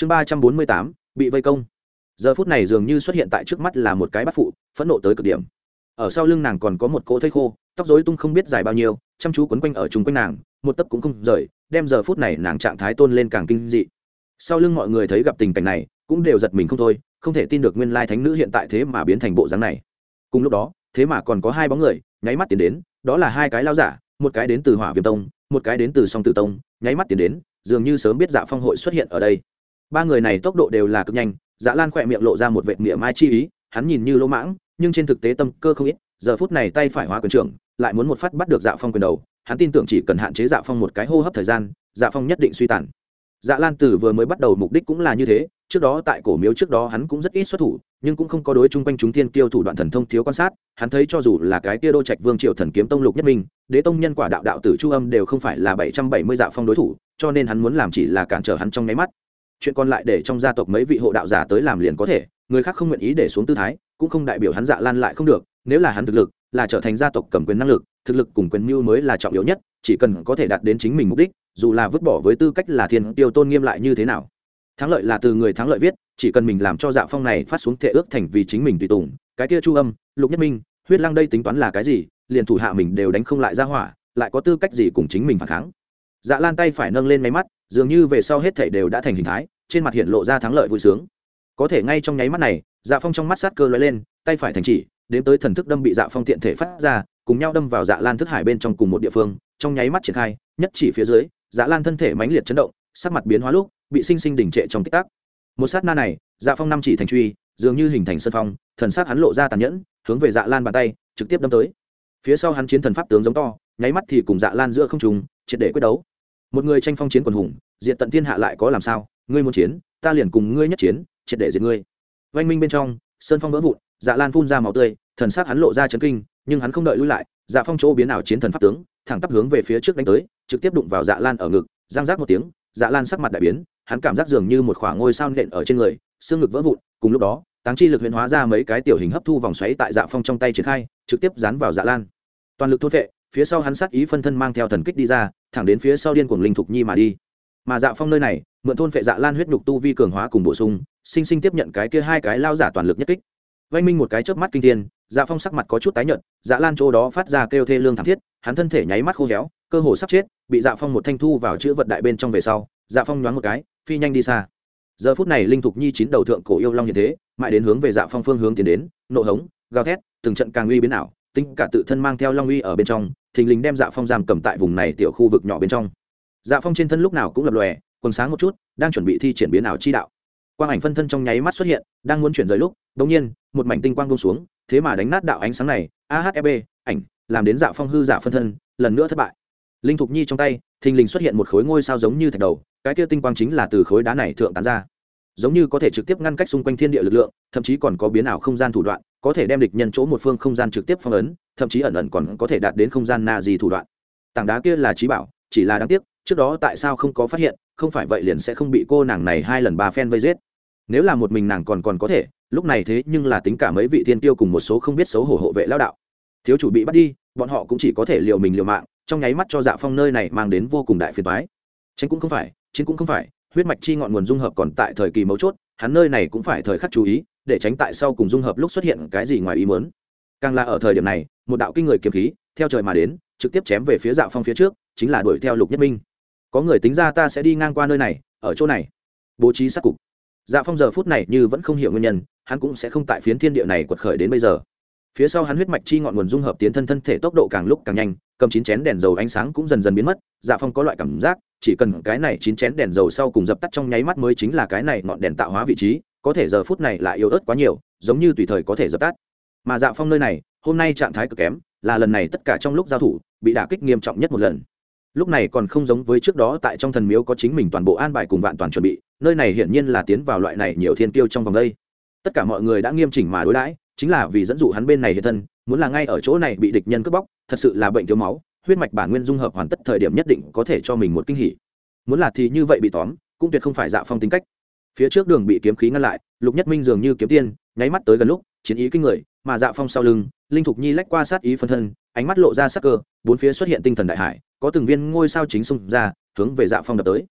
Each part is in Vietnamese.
chương ba trăm bốn mươi tám, bị vây công. Giờ phút này dường như xuất hiện tại trước mắt là một cái bắt phụ, phẫn nộ tới cực điểm. Ở sau lưng nàng còn có một cỗ thây khô, tóc dối tung không biết dài bao nhiêu, chăm chú quấn quanh ở chung quanh nàng, một tấc cũng không rời, đem giờ phút này nàng trạng thái tôn lên càng kinh dị. Sau lưng mọi người thấy gặp tình cảnh này, cũng đều giật mình không thôi, không thể tin được nguyên lai thánh nữ hiện tại thế mà biến thành bộ dáng này. Cùng lúc đó, thế mà còn có hai bóng người, nháy mắt tiến đến, đó là hai cái lao giả, một cái đến từ hỏa viêm tông, một cái đến từ song tử tông, nháy mắt tiến đến, dường như sớm biết dạ phong hội xuất hiện ở đây ba người này tốc độ đều là cực nhanh dạ lan khỏe miệng lộ ra một vệt miệng mai chi ý, hắn nhìn như lỗ mãng, nhưng trên thực tế tâm cơ không ít, giờ phút này tay phải hóa quyền trưởng, lại muốn một phát bắt được dạ phong quyền đầu, hắn tin tưởng chỉ cần hạn chế dạ phong một cái hô hấp thời gian dạ phong nhất định suy tàn. Dạ lan tử vừa mới bắt đầu mục đích cũng là như thế, trước đó tại cổ miếu trước đó hắn cũng rất ít xuất thủ, nhưng cũng không có đối chung quanh chúng tiên kiêu thủ đoạn thần thông thiếu quan sát, hắn thấy cho dù là cái kia đô trạch vương triệu thần kiếm tông lục nhất minh, đế tông nhân quả đạo đạo tử chu âm đều không phải là bảy trăm bảy mươi dạ phong đối thủ, cho nên hắn muốn làm chỉ là cản trở hắn trong nháy mắt chuyện còn lại để trong gia tộc mấy vị hộ đạo giả tới làm liền có thể, người khác không nguyện ý để xuống tư thái, cũng không đại biểu hắn dạ lan lại không được, nếu là hắn thực lực, là trở thành gia tộc cầm quyền năng lực, thực lực cùng quyền mưu mới là trọng yếu nhất, chỉ cần có thể đạt đến chính mình mục đích, dù là vứt bỏ với tư cách là thiên tiêu tôn nghiêm lại như thế nào. Thắng lợi là từ người thắng lợi viết, chỉ cần mình làm cho dạ phong này phát xuống thể ước thành vì chính mình tùy tùng, cái kia chu âm, lục nhất minh, huyết lăng đây tính toán là cái gì, liền thủ hạ mình đều đánh không lại ra hỏa, lại có tư cách gì cùng chính mình phản kháng dạ lan tay phải nâng lên máy mắt, dường như về sau hết thể đều đã thành hình thái, trên mặt hiện lộ ra thắng lợi vui sướng. Có thể ngay trong nháy mắt này dạ phong trong mắt sát cơ lóe lên, tay phải thành chỉ, đến tới thần thức đâm bị dạ phong tiện thể phát ra, cùng nhau đâm vào dạ lan thức hải bên trong cùng một địa phương, trong nháy mắt triển khai, nhất chỉ phía dưới dạ lan thân thể mãnh liệt chấn động, sắc mặt biến hóa lúc, bị sinh sinh đỉnh trệ trong tích tắc. Một sát na này dạ phong năm chỉ thành truy, dường như hình thành sân phong, thần sát hắn lộ ra tàn nhẫn, hướng về dạ lan bàn tay, trực tiếp đâm tới. Phía sau hắn chiến thần pháp tướng giống to, nháy mắt thì cùng dạ lan giữa không trùng triệt để quyết đấu một người tranh phong chiến quần hùng diện tận thiên hạ lại có làm sao? Ngươi muốn chiến, ta liền cùng ngươi nhất chiến, triệt để diệt ngươi. Oanh minh bên trong, sơn phong vỡ vụn dạ lan phun ra màu tươi, thần sát hắn lộ ra chấn kinh, nhưng hắn không đợi lui lại dạ phong chỗ biến ảo chiến thần pháp tướng, thẳng tắp hướng về phía trước đánh tới, trực tiếp đụng vào dạ lan ở ngực giang giác một tiếng dạ lan sắc mặt đại biến, hắn cảm giác dường như một khoảng ngôi sao nện ở trên người, xương ngực vỡ vụn, cùng lúc đó, táng chi lực huyễn hóa ra mấy cái tiểu hình hấp thu vòng xoáy tại dạ phong trong tay triển khai, trực tiếp dán vào dạ lan. Toàn lực thôn vệ phía sau hắn sát ý phân thân mang theo thần kích đi ra, thẳng đến phía sau điên cuồng linh thục nhi mà đi. Mà dạ phong nơi này, mượn thôn phệ dạ lan huyết nhục tu vi cường hóa cùng bổ sung, sinh sinh tiếp nhận cái kia hai cái lao giả toàn lực nhất kích. Vanh minh một cái chớp mắt kinh thiên dạ phong sắc mặt có chút tái nhợt dạ lan chỗ đó phát ra kêu thê lương thảm thiết, hắn thân thể nháy mắt khô héo, cơ hồ sắp chết, bị dạ phong một thanh thu vào chữ vật đại bên trong về sau dạ phong nhoáng một cái, phi nhanh đi xa. Giờ phút này linh thục nhi chín đầu thượng cổ yêu long như thế, mãi đến hướng về dạ phong phương hướng tiến đến, nộ hống, gào thét, từng trận càng uy biến ảo, tính cả tự thân mang theo long uy ở bên trong thình lình đem dạ phong giam cầm tại vùng này tiểu khu vực nhỏ bên trong. Dạ phong trên thân lúc nào cũng lập lòe, quần sáng một chút, đang chuẩn bị thi triển biến ảo chi đạo. Quang ảnh phân thân trong nháy mắt xuất hiện, đang muốn chuyển rời lúc đ nhiên, một mảnh tinh quang bông xuống, thế mà đánh nát đạo ánh sáng này ahfb ảnh, làm đến dạ phong hư giả phân thân, lần nữa thất bại. Linh thục nhi trong tay, thình lình xuất hiện một khối ngôi sao giống như thạch đầu, cái kia tinh quang chính là từ khối đá này thượng tán ra. Giống như có thể trực tiếp ngăn cách xung quanh thiên địa lực lượng, thậm chí còn có biến ảo không gian thủ đoạn, có thể đem địch nhân chỗ một phương không gian trực tiếp phong ấn thậm chí ẩn ẩn còn có thể đạt đến không gian na gì thủ đoạn. Tảng đá kia là trí bảo, chỉ là đáng tiếc, trước đó tại sao không có phát hiện, không phải vậy liền sẽ không bị cô nàng này hai lần ba phen vây giết. Nếu là một mình nàng còn còn có thể, lúc này thế nhưng là tính cả mấy vị thiên tiêu cùng một số không biết xấu hổ hộ vệ lao đạo. Thiếu chủ bị bắt đi, bọn họ cũng chỉ có thể liều mình liều mạng, trong nháy mắt cho dạ phong nơi này mang đến vô cùng đại phiền toái. Tránh cũng không phải chiến cũng không phải, huyết mạch chi ngọn nguồn dung hợp còn tại thời kỳ mấu chốt, hắn nơi này cũng phải thời khắc chú ý, để tránh tại sau cùng dung hợp lúc xuất hiện cái gì ngoài ý muốn càng là ở thời điểm này, một đạo kinh người kiếm khí, theo trời mà đến, trực tiếp chém về phía dạ phong phía trước, chính là đuổi theo lục nhất minh. Có người tính ra ta sẽ đi ngang qua nơi này, ở chỗ này. Bố trí sát cục. Dạ phong giờ phút này như vẫn không hiểu nguyên nhân, hắn cũng sẽ không tại phiến thiên địa này quật khởi đến bây giờ. Phía sau hắn huyết mạch chi ngọn nguồn dung hợp tiến thân thân thể tốc độ càng lúc càng nhanh, cầm chín chén đèn dầu ánh sáng cũng dần dần biến mất dạ phong có loại cảm giác, chỉ cần cái này chín chén đèn dầu sau cùng dập tắt trong nháy mắt mới chính là cái này ngọn đèn tạo hóa vị trí, có thể giờ phút này lại yếu ớt quá nhiều, giống như tùy thời có thể dập tắt mà dạ phong nơi này, hôm nay trạng thái cực kém, là lần này tất cả trong lúc giao thủ, bị đả kích nghiêm trọng nhất một lần. Lúc này còn không giống với trước đó tại trong thần miếu có chính mình toàn bộ an bài cùng vạn toàn chuẩn bị, nơi này hiển nhiên là tiến vào loại này nhiều thiên tiêu trong vòng đây. Tất cả mọi người đã nghiêm chỉnh mà đối đãi, chính là vì dẫn dụ hắn bên này hiện thân, muốn là ngay ở chỗ này bị địch nhân cướp bóc, thật sự là bệnh thiếu máu, huyết mạch bản nguyên dung hợp hoàn tất thời điểm nhất định có thể cho mình một kinh hỉ. Muốn là thì như vậy bị tóm, cũng tuyệt không phải dạ phong tính cách. Phía trước đường bị kiếm khí ngăn lại, lục nhất minh dường như kiếm tiên, nháy mắt tới gần lúc, chiến ý kinh người mà dạ phong sau lưng, linh thục nhi lách qua sát ý phân thân, ánh mắt lộ ra sắc cơ, bốn phía xuất hiện tinh thần đại hải, có từng viên ngôi sao chính xung ra, hướng về dạ phong đập tới.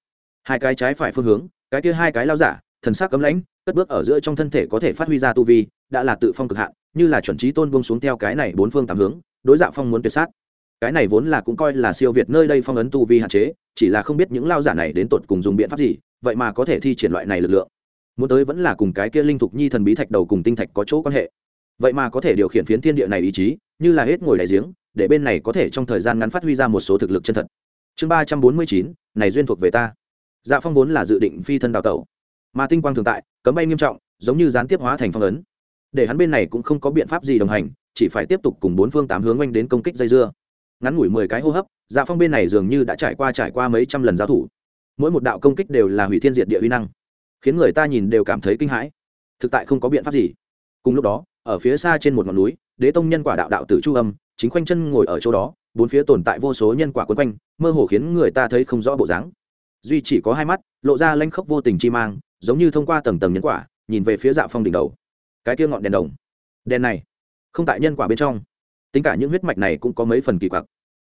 Hai cái trái phải phương hướng, cái kia hai cái lao giả, thần sắc cấm lãnh, cất bước ở giữa trong thân thể có thể phát huy ra tu vi, đã là tự phong cực hạn, như là chuẩn trí tôn bông xuống theo cái này bốn phương tám hướng, đối dạ phong muốn tuyệt sát. Cái này vốn là cũng coi là siêu việt nơi đây phong ấn tu vi hạn chế, chỉ là không biết những lao giả này đến tột cùng dùng biện pháp gì, vậy mà có thể thi triển loại này lực lượng. Muốn tới vẫn là cùng cái kia linh thục nhi thần bí thạch đầu cùng tinh thạch có chỗ quan hệ vậy mà có thể điều khiển phiến thiên địa này ý chí, như là hết ngồi đại giếng, để bên này có thể trong thời gian ngắn phát huy ra một số thực lực chân thật. Chương ba trăm bốn mươi chín, này duyên thuộc về ta. Dạ phong vốn là dự định phi thân đào tẩu, mà tinh quang thường tại, cấm bay nghiêm trọng, giống như gián tiếp hóa thành phong ấn. Để hắn bên này cũng không có biện pháp gì đồng hành, chỉ phải tiếp tục cùng bốn phương tám hướng oanh đến công kích dây dưa. Ngắn ngủi mười cái hô hấp dạ phong bên này dường như đã trải qua trải qua mấy trăm lần giao thủ. Mỗi một đạo công kích đều là hủy thiên diệt địa uy năng, khiến người ta nhìn đều cảm thấy kinh hãi. Thực tại không có biện pháp gì cùng lúc đó, ở phía xa trên một ngọn núi, đế tông nhân quả đạo đạo tử chu âm, chính khoanh chân ngồi ở chỗ đó, bốn phía tồn tại vô số nhân quả quấn quanh, mơ hồ khiến người ta thấy không rõ bộ dáng. Duy chỉ có hai mắt, lộ ra lanh khốc vô tình chi mang, giống như thông qua tầng tầng nhân quả, nhìn về phía dạ phong đỉnh đầu. Cái kia ngọn đèn đồng. Đèn này, không tại nhân quả bên trong. Tính cả những huyết mạch này cũng có mấy phần kỳ quặc.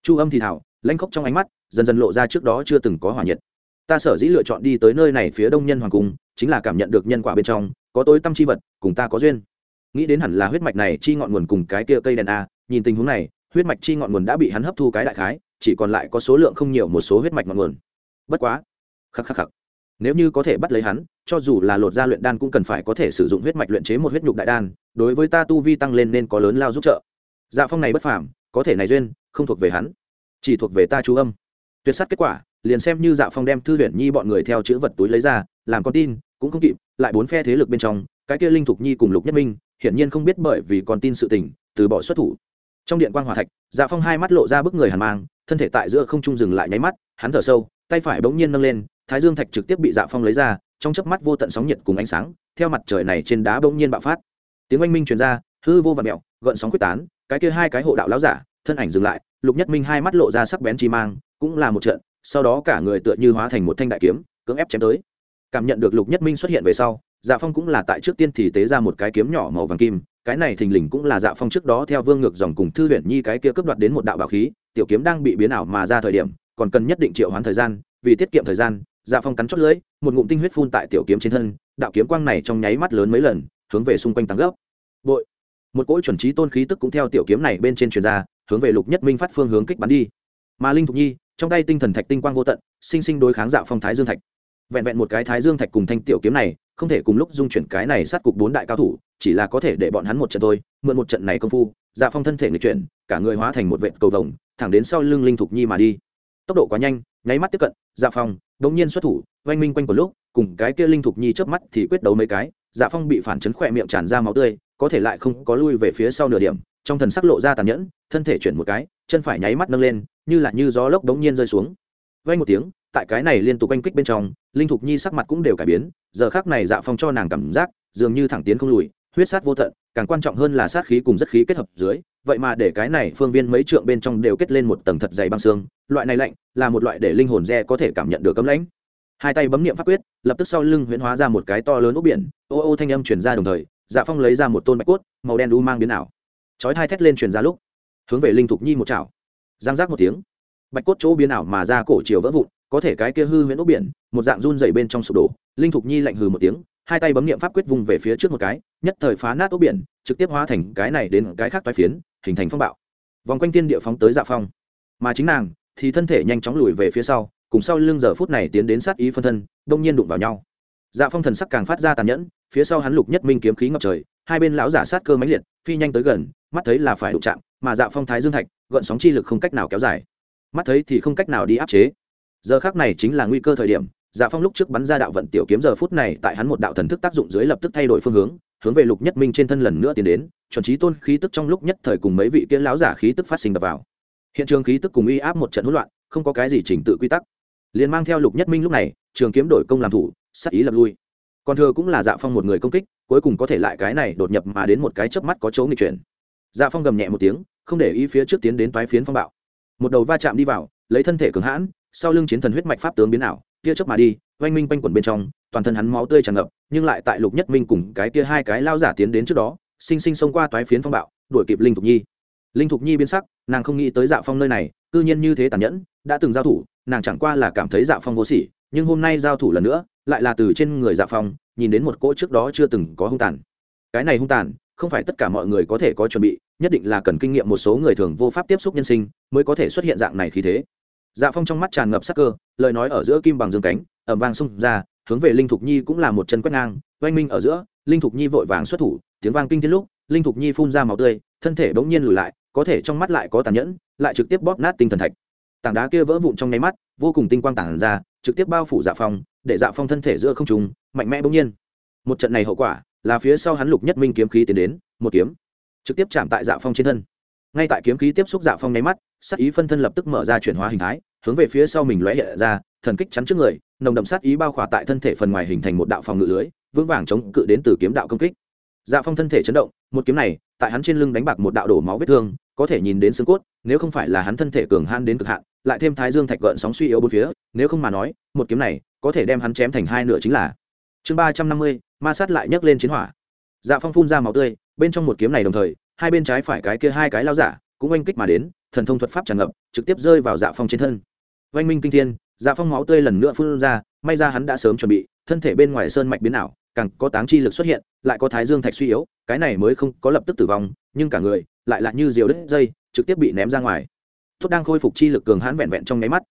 Chu âm thì thảo lanh khốc trong ánh mắt, dần dần lộ ra trước đó chưa từng có hỏa nhiệt. Ta sở dĩ lựa chọn đi tới nơi này phía đông nhân hoàng cung, chính là cảm nhận được nhân quả bên trong, có tối tâm chi vật, cùng ta có duyên nghĩ đến hẳn là huyết mạch này chi ngọn nguồn cùng cái kia cây đèn a, nhìn tình huống này, huyết mạch chi ngọn nguồn đã bị hắn hấp thu cái đại khái, chỉ còn lại có số lượng không nhiều một số huyết mạch ngọn nguồn. Bất quá. Khắc khắc khắc. Nếu như có thể bắt lấy hắn, cho dù là lột ra luyện đan cũng cần phải có thể sử dụng huyết mạch luyện chế một huyết nhục đại đan, đối với ta tu vi tăng lên nên có lớn lao giúp trợ. Dạ phong này bất phàm, có thể này duyên, không thuộc về hắn, chỉ thuộc về ta chú âm. Tuyệt sát kết quả, liền xem như dạ phong đem thư viện nhi bọn người theo chữ vật túi lấy ra, làm con tin, cũng không kịp, lại bốn phe thế lực bên trong, cái kia linh thục nhi cùng lục nhất minh hiển nhiên không biết bởi vì còn tin sự tình, từ bỏ xuất thủ. Trong điện quan hòa thạch dạ phong hai mắt lộ ra bức người hàn mang, thân thể tại giữa không trung dừng lại nháy mắt, hắn thở sâu, tay phải bỗng nhiên nâng lên, thái dương thạch trực tiếp bị dạ phong lấy ra, trong chớp mắt vô tận sóng nhiệt cùng ánh sáng, theo mặt trời này trên đá bỗng nhiên bạo phát. Tiếng oanh minh truyền ra, hư vô và mẹo, gợn sóng quyết tán, cái kia hai cái hộ đạo láo giả, thân ảnh dừng lại, lục nhất minh hai mắt lộ ra sắc bén chi mang, cũng là một trận, sau đó cả người tựa như hóa thành một thanh đại kiếm, cưỡng ép chém tới. Cảm nhận được lục nhất minh xuất hiện về sau dạ phong cũng là tại trước tiên thì tế ra một cái kiếm nhỏ màu vàng kim, cái này thình lình cũng là dạ phong trước đó theo vương ngược dòng cùng thư huyện nhi cái kia cướp đoạt đến một đạo bảo khí, tiểu kiếm đang bị biến ảo mà ra thời điểm, còn cần nhất định triệu hoán thời gian, vì tiết kiệm thời gian dạ phong cắn chót lưỡi, một ngụm tinh huyết phun tại tiểu kiếm trên thân, đạo kiếm quang này trong nháy mắt lớn mấy lần, hướng về xung quanh tăng gấp. Bội. Một cỗ chuẩn trí tôn khí tức cũng theo tiểu kiếm này bên trên truyền ra, hướng về lục nhất minh phát phương hướng kích bắn đi. Mà linh thục nhi, trong tay tinh thần thạch tinh quang vô tận, sinh sinh đối kháng dạ phong thái dương thạch vẹn vẹn một cái thái dương thạch cùng thanh tiểu kiếm này, không thể cùng lúc dung chuyển cái này sát cục bốn đại cao thủ, chỉ là có thể để bọn hắn một trận thôi, mượn một trận này công phu dạ phong thân thể người chuyển, cả người hóa thành một vệ cầu vồng, thẳng đến sau lưng linh thục nhi mà đi. Tốc độ quá nhanh, nháy mắt tiếp cận dạ phong, đống nhiên xuất thủ, oanh minh quanh một lúc, cùng cái kia linh thục nhi chớp mắt thì quyết đấu mấy cái dạ phong bị phản chấn khỏe miệng tràn ra máu tươi, có thể lại không có lui về phía sau nửa điểm, trong thần sắc lộ ra tàn nhẫn, thân thể chuyển một cái, chân phải nháy mắt nâng lên, như là như gió lốc đống nhiên rơi xuống. Vay một tiếng tại cái này liên tục oanh kích bên trong, linh thục nhi sắc mặt cũng đều cải biến, giờ khác này dạ phong cho nàng cảm giác, dường như thẳng tiến không lùi, huyết sát vô tận, càng quan trọng hơn là sát khí cùng rất khí kết hợp dưới, vậy mà để cái này phương viên mấy trượng bên trong đều kết lên một tầng thật dày băng xương, loại này lạnh, là một loại để linh hồn re có thể cảm nhận được cấm lãnh. Hai tay bấm niệm pháp quyết, lập tức sau lưng huyễn hóa ra một cái to lớn ốc biển, ô ô thanh âm truyền ra đồng thời dạ phong lấy ra một tôn bạch cốt, màu đen đu mang biến ảo. Chói hai thét lên truyền ra lúc, hướng về linh thục nhi một chảo. Giang giác một tiếng, bạch cốt chỗ biến ảo mà ra cổ chiều vỡ vụn có thể cái kia hư huyễn ốc biển, một dạng run dày bên trong sụp đổ, linh thục nhi lạnh hừ một tiếng, hai tay bấm niệm pháp quyết vùng về phía trước một cái, nhất thời phá nát ốc biển, trực tiếp hóa thành cái này đến cái khác toái phiến, hình thành phong bạo. Vòng quanh tiên địa phóng tới dạ phong. Mà chính nàng thì thân thể nhanh chóng lùi về phía sau, cùng sau lưng giờ phút này tiến đến sát ý phân thân, đông nhiên đụng vào nhau. Dạ phong thần sắc càng phát ra tàn nhẫn, phía sau hắn lục nhất minh kiếm khí ngập trời, hai bên lão giả sát cơ mãnh liệt, phi nhanh tới gần, mắt thấy là phải đụng chạm, mà dạ phong thái dương thạch, gợn sóng chi lực không cách nào kéo dài. Mắt thấy thì không cách nào đi áp chế giờ khác này chính là nguy cơ thời điểm dạ phong lúc trước bắn ra đạo vận tiểu kiếm giờ phút này tại hắn một đạo thần thức tác dụng dưới lập tức thay đổi phương hướng hướng về lục nhất minh trên thân lần nữa tiến đến, chuẩn trí tôn khí tức trong lúc nhất thời cùng mấy vị kia lão giả khí tức phát sinh đập vào. Hiện trường khí tức cùng uy áp một trận hỗn loạn, không có cái gì chỉnh tự quy tắc. Liền mang theo lục nhất minh lúc này, trường kiếm đổi công làm thủ sắc ý lập lui. Còn thừa cũng là dạ phong một người công kích, cuối cùng có thể lại cái này đột nhập mà đến một cái chớp mắt có chỗ nghịch chuyển. Dạ phong gầm nhẹ một tiếng, không để ý phía trước tiến đến toái phiến phong bạo. Một đầu va chạm đi vào, lấy thân thể cường hãn sau lưng chiến thần huyết mạch pháp tướng biến ảo, tia chớp mà đi, oanh minh quanh quẩn bên trong, toàn thân hắn máu tươi tràn ngập, nhưng lại tại lục nhất minh cùng cái kia hai cái lao giả tiến đến trước đó, sinh sinh xông qua toái phiến phong bạo, đuổi kịp linh thục nhi. Linh thục nhi biến sắc, nàng không nghĩ tới dạ phong nơi này, cư nhiên như thế tàn nhẫn, đã từng giao thủ, nàng chẳng qua là cảm thấy dạ phong vô sỉ, nhưng hôm nay giao thủ lần nữa, lại là từ trên người dạ phong, nhìn đến một cỗ trước đó chưa từng có hung tàn. Cái này hung tàn, không phải tất cả mọi người có thể có chuẩn bị, nhất định là cần kinh nghiệm một số người thường vô pháp tiếp xúc nhân sinh, mới có thể xuất hiện dạng này khí thế dạ phong trong mắt tràn ngập sắc cơ, lời nói ở giữa kim bằng dương cánh ẩm vang xông ra, hướng về linh thục nhi cũng là một chân quét ngang, oanh minh ở giữa, linh thục nhi vội vàng xuất thủ, tiếng vang kinh thiên lúc, linh thục nhi phun ra máu tươi, thân thể bỗng nhiên lùi lại, có thể trong mắt lại có tàn nhẫn, lại trực tiếp bóp nát tinh thần thạch. Tảng đá kia vỡ vụn trong nháy mắt, vô cùng tinh quang tản ra, trực tiếp bao phủ dạ phong, để dạ phong thân thể giữa không trùng mạnh mẽ bỗng nhiên. Một trận này hậu quả, là phía sau hắn lục nhất minh kiếm khí tiến đến, một kiếm, trực tiếp chạm tại dạ phong trên thân ngay tại kiếm khí tiếp xúc dạ phong nháy mắt, sát ý phân thân lập tức mở ra chuyển hóa hình thái, hướng về phía sau mình lóe hiện ra, thần kích chắn trước người, nồng đậm sát ý bao khỏa tại thân thể phần ngoài hình thành một đạo phòng ngự lưới, vững vàng chống cự đến từ kiếm đạo công kích. Dạ phong thân thể chấn động, một kiếm này, tại hắn trên lưng đánh bạc một đạo đổ máu vết thương, có thể nhìn đến xương cốt, nếu không phải là hắn thân thể cường han đến cực hạn, lại thêm thái dương thạch gợn sóng suy yếu bốn phía, nếu không mà nói, một kiếm này, có thể đem hắn chém thành hai nửa chính là. Chương ba trăm năm mươi, ma sát lại nhấc lên chiến hỏa. Dạ phong phun ra máu tươi, bên trong một kiếm này đồng thời hai bên trái phải cái kia hai cái lao giả cũng oanh kích mà đến, thần thông thuật pháp tràn ngập, trực tiếp rơi vào dạ phong trên thân. Oanh minh kinh thiên dạ phong máu tươi lần nữa phun ra, may ra hắn đã sớm chuẩn bị, thân thể bên ngoài sơn mạch biến ảo, càng có táng chi lực xuất hiện, lại có thái dương thạch suy yếu, cái này mới không có lập tức tử vong, nhưng cả người lại lại như diều đứt dây, trực tiếp bị ném ra ngoài. Tốt đang khôi phục chi lực cường hãn vẹn vẹn trong nháy mắt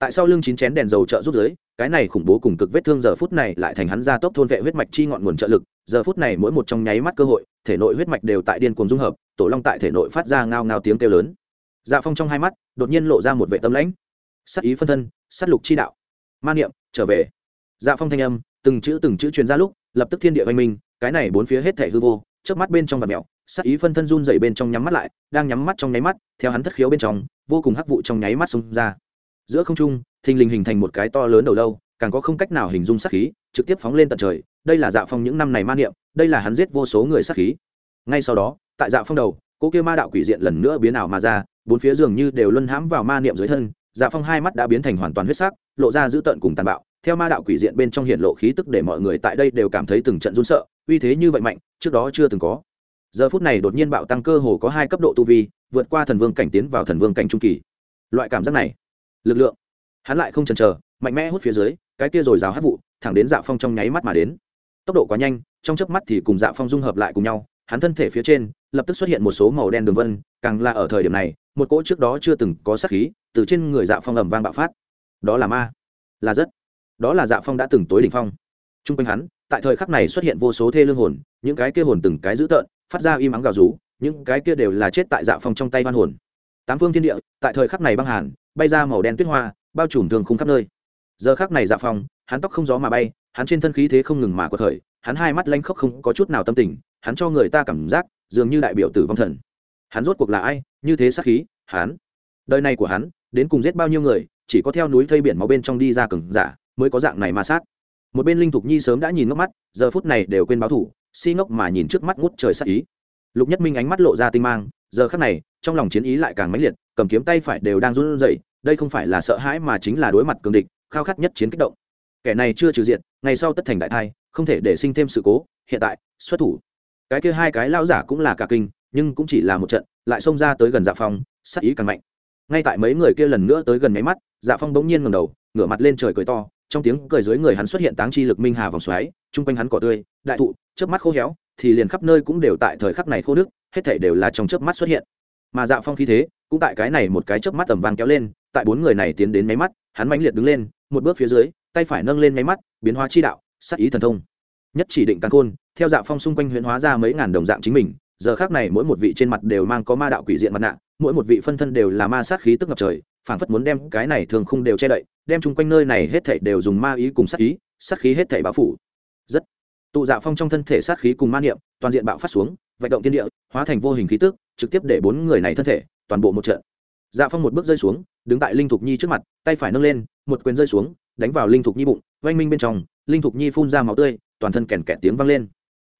tại sau lưng chín chén đèn dầu trợ rút dưới, cái này khủng bố cùng cực vết thương giờ phút này lại thành hắn ra tốc thôn vệ huyết mạch chi ngọn nguồn trợ lực. Giờ phút này mỗi một trong nháy mắt cơ hội thể nội huyết mạch đều tại điên cuồng dung hợp tổ long tại thể nội phát ra ngao ngao tiếng kêu lớn. Dạ phong trong hai mắt đột nhiên lộ ra một vệ tâm lãnh. Sắc ý phân thân s lục chi đạo. Ma niệm trở về. Dạ phong thanh âm từng chữ từng chữ truyền ra lúc lập tức thiên địa văn minh cái này bốn phía hết thể hư vô trước mắt bên trong vật mẹo sắc ý phân thân run dày bên trong nhắm mắt lại đang nhắm mắt trong nháy mắt theo hắn thất khiếu bên trong vô cùng hắc vụ trong nháy mắt xông ra giữa không trung, thình lình hình thành một cái to lớn đầu lâu, càng có không cách nào hình dung sát khí, trực tiếp phóng lên tận trời. Đây là dạ phong những năm này ma niệm, đây là hắn giết vô số người sát khí. Ngay sau đó, tại dạ phong đầu cô kia ma đạo quỷ diện lần nữa biến ảo mà ra, bốn phía dường như đều luân hãm vào ma niệm dưới thân. Dạ phong hai mắt đã biến thành hoàn toàn huyết sắc, lộ ra dữ tợn cùng tàn bạo. Theo ma đạo quỷ diện bên trong hiện lộ khí tức để mọi người tại đây đều cảm thấy từng trận run sợ, uy thế như vậy mạnh, trước đó chưa từng có. Giờ phút này đột nhiên bạo tăng cơ hồ có hai cấp độ tu vi, vượt qua thần vương cảnh tiến vào thần vương cảnh trung kỳ. Loại cảm giác này lực lượng. Hắn lại không chần chờ, mạnh mẽ hút phía dưới, cái kia rồi rào hát vụ, thẳng đến dạ phong trong nháy mắt mà đến. Tốc độ quá nhanh, trong chớp mắt thì cùng dạ phong dung hợp lại cùng nhau, hắn thân thể phía trên, lập tức xuất hiện một số màu đen đường vân, càng là ở thời điểm này, một cỗ trước đó chưa từng có sát khí, từ trên người dạ phong ầm vang bạo phát. Đó là ma. Là rất. Đó là dạ phong đã từng tối đỉnh phong. T r u n g quanh hắn, tại thời khắc này xuất hiện vô số thê lương hồn, những cái kia hồn từng cái dữ tợn, phát ra im ắng gào rú, những cái kia đều là chết tại dạ phong trong tay văn hồn tám phương thiên địa, tại thời khắc này băng hàn, bay ra màu đen tuyết hoa, bao trùm thường khung khắp nơi. Giờ khắc này dạ phong, hắn tóc không gió mà bay, hắn trên thân khí thế không ngừng mà có thời hắn hai mắt lanh khóc không có chút nào tâm tình, hắn cho người ta cảm giác, dường như đại biểu tử vong thần. Hắn rốt cuộc là ai, như thế sắc khí, hắn? Đời này của hắn, đến cùng giết bao nhiêu người, chỉ có theo núi thây biển máu bên trong đi ra cừng giả, mới có dạng này ma sát. Một bên linh thục nhi sớm đã nhìn ngốc mắt, giờ phút này đều quên báo thủ, si ngốc mà nhìn trước mắt ngút trời sắc ý. Lục nhất minh ánh mắt lộ ra tinh mang giờ khắc này, trong lòng chiến ý lại càng mãnh liệt, cầm kiếm tay phải đều đang run rẩy, đây không phải là sợ hãi mà chính là đối mặt cường địch, khao khát nhất chiến kích động. Kẻ này chưa trừ diện ngày sau tất thành đại thai, không thể để sinh thêm sự cố, hiện tại, xuất thủ. Cái kia hai cái lao giả cũng là cả kinh, nhưng cũng chỉ là một trận, lại xông ra tới gần dạ phong sắc ý càng mạnh. Ngay tại mấy người kia lần nữa tới gần máy mắt dạ phong bỗng nhiên ngầm đầu, ngửa mặt lên trời cười to, trong tiếng cười dưới người hắn xuất hiện táng chi lực minh hà vòng xoáy, chung quanh hắn cỏ tươi, đại thụ, chớp mắt khô héo thì liền khắp nơi cũng đều tại thời khắc này khô nước, hết thảy đều là trong chớp mắt xuất hiện. Mà dạ phong khí thế, cũng tại cái này một cái chớp mắt tầm vang kéo lên, tại bốn người này tiến đến máy mắt, hắn mãnh liệt đứng lên, một bước phía dưới, tay phải nâng lên máy mắt, biến hóa chi đạo, sát ý thần thông. Nhất chỉ định căn khôn, theo dạ phong xung quanh huyễn hóa ra mấy ngàn đồng dạng chính mình, giờ khác này mỗi một vị trên mặt đều mang có ma đạo quỷ diện mặt nạ, mỗi một vị phân thân đều là ma sát khí tức ngập trời, phảng phất muốn đem cái này thường không đều che đậy, đem chung quanh nơi này hết thảy đều dùng ma ý cùng sát ý, sát khí hết thảy bao phủ. Rất tụ dạ phong trong thân thể sát khí cùng ma niệm, toàn diện bạo phát xuống, vạch động thiên địa, hóa thành vô hình khí tức, trực tiếp để bốn người này thân thể, toàn bộ một trận. Dạ phong một bước rơi xuống, đứng tại linh thục nhi trước mặt, tay phải nâng lên, một quyền rơi xuống, đánh vào linh thục nhi bụng, oanh minh bên trong, linh thục nhi phun ra máu tươi, toàn thân kèn kẹt tiếng vang lên.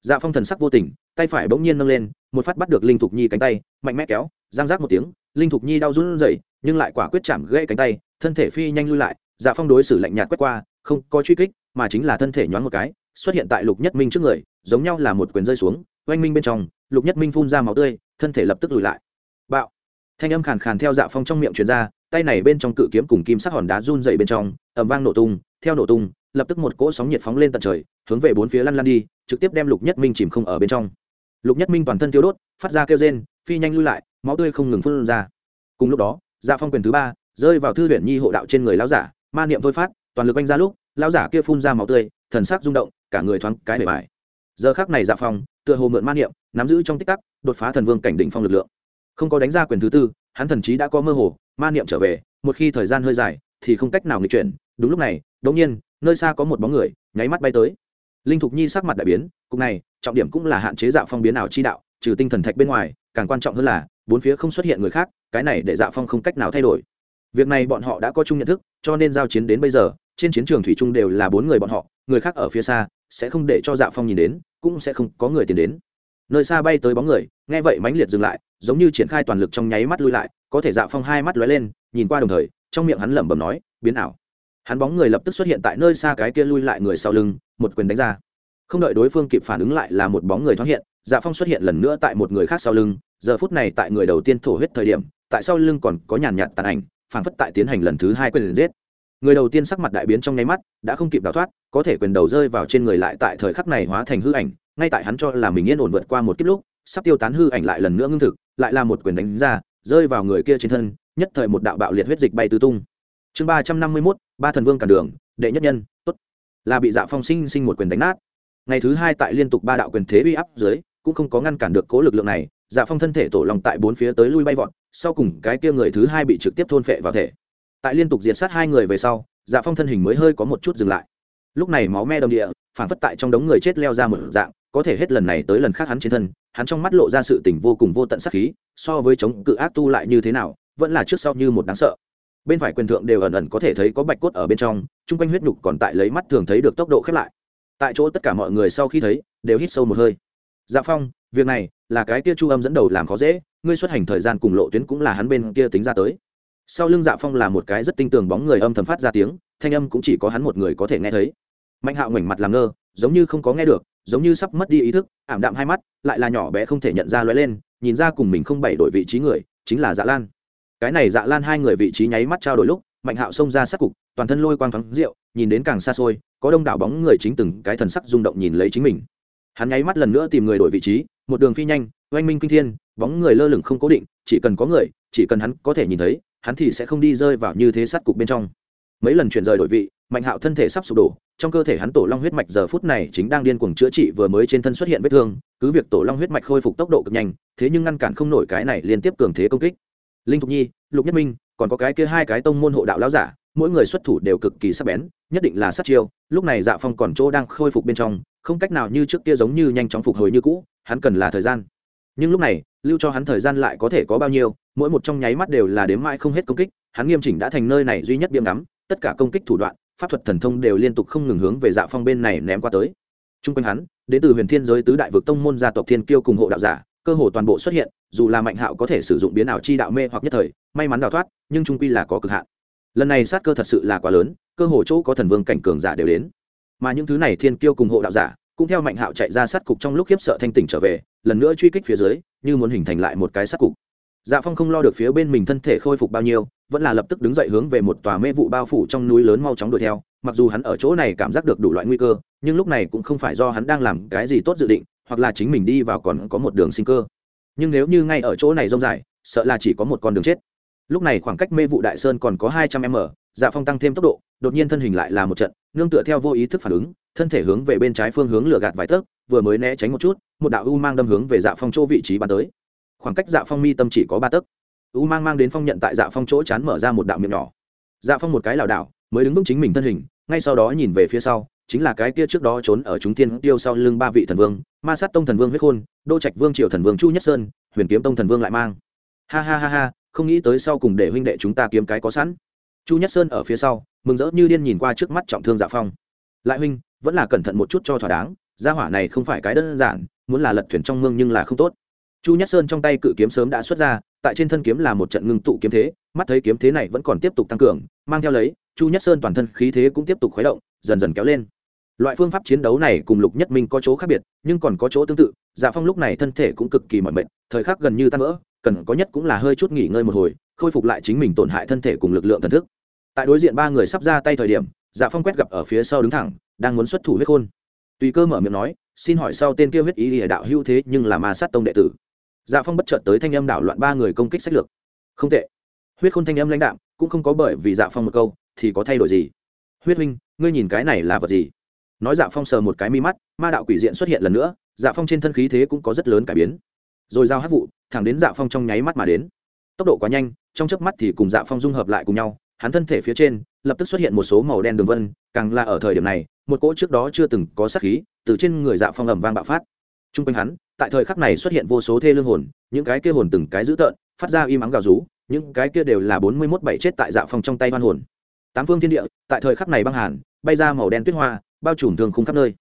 Dạ phong thần sắc vô tình, tay phải bỗng nhiên nâng lên, một phát bắt được linh thục nhi cánh tay, mạnh mẽ kéo, giang rác một tiếng, linh thục nhi đau run rẩy, nhưng lại quả quyết chạm gãy cánh tay, thân thể phi nhanh lui lại dạ phong đối xử lạnh nhạt quét qua, không có truy kích, mà chính là thân thể nhoáng một cái xuất hiện tại lục nhất minh trước người, giống nhau là một quyền rơi xuống, oanh minh bên trong, lục nhất minh phun ra máu tươi, thân thể lập tức lùi lại. Bạo! Thanh âm khàn khàn theo dạ phong trong miệng truyền ra, tay này bên trong cự kiếm cùng kim sắc hòn đá run dậy bên trong ẩm vang nổ tung, theo nổ tung, lập tức một cỗ sóng nhiệt phóng lên tận trời, hướng về bốn phía lăn lăn đi, trực tiếp đem lục nhất minh chìm không ở bên trong. Lục nhất minh toàn thân tiêu đốt, phát ra kêu rên, phi nhanh lui lại, máu tươi không ngừng phun ra. Cùng lúc đó dạ phong quyền thứ ba, rơi vào thư viện nhi hộ đạo trên người lão giả, ma niệm thôi phát, toàn lực oanh ra lúc lão giả kia phun ra máu tươi, thần sắc rung động, cả người thoáng cái bề bài. Giờ khác này dạ phong tựa hồ mượn ma niệm, nắm giữ trong tích tắc, đột phá thần vương cảnh đỉnh phong lực lượng. Không có đánh ra quyền thứ tư, hắn thần chí đã có mơ hồ, ma niệm trở về, một khi thời gian hơi dài, thì không cách nào nghịch chuyển. Đúng lúc này, đột nhiên, nơi xa có một bóng người, nháy mắt bay tới. Linh thục nhi sắc mặt đại biến, cục này, trọng điểm cũng là hạn chế dạ phong biến ảo chi đạo, trừ tinh thần thạch bên ngoài, càng quan trọng hơn là, bốn phía không xuất hiện người khác, cái này để dạ phong không cách nào thay đổi. Việc này bọn họ đã có chung nhận thức, cho nên giao chiến đến bây giờ trên chiến trường thủy trung đều là bốn người bọn họ, người khác ở phía xa, sẽ không để cho dạ phong nhìn đến, cũng sẽ không có người tiến đến. Nơi xa bay tới bóng người, nghe vậy mãnh liệt dừng lại, giống như triển khai toàn lực trong nháy mắt lui lại, có thể dạ phong hai mắt lóe lên, nhìn qua đồng thời, trong miệng hắn lẩm bẩm nói, biến ảo. Hắn bóng người lập tức xuất hiện tại nơi xa cái kia lui lại người sau lưng, một quyền đánh ra. Không đợi đối phương kịp phản ứng lại là một bóng người thoáng hiện dạ phong xuất hiện lần nữa tại một người khác sau lưng, giờ phút này tại người đầu tiên thổ huyết thời điểm, tại sau lưng còn có nhàn nhạt tàn ảnh, phản phất tại tiến hành lần thứ hai quyền giết người đầu tiên sắc mặt đại biến trong nháy mắt, đã không kịp đào thoát, có thể quyền đầu rơi vào trên người lại tại thời khắc này hóa thành hư ảnh, ngay tại hắn cho là mình yên ổn vượt qua một kiếp lúc, sắp tiêu tán hư ảnh lại lần nữa ngưng thực, lại là một quyền đánh ra, rơi vào người kia trên thân, nhất thời một đạo bạo liệt huyết dịch bay tứ tung. Chương ba trăm năm mươi mốt, ba thần vương cản đường, đệ nhất nhân, tốt. Là bị dạ phong sinh sinh một quyền đánh nát. Ngày thứ hai tại liên tục ba đạo quyền thế uy áp dưới, cũng không có ngăn cản được cố lực lượng này dạ phong thân thể tổ lòng tại bốn phía tới lui bay vọt, sau cùng cái kia người thứ hai bị trực tiếp thôn phệ vào thể tại liên tục diệt sát hai người về sau dạ phong thân hình mới hơi có một chút dừng lại. Lúc này máu me đồng địa, phản phất tại trong đống người chết leo ra một dạng, có thể hết lần này tới lần khác hắn trên thân, hắn trong mắt lộ ra sự tỉnh vô cùng vô tận sắc khí, so với chống cự ác tu lại như thế nào, vẫn là trước sau như một đáng sợ. Bên phải quyền thượng đều ẩn ẩn có thể thấy có bạch cốt ở bên trong, chung quanh huyết nhục còn tại lấy mắt thường thấy được tốc độ khép lại. Tại chỗ tất cả mọi người sau khi thấy, đều hít sâu một hơi. Dạ phong, việc này là cái kia chu âm dẫn đầu làm khó dễ, ngươi xuất hành thời gian cùng lộ tuyến cũng là hắn bên kia tính ra tới sau lưng dạ phong là một cái rất tinh tường bóng người âm thầm phát ra tiếng, thanh âm cũng chỉ có hắn một người có thể nghe thấy. Mạnh hạo ngoảnh mặt làm ngơ, giống như không có nghe được, giống như sắp mất đi ý thức, ảm đạm hai mắt, lại là nhỏ bé không thể nhận ra lóe lên, nhìn ra cùng mình không bảy đổi vị trí người, chính là dạ lan. Cái này dạ lan hai người vị trí nháy mắt trao đổi lúc, mạnh hạo xông ra sát cục, toàn thân lôi quang thoáng rượu, nhìn đến càng xa xôi, có đông đảo bóng người chính từng cái thần sắc rung động nhìn lấy chính mình. Hắn nháy mắt lần nữa tìm người đổi vị trí, một đường phi nhanh, oanh minh kinh thiên, bóng người lơ lửng không cố định, chỉ cần có người, chỉ cần hắn có thể nhìn thấy hắn thì sẽ không đi rơi vào như thế sát cục bên trong. Mấy lần chuyển rời đổi vị, mạnh hạo thân thể sắp sụp đổ, trong cơ thể hắn tổ long huyết mạch giờ phút này chính đang điên cuồng chữa trị vừa mới trên thân xuất hiện vết thương, cứ việc tổ long huyết mạch khôi phục tốc độ cực nhanh, thế nhưng ngăn cản không nổi cái này liên tiếp cường thế công kích. Linh thục nhi, lục nhất minh, còn có cái kia hai cái tông môn hộ đạo lão giả, mỗi người xuất thủ đều cực kỳ sắc bén, nhất định là sát chiêu, lúc này dạ phong còn chỗ đang khôi phục bên trong, không cách nào như trước kia giống như nhanh chóng phục hồi như cũ, hắn cần là thời gian nhưng lúc này, lưu cho hắn thời gian lại có thể có bao nhiêu, mỗi một trong nháy mắt đều là đếm mãi không hết công kích, hắn nghiêm chỉnh đã thành nơi này duy nhất biếm ngắm, tất cả công kích thủ đoạn, pháp thuật thần thông đều liên tục không ngừng hướng về dạ phong bên này ném qua tới. T r u n g quanh hắn, đến từ huyền thiên giới tứ đại vực tông môn gia tộc thiên kiêu cùng hộ đạo giả, cơ hồ toàn bộ xuất hiện, dù là mạnh hạo có thể sử dụng biến ảo chi đạo mê hoặc nhất thời, may mắn đào thoát, nhưng trung quy là có cực hạn. Lần này sát cơ thật sự là quá lớn, cơ hồ chỗ có thần vương cảnh cường giả đều đến. Mà những thứ này thiên kiêu cùng hộ đạo giả cũng theo mạnh hạo chạy ra sát cục trong lúc khiếp sợ thanh tỉnh trở về, lần nữa truy kích phía dưới, như muốn hình thành lại một cái sát cục. Dạ phong không lo được phía bên mình thân thể khôi phục bao nhiêu, vẫn là lập tức đứng dậy hướng về một tòa mê vụ bao phủ trong núi lớn mau chóng đuổi theo. Mặc dù hắn ở chỗ này cảm giác được đủ loại nguy cơ, nhưng lúc này cũng không phải do hắn đang làm cái gì tốt dự định, hoặc là chính mình đi vào còn có một đường sinh cơ. Nhưng nếu như ngay ở chỗ này rông dài, sợ là chỉ có một con đường chết. Lúc này khoảng cách mê vụ đại sơn còn có hai trăm m dạ phong tăng thêm tốc độ, đột nhiên thân hình lại là một trận, nương tựa theo vô ý thức phản ứng, thân thể hướng về bên trái phương hướng lửa gạt vài tấc, vừa mới né tránh một chút, một đạo u mang đâm hướng về dạ phong chỗ vị trí bắn tới. Khoảng cách dạ phong mi tâm chỉ có ba tấc. U mang mang đến phong nhận tại dạ phong chỗ chán mở ra một đạo miệng nhỏ. Dạ phong một cái lảo đảo, mới đứng vững chính mình thân hình, ngay sau đó nhìn về phía sau, chính là cái kia trước đó trốn ở chúng tiên tiêu sau lưng ba vị thần vương, ma sát tông thần vương huyết khôn, đô trạch vương triều thần vương chu nhất sơn, huyền kiếm tông thần vương lại mang. Ha ha ha ha, không nghĩ tới sau cùng để huynh đệ chúng ta kiếm cái có sẵn chu nhất sơn ở phía sau, mừng rỡ như điên nhìn qua trước mắt trọng thương dạ phong. Lại huynh, vẫn là cẩn thận một chút cho thỏa đáng, gia hỏa này không phải cái đơn giản, muốn là lật thuyền trong mương nhưng là không tốt. Chu nhất sơn trong tay cự kiếm sớm đã xuất ra, tại trên thân kiếm là một trận ngưng tụ kiếm thế, mắt thấy kiếm thế này vẫn còn tiếp tục tăng cường, mang theo lấy, chu nhất sơn toàn thân khí thế cũng tiếp tục khuấy động, dần dần kéo lên loại phương pháp chiến đấu này cùng lục nhất minh có chỗ khác biệt, nhưng còn có chỗ tương tự dạ phong lúc này thân thể cũng cực kỳ mỏi mệt, thời khắc gần như tan vỡ, cần có nhất cũng là hơi chút nghỉ ngơi một hồi, khôi phục lại chính mình tổn hại thân thể cùng lực lượng thần thức. Tại đối diện ba người sắp ra tay thời điểm dạ phong quét gặp ở phía sau đứng thẳng, đang muốn xuất thủ huyết khôn. Tùy cơ mở miệng nói, xin hỏi sau tên kia huyết ý địa đạo hữu thế nhưng là ma sát tông đệ tử? Dạ phong bất chợt tới thanh âm đảo loạn ba người công kích sách lược. Không tệ. Huyết khôn thanh âm lãnh đạm, cũng không có bởi vì dạ phong một câu thì có thay đổi gì. Huyết huynh, ngươi nhìn cái này là vật gì? Nói dạ phong sờ một cái mi mắt, ma đạo quỷ diện xuất hiện lần nữa dạ phong trên thân khí thế cũng có rất lớn cải biến. Rồi giao hát vụ, thẳng đến dạ phong trong nháy mắt mà đến. Tốc độ quá nhanh, trong chớp mắt thì cùng dạ phong dung hợp lại cùng nhau, hắn thân thể phía trên, lập tức xuất hiện một số màu đen đường vân, càng là ở thời điểm này, một cỗ trước đó chưa từng có sát khí, từ trên người dạ phong ẩm vang bạo phát. T r u n g quanh hắn, tại thời khắc này xuất hiện vô số thê lương hồn, những cái kia hồn từng cái dữ tợn, phát ra im ắng gào rú, những cái kia đều là bốn mươi mốt bảy chết tại dạ phong trong tay hoan hồn. Tám phương thiên địa, tại thời khắc này băng hàn, bay ra màu đen tuyết hoa bao trùm thường khung khắp nơi.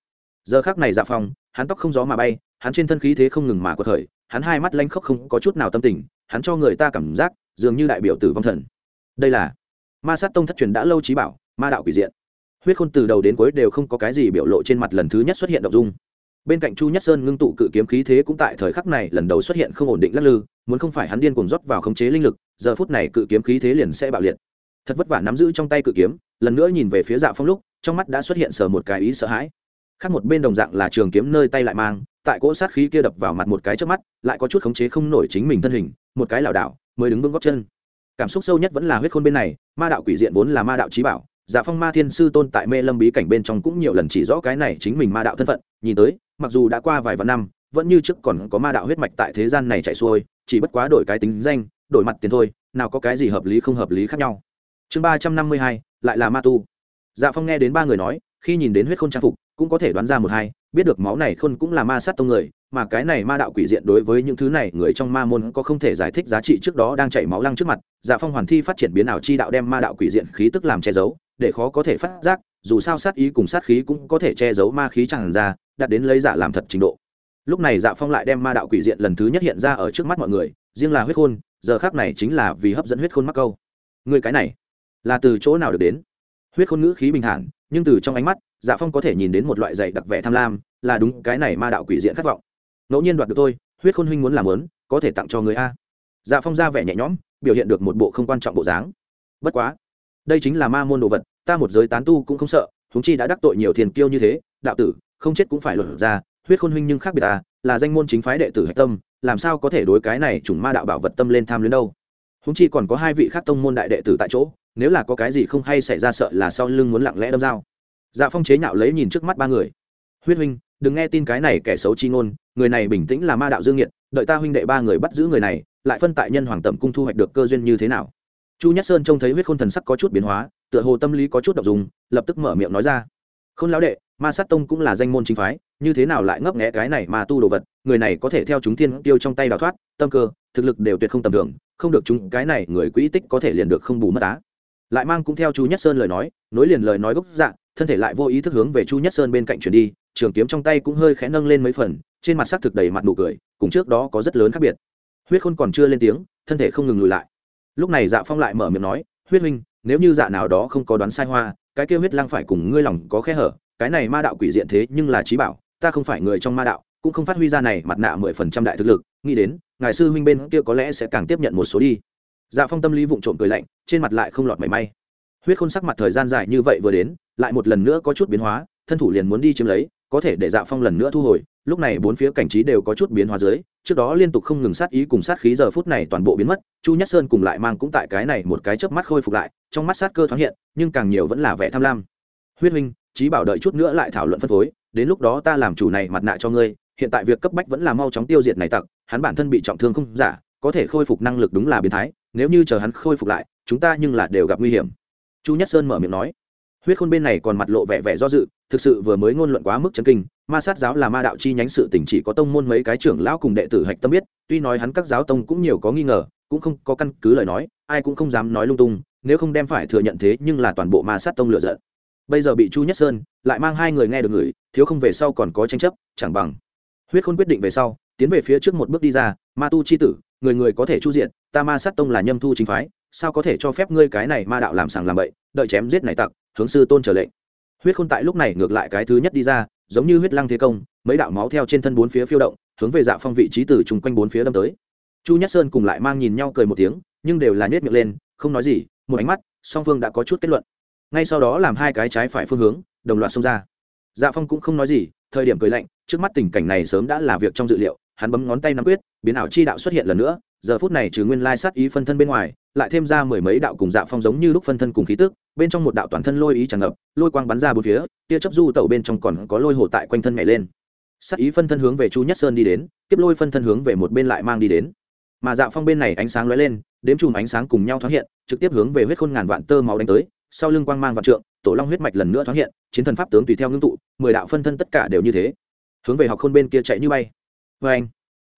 Giờ khắc này dạ phong hắn tóc không gió mà bay, hắn trên thân khí thế không ngừng mà có thời hắn hai mắt lanh khóc không có chút nào tâm tình, hắn cho người ta cảm giác, dường như đại biểu tử vong thần. Đây là ma sát tông thất truyền đã lâu trí bảo, ma đạo quỷ diện. Huyết khôn từ đầu đến cuối đều không có cái gì biểu lộ trên mặt lần thứ nhất xuất hiện đ ộ n g dung. Bên cạnh chu nhất sơn ngưng tụ cự kiếm khí thế cũng tại thời khắc này lần đầu xuất hiện không ổn định lắc lư, muốn không phải hắn điên cuồng rót vào khống chế linh lực, giờ phút này cự kiếm khí thế liền sẽ bạo liệt. Thật vất vả nắm giữ trong tay cự kiếm, lần nữa nhìn về phía dạ phong lúc trong mắt đã xuất hiện sờ một cái ý sợ hãi. Khác một bên đồng dạng là trường kiếm nơi tay lại mang, tại cỗ sát khí kia đập vào mặt một cái trước mắt, lại có chút khống chế không nổi chính mình thân hình, một cái lảo đảo, mới đứng vững góc chân. Cảm xúc sâu nhất vẫn là huyết khôn bên này, ma đạo quỷ diện vốn là ma đạo trí bảo dạ phong ma thiên sư tôn tại mê lâm bí cảnh bên trong cũng nhiều lần chỉ rõ cái này chính mình ma đạo thân phận, nhìn tới, mặc dù đã qua vài vạn năm, vẫn như trước còn có ma đạo huyết mạch tại thế gian này chạy xuôi, chỉ bất quá đổi cái tính danh, đổi mặt tiền thôi, nào có cái gì hợp lý không hợp lý khác nhau. Chương ba trăm năm mươi hai, lại là ma tu dạ phong nghe đến ba người nói, khi nhìn đến huyết khôn trang phục, cũng có thể đoán ra một hai, biết được máu này khôn cũng là ma sát tông người, mà cái này ma đạo quỷ diện đối với những thứ này, người trong ma môn có không thể giải thích giá trị trước đó đang chảy máu lăng trước mặt. Dạ phong hoàn thi phát triển biến ảo chi đạo đem ma đạo quỷ diện khí tức làm che giấu, để khó có thể phát giác, dù sao sát ý cùng sát khí cũng có thể che giấu ma khí chẳng ra, đạt đến lấy giả làm thật trình độ. Lúc này dạ phong lại đem ma đạo quỷ diện lần thứ nhất hiện ra ở trước mắt mọi người, riêng là huyết khôn, giờ khác này chính là vì hấp dẫn huyết khôn mắc câu. Người cái này, là từ chỗ nào được đến? Huyết khôn ngữ khí bình thản, nhưng từ trong ánh mắt dạ phong có thể nhìn đến một loại dày đặc vẻ tham lam, là đúng, cái này ma đạo quỷ diện khát vọng. Ngẫu nhiên đoạt được tôi huyết khôn huynh muốn làm lớn có thể tặng cho người a. Dạ phong ra vẻ nhẹ nhõm, biểu hiện được một bộ không quan trọng bộ dáng. Bất quá, đây chính là ma môn đồ vật, ta một giới tán tu cũng không sợ, huống chi đã đắc tội nhiều thiền kiêu như thế, đạo tử, không chết cũng phải luật ra, huyết khôn huynh nhưng khác biệt ta, là danh môn chính phái đệ tử hạch tâm, làm sao có thể đối cái này chủng ma đạo bảo vật tâm lên tham luyến đâu. Húng chi còn có hai vị khác tông môn đại đệ tử tại chỗ nếu là có cái gì không hay xảy ra sợ là sau lưng muốn lặng lẽ đâm dao. Dạ phong chế nhạo lấy nhìn trước mắt ba người. Huyết huynh, đừng nghe tin cái này kẻ xấu chi ngôn, người này bình tĩnh là ma đạo dương nghiệt, đợi ta huynh đệ ba người bắt giữ người này, lại phân tại nhân hoàng tẩm cung thu hoạch được cơ duyên như thế nào? Chu nhất sơn trông thấy huyết khôn thần sắc có chút biến hóa, tựa hồ tâm lý có chút đ ộ n g dùng lập tức mở miệng nói ra. Khôn lão đệ, ma sát tông cũng là danh môn chính phái, như thế nào lại ngấp nghẽ cái này mà tu đồ vật, người này có thể theo chúng thiên tiêu trong tay đào thoát, tâm cơ, thực lực đều tuyệt không tầm thường, không được chúng cái này người quỹ tích có thể liền được không bù mất á lại mang cũng theo chu nhất sơn lời nói, nối liền lời nói gốc dạng thân thể lại vô ý thức hướng về chu nhất sơn bên cạnh chuyển đi, trường kiếm trong tay cũng hơi khẽ nâng lên mấy phần, trên mặt sắc thực đầy mặt nụ cười, cùng trước đó có rất lớn khác biệt. Huyết khôn còn chưa lên tiếng, thân thể không ngừng lùi lại. Lúc này dạ phong lại mở miệng nói, huyết huynh, nếu như dạ nào đó không có đoán sai hoa, cái kêu huyết lang phải cùng ngươi lòng có khe hở, cái này ma đạo quỷ diện thế nhưng là trí bảo, ta không phải người trong ma đạo, cũng không phát huy ra này mặt nạ mười phần trăm đại thực lực, nghĩ đến, ngài sư huynh bên kia có lẽ sẽ càng tiếp nhận một số đi dạ phong tâm lý vụng trộm cười lạnh, trên mặt lại không lọt mảy may. Huyết khôn sắc mặt thời gian dài như vậy vừa đến, lại một lần nữa có chút biến hóa, thân thủ liền muốn đi chiếm lấy, có thể để dạ phong lần nữa thu hồi, lúc này bốn phía cảnh trí đều có chút biến hóa dưới, trước đó liên tục không ngừng sát ý cùng sát khí giờ phút này toàn bộ biến mất, chu nhất sơn cùng lại mang cũng tại cái này một cái chớp mắt khôi phục lại, trong mắt sát cơ thoáng hiện, nhưng càng nhiều vẫn là vẻ tham lam. Huyết huynh trí bảo đợi chút nữa lại thảo luận phân phối, đến lúc đó ta làm chủ này mặt nạ cho ngươi, hiện tại việc cấp bách vẫn là mau chóng tiêu diệt này tặc, hắn bản thân bị trọng thương không giả, có thể khôi phục năng lực đúng là biến thái nếu như chờ hắn khôi phục lại, chúng ta nhưng là đều gặp nguy hiểm. Chu nhất sơn mở miệng nói. Huyết khôn bên này còn mặt lộ vẻ vẻ do dự, thực sự vừa mới ngôn luận quá mức chấn kinh, ma sát giáo là ma đạo chi nhánh sự tỉnh chỉ có tông môn mấy cái trưởng lão cùng đệ tử hạch tâm biết, tuy nói hắn các giáo tông cũng nhiều có nghi ngờ, cũng không có căn cứ lời nói, ai cũng không dám nói lung tung, nếu không đem phải thừa nhận thế nhưng là toàn bộ ma sát tông lựa giận. Bây giờ bị chu nhất sơn lại mang hai người nghe được người, thiếu không về sau còn có tranh chấp, chẳng bằng. Huyết khôn quyết định về sau, tiến về phía trước một bước đi ra, ma tu chi tử người người có thể chu diện ta ma sát tông là nhâm thu chính phái, sao có thể cho phép ngươi cái này ma đạo làm sàng làm bậy, đợi chém giết này tặc, hướng sư tôn trở lệnh. Huyết khôn tại lúc này ngược lại cái thứ nhất đi ra, giống như huyết lăng thế công, mấy đạo máu theo trên thân bốn phía phiêu động, hướng về dạ phong vị trí từ chung quanh bốn phía đâm tới. Chu nhất sơn cùng lại mang nhìn nhau cười một tiếng, nhưng đều là nhét miệng lên, không nói gì, một ánh mắt, song phương đã có chút kết luận. Ngay sau đó làm hai cái trái phải phương hướng, đồng loạt xông ra. Dạ phong cũng không nói gì, thời điểm cười lạnh, trước mắt tình cảnh này sớm đã là việc trong dự liệu hắn bấm ngón tay nắm quyết, biến ảo chi đạo xuất hiện lần nữa, giờ phút này trừ nguyên lai sát ý phân thân bên ngoài, lại thêm ra mười mấy đạo cùng dạ phong giống như lúc phân thân cùng khí tức, bên trong một đạo toàn thân lôi ý tràn ngập, lôi quang bắn ra bốn phía, tia chấp du tẩu bên trong còn có lôi hồ tại quanh thân nhảy lên. Sát ý phân thân hướng về chu nhất sơn đi đến, tiếp lôi phân thân hướng về một bên lại mang đi đến. Mà dạ phong bên này ánh sáng lóe lên, đếm chùm ánh sáng cùng nhau thoáng hiện, trực tiếp hướng về huyết khôn ngàn vạn tơ máu đánh tới, sau lưng quang mang vạn trượng, tổ long huyết mạch lần nữa thoáng hiện, chiến thần pháp tướng tùy theo ngưng tụ, mười đạo phân thân tất cả đều như thế. Hướng về học khôn bên kia chạy như bay vê anh,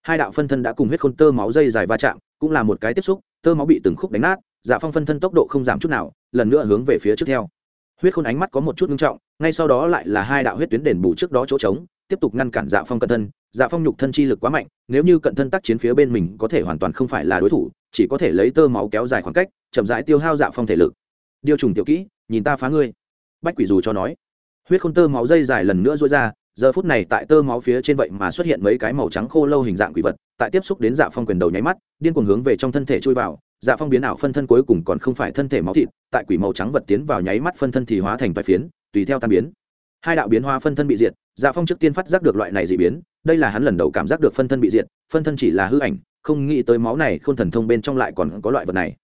hai đạo phân thân đã cùng huyết khôn tơ máu dây dài va chạm, cũng là một cái tiếp xúc, tơ máu bị từng khúc đánh nát dạ phong phân thân tốc độ không giảm chút nào, lần nữa hướng về phía trước theo. Huyết khôn ánh mắt có một chút ngưng trọng, ngay sau đó lại là hai đạo huyết tuyến đền bù trước đó chỗ trống, tiếp tục ngăn cản dạ phong cận thân. Dạ phong nhục thân chi lực quá mạnh, nếu như cận thân tác chiến phía bên mình có thể hoàn toàn không phải là đối thủ, chỉ có thể lấy tơ máu kéo dài khoảng cách, chậm rãi tiêu hao dạ phong thể lực. Điều trùng tiểu kỹ, nhìn ta phá ngươi. Bách quỷ dù cho nói. Huyết khôn tơ máu dây dài lần nữa rối ra giờ phút này tại tơ máu phía trên vậy mà xuất hiện mấy cái màu trắng khô lâu hình dạng quỷ vật, tại tiếp xúc đến dạ phong quyền đầu nháy mắt, điên cuồng hướng về trong thân thể chui vào. Dạ phong biến ảo phân thân cuối cùng còn không phải thân thể máu thịt, tại quỷ màu trắng vật tiến vào nháy mắt phân thân thì hóa thành vài phiến, tùy theo tan biến. Hai đạo biến hóa phân thân bị diệt dạ phong trước tiên phát giác được loại này dị biến, đây là hắn lần đầu cảm giác được phân thân bị diệt, phân thân chỉ là hư ảnh, không nghĩ tới máu này không thần thông bên trong lại còn có loại vật này.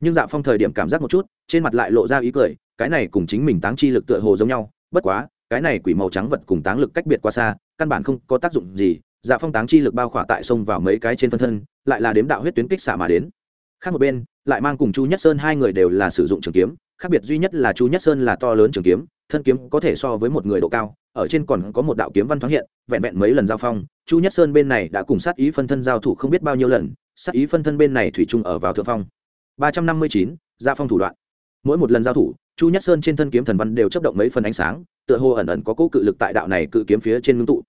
Nhưng dạ phong thời điểm cảm giác một chút, trên mặt lại lộ ra ý cười, cái này cùng chính mình táng chi lực tựa hồ giống nhau, bất quá cái này quỷ màu trắng vật cùng táng lực cách biệt quá xa, căn bản không có tác dụng gì dạ phong táng chi lực bao khỏa tại sông vào mấy cái trên phân thân, lại là đếm đạo huyết tuyến kích xạ mà đến. Khác một bên, lại mang cùng chu nhất sơn hai người đều là sử dụng trường kiếm, khác biệt duy nhất là chu nhất sơn là to lớn trường kiếm, thân kiếm có thể so với một người độ cao, ở trên còn có một đạo kiếm văn thoáng hiện, vẹn vẹn mấy lần giao phong, chu nhất sơn bên này đã cùng sát ý phân thân giao thủ không biết bao nhiêu lần, sát ý phân thân bên này thủy chung ở vào thượng phong. ba trăm năm mươi chín gia phong thủ đoạn. Mỗi một lần giao thủ chu nhất sơn trên thân kiếm thần văn đều chấp động mấy phần ánh sáng, tựa hồ ẩn ẩn có cỗ cự lực tại đạo này cự kiếm phía trên ngưng tụ.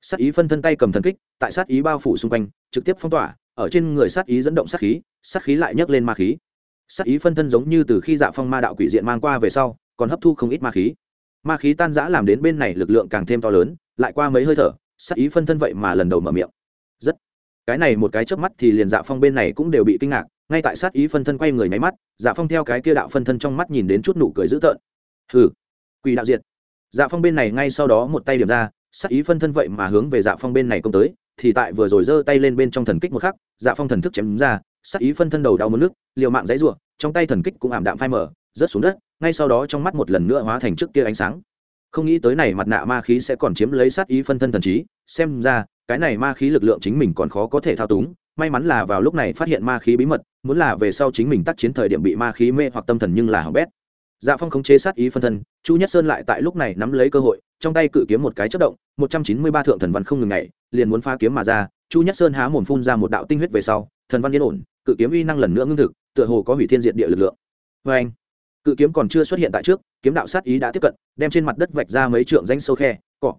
Sát ý phân thân tay cầm thần kích, tại sát ý bao phủ xung quanh, trực tiếp phong tỏa, ở trên người sát ý dẫn động sát khí sát khí lại nhấc lên ma khí. Sát ý phân thân giống như từ khi dạ phong ma đạo quỷ diện mang qua về sau, còn hấp thu không ít ma khí. Ma khí tan giã làm đến bên này lực lượng càng thêm to lớn, lại qua mấy hơi thở, sát ý phân thân vậy mà lần đầu mở miệng. Rất. Cái này một cái chớp mắt thì liền dạ phong bên này cũng đều bị kinh ngạc ngay tại sát ý phân thân quay người nháy mắt dạ phong theo cái kia đạo phân thân trong mắt nhìn đến chút nụ cười dữ tợn. Hừ, quỷ đạo diệt. Dạ phong bên này ngay sau đó một tay điểm ra, sát ý phân thân vậy mà hướng về dạ phong bên này công tới, thì tại vừa rồi giơ tay lên bên trong thần kích một khắc dạ phong thần thức chém ra, sát ý phân thân đầu đau mất nước, liều mạng dãy ruộng trong tay thần kích cũng ảm đạm phai mở rớt xuống đất, ngay sau đó trong mắt một lần nữa hóa thành trước kia ánh sáng. Không nghĩ tới này mặt nạ ma khí sẽ còn chiếm lấy sát ý phân thân thần trí, xem ra, cái này ma khí lực lượng chính mình còn khó có thể thao túng, may mắn là vào lúc này phát hiện ma khí bí mật muốn là về sau chính mình tác chiến thời điểm bị ma khí mê hoặc tâm thần nhưng là hỏng bét. Dạ phong khống chế sát ý phân thân, chu nhất sơn lại tại lúc này nắm lấy cơ hội, trong tay cự kiếm một cái chất động, một trăm chín mươi ba thượng thần văn không ngừng ngày liền muốn phá kiếm mà ra, chu nhất sơn há mồm phun ra một đạo tinh huyết về sau, thần văn yên ổn, cự kiếm uy năng lần nữa ngưng thực, tựa hồ có hủy thiên diện địa lực lượng. Vê anh cự kiếm còn chưa xuất hiện tại trước, kiếm đạo sát ý đã tiếp cận, đem trên mặt đất vạch ra mấy trượng danh sâu khe cọ cọ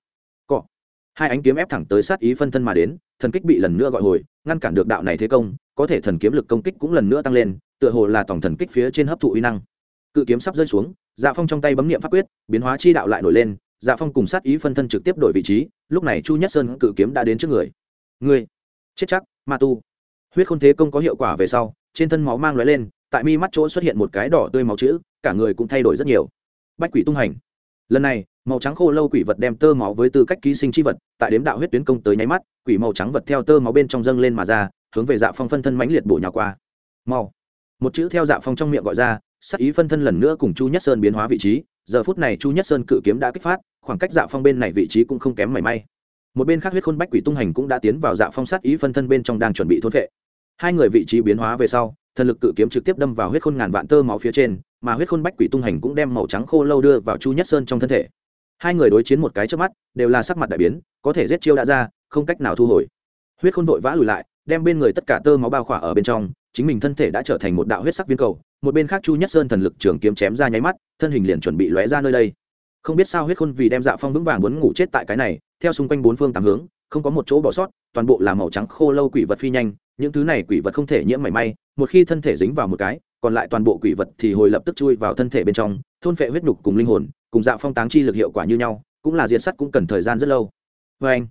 hai ánh kiếm ép thẳng tới sát ý phân thân mà đến, thần kích bị lần nữa gọi hồi, ngăn cản được đạo này thế công, có thể thần kiếm lực công kích cũng lần nữa tăng lên, tựa hồ là tổng thần kích phía trên hấp thụ uy năng. Cự kiếm sắp rơi xuống dạ phong trong tay bấm nghiệm pháp quyết, biến hóa chi đạo lại nổi lên dạ phong cùng sát ý phân thân trực tiếp đổi vị trí, lúc này chu nhất sơn cự kiếm đã đến trước người. Người chết chắc, ma tu. Huyết khôn thế công có hiệu quả về sau, trên thân máu mang lóe lên, tại mi mắt chỗ xuất hiện một cái đỏ tươi máu chữ, cả người cũng thay đổi rất nhiều. Bách quỷ tung hành lần này, màu trắng khô lâu quỷ vật đem tơ máu với tư cách ký sinh chi vật, tại đếm đạo huyết tuyến công tới nháy mắt, quỷ màu trắng vật theo tơ máu bên trong dâng lên mà ra, hướng về dạ phong phân thân mãnh liệt bổ nhào qua. Mau. Một chữ theo dạ phong trong miệng gọi ra, sắc ý phân thân lần nữa cùng chu nhất sơn biến hóa vị trí, giờ phút này chu nhất sơn cự kiếm đã kích phát, khoảng cách dạ phong bên này vị trí cũng không kém mảy may. Một bên khác huyết khôn bách quỷ tung hành cũng đã tiến vào dạ phong sát ý phân thân bên trong đang chuẩn bị thôn vệ. Hai người vị trí biến hóa về sau thần lực cự kiếm trực tiếp đâm vào huyết khôn ngàn vạn tơ máu phía trên, mà huyết khôn bách quỷ tung hành cũng đem màu trắng khô lâu đưa vào chu nhất sơn trong thân thể. Hai người đối chiến một cái trước mắt, đều là sắc mặt đại biến, có thể giết chiêu đã ra, không cách nào thu hồi. Huyết khôn vội vã lùi lại, đem bên người tất cả tơ máu bao khỏa ở bên trong, chính mình thân thể đã trở thành một đạo huyết sắc viên cầu, một bên khác chu nhất sơn thần lực trường kiếm chém ra nháy mắt, thân hình liền chuẩn bị lóe ra nơi đây. Không biết sao huyết khôn vì đem dạ phong vững vàng muốn ngủ chết tại cái này, theo xung quanh bốn phương tám hướng không có một chỗ bỏ sót, toàn bộ là màu trắng khô lâu quỷ vật phi nhanh, những thứ này quỷ vật không thể nhiễm mảy may, một khi thân thể dính vào một cái, còn lại toàn bộ quỷ vật thì hồi lập tức chui vào thân thể bên trong, thôn phệ huyết nhục cùng linh hồn, cùng dạo phong táng chi lực hiệu quả như nhau, cũng là diệt sắt cũng cần thời gian rất lâu. Vê anh,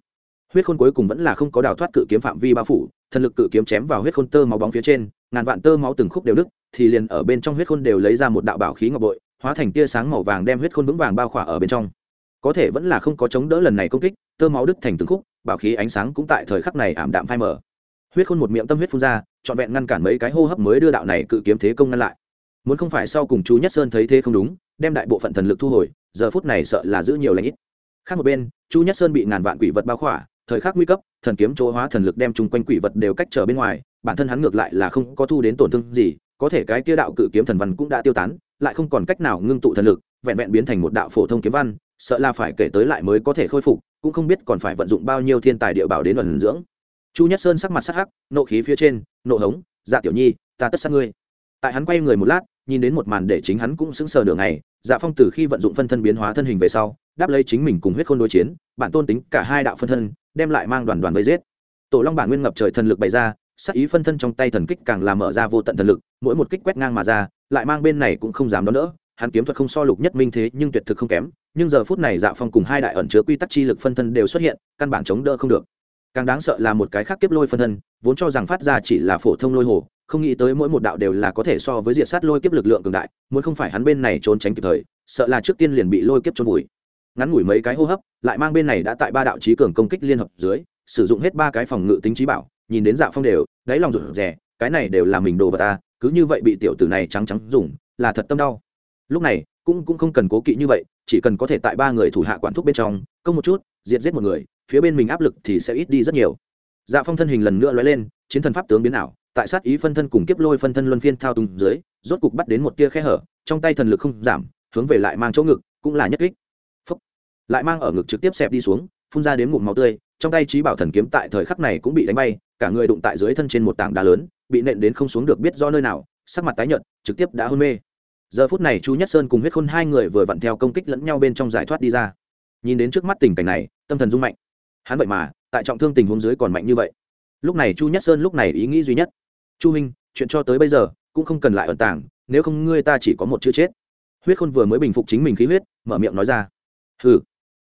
huyết khôn cuối cùng vẫn là không có đào thoát cự kiếm phạm vi bao phủ, thần lực cự kiếm chém vào huyết khôn tơ máu bóng phía trên, ngàn vạn tơ máu từng khúc đều đứt thì liền ở bên trong huyết khôn đều lấy ra một đạo bảo khí ngọc bội, hóa thành tia sáng màu vàng đem huyết khôn vững vàng bao khỏa ở bên trong. Có thể vẫn là không có chống đỡ lần này công kích, tơ máu đứt thành từng khúc bảo khí ánh sáng cũng tại thời khắc này ảm đạm phai mờ. Huyết khôn một miệng tâm huyết phun ra, trọn vẹn ngăn cản mấy cái hô hấp mới đưa đạo này cự kiếm thế công ngăn lại. Muốn không phải sau cùng chú nhất sơn thấy thế không đúng, đem đại bộ phận thần lực thu hồi, giờ phút này sợ là giữ nhiều lãnh ít. Khác một bên chu nhất sơn bị ngàn vạn quỷ vật bao khỏa, thời khắc nguy cấp, thần kiếm chỗ hóa thần lực đem chung quanh quỷ vật đều cách trở bên ngoài, bản thân hắn ngược lại là không có thu đến tổn thương gì, có thể cái kia đạo cự kiếm thần văn cũng đã tiêu tán, lại không còn cách nào ngưng tụ thần lực, vẹn vẹn biến thành một đạo phổ thông kiếm văn sợ là phải kể tới lại mới có thể khôi phục, cũng không biết còn phải vận dụng bao nhiêu thiên tài địa bảo đến ẩn dưỡng. Chu nhất sơn sắc mặt sắc hắc, nộ khí phía trên, nộ hống dạ tiểu nhi, ta tất sát ngươi. Tại hắn quay người một lát, nhìn đến một màn để chính hắn cũng sững sờ nửa ngày dạ phong từ khi vận dụng phân thân biến hóa thân hình về sau, đáp lấy chính mình cùng huyết khôn đối chiến, bản tôn tính cả hai đạo phân thân, đem lại mang đoàn đoàn vây giết. Tổ long bản nguyên ngập trời thần lực bày ra sắc ý phân thân trong tay thần kích càng làm mở ra vô tận thần lực, mỗi một kích quét ngang mà ra, lại mang bên này cũng không dám đón đỡ hắn kiếm thuật không so lục nhất minh thế nhưng tuyệt thực không kém, nhưng giờ phút này dạ phong cùng hai đại ẩn chứa quy tắc chi lực phân thân đều xuất hiện, căn bản chống đỡ không được. Càng đáng sợ là một cái khác kiếp lôi phân thân, vốn cho rằng phát ra chỉ là phổ thông lôi hồ, không nghĩ tới mỗi một đạo đều là có thể so với diệt sát lôi kiếp lực lượng cường đại, muốn không phải hắn bên này trốn tránh kịp thời, sợ là trước tiên liền bị lôi kiếp trôn vùi. Ngắn ngủi mấy cái hô hấp, lại mang bên này đã tại ba đạo trí cường công kích liên hợp dưới, sử dụng hết ba cái phòng ngự tính trí bảo, nhìn đến dạ phong đều, đáy lòng rụt rè, cái này đều là mình đồ vật ta, cứ như vậy bị tiểu tử này trắng trắng dùng, là thật tâm đau lúc này, cũng cũng không cần cố kỵ như vậy, chỉ cần có thể tại ba người thủ hạ quản thúc bên trong, công một chút, diệt giết một người, phía bên mình áp lực thì sẽ ít đi rất nhiều. Dạ phong thân hình lần nữa lóe lên, chiến thần pháp tướng biến ảo, tại sát ý phân thân cùng kiếp lôi phân thân luân phiên thao túng dưới, rốt cục bắt đến một tia khe hở, trong tay thần lực không giảm, hướng về lại mang chỗ ngực, cũng là nhất kích. Phúc. lại mang ở ngực trực tiếp xẹp đi xuống, phun ra đến ngụm máu tươi, trong tay trí bảo thần kiếm tại thời khắc này cũng bị đánh bay, cả người đụng tại dưới thân trên một tảng đá lớn, bị nện đến không xuống được biết do nơi nào, sắc mặt tái nhợt, trực tiếp đã hôn mê giờ phút này chu nhất sơn cùng huyết khôn hai người vừa vặn theo công kích lẫn nhau bên trong giải thoát đi ra. Nhìn đến trước mắt tình cảnh này, tâm thần rung mạnh. Hắn vậy mà, tại trọng thương tình huống dưới còn mạnh như vậy. Lúc này chu nhất sơn lúc này ý nghĩ duy nhất. Chu minh, chuyện cho tới bây giờ cũng không cần lại ẩn tàng, nếu không ngươi ta chỉ có một chữ chết. Huyết khôn vừa mới bình phục chính mình khí huyết, mở miệng nói ra. Hừ.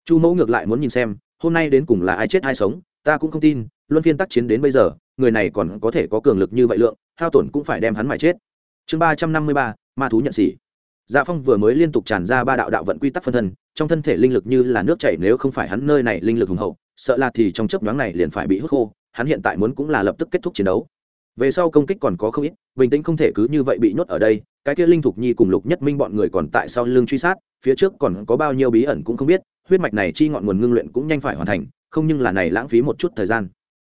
Chu mẫu ngược lại muốn nhìn xem, hôm nay đến cùng là ai chết ai sống, ta cũng không tin, luân phiên tác chiến đến bây giờ, người này còn có thể có cường lực như vậy lượng, hao tổn cũng phải đem hắn mải chết. Chương ba trăm năm mươi ba ma thú nhận xỉ. Dạ phong vừa mới liên tục tràn ra ba đạo đạo vận quy tắc phân thân, trong thân thể linh lực như là nước chảy nếu không phải hắn nơi này linh lực hùng hậu, sợ là thì trong chấp nhoáng này liền phải bị hút khô, hắn hiện tại muốn cũng là lập tức kết thúc chiến đấu. Về sau công kích còn có không ít, bình tĩnh không thể cứ như vậy bị nhốt ở đây, cái kia linh thục nhi cùng lục nhất minh bọn người còn tại sau lưng truy sát, phía trước còn có bao nhiêu bí ẩn cũng không biết, huyết mạch này chi ngọn nguồn ngưng luyện cũng nhanh phải hoàn thành, không nhưng là này lãng phí một chút thời gian.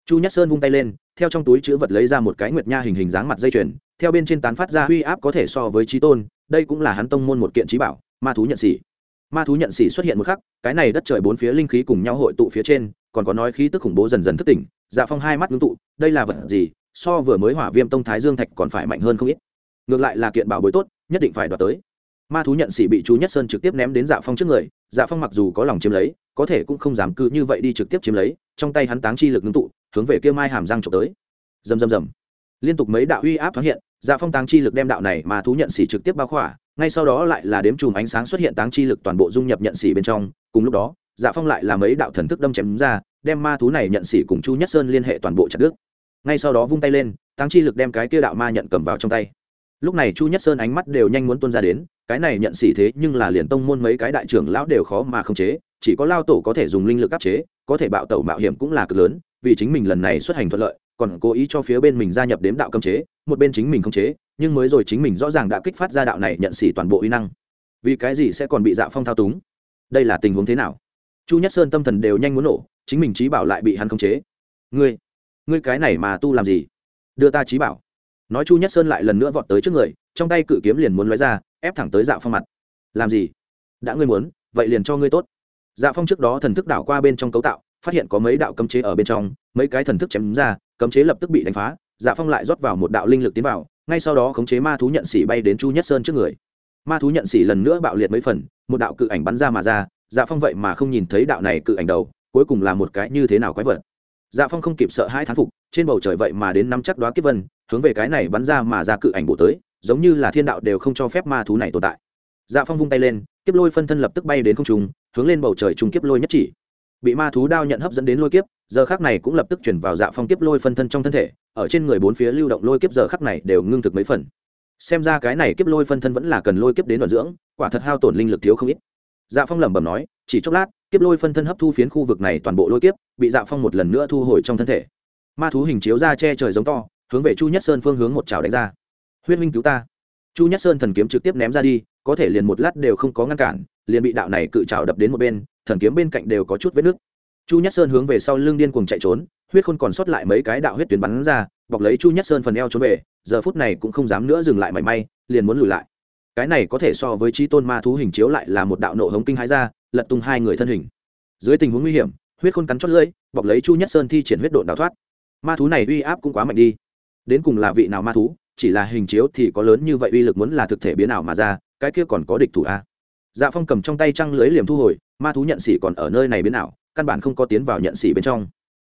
Chu nhất sơn vung tay lên, theo trong túi chữ vật lấy ra một cái nguyệt nha hình hình dáng mặt dây chuyền theo bên trên tán phát ra uy áp có thể so với trí tôn, đây cũng là hắn tông môn một kiện trí bảo, ma thú nhận xỉ ma thú nhận xỉ xuất hiện một khắc, cái này đất trời bốn phía linh khí cùng nhau hội tụ phía trên, còn có nói khí tức khủng bố dần dần thức tỉnh dạ phong hai mắt ngưng tụ, đây là vật gì, so vừa mới hỏa viêm tông thái dương thạch còn phải mạnh hơn không ít. Ngược lại là kiện bảo bối tốt, nhất định phải đoạt tới. Ma thú nhận xỉ bị chú nhất sơn trực tiếp ném đến dạ phong trước người dạ phong mặc dù có lòng chiếm lấy, có thể cũng không dám cứ như vậy đi trực tiếp chiếm lấy, trong tay hắn táng chi lực ngưng tụ, hướng về kia mai hàm răng trộm tới. Rầm rầm rầm liên tục mấy đạo uy áp thoáng hiện dạ phong táng chi lực đem đạo này mà thú nhận xỉ trực tiếp bao khỏa, ngay sau đó lại là đếm chùm ánh sáng xuất hiện táng chi lực toàn bộ dung nhập nhận xỉ bên trong, cùng lúc đó dạ phong lại làm mấy đạo thần thức đâm chém ra, đem ma thú này nhận xỉ cùng chu nhất sơn liên hệ toàn bộ chặt đức ngay sau đó vung tay lên, táng chi lực đem cái kia đạo ma nhận cầm vào trong tay. Lúc này chu nhất sơn ánh mắt đều nhanh muốn tuôn ra đến, cái này nhận xỉ thế nhưng là liền tông môn mấy cái đại trưởng lão đều khó mà không chế, chỉ có lao tổ có thể dùng linh lực áp chế, có thể bạo tẩu mạo hiểm cũng là cực lớn, vì chính mình lần này xuất hành thuận lợi còn cố ý cho phía bên mình gia nhập đếm đạo cấm chế, một bên chính mình không chế, nhưng mới rồi chính mình rõ ràng đã kích phát ra đạo này nhận xỉ toàn bộ uy năng. Vì cái gì sẽ còn bị dạ phong thao túng? Đây là tình huống thế nào? Chu nhất sơn tâm thần đều nhanh muốn nổ, chính mình trí bảo lại bị hắn khống chế. Ngươi ngươi cái này mà tu làm gì? Đưa ta trí bảo. Nói chu nhất sơn lại lần nữa vọt tới trước người, trong tay cự kiếm liền muốn lóe ra, ép thẳng tới dạ phong mặt. Làm gì? Đã ngươi muốn, vậy liền cho ngươi tốt. Dạ phong trước đó thần thức đảo qua bên trong cấu tạo phát hiện có mấy đạo cấm chế ở bên trong, mấy cái thần thức chém ra, cấm chế lập tức bị đánh phá dạ phong lại rót vào một đạo linh lực tiến vào, ngay sau đó khống chế ma thú nhận xỉ bay đến chu nhất sơn trước người. Ma thú nhận xỉ lần nữa bạo liệt mấy phần, một đạo cự ảnh bắn ra mà ra dạ phong vậy mà không nhìn thấy đạo này cự ảnh đầu, cuối cùng là một cái như thế nào quái vật. Dạ phong không kịp sợ hai thán phục, trên bầu trời vậy mà đến năm chắc đoá kiếp vân, hướng về cái này bắn ra mà ra cự ảnh bổ tới, giống như là thiên đạo đều không cho phép ma thú này tồn tại. Dạ phong vung tay lên, kiếp lôi phân thân lập tức bay đến không trung, hướng lên bầu trời trung kiếp lôi nhất chỉ bị ma thú đao nhận hấp dẫn đến lôi kiếp, giờ khắc này cũng lập tức chuyển vào dạ phong kiếp lôi phân thân trong thân thể, ở trên người bốn phía lưu động lôi kiếp giờ khắc này đều ngưng thực mấy phần. Xem ra cái này kiếp lôi phân thân vẫn là cần lôi kiếp đến đoạn dưỡng, quả thật hao tổn linh lực thiếu không ít. Dạ phong lẩm bẩm nói, chỉ chốc lát, kiếp lôi phân thân hấp thu phiến khu vực này toàn bộ lôi kiếp, bị dạ phong một lần nữa thu hồi trong thân thể. Ma thú hình chiếu ra che trời giống to, hướng về chu nhất sơn phương hướng một trảo đánh ra. Huyết minh cứu ta. Chu nhất sơn thần kiếm trực tiếp ném ra đi, có thể liền một lát đều không có ngăn cản, liền bị đạo này cự trào đập đến một bên thần kiếm bên cạnh đều có chút vết nứt chu nhất sơn hướng về sau lưng điên cuồng chạy trốn, huyết khôn còn sót lại mấy cái đạo huyết tuyến bắn ra, bọc lấy chu nhất sơn phần eo trốn về, giờ phút này cũng không dám nữa dừng lại mảy may, liền muốn lùi lại. Cái này có thể so với trí tôn ma thú hình chiếu lại là một đạo nộ hống kinh hãi ra, lật tung hai người thân hình. Dưới tình huống nguy hiểm, huyết khôn cắn chót lưỡi, bọc lấy chu nhất sơn thi triển huyết độn đào thoát. Ma thú này uy áp cũng quá mạnh đi. Đến cùng là vị nào ma thú, chỉ là hình chiếu thì có lớn như vậy uy lực muốn là thực thể biến ảo mà ra, cái kia còn có địch thủ a dạ phong cầm trong tay trăng lưới liềm thu hồi ma thú nhận xỉ còn ở nơi này biến ảo, căn bản không có tiến vào nhận xỉ bên trong.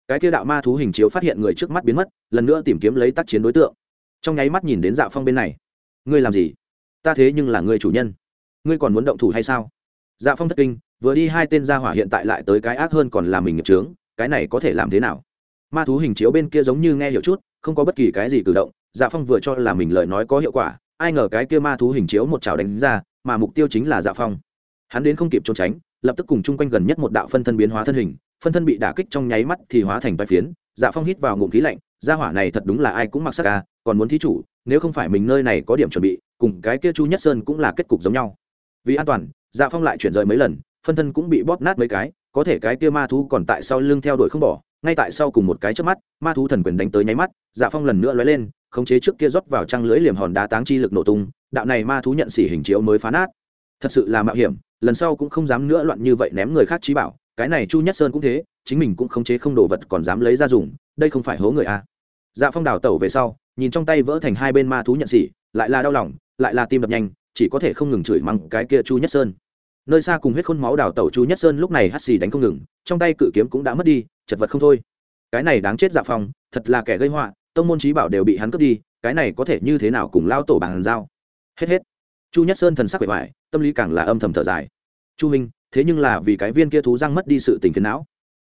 Cái kia đạo ma thú hình chiếu phát hiện người trước mắt biến mất, lần nữa tìm kiếm lấy tác chiến đối tượng. Trong nháy mắt nhìn đến dạ phong bên này. Ngươi làm gì? Ta thế nhưng là người chủ nhân. Ngươi còn muốn động thủ hay sao? Dạ phong thất kinh, vừa đi hai tên gia hỏa hiện tại lại tới cái ác hơn còn làm mình nghiệp trướng cái này có thể làm thế nào? Ma thú hình chiếu bên kia giống như nghe hiểu chút, không có bất kỳ cái gì cử động dạ phong vừa cho là mình lời nói có hiệu quả, ai ngờ cái kia ma thú hình chiếu một chảo đánh ra, mà mục tiêu chính là dạ phong. Hắn đến không kịp trốn tránh lập tức cùng chung quanh gần nhất một đạo phân thân biến hóa thân hình, phân thân bị đả kích trong nháy mắt thì hóa thành vai phiến dạ phong hít vào ngụm khí lạnh, gia hỏa này thật đúng là ai cũng mặc sắc ca còn muốn thí chủ, nếu không phải mình nơi này có điểm chuẩn bị, cùng cái kia chu nhất sơn cũng là kết cục giống nhau. Vì an toàn dạ phong lại chuyển rời mấy lần, phân thân cũng bị bóp nát mấy cái, có thể cái kia ma thú còn tại sau lưng theo đuổi không bỏ, ngay tại sau cùng một cái trước mắt, ma thú thần quyền đánh tới nháy mắt dạ phong lần nữa lóe lên, khống chế trước kia rót vào trăng lưới liềm hòn đá táng chi lực nổ tung, đạo này ma thú nhận xỉ hình chiếu mới phá nát thật sự là mạo hiểm, lần sau cũng không dám nữa loạn như vậy ném người khác trí bảo, cái này chu nhất sơn cũng thế, chính mình cũng khống chế không đồ vật còn dám lấy ra dùng, đây không phải hố người a dạ phong đào tẩu về sau, nhìn trong tay vỡ thành hai bên ma thú nhận xỉ, lại là đau lòng, lại là tim đập nhanh, chỉ có thể không ngừng chửi mắng cái kia chu nhất sơn. Nơi xa cùng huyết khôn máu đào tẩu chu nhất sơn lúc này hắt xì đánh không ngừng, trong tay cự kiếm cũng đã mất đi, chật vật không thôi. Cái này đáng chết dạ phong, thật là kẻ gây họa, tông môn trí bảo đều bị hắn cướp đi, cái này có thể như thế nào cùng lao tổ bàn giao? Hết hết chu nhất sơn thần sắc bề ngoài, tâm lý càng là âm thầm thở dài. Chu minh, thế nhưng là vì cái viên kia thú răng mất đi sự tình phiền não.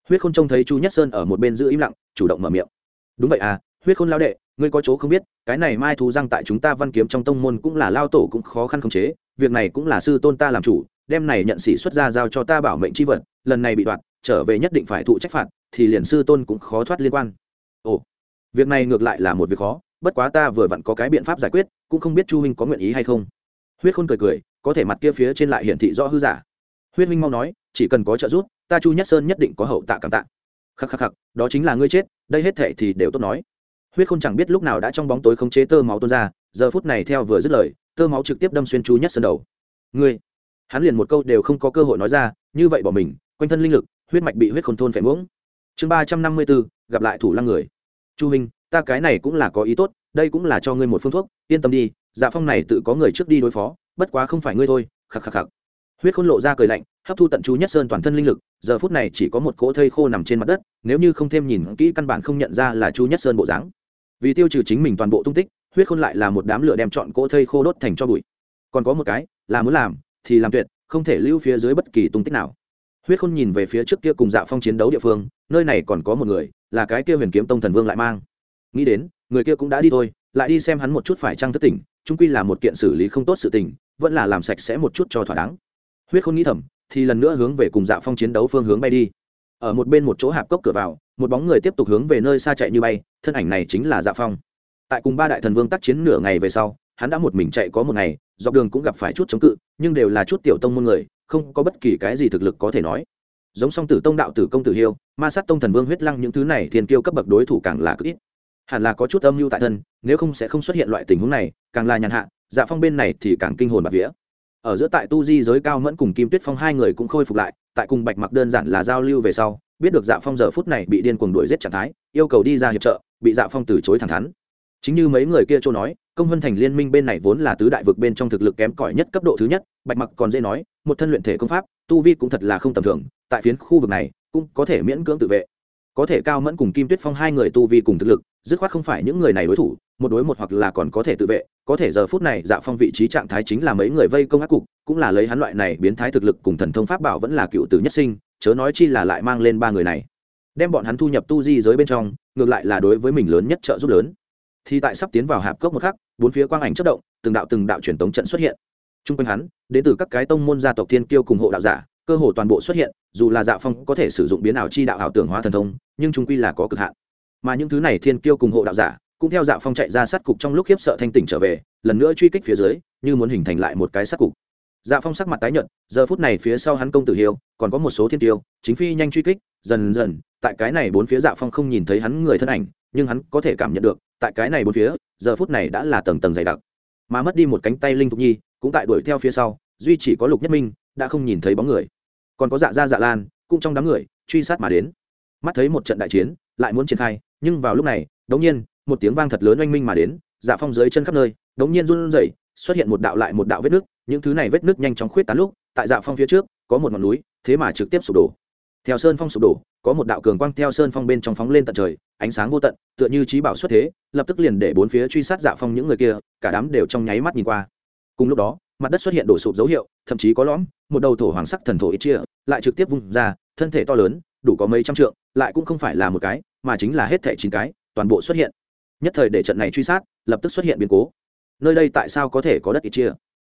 Huyết khôn trông thấy chu nhất sơn ở một bên giữ im lặng, chủ động mở miệng. Đúng vậy à huyết khôn lao đệ, ngươi có chỗ không biết, cái này mai thú răng tại chúng ta văn kiếm trong tông môn cũng là lao tổ cũng khó khăn khống chế, việc này cũng là sư tôn ta làm chủ, đem này nhận sĩ xuất ra giao cho ta bảo mệnh c h i vật, lần này bị đoạt, trở về nhất định phải thụ trách phạt, thì liền sư tôn cũng khó thoát liên quan. Ồ, việc này ngược lại là một việc khó, bất quá ta vừa vặn có cái biện pháp giải quyết, cũng không biết chu huynh có nguyện ý hay không huyết khôn cười cười, có thể mặt kia phía trên lại hiển thị rõ hư giả. Huyết Minh mau nói, chỉ cần có trợ giúp, ta chu nhất sơn nhất định có hậu tạ cảm tạ. Khắc khắc khắc, đó chính là ngươi chết, đây hết thệ thì đều tốt nói. Huyết khôn chẳng biết lúc nào đã trong bóng tối khống chế tơ máu tuôn ra, giờ phút này theo vừa dứt lời, tơ máu trực tiếp đâm xuyên chu nhất sơn đầu. Ngươi, hắn liền một câu đều không có cơ hội nói ra, như vậy bỏ mình, quanh thân linh lực, huyết mạch bị huyết khôn thôn phải muỗng. Chương ba trăm năm mươi bốn, gặp lại thủ lăng người. Chu huynh ta cái này cũng là có ý tốt, đây cũng là cho ngươi một phương thuốc, yên tâm đi dạ phong này tự có người trước đi đối phó, bất quá không phải ngươi thôi, khắc khắc khắc. Huyết khôn lộ ra cười lạnh, hấp thu tận chú nhất sơn toàn thân linh lực, giờ phút này chỉ có một cỗ thây khô nằm trên mặt đất, nếu như không thêm nhìn kỹ căn bản không nhận ra là chu nhất sơn bộ dáng. Vì tiêu trừ chính mình toàn bộ tung tích, huyết khôn lại là một đám lửa đem chọn cỗ thây khô đốt thành cho bụi. Còn có một cái, là muốn làm, thì làm tuyệt, không thể lưu phía dưới bất kỳ tung tích nào. Huyết khôn nhìn về phía trước kia cùng dạ phong chiến đấu địa phương, nơi này còn có một người, là cái kia huyền kiếm tông thần vương lại mang. Nghĩ đến, người kia cũng đã đi thôi, lại đi xem hắn một chút phải trăng thất tỉnh trung quy là một kiện xử lý không tốt sự tình, vẫn là làm sạch sẽ một chút cho thỏa đáng. Huyết khôn nghĩ thầm, thì lần nữa hướng về cùng dạ phong chiến đấu phương hướng bay đi. Ở một bên một chỗ hạp cốc cửa vào, một bóng người tiếp tục hướng về nơi xa chạy như bay, thân ảnh này chính là dạ phong. Tại cùng ba đại thần vương tác chiến nửa ngày về sau, hắn đã một mình chạy có một ngày, dọc đường cũng gặp phải chút chống cự, nhưng đều là chút tiểu tông môn người, không có bất kỳ cái gì thực lực có thể nói. Giống song tử tông đạo tử công tử hiêu, ma sát tông thần vương huyết lăng những thứ này thiên kiêu cấp bậc đối thủ càng là cực ít hẳn là có chút âm mưu tại thân, nếu không sẽ không xuất hiện loại tình huống này, càng là nhàn hạ dạ phong bên này thì càng kinh hồn bạc vía. Ở giữa tại tu di giới cao mẫn cùng kim tuyết phong hai người cũng khôi phục lại, tại cùng bạch mặc đơn giản là giao lưu về sau, biết được dạ phong giờ phút này bị điên cuồng đuổi giết trạng thái, yêu cầu đi ra hiệp trợ, bị dạ phong từ chối thẳng thắn. Chính như mấy người kia châu nói, công vân thành liên minh bên này vốn là tứ đại vực bên trong thực lực kém cỏi nhất cấp độ thứ nhất, bạch mặc còn dễ nói, một thân luyện thể công pháp, tu vi cũng thật là không tầm thường, tại phiến khu vực này, cũng có thể miễn cưỡng tự vệ có thể cao mẫn cùng kim tuyết phong hai người tu vi cùng thực lực, dứt khoát không phải những người này đối thủ, một đối một hoặc là còn có thể tự vệ, có thể giờ phút này dạ phong vị trí trạng thái chính là mấy người vây công ác cục, cũng là lấy hắn loại này biến thái thực lực cùng thần thông pháp bảo vẫn là cựu tử nhất sinh, chớ nói chi là lại mang lên ba người này. Đem bọn hắn thu nhập tu di giới bên trong, ngược lại là đối với mình lớn nhất trợ giúp lớn. Thì tại sắp tiến vào hạp cốc một khắc, bốn phía quang ảnh chất động, từng đạo từng đạo truyền tống trận xuất hiện. T r u n g quanh hắn, đến từ các cái tông môn gia tộc thiên kiêu cùng hộ đạo giả, cơ hồ toàn bộ xuất hiện, dù là dạ phong có thể sử dụng biến ảo chi đạo ảo tưởng hóa thần thông nhưng trung quy là có cực hạn. Mà những thứ này thiên kiêu cùng hộ đạo giả cũng theo dạo phong chạy ra sát cục trong lúc khiếp sợ thanh tỉnh trở về, lần nữa truy kích phía dưới, như muốn hình thành lại một cái sát cục. Dạ phong sắc mặt tái nhợt, giờ phút này phía sau hắn công tử hiếu còn có một số thiên tiêu chính phi nhanh truy kích, dần dần, tại cái này bốn phía dạ phong không nhìn thấy hắn người thân ảnh, nhưng hắn có thể cảm nhận được, tại cái này bốn phía, giờ phút này đã là tầng tầng dày đặc. Mà mất đi một cánh tay linh thục nhi, cũng tại đuổi theo phía sau, duy chỉ có lục nhất minh, đã không nhìn thấy bóng người. Còn có dạ gia dạ lan, cũng trong đám người, truy sát mà đến mắt thấy một trận đại chiến, lại muốn triển khai, nhưng vào lúc này đống nhiên, một tiếng vang thật lớn oanh minh mà đến dạ phong dưới chân khắp nơi đống nhiên run rẩy, xuất hiện một đạo lại một đạo vết nước, những thứ này vết nước nhanh chóng khuyết tán lúc, tại dạ phong phía trước, có một ngọn núi, thế mà trực tiếp sụp đổ. Theo sơn phong sụp đổ, có một đạo cường quang theo sơn phong bên trong phóng lên tận trời, ánh sáng vô tận, tựa như trí bảo xuất thế, lập tức liền để bốn phía truy sát dạ phong những người kia, cả đám đều trong nháy mắt nhìn qua. Cùng lúc đó, mặt đất xuất hiện đổ sụp dấu hiệu, thậm chí có lõm, một đầu thổ hoàng sắc thần thổ ít chia, lại trực tiếp vung ra, thân thể to lớn, đủ có mấy trăm trượng lại cũng không phải là một cái, mà chính là hết thẻ chín cái, toàn bộ xuất hiện. Nhất thời để trận này truy sát, lập tức xuất hiện biến cố. Nơi đây tại sao có thể có đất ít chia?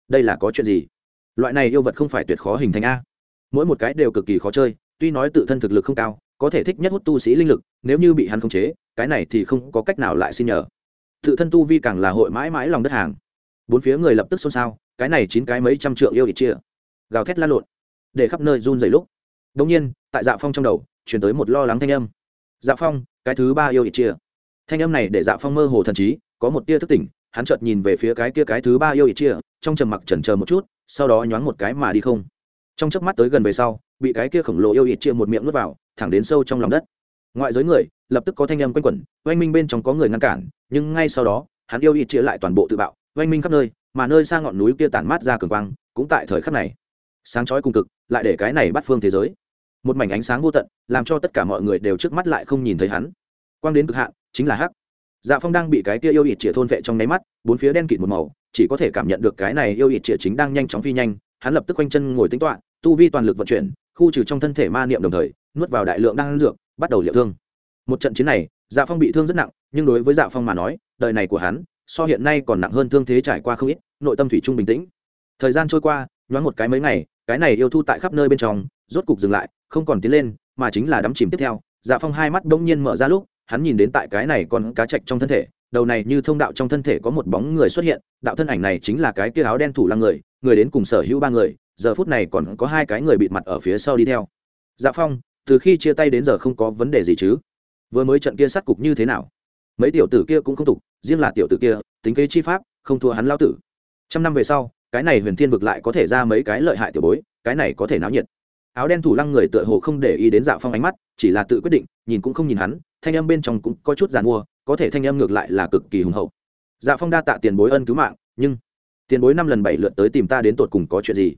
Đây là có chuyện gì? Loại này yêu vật không phải tuyệt khó hình thành a. Mỗi một cái đều cực kỳ khó chơi, tuy nói tự thân thực lực không cao, có thể thích nhất hút tu sĩ linh lực, nếu như bị hắn khống chế, cái này thì không có cách nào lại xin nhờ. Tự thân tu vi càng là hội mãi mãi lòng đất hàng. Bốn phía người lập tức xôn xao, cái này chín cái mấy trăm trượng yêu ít chia. Gào thét la lộn, để khắp nơi run dày lúc. Đông nhiên, tại dạ phong trong đầu chuyển tới một lo lắng thanh âm. Dạ phong, cái thứ ba yêu ít chia. Thanh âm này để dạ phong mơ hồ thần trí, có một tia thức tỉnh, hắn chợt nhìn về phía cái kia cái thứ ba yêu ít chia, trong trầm mặc chần chờ một chút, sau đó nhoáng một cái mà đi không. Trong chớp mắt tới gần về sau, bị cái kia khổng lồ yêu ít chia một miệng nuốt vào, thẳng đến sâu trong lòng đất. Ngoại giới người, lập tức có thanh âm quanh quẩn, oanh minh bên trong có người ngăn cản, nhưng ngay sau đó, hắn yêu ít chia lại toàn bộ tự bạo, oanh minh khắp nơi, mà nơi xa ngọn núi kia tản mát ra cường quang, cũng tại thời khắc này. Sáng chói cùng cực, lại để cái này bắt phương thế giới một mảnh ánh sáng vô tận, làm cho tất cả mọi người đều trước mắt lại không nhìn thấy hắn. Quang đến cực hạn, chính là hắc. Dạ phong đang bị cái kia yêu ịt chĩa thôn vệ trong nháy mắt, bốn phía đen kịt một màu, chỉ có thể cảm nhận được cái này yêu ịt chĩa chính đang nhanh chóng phi nhanh, hắn lập tức quanh chân ngồi tính toạ tu vi toàn lực vận chuyển, khu trừ trong thân thể ma niệm đồng thời, nuốt vào đại lượng đang dược, bắt đầu liệu thương. Một trận chiến này dạ phong bị thương rất nặng, nhưng đối với dạ phong mà nói, đời này của hắn, so hiện nay còn nặng hơn thương thế trải qua không ít, nội tâm thủy chung bình tĩnh. Thời gian trôi qua, nhoáng một cái mấy ngày cái này yêu thu tại khắp nơi bên trong, rốt cục dừng lại, không còn tiến lên, mà chính là đắm chìm tiếp theo. Dạ phong hai mắt bỗng nhiên mở ra lúc, hắn nhìn đến tại cái này còn cá chạch trong thân thể, đầu này như thông đạo trong thân thể có một bóng người xuất hiện. Đạo thân ảnh này chính là cái kia áo đen thủ lăng người người đến cùng sở hữu ba người, giờ phút này còn có hai cái người bịt mặt ở phía sau đi theo. Dạ phong, từ khi chia tay đến giờ không có vấn đề gì chứ? Vừa mới trận kia sát cục như thế nào? Mấy tiểu tử kia cũng không tục, riêng là tiểu tử kia, tính kế chi pháp, không thua hắn lao tử. Trăm năm về sau cái này huyền thiên vực lại có thể ra mấy cái lợi hại tiểu bối, cái này có thể náo nhiệt. Áo đen thủ lăng người tựa hồ không để ý đến dạ phong ánh mắt, chỉ là tự quyết định, nhìn cũng không nhìn hắn, thanh âm bên trong cũng có chút giàn mua, có thể thanh âm ngược lại là cực kỳ hùng hậu. Dạ phong đa tạ tiền bối ân cứu mạng, nhưng tiền bối năm lần bảy lượt tới tìm ta đến tột cùng có chuyện gì?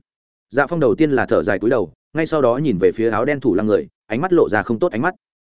Dạ phong đầu tiên là thở dài cúi đầu, ngay sau đó nhìn về phía áo đen thủ lăng người, ánh mắt lộ ra không tốt ánh mắt.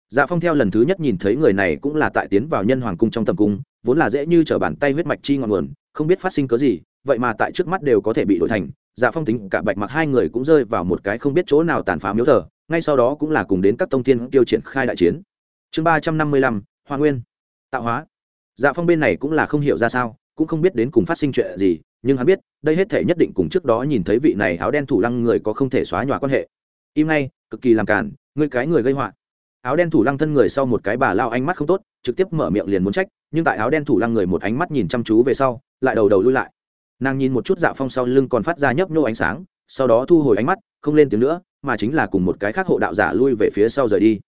Dạ phong theo lần thứ nhất nhìn thấy người này cũng là tại tiến vào nhân hoàng cung trong tầm cung, vốn là dễ như t r ở bàn tay huyết mạch chi ngọn nguồn, không biết phát sinh cớ gì vậy mà tại trước mắt đều có thể bị đổi thành dạ phong tính cả bạch mặc hai người cũng rơi vào một cái không biết chỗ nào tàn phá miếu thờ, ngay sau đó cũng là cùng đến các tông tiên tiêu triển khai đại chiến. Chương ba trăm năm mươi lăm, hoa nguyên. Tạo hóa. Dạ phong bên này cũng là không hiểu ra sao, cũng không biết đến cùng phát sinh chuyện gì, nhưng hắn biết, đây hết thể nhất định cùng trước đó nhìn thấy vị này áo đen thủ lăng người có không thể xóa nhòa quan hệ. Im ngay, cực kỳ làm cản ngươi cái người gây họa. Áo đen thủ lăng thân người sau một cái bà lao ánh mắt không tốt, trực tiếp mở miệng liền muốn trách, nhưng tại áo đen thủ lăng người một ánh mắt nhìn chăm chú về sau, lại đầu đầu lui lại nàng nhìn một chút dạ phong sau lưng còn phát ra nhấp nhô ánh sáng, sau đó thu hồi ánh mắt, không lên tiếng nữa, mà chính là cùng một cái khác hộ đạo giả lui về phía sau rời đi.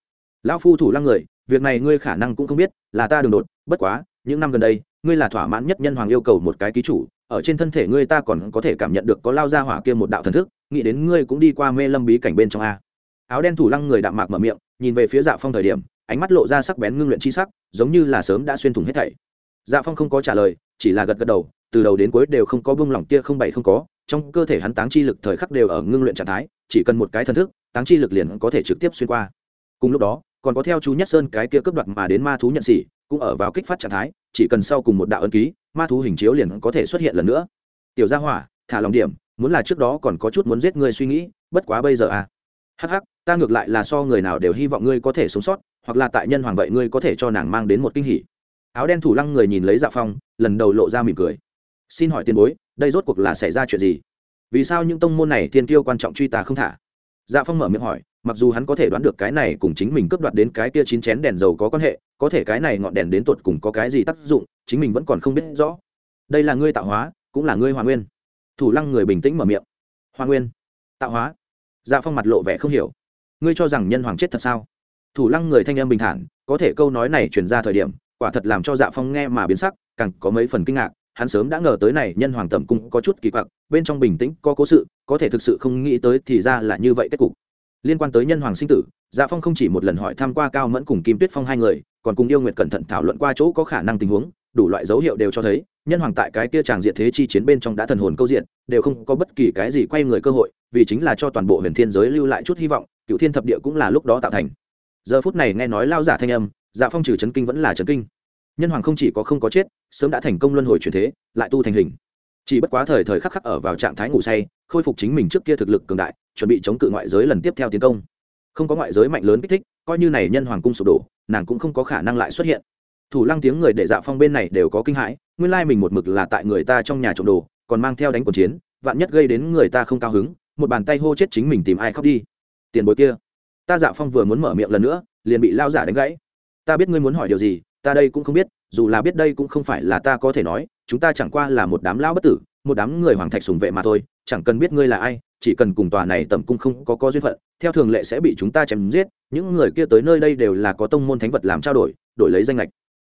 Lão phu thủ lăng người, việc này ngươi khả năng cũng không biết, là ta đường đột, bất quá, những năm gần đây, ngươi là thỏa mãn nhất nhân hoàng yêu cầu một cái ký chủ, ở trên thân thể ngươi ta còn có thể cảm nhận được có lao ra hỏa kia một đạo thần thức, nghĩ đến ngươi cũng đi qua mê lâm bí cảnh bên trong a. Áo đen thủ lăng người đạm mạc mở miệng, nhìn về phía dạ phong thời điểm, ánh mắt lộ ra sắc bén ngưng luyện chi sắc, giống như là sớm đã xuyên thủng hết thảy. Dạ phong không có trả lời, chỉ là gật gật đầu từ đầu đến cuối đều không có bông lỏng kia không bảy không có, trong cơ thể hắn táng chi lực thời khắc đều ở ngưng luyện trạng thái, chỉ cần một cái thần thức, táng chi lực liền có thể trực tiếp xuyên qua. Cùng lúc đó, còn có theo chú nhất sơn cái kia cướp đoạt mà đến ma thú nhận xỉ cũng ở vào kích phát trạng thái, chỉ cần sau cùng một đạo ân ký, ma thú hình chiếu liền có thể xuất hiện lần nữa. Tiểu gia hỏa, thả lòng điểm, muốn là trước đó còn có chút muốn giết ngươi suy nghĩ, bất quá bây giờ à. Hắc hắc, ta ngược lại là so người nào đều hy vọng ngươi có thể sống sót, hoặc là tại nhân hoàng vậy ngươi có thể cho nàng mang đến một kinh hỉ. Áo đen thủ lăng người nhìn lấy dạ phong, lần đầu lộ ra mỉm cười xin hỏi tiền bối, đây rốt cuộc là xảy ra chuyện gì? Vì sao những tông môn này thiên tiêu quan trọng truy tà không thả? Dạ phong mở miệng hỏi, mặc dù hắn có thể đoán được cái này cùng chính mình cướp đoạt đến cái kia chín chén đèn dầu có quan hệ, có thể cái này ngọn đèn đến tột cùng có cái gì tác dụng, chính mình vẫn còn không biết rõ. Đây là ngươi tạo hóa, cũng là ngươi hòa nguyên. Thủ lăng người bình tĩnh mở miệng. Hoa nguyên? Tạo hóa? Dạ phong mặt lộ vẻ không hiểu. Ngươi cho rằng nhân hoàng chết thật sao? Thủ lăng người thanh em bình thản, có thể câu nói này truyền ra thời điểm, quả thật làm cho dạ phong nghe mà biến sắc, càng có mấy phần kinh ngạc hắn sớm đã ngờ tới này nhân hoàng tẩm cung có chút kỳ quặc, bên trong bình tĩnh, có cố sự, có thể thực sự không nghĩ tới thì ra là như vậy kết cục. Liên quan tới nhân hoàng sinh tử dạ phong không chỉ một lần hỏi tham q u a cao mẫn cùng kim tuyết phong hai người, còn cùng yêu nguyệt cẩn thận thảo luận qua chỗ có khả năng tình huống, đủ loại dấu hiệu đều cho thấy, nhân hoàng tại cái kia tràng diện thế chi chiến bên trong đã thần hồn câu diện, đều không có bất kỳ cái gì quay người cơ hội, vì chính là cho toàn bộ huyền thiên giới lưu lại chút hy vọng cựu thiên thập địa cũng là lúc đó tạo thành. Giờ phút này nghe nói lao giả thanh âm dạ phong trừ chấn kinh vẫn là chấn kinh nhân hoàng không chỉ có không có chết, sớm đã thành công luân hồi chuyển thế, lại tu thành hình. Chỉ bất quá thời thời khắc khắc ở vào trạng thái ngủ say, khôi phục chính mình trước kia thực lực cường đại, chuẩn bị chống cự ngoại giới lần tiếp theo tiến công. Không có ngoại giới mạnh lớn kích thích, coi như này nhân hoàng cung sụp đổ, nàng cũng không có khả năng lại xuất hiện. Thủ lăng tiếng người để dạ phong bên này đều có kinh hãi, nguyên lai mình một mực là tại người ta trong nhà trộm đồ, còn mang theo đánh cuộc chiến, vạn nhất gây đến người ta không cao hứng, một bàn tay hô chết chính mình tìm ai khóc đi. Tiền bối kia, ta dạ phong vừa muốn mở miệng lần nữa, liền bị lao giả đánh gãy. Ta biết ngươi muốn hỏi điều gì ta đây cũng không biết, dù là biết đây cũng không phải là ta có thể nói, chúng ta chẳng qua là một đám lao bất tử, một đám người hoàng thạch sùng vệ mà thôi, chẳng cần biết ngươi là ai, chỉ cần cùng tòa này tầm cung không có có duyên phận, theo thường lệ sẽ bị chúng ta chém giết, những người kia tới nơi đây đều là có tông môn thánh vật làm trao đổi đổi lấy danh lệch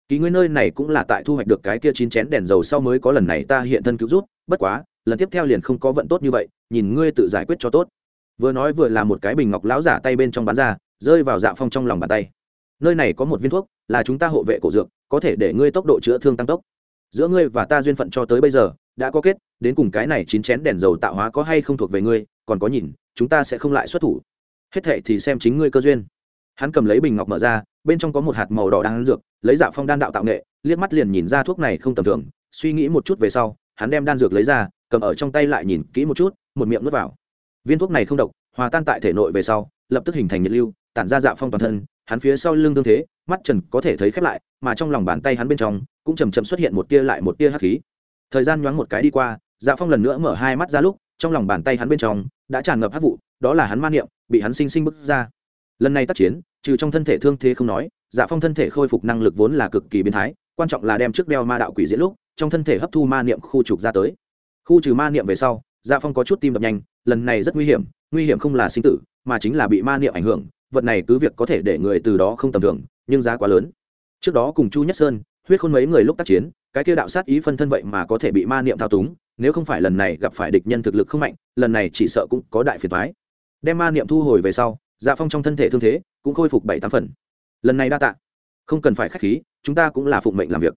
ký ngươi nơi này cũng là tại thu hoạch được cái kia chín chén đèn dầu sau mới có lần này ta hiện thân cứu rút bất quá, lần tiếp theo liền không có vận tốt như vậy, nhìn ngươi tự giải quyết cho tốt. Vừa nói vừa là một cái bình ngọc lão giả tay bên trong bán ra, rơi vào dạ phong trong lòng bàn tay nơi này có một viên thuốc, là chúng ta hộ vệ cổ dược, có thể để ngươi tốc độ chữa thương tăng tốc. Giữa ngươi và ta duyên phận cho tới bây giờ, đã có kết, đến cùng cái này chín chén đèn dầu tạo hóa có hay không thuộc về ngươi, còn có nhìn, chúng ta sẽ không lại xuất thủ. Hết thệ thì xem chính ngươi cơ duyên. Hắn cầm lấy bình ngọc mở ra, bên trong có một hạt màu đỏ đang dược, lấy dạ phong đan đạo tạo nghệ, liếc mắt liền nhìn ra thuốc này không tầm thường, suy nghĩ một chút về sau, hắn đem đan dược lấy ra, cầm ở trong tay lại nhìn kỹ một chút, một miệng nuốt vào. Viên thuốc này không độc, hòa tan tại thể nội về sau, lập tức hình thành nhiệt lưu, tản ra dạ phong toàn thân hắn phía sau lưng tương thế, mắt trần có thể thấy khép lại, mà trong lòng bàn tay hắn bên trong cũng chầm chậm xuất hiện một tia lại một tia hắc khí. Thời gian nhoáng một cái đi qua dạ phong lần nữa mở hai mắt ra lúc, trong lòng bàn tay hắn bên trong đã tràn ngập hắc vụ, đó là hắn man niệm, bị hắn sinh sinh bức ra. Lần này tác chiến, trừ trong thân thể thương thế không nói dạ phong thân thể khôi phục năng lực vốn là cực kỳ biến thái, quan trọng là đem trước đeo ma đạo quỷ diễn lúc, trong thân thể hấp thu ma niệm khu trục ra tới. Khu trừ ma niệm về sau dạ phong có chút tim đập nhanh, lần này rất nguy hiểm nguy hiểm không là sinh tử, mà chính là bị ma niệm ảnh hưởng vật này cứ việc có thể để người từ đó không tầm thường, nhưng giá quá lớn. Trước đó cùng chu nhất sơn, huyết khôn mấy người lúc tác chiến, cái kia đạo sát ý phân thân vậy mà có thể bị ma niệm thao túng, nếu không phải lần này gặp phải địch nhân thực lực không mạnh, lần này chỉ sợ cũng có đại phiền thoái đem ma niệm thu hồi về sau dạ phong trong thân thể thương thế cũng khôi phục bảy tám phần. Lần này đa tạ. Không cần phải k h á c h khí, chúng ta cũng là phụng mệnh làm việc.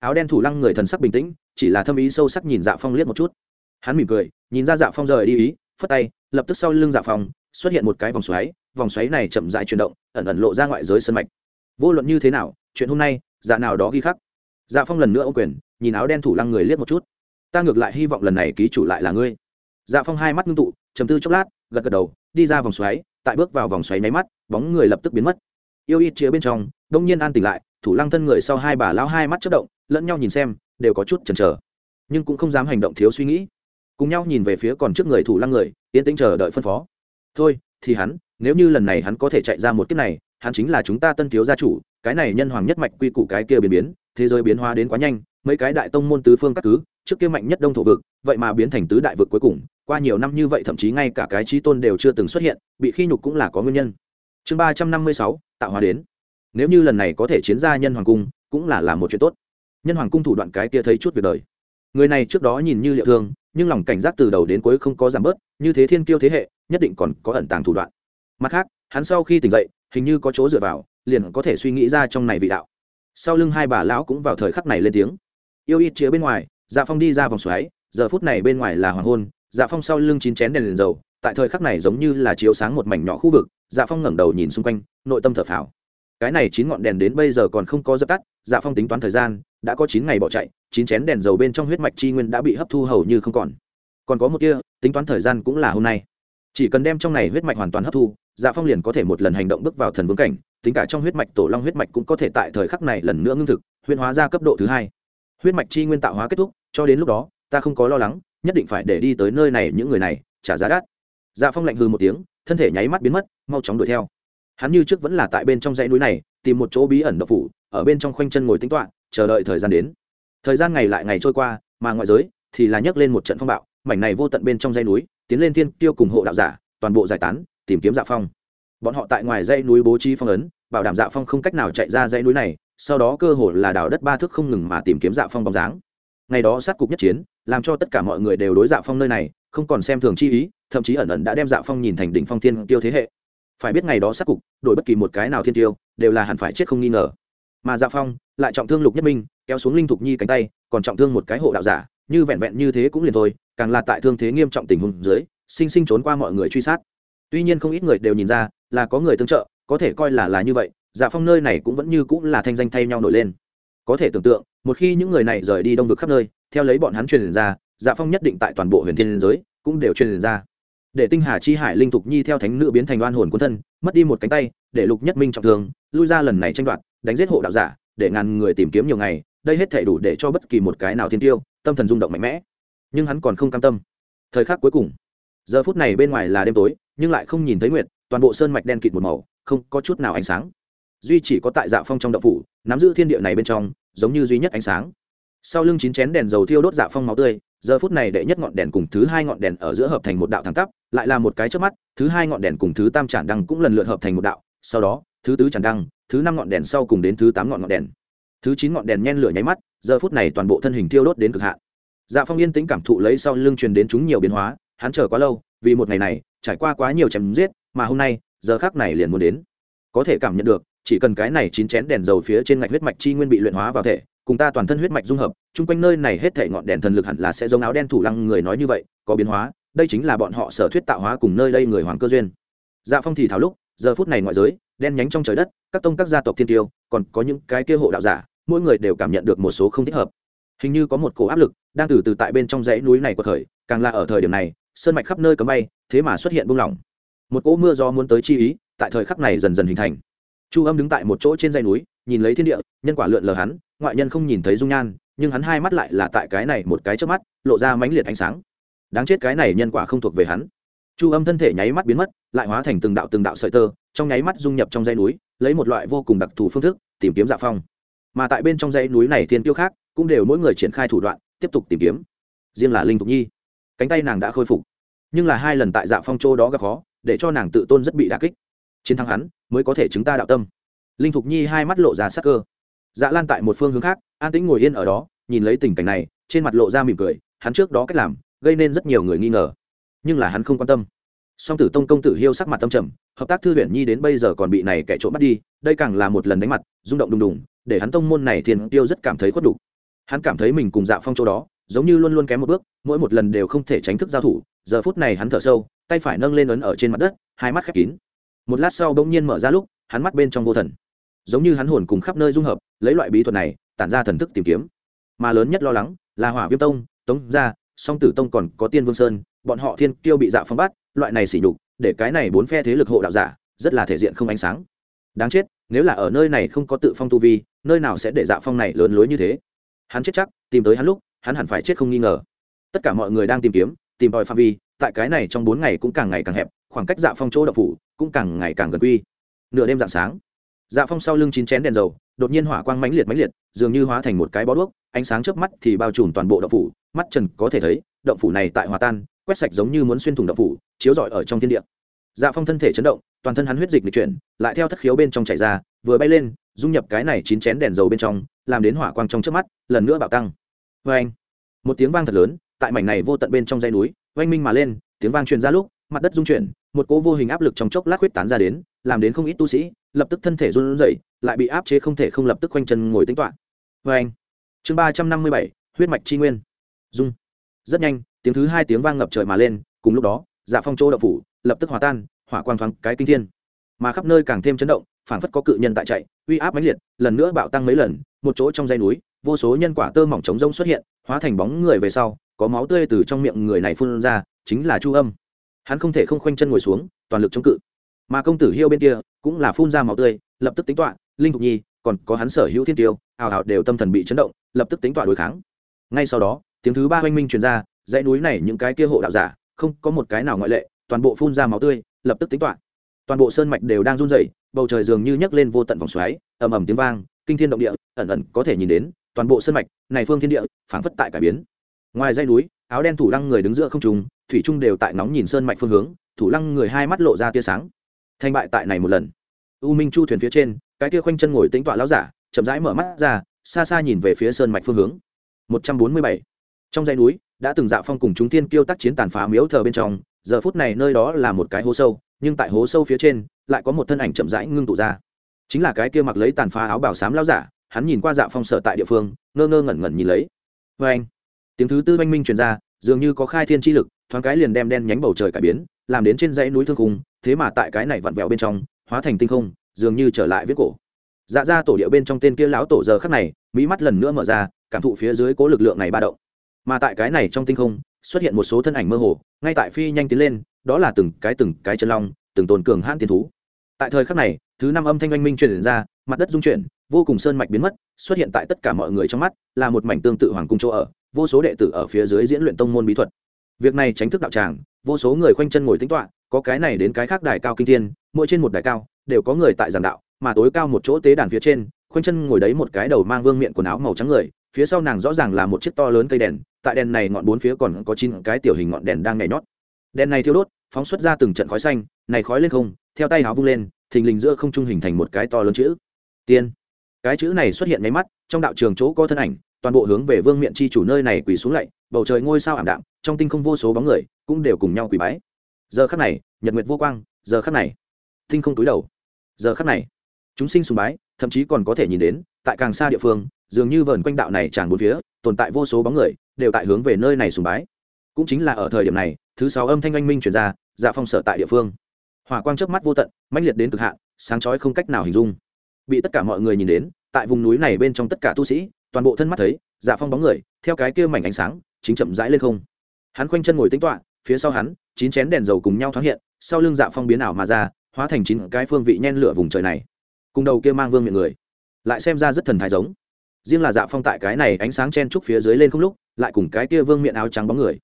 Áo đen thủ lăng người thần sắc bình tĩnh, chỉ là thâm ý sâu sắc nhìn dạ phong liếc một chút. Hắn mỉm cười, nhìn ra dạ phong rời đi ý, phất tay, lập tức sau lưng dạ phong xuất hiện một cái vòng xoáy vòng xoáy này chậm dại chuyển động, ẩn ẩn lộ ra ngoại giới sân mạch. Vô luận như thế nào, chuyện hôm nay dạ nào đó ghi khắc. Dạ phong lần nữa ô quyền, nhìn áo đen thủ lăng người liếc một chút. Ta ngược lại hy vọng lần này ký chủ lại là ngươi. Dạ phong hai mắt ngưng tụ chầm tư chốc lát, gật gật đầu, đi ra vòng xoáy, tại bước vào vòng xoáy máy mắt, bóng người lập tức biến mất. Yêu ít chia bên trong, đông nhiên an tỉnh lại, thủ lăng thân người sau hai bà lao hai mắt chất động, lẫn nhau nhìn xem, đều có chút chần chờ. Nhưng cũng không dám hành động thiếu suy nghĩ. Cùng nhau nhìn về phía còn trước người thủ lăng người, yên tĩnh chờ đợi phân phó thôi, thì hắn, nếu như lần này hắn có thể chạy ra một kiếp này, hắn chính là chúng ta tân thiếu gia chủ, cái này nhân hoàng nhất mạch quy củ cái kia biến biến, thế giới biến hóa đến quá nhanh, mấy cái đại tông môn tứ phương các cứ, trước kia mạnh nhất đông thổ vực, vậy mà biến thành tứ đại vực cuối cùng, qua nhiều năm như vậy thậm chí ngay cả cái trí tôn đều chưa từng xuất hiện, bị khi nhục cũng là có nguyên nhân. Chương ba trăm năm mươi sáu, tạo hóa đến. Nếu như lần này có thể chiến ra nhân hoàng cung, cũng là làm một chuyện tốt. Nhân hoàng cung thủ đoạn cái kia thấy chút việc đời. Người này trước đó nhìn như liệu thương, nhưng lòng cảnh giác từ đầu đến cuối không có giảm bớt, như thế thiên kiêu thế hệ nhất định còn có ẩn tàng thủ đoạn. Mặt khác, hắn sau khi tỉnh dậy, hình như có chỗ dựa vào, liền có thể suy nghĩ ra trong này vị đạo. Sau lưng hai bà lão cũng vào thời khắc này lên tiếng. Yêu ít chĩa bên ngoài dạ phong đi ra vòng xoáy, giờ phút này bên ngoài là hoàng hôn dạ phong sau lưng chín chén đèn liền dầu, tại thời khắc này giống như là chiếu sáng một mảnh nhỏ khu vực dạ phong ngẩng đầu nhìn xung quanh, nội tâm thở phào. Cái này chín ngọn đèn đến bây giờ còn không có dập tắt dạ phong tính toán thời gian, đã có chín ngày bỏ chạy, chín chén đèn dầu bên trong huyết mạch chi nguyên đã bị hấp thu hầu như không còn. Còn có một kia, tính toán thời gian cũng là hôm nay chỉ cần đem trong này huyết mạch hoàn toàn hấp thu dạ phong liền có thể một lần hành động bước vào thần vương cảnh, tính cả trong huyết mạch tổ long huyết mạch cũng có thể tại thời khắc này lần nữa ngưng thực huyên hóa ra cấp độ thứ hai. Huyết mạch chi nguyên tạo hóa kết thúc, cho đến lúc đó, ta không có lo lắng, nhất định phải để đi tới nơi này những người này, trả giá đắt. Dạ phong lạnh hư một tiếng, thân thể nháy mắt biến mất, mau chóng đuổi theo. Hắn như trước vẫn là tại bên trong dãy núi này, tìm một chỗ bí ẩn độc phủ, ở bên trong khoanh chân ngồi tính toạ chờ đợi thời gian đến. Thời gian ngày lại ngày trôi qua, mà ngoại giới thì là nhấc lên một trận phong bạo, mảnh này vô tận bên trong dãy núi tiến lên thiên tiêu cùng hộ đạo giả, toàn bộ giải tán, tìm kiếm dạ phong. Bọn họ tại ngoài dãy núi bố trí phong ấn, bảo đảm dạ phong không cách nào chạy ra dãy núi này, sau đó cơ hồ là đào đất ba thước không ngừng mà tìm kiếm dạ phong bóng dáng. Ngày đó sát cục nhất chiến, làm cho tất cả mọi người đều đối dạ phong nơi này, không còn xem thường chi ý, thậm chí ẩn ẩn đã đem dạ phong nhìn thành đỉnh phong thiên tiêu thế hệ. Phải biết ngày đó sát cục, đổi bất kỳ một cái nào thiên tiêu đều là hẳn phải chết không nghi ngờ. Mà dạ phong, lại trọng thương lục nhất minh, kéo xuống linh thục nhi cánh tay, còn trọng thương một cái hộ đạo giả như vẹn vẹn như thế cũng liền thôi, càng là tại thương thế nghiêm trọng tình huống dưới, sinh sinh trốn qua mọi người truy sát. Tuy nhiên không ít người đều nhìn ra là có người tương trợ, có thể coi là là như vậy dạ phong nơi này cũng vẫn như cũng là thanh danh thay nhau nổi lên. Có thể tưởng tượng, một khi những người này rời đi đông vực khắp nơi, theo lấy bọn hắn truyền ra dạ phong nhất định tại toàn bộ huyền thiên giới cũng đều truyền ra. Để tinh hà chi hải linh thục nhi theo thánh nữ biến thành oan hồn quân thân, mất đi một cánh tay, để lục nhất minh trọng thương, lui ra lần này tranh đoạt, đánh giết hộ đạo giả, để ngàn người tìm kiếm nhiều ngày đây hết thể đủ để cho bất kỳ một cái nào thiên tiêu, tâm thần rung động mạnh mẽ. Nhưng hắn còn không cam tâm. Thời khắc cuối cùng, giờ phút này bên ngoài là đêm tối, nhưng lại không nhìn thấy nguyệt, toàn bộ sơn mạch đen kịt một màu, không có chút nào ánh sáng. Duy chỉ có tại dạ phong trong đậu phủ, nắm giữ thiên địa này bên trong, giống như duy nhất ánh sáng. Sau lưng chín chén đèn dầu thiêu đốt dạ phong máu tươi, giờ phút này đệ nhất ngọn đèn cùng thứ hai ngọn đèn ở giữa hợp thành một đạo thẳng tắp, lại là một cái trước mắt, thứ hai ngọn đèn cùng thứ tam tràn đăng cũng lần lượt hợp thành một đạo, sau đó, thứ tứ tràn đăng, thứ năm ngọn đèn sau cùng đến thứ tám ngọn ngọn đèn thứ chín ngọn đèn nhen lửa nháy mắt, giờ phút này toàn bộ thân hình thiêu đốt đến cực hạn. Dạ phong yên tĩnh cảm thụ lấy sau lưng truyền đến chúng nhiều biến hóa, hắn chờ quá lâu, vì một ngày này, trải qua quá nhiều chém giết, mà hôm nay, giờ khác này liền muốn đến. Có thể cảm nhận được, chỉ cần cái này chín chén đèn dầu phía trên ngạch huyết mạch chi nguyên bị luyện hóa vào thể, cùng ta toàn thân huyết mạch dung hợp, chung quanh nơi này hết thể ngọn đèn thần lực hẳn là sẽ giống áo đen thủ lăng người nói như vậy, có biến hóa, đây chính là bọn họ sở thuyết tạo hóa cùng nơi đây người hoàng cơ duyên. Dạ phong thì thảo lúc, giờ phút này ngoại giới, đen nhánh trong trời đất, các tông các gia tộc thiên tiêu, còn có những cái kia hộ đạo giả mỗi người đều cảm nhận được một số không thích hợp. Hình như có một cổ áp lực đang từ từ tại bên trong dãy núi này của thời, càng là ở thời điểm này, sơn mạch khắp nơi cấm bay, thế mà xuất hiện buông lỏng. Một cỗ mưa gió muốn tới chi ý, tại thời khắc này dần dần hình thành. Chu âm đứng tại một chỗ trên dãy núi, nhìn lấy thiên địa, nhân quả lượn lờ hắn, ngoại nhân không nhìn thấy dung nhan, nhưng hắn hai mắt lại là tại cái này một cái trước mắt, lộ ra mãnh liệt ánh sáng. Đáng chết cái này nhân quả không thuộc về hắn. Chu âm thân thể nháy mắt biến mất, lại hóa thành từng đạo từng đạo sợi tơ, trong nháy mắt dung nhập trong dãy núi, lấy một loại vô cùng đặc thù phương thức tìm kiếm dạ phong mà tại bên trong dãy núi này thiên tiêu khác cũng đều mỗi người triển khai thủ đoạn, tiếp tục tìm kiếm. Riêng là linh thục nhi, cánh tay nàng đã khôi phục. Nhưng là hai lần tại dạ phong châu đó gặp khó, để cho nàng tự tôn rất bị đà kích. Chiến thắng hắn, mới có thể chứng ta đạo tâm. Linh thục nhi hai mắt lộ ra sắc cơ. Dạ lan tại một phương hướng khác, an tĩnh ngồi yên ở đó, nhìn lấy tình cảnh này, trên mặt lộ ra mỉm cười, hắn trước đó cách làm, gây nên rất nhiều người nghi ngờ. Nhưng là hắn không quan tâm. Song tử tông công tử hiêu sắc mặt tâm trầm, hợp tác thư huyện nhi đến bây giờ còn bị này kẻ trộm bắt đi, đây càng là một lần đánh mặt, rung động đùng đùng để hắn tông môn này thiên tiêu rất cảm thấy khuất đủ. hắn cảm thấy mình cùng dạ phong chỗ đó, giống như luôn luôn kém một bước, mỗi một lần đều không thể tránh thức giao thủ, giờ phút này hắn thở sâu, tay phải nâng lên ấn ở trên mặt đất, hai mắt khép kín. Một lát sau bỗng nhiên mở ra lúc, hắn mắt bên trong vô thần. Giống như hắn hồn cùng khắp nơi dung hợp, lấy loại bí thuật này, tản ra thần thức tìm kiếm. Mà lớn nhất lo lắng, là hỏa viêm tông, tống gia, song tử tông còn có tiên vương sơn, bọn họ thiên tiêu bị dạ phong bắt, loại này sỉ nhục, để cái này bốn phe thế lực hộ đạo giả, rất là thể diện không ánh sáng. Đáng chết, nếu là ở nơi này không có tự phong tu vi nơi nào sẽ để dạ phong này lớn lối như thế? Hắn chết chắc, tìm tới hắn lúc, hắn hẳn phải chết không nghi ngờ. Tất cả mọi người đang tìm kiếm, tìm tòi phạm vi, tại cái này trong bốn ngày cũng càng ngày càng hẹp, khoảng cách dạ phong chỗ đậu phủ cũng càng ngày càng gần quy. Nửa đêm dạng sáng dạ phong sau lưng chín chén đèn dầu, đột nhiên hỏa quang mãnh liệt mãnh liệt, dường như hóa thành một cái bó đuốc, ánh sáng trước mắt thì bao trùm toàn bộ động phủ. Mắt trần có thể thấy động phủ này tại hòa tan, quét sạch giống như muốn xuyên thủng động phủ, chiếu rọi ở trong thiên địa. Dạ phong thân thể chấn động, toàn thân hắn huyết dịch lịch chuyển, lại theo thất khiếu bên trong chảy ra, vừa bay lên dung nhập cái này chín chén đèn dầu bên trong, làm đến hỏa quang trong trước mắt, lần nữa bạo tăng. Vê anh, một tiếng vang thật lớn, tại mảnh này vô tận bên trong dãy núi, oanh minh mà lên, tiếng vang truyền ra lúc, mặt đất rung chuyển, một cỗ vô hình áp lực trong chốc lát huyết tán ra đến, làm đến không ít tu sĩ, lập tức thân thể run rẩy, lại bị áp chế không thể không lập tức quanh chân ngồi tính toạ vê anh, chương ba trăm năm mươi bảy, huyết mạch chi nguyên. Dung. Rất nhanh, tiếng thứ hai tiếng vang ngập trời mà lên, cùng lúc đó dạ phong châu đậu phủ lập tức hòa tan, hỏa quang thoáng cái kinh thiên. Mà khắp nơi càng thêm chấn động phảng phất có cự nhân tại chạy, uy áp mãnh liệt, lần nữa bạo tăng mấy lần, một chỗ trong dây núi, vô số nhân quả tơ mỏng trống rông xuất hiện, hóa thành bóng người về sau, có máu tươi từ trong miệng người này phun ra, chính là chu âm. Hắn không thể không khoanh chân ngồi xuống, toàn lực chống cự. Mà công tử hiêu bên kia cũng là phun ra máu tươi, lập tức tính toạ linh thục nhi, còn có hắn sở hữu thiên tiêu, hào hào đều tâm thần bị chấn động, lập tức tính toạ đối kháng. Ngay sau đó, tiếng thứ ba oanh minh truyền ra, dãy núi này những cái kia hộ đạo giả, không có một cái nào ngoại lệ, toàn bộ phun ra máu tươi, lập tức tính toán toàn bộ sơn mạch đều đang run rẩy, bầu trời dường như nhấc lên vô tận vòng xoáy, ầm ầm tiếng vang, kinh thiên động địa, ẩn ẩn có thể nhìn đến, toàn bộ sơn mạch, này phương thiên địa, phảng phất tại cải biến. Ngoài dãy núi, áo đen thủ lăng người đứng giữa không trung, thủy trung đều tại nóng nhìn sơn mạch phương hướng, thủ lăng người hai mắt lộ ra tia sáng. Thành bại tại này một lần. U minh chu thuyền phía trên, cái kia khoanh chân ngồi tính tọa lão giả, chậm rãi mở mắt ra, xa xa nhìn về phía sơn mạch phương hướng. 147. trong dãy núi, đã từng dạo phong cùng chúng tiên kiêu tác chiến tàn phá miếu thờ bên trong, giờ phút này nơi đó là một cái hố sâu nhưng tại hố sâu phía trên lại có một thân ảnh chậm rãi ngưng tụ ra. Chính là cái kia mặc lấy tàn phá áo bảo xám lão giả, hắn nhìn qua dạ phong sở tại địa phương, ngơ ngơ ngẩn ngẩn nhìn lấy. Vê anh, tiếng thứ tư oanh minh truyền ra, dường như có khai thiên chi lực, thoáng cái liền đem đen nhánh bầu trời cải biến, làm đến trên dãy núi thương khung, thế mà tại cái này vặn vẹo bên trong, hóa thành tinh không, dường như trở lại viết cổ. Dạ ra tổ địa bên trong tên kia lão tổ giờ khắc này, mỹ mắt lần nữa mở ra, cảm thụ phía dưới cố lực lượng này ba động. Mà tại cái này trong tinh không, xuất hiện một số thân ảnh mơ hồ, ngay tại phi nhanh tiến lên đó là từng cái từng cái chân long, từng tồn cường hãn tiên thú. Tại thời khắc này, thứ năm âm thanh oanh minh truyền ra, mặt đất dung chuyển, vô cùng sơn mạch biến mất, xuất hiện tại tất cả mọi người trong mắt, là một mảnh tương tự hoàng cung chỗ ở, vô số đệ tử ở phía dưới diễn luyện tông môn bí thuật. Việc này tránh thức đạo tràng, vô số người khoanh chân ngồi tính toạ có cái này đến cái khác đài cao kinh thiên, mỗi trên một đài cao, đều có người tại giảng đạo, mà tối cao một chỗ tế đàn phía trên, khoanh chân ngồi đấy một cái đầu mang vương miệng quần áo màu trắng người, phía sau nàng rõ ràng là một chiếc to lớn cây đèn, tại đèn này ngọn bốn phía còn có chín cái tiểu hình ngọn đèn đang nhảy nhót đèn này thiêu đốt, phóng xuất ra từng trận khói xanh, này khói lên không, theo tay áo vung lên, thình lình giữa không trung hình thành một cái to lớn chữ. Tiên. Cái chữ này xuất hiện mấy mắt, trong đạo trường chỗ có thân ảnh, toàn bộ hướng về vương miện chi chủ nơi này quỳ xuống lạy, bầu trời ngôi sao ảm đạm, trong tinh không vô số bóng người, cũng đều cùng nhau quỳ bái. Giờ khắc này, nhật nguyệt vô quang, giờ khắc này. Tinh không túi đầu. Giờ khắc này, chúng sinh sùng bái, thậm chí còn có thể nhìn đến, tại càng xa địa phương, dường như vờn quanh đạo này tràn bốn phía, tồn tại vô số bóng người, đều tại hướng về nơi này sùng bái. Cũng chính là ở thời điểm này thứ sáu âm thanh anh minh truyền ra dạ phong sở tại địa phương. Hỏa quang trước mắt vô tận, mãnh liệt đến cực hạn, sáng chói không cách nào hình dung. Bị tất cả mọi người nhìn đến, tại vùng núi này bên trong tất cả tu sĩ, toàn bộ thân mắt thấy dạ phong bóng người, theo cái kia mảnh ánh sáng, chính chậm rãi lên không. Hắn khoanh chân ngồi tính toạ phía sau hắn, chín chén đèn dầu cùng nhau thoáng hiện, sau lưng dạ phong biến ảo mà ra, hóa thành chín cái phương vị nhen lửa vùng trời này. Cùng đầu kia mang vương miệng người, lại xem ra rất thần thái giống. Riêng là dạ phong tại cái này ánh sáng chen trúc phía dưới lên không lúc, lại cùng cái kia vương miệng áo trắng bóng người,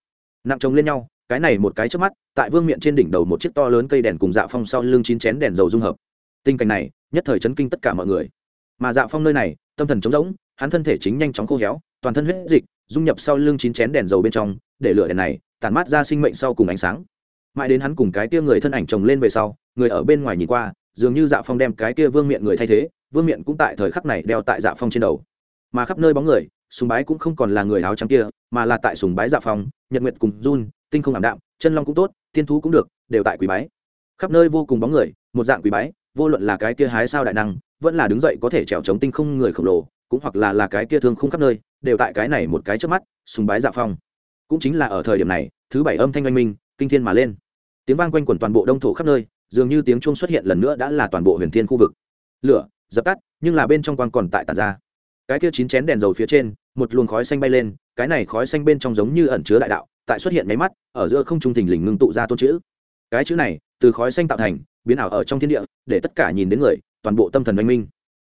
nặng trồng lên nhau cái này một cái trước mắt, tại vương miệng trên đỉnh đầu một chiếc to lớn cây đèn cùng dạ phong sau lưng chín chén đèn dầu dung hợp. Tình cảnh này, nhất thời chấn kinh tất cả mọi người. Mà dạ phong nơi này, tâm thần trống rỗng, hắn thân thể chính nhanh chóng khô héo, toàn thân huyết dịch, dung nhập sau lưng chín chén đèn dầu bên trong, để lửa đèn này, tản mát ra sinh mệnh sau cùng ánh sáng. Mãi đến hắn cùng cái kia người thân ảnh chồng lên về sau, người ở bên ngoài nhìn qua, dường như dạ phong đem cái kia vương miện người thay thế, vương miện cũng tại thời khắc này đeo tại dạ phong trên đầu. Mà khắp nơi bóng người, sùng bái cũng không còn là người áo trắng kia, mà là tại sùng bái dạ phong, nhật nguyệt cùng run tinh không ảm đạm, chân long cũng tốt, tiên thú cũng được, đều tại quý bái. Khắp nơi vô cùng bóng người, một dạng quý bái, vô luận là cái kia hái sao đại năng, vẫn là đứng dậy có thể trèo chống tinh không người khổng lồ, cũng hoặc là là cái kia thương không khắp nơi, đều tại cái này một cái trước mắt, sùng bái dạ phong. Cũng chính là ở thời điểm này, thứ bảy âm thanh oanh minh, kinh thiên mà lên. Tiếng vang quanh quẩn toàn bộ đông thổ khắp nơi, dường như tiếng chuông xuất hiện lần nữa đã là toàn bộ huyền thiên khu vực. Lửa, dập tắt, nhưng là bên trong quang còn tại tàn ra. Cái kia chín chén đèn dầu phía trên, một luồng khói xanh bay lên, cái này khói xanh bên trong giống như ẩn chứa đại đạo tại xuất hiện máy mắt, ở giữa không trung thình lình ngưng tụ ra tôn chữ. Cái chữ này, từ khói xanh tạo thành, biến ảo ở trong thiên địa, để tất cả nhìn đến người, toàn bộ tâm thần oanh minh.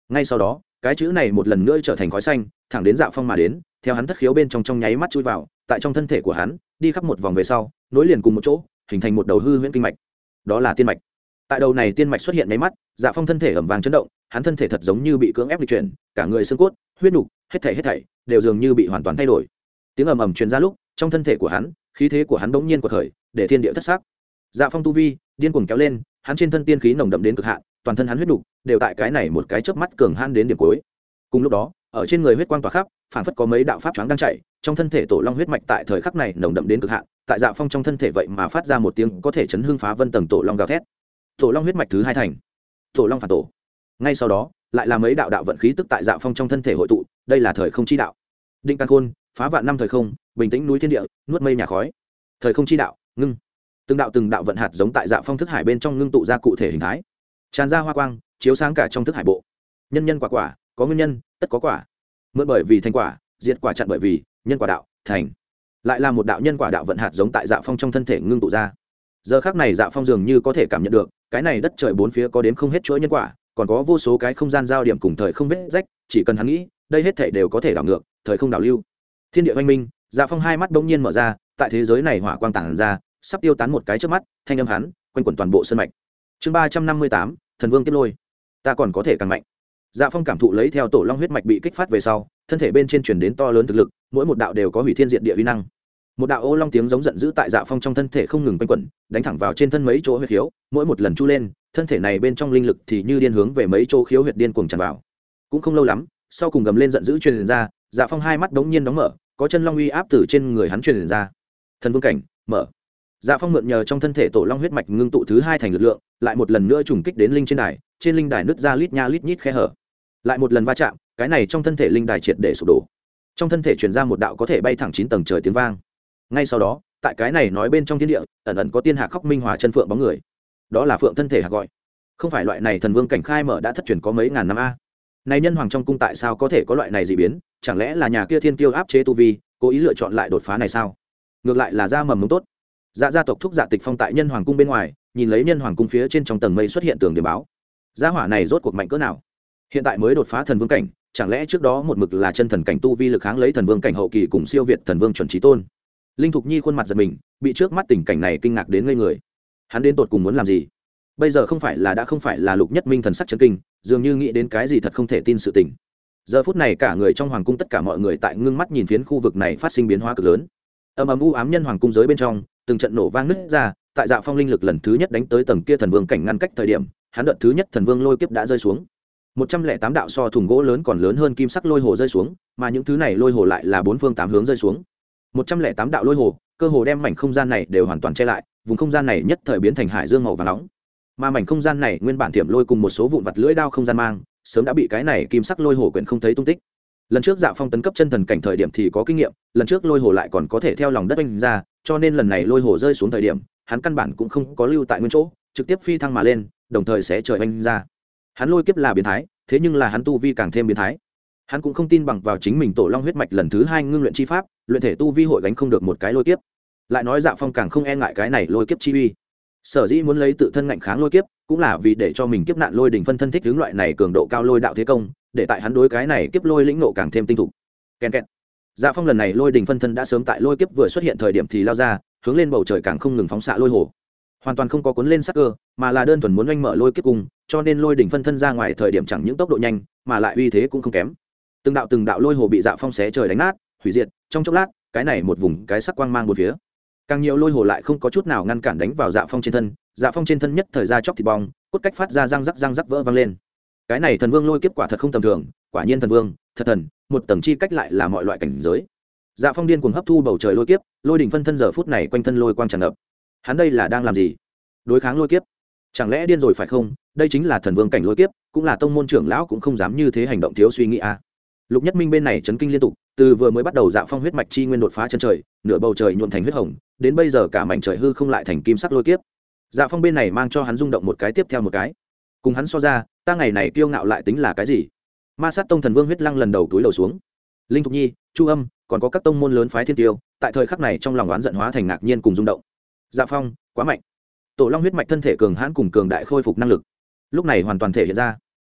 Ngay sau đó, cái chữ này một lần nữa trở thành khói xanh, thẳng đến dạ phong mà đến, theo hắn thất khiếu bên trong trong nháy mắt chui vào, tại trong thân thể của hắn, đi khắp một vòng về sau, nối liền cùng một chỗ, hình thành một đầu hư huyễn kinh mạch. Đó là tiên mạch. Tại đầu này tiên mạch xuất hiện nháy mắt dạ phong thân thể ẩm vàng chấn động, hắn thân thể thật giống như bị cưỡng ép di chuyển, cả người xương cốt, huyết nục, hết thảy hết thảy, đều dường như bị hoàn toàn thay đổi. Tiếng ầm ầm truyền ra lúc trong thân thể của hắn, khí thế của hắn bỗng nhiên của thời để thiên địa thất sắc. Dạ phong tu vi, điên cuồng kéo lên, hắn trên thân tiên khí nồng đậm đến cực hạn, toàn thân hắn huyết đục đều tại cái này một cái chớp mắt cường han đến điểm cuối. Cùng lúc đó, ở trên người huyết quang tỏa khắp phản phất có mấy đạo pháp choáng đang chạy, trong thân thể tổ long huyết mạch tại thời khắc này nồng đậm đến cực hạn, tại dạ phong trong thân thể vậy mà phát ra một tiếng có thể chấn hương phá vân tầng tổ long gào thét. Tổ long huyết mạch thứ hai thành. Tổ long phản tổ. Ngay sau đó, lại là mấy đạo đạo vận khí tức tại dạ phong trong thân thể hội tụ, đây là thời không chi đạo. Định căn khôn, phá vạn năm thời không bình tĩnh núi thiên địa, nuốt mây nhà khói. Thời không chi đạo, ngưng. Từng đạo từng đạo vận hạt giống tại dạ phong thức hải bên trong ngưng tụ ra cụ thể hình thái. Tràn ra hoa quang, chiếu sáng cả trong thức hải bộ. Nhân nhân quả quả, có nguyên nhân, tất có quả. Mượn bởi vì thành quả, diệt quả chặn bởi vì, nhân quả đạo, thành. Lại là một đạo nhân quả đạo vận hạt giống tại dạ phong trong thân thể ngưng tụ ra. Giờ khác này dạ phong dường như có thể cảm nhận được, cái này đất trời bốn phía có đến không hết chuỗi nhân quả, còn có vô số cái không gian giao điểm cùng thời không vết rách, chỉ cần hắn nghĩ, đây hết thể đều có thể đảo ngược, thời không đảo lưu. Thiên địa văn minh dạ phong hai mắt bỗng nhiên mở ra, tại thế giới này hỏa quang tản ra, sắp tiêu tán một cái trước mắt, thanh âm hắn, quanh quẩn toàn bộ sân mạch. Chương ba trăm năm mươi tám, thần vương kết lôi. Ta còn có thể càng mạnh. Dạ phong cảm thụ lấy theo tổ long huyết mạch bị kích phát về sau, thân thể bên trên chuyển đến to lớn thực lực, mỗi một đạo đều có hủy thiên diện địa uy năng. Một đạo ô long tiếng giống giận dữ tại dạ phong trong thân thể không ngừng quanh quẩn, đánh thẳng vào trên thân mấy chỗ huyệt khiếu, mỗi một lần chu lên, thân thể này bên trong linh lực thì như điên hướng về mấy chỗ khiếu huyệt điên cuồng tràn vào. Cũng không lâu lắm, sau cùng gầm lên giận dữ truyền ra dạ phong hai mắt đống nhiên đóng mở có chân long uy áp từ trên người hắn truyền ra. Thần vương cảnh, mở. Dạ phong mượn nhờ trong thân thể tổ long huyết mạch ngưng tụ thứ hai thành lực lượng, lại một lần nữa trùng kích đến linh trên đài, trên linh đài nứt ra lít nha lít nhít khe hở. Lại một lần va chạm, cái này trong thân thể linh đài triệt để sụp đổ. Trong thân thể truyền ra một đạo có thể bay thẳng chín tầng trời tiếng vang. Ngay sau đó, tại cái này nói bên trong thiên địa, ẩn ẩn có tiên hạ khóc minh hòa chân phượng bóng người. Đó là phượng thân thể hạc gọi. Không phải loại này thần vương cảnh khai mở đã thất truyền có mấy ngàn năm a này nhân hoàng trong cung tại sao có thể có loại này dị biến? Chẳng lẽ là nhà kia thiên tiêu áp chế tu vi, cố ý lựa chọn lại đột phá này sao? Ngược lại là da mầm mống tốt. Dạ gia tộc thúc dạ tịch phong tại nhân hoàng cung bên ngoài, nhìn lấy nhân hoàng cung phía trên trong tầng mây xuất hiện tường điểm báo. Gia hỏa này rốt cuộc mạnh cỡ nào? Hiện tại mới đột phá thần vương cảnh, chẳng lẽ trước đó một mực là chân thần cảnh tu vi lực kháng lấy thần vương cảnh hậu kỳ cùng siêu việt thần vương chuẩn trí tôn? Linh thục nhi khuôn mặt giật mình, bị trước mắt tình cảnh này kinh ngạc đến ngây người. Hắn đến tột cùng muốn làm gì? Bây giờ không phải là đã không phải là lục nhất minh thần sắc chân kinh dường như nghĩ đến cái gì thật không thể tin sự tình. Giờ phút này cả người trong hoàng cung tất cả mọi người tại ngưng mắt nhìn phiến khu vực này phát sinh biến hóa cực lớn. Âm ầm u ám nhân hoàng cung giới bên trong, từng trận nổ vang nứt ra, tại dạ phong linh lực lần thứ nhất đánh tới tầng kia thần vương cảnh ngăn cách thời điểm, hắn đợt thứ nhất thần vương lôi kiếp đã rơi xuống. Một trăm lẻ tám đạo so thùng gỗ lớn còn lớn hơn kim sắc lôi hồ rơi xuống, mà những thứ này lôi hồ lại là bốn phương tám hướng rơi xuống. Một trăm lẻ tám đạo lôi hồ, cơ hồ đem mảnh không gian này đều hoàn toàn che lại, vùng không gian này nhất thời biến thành hải dương màu và nóng mà mảnh không gian này nguyên bản tiệm lôi cùng một số vụn vặt lưỡi đao không gian mang, sớm đã bị cái này kim sắc lôi hồ quyển không thấy tung tích. Lần trước dạ phong tấn cấp chân thần cảnh thời điểm thì có kinh nghiệm, lần trước lôi hồ lại còn có thể theo lòng đất oanh ra, cho nên lần này lôi hồ rơi xuống thời điểm, hắn căn bản cũng không có lưu tại nguyên chỗ, trực tiếp phi thăng mà lên, đồng thời sẽ trời oanh ra. Hắn lôi kiếp là biến thái, thế nhưng là hắn tu vi càng thêm biến thái. Hắn cũng không tin bằng vào chính mình tổ long huyết mạch lần thứ hai ngưng luyện chi pháp, luyện thể tu vi hội gánh không được một cái lôi kiếp. Lại nói dạ phong càng không e ngại cái này lôi kiếp chi uy sở dĩ muốn lấy tự thân ngạnh kháng lôi kiếp cũng là vì để cho mình kiếp nạn lôi đình phân thân thích hướng loại này cường độ cao lôi đạo thế công để tại hắn đối cái này kiếp lôi lĩnh nộ càng thêm tinh thục. Kèn kẹt. Dạ phong lần này lôi đình phân thân đã sớm tại lôi kiếp vừa xuất hiện thời điểm thì lao ra hướng lên bầu trời càng không ngừng phóng xạ lôi hồ. Hoàn toàn không có cuốn lên sắc cơ mà là đơn thuần muốn oanh mở lôi kiếp cùng, cho nên lôi đỉnh phân thân ra ngoài thời điểm chẳng những tốc độ nhanh mà lại uy thế cũng không kém. Từng đạo từng đạo lôi hồ bị dạ phong xé trời đánh nát hủy diệt trong chốc lát cái này một vùng cái sắc quang mang một phía càng nhiều lôi hồ lại không có chút nào ngăn cản đánh vào dạ phong trên thân dạ phong trên thân nhất thời ra chóc thịt bong, cốt cách phát ra răng rắc răng rắc vỡ vang lên. Cái này thần vương lôi kiếp quả thật không tầm thường, quả nhiên thần vương, thật thần, một tầng chi cách lại là mọi loại cảnh giới. Dạ phong điên cuồng hấp thu bầu trời lôi kiếp, lôi đỉnh phân thân giờ phút này quanh thân lôi quang tràn ngập. Hắn đây là đang làm gì? Đối kháng lôi kiếp? Chẳng lẽ điên rồi phải không? Đây chính là thần vương cảnh lôi kiếp, cũng là tông môn trưởng lão cũng không dám như thế hành động thiếu suy nghĩ à. lục nhất minh bên này chấn kinh liên tục từ vừa mới bắt đầu dạ phong huyết mạch chi nguyên đột phá chân trời, nửa bầu trời nhuộn thành huyết hồng, đến bây giờ cả mảnh trời hư không lại thành kim sắc lôi kiếp. Dạ phong bên này mang cho hắn rung động một cái tiếp theo một cái. Cùng hắn so ra, ta ngày này kiêu ngạo lại tính là cái gì? Ma sát tông thần vương huyết lăng lần đầu túi lầu xuống. Linh thục nhi, chu âm, còn có các tông môn lớn phái thiên tiêu, tại thời khắc này trong lòng oán giận hóa thành ngạc nhiên cùng rung động. Dạ phong, quá mạnh. Tổ long huyết mạch thân thể cường hãn cùng cường đại khôi phục năng lực, lúc này hoàn toàn thể hiện ra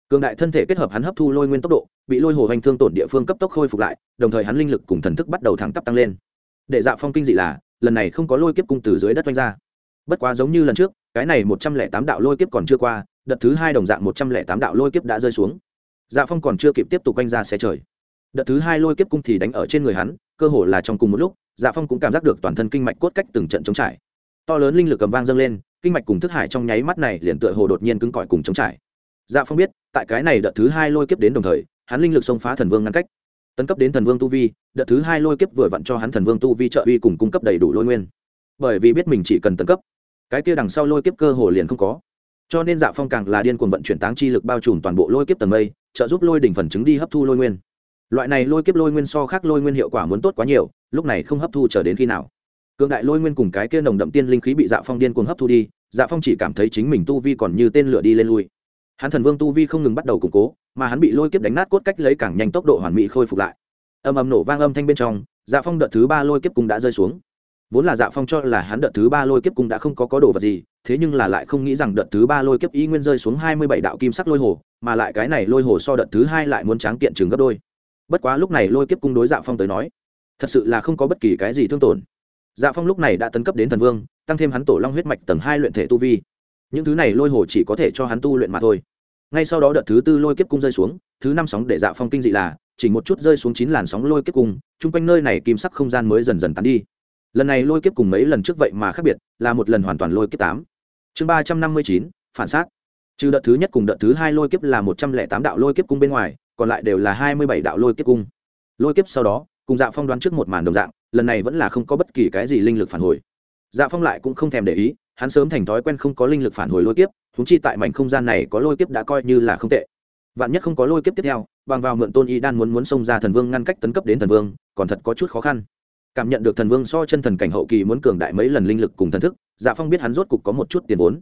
cường đại thân thể kết hợp hắn hấp thu lôi nguyên tốc độ, bị lôi hồ hành thương tổn địa phương cấp tốc khôi phục lại, đồng thời hắn linh lực cùng thần thức bắt đầu thẳng tắp tăng lên. Để dạ phong kinh dị là, lần này không có lôi kiếp cung từ dưới đất vanh ra. Bất quá giống như lần trước, cái này một trăm lẻ tám đạo lôi kiếp còn chưa qua, đợt thứ hai đồng dạng một trăm lẻ tám đạo lôi kiếp đã rơi xuống. Dạ phong còn chưa kịp tiếp tục vanh ra xe trời. Đợt thứ hai lôi kiếp cung thì đánh ở trên người hắn, cơ hồ là trong cùng một lúc dạ phong cũng cảm giác được toàn thân kinh mạch cốt cách từng trận chống trải. To lớn linh lực cầm vang dâng lên, kinh mạch cùng thức hải trong nháy mắt này liền tựa hồ đột nhiên cứng cỏi cùng chống trải dạ phong biết, tại cái này đợt thứ hai lôi kiếp đến đồng thời, hắn linh lực xông phá thần vương ngăn cách. Tấn cấp đến thần vương tu vi, đợt thứ hai lôi kiếp vừa vặn cho hắn thần vương tu vi trợ uy cùng cung cấp đầy đủ lôi nguyên. Bởi vì biết mình chỉ cần tấn cấp, cái kia đằng sau lôi kiếp cơ hồ liền không có. Cho nên dạ phong càng là điên cuồng vận chuyển táng chi lực bao trùm toàn bộ lôi kiếp tầng mây, trợ giúp lôi đỉnh phần chứng đi hấp thu lôi nguyên. Loại này lôi kiếp lôi nguyên so khác lôi nguyên hiệu quả muốn tốt quá nhiều, lúc này không hấp thu chờ đến khi nào. Cường đại lôi nguyên cùng cái kia nồng đậm tiên linh khí bị dạ phong điên cuồng hấp thu đi dạ phong chỉ cảm thấy chính mình tu vi còn như tên lửa đi lên lui hắn thần vương tu vi không ngừng bắt đầu củng cố, mà hắn bị lôi kiếp đánh nát cốt cách lấy càng nhanh tốc độ hoàn mỹ khôi phục lại. Âm âm nổ vang âm thanh bên trong dạ phong đợt thứ ba lôi kiếp cung đã rơi xuống. Vốn là dạ phong cho là hắn đợt thứ ba lôi kiếp cung đã không có có đồ vật gì, thế nhưng là lại không nghĩ rằng đợt thứ ba lôi kiếp ý nguyên rơi xuống hai mươi bảy đạo kim sắc lôi hồ, mà lại cái này lôi hồ so đợt thứ hai lại muốn tráng kiện chừng gấp đôi. Bất quá lúc này lôi kiếp cung đối dạ phong tới nói, thật sự là không có bất kỳ cái gì thương tổn. Dạ phong lúc này đã tấn cấp đến thần vương, tăng thêm hắn tổ long huyết mạch tầng hai luyện thể tu vi những thứ này lôi hồ chỉ có thể cho hắn tu luyện mà thôi. Ngay sau đó đợt thứ tư lôi kiếp cung rơi xuống, thứ năm sóng để dạ phong kinh dị là, chỉ một chút rơi xuống chín làn sóng lôi kiếp cung, chung quanh nơi này kim sắc không gian mới dần dần tán đi. Lần này lôi kiếp cùng mấy lần trước vậy mà khác biệt, là một lần hoàn toàn lôi kiếp tám. Chương ba trăm năm mươi chín, phản xác. Trừ đợt thứ nhất cùng đợt thứ hai lôi kiếp là một trăm lẻ tám đạo lôi kiếp cung bên ngoài, còn lại đều là hai mươi bảy đạo lôi kiếp cung. Lôi kiếp sau đó, cùng dạ phong đoán trước một màn đồng dạng, lần này vẫn là không có bất kỳ cái gì linh lực phản hồi. Dạ phong lại cũng không thèm để ý hắn sớm thành thói quen không có linh lực phản hồi lôi kiếp húng chi tại mảnh không gian này có lôi kiếp đã coi như là không tệ. Vạn nhất không có lôi kiếp tiếp theo, bằng vào mượn tôn y đan muốn muốn xông ra thần vương ngăn cách tấn cấp đến thần vương, còn thật có chút khó khăn. Cảm nhận được thần vương so chân thần cảnh hậu kỳ muốn cường đại mấy lần linh lực cùng thần thức dạ phong biết hắn rốt cục có một chút tiền vốn.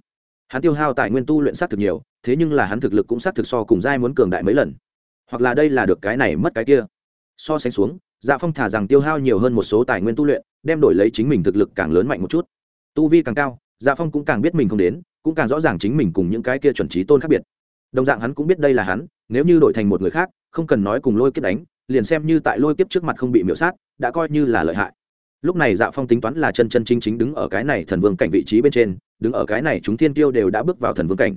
Hắn tiêu hao tài nguyên tu luyện sát thực nhiều, thế nhưng là hắn thực lực cũng sát thực so cùng giai muốn cường đại mấy lần. Hoặc là đây là được cái này mất cái kia. So sánh xuống dạ phong thả rằng tiêu hao nhiều hơn một số tài nguyên tu luyện, đem đổi lấy chính mình thực lực càng lớn mạnh một chút. Tu vi càng cao dạ phong cũng càng biết mình không đến, cũng càng rõ ràng chính mình cùng những cái kia chuẩn trí tôn khác biệt. Đồng dạng hắn cũng biết đây là hắn, nếu như đổi thành một người khác, không cần nói cùng lôi kiếp đánh, liền xem như tại lôi kiếp trước mặt không bị miễu sát, đã coi như là lợi hại. Lúc này dạ phong tính toán là chân chân chính chính đứng ở cái này thần vương cảnh vị trí bên trên, đứng ở cái này chúng thiên tiêu đều đã bước vào thần vương cảnh.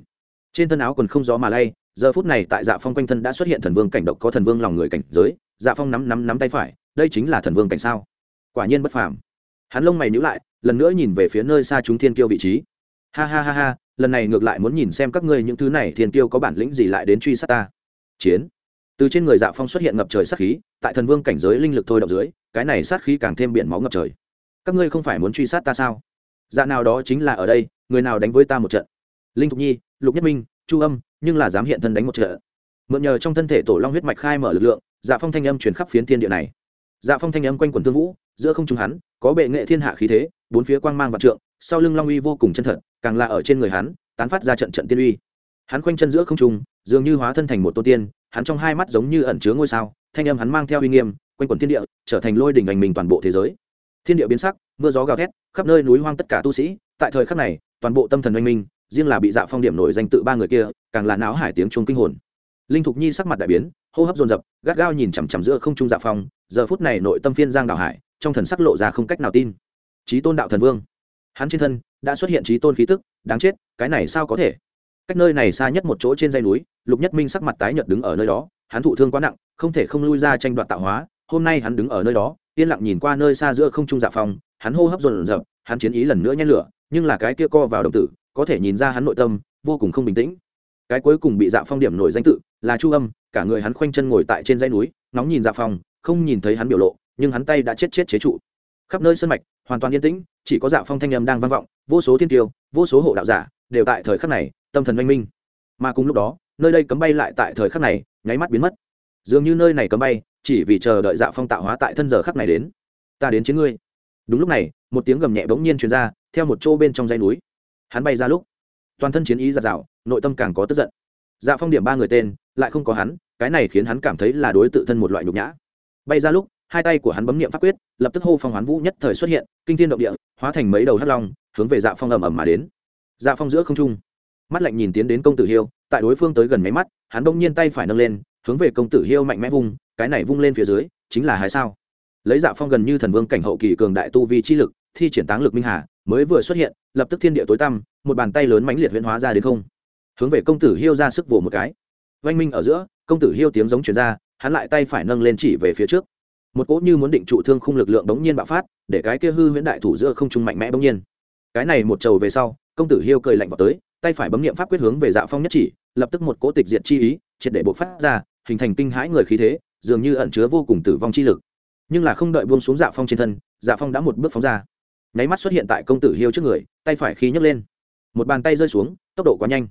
Trên thân áo quần không gió mà lay, giờ phút này tại dạ phong quanh thân đã xuất hiện thần vương cảnh độc có thần vương lòng người cảnh giới dạ phong nắm nắm nắm tay phải, đây chính là thần vương cảnh sao? Quả nhiên bất phàm. Hắn lông mày nhữ lại lần nữa nhìn về phía nơi xa chúng thiên kiêu vị trí. Ha ha ha ha, lần này ngược lại muốn nhìn xem các ngươi những thứ này thiên kiêu có bản lĩnh gì lại đến truy sát ta. Chiến. Từ trên người dạ phong xuất hiện ngập trời sát khí, tại thần vương cảnh giới linh lực thôi động dưới, cái này sát khí càng thêm biển máu ngập trời. Các ngươi không phải muốn truy sát ta sao? Dạ nào đó chính là ở đây, người nào đánh với ta một trận? Linh thục nhi, lục nhất minh, chu âm, nhưng là dám hiện thân đánh một trận. Mượn nhờ trong thân thể tổ long huyết mạch khai mở lực lượng dạ phong thanh âm truyền khắp phiến thiên địa này. Dạ phong thanh âm quanh quần thương vũ, giữa không trung hắn, có bệ nghệ thiên hạ khí thế bốn phía quang mang vạn trượng, sau lưng long uy vô cùng chân thật, càng là ở trên người hắn, tán phát ra trận trận tiên uy. Hắn quanh chân giữa không trung, dường như hóa thân thành một tô tiên, hắn trong hai mắt giống như ẩn chứa ngôi sao, thanh âm hắn mang theo uy nghiêm, quanh quẩn thiên địa, trở thành lôi đỉnh ảnh mình toàn bộ thế giới. Thiên địa biến sắc, mưa gió gào thét, khắp nơi núi hoang tất cả tu sĩ, tại thời khắc này, toàn bộ tâm thần oanh minh, riêng là bị dạ phong điểm nổi danh tự ba người kia, càng là náo hải tiếng chuông kinh hồn. Linh thục nhi sắc mặt đại biến, hô hấp dồn dập, gắt gao nhìn chằm chằm giữa không trung dạ phong, giờ phút này nội tâm phiên giang đảo hải, trong thần sắc lộ ra không cách nào tin trí tôn đạo thần vương. Hắn trên thân đã xuất hiện trí tôn khí tức, đáng chết, cái này sao có thể? Cách nơi này xa nhất một chỗ trên dây núi, lục nhất minh sắc mặt tái nhợt đứng ở nơi đó, hắn thụ thương quá nặng, không thể không lui ra tranh đoạt tạo hóa, hôm nay hắn đứng ở nơi đó, yên lặng nhìn qua nơi xa giữa không trung dạ phong hắn hô hấp dồn dập, hắn chiến ý lần nữa nhen lửa, nhưng là cái kia co vào đồng tử, có thể nhìn ra hắn nội tâm vô cùng không bình tĩnh. Cái cuối cùng bị dạ phong điểm nổi danh tự là chu âm, cả người hắn khoanh chân ngồi tại trên dãy núi, nóng nhìn dạ phong không nhìn thấy hắn biểu lộ, nhưng hắn tay đã chết chết chế trụ. Khắp nơi sân mạch hoàn toàn yên tĩnh, chỉ có dạ phong thanh âm đang vang vọng, vô số thiên tiêu, vô số hộ đạo giả, đều tại thời khắc này, tâm thần oanh minh. Mà cùng lúc đó, nơi đây cấm bay lại tại thời khắc này, nháy mắt biến mất. Dường như nơi này cấm bay, chỉ vì chờ đợi dạ phong tạo hóa tại thân giờ khắc này đến. Ta đến chiến ngươi. Đúng lúc này, một tiếng gầm nhẹ bỗng nhiên truyền ra, theo một chỗ bên trong dãy núi. Hắn bay ra lúc, toàn thân chiến ý giạt rào, nội tâm càng có tức giận. Dạ phong điểm ba người tên, lại không có hắn, cái này khiến hắn cảm thấy là đối tự thân một loại nhục nhã. Bay ra lúc hai tay của hắn bấm niệm pháp quyết, lập tức hô phong hoán vũ nhất thời xuất hiện, kinh thiên động địa, hóa thành mấy đầu hắc long, hướng về dạ phong ầm ầm mà đến. Dạ phong giữa không trung, mắt lạnh nhìn tiến đến công tử hiêu, tại đối phương tới gần máy mắt, hắn bỗng nhiên tay phải nâng lên, hướng về công tử hiêu mạnh mẽ vung, cái này vung lên phía dưới, chính là hái sao. Lấy dạ phong gần như thần vương cảnh hậu kỳ cường đại tu vi chi lực, thi triển táng lực minh hà, mới vừa xuất hiện, lập tức thiên địa tối tăm, một bàn tay lớn mãnh liệt huyễn hóa ra đến không. Hướng về công tử hiêu ra sức vồ một cái. Oanh minh ở giữa, công tử hiêu tiếng giống chuyển ra, hắn lại tay phải nâng lên chỉ về phía trước một cỗ như muốn định trụ thương khung lực lượng đống nhiên bạo phát, để cái kia hư huyễn đại thủ giữa không trung mạnh mẽ bỗng nhiên. Cái này một trầu về sau, công tử hiêu cười lạnh vào tới, tay phải bấm niệm pháp quyết hướng về dạ phong nhất chỉ, lập tức một cỗ tịch diệt chi ý, triệt để bộc phát ra, hình thành kinh hãi người khí thế, dường như ẩn chứa vô cùng tử vong chi lực. Nhưng là không đợi buông xuống dạ phong trên thân dạ phong đã một bước phóng ra. Nháy mắt xuất hiện tại công tử hiêu trước người, tay phải khí nhấc lên. Một bàn tay rơi xuống, tốc độ quá nhanh.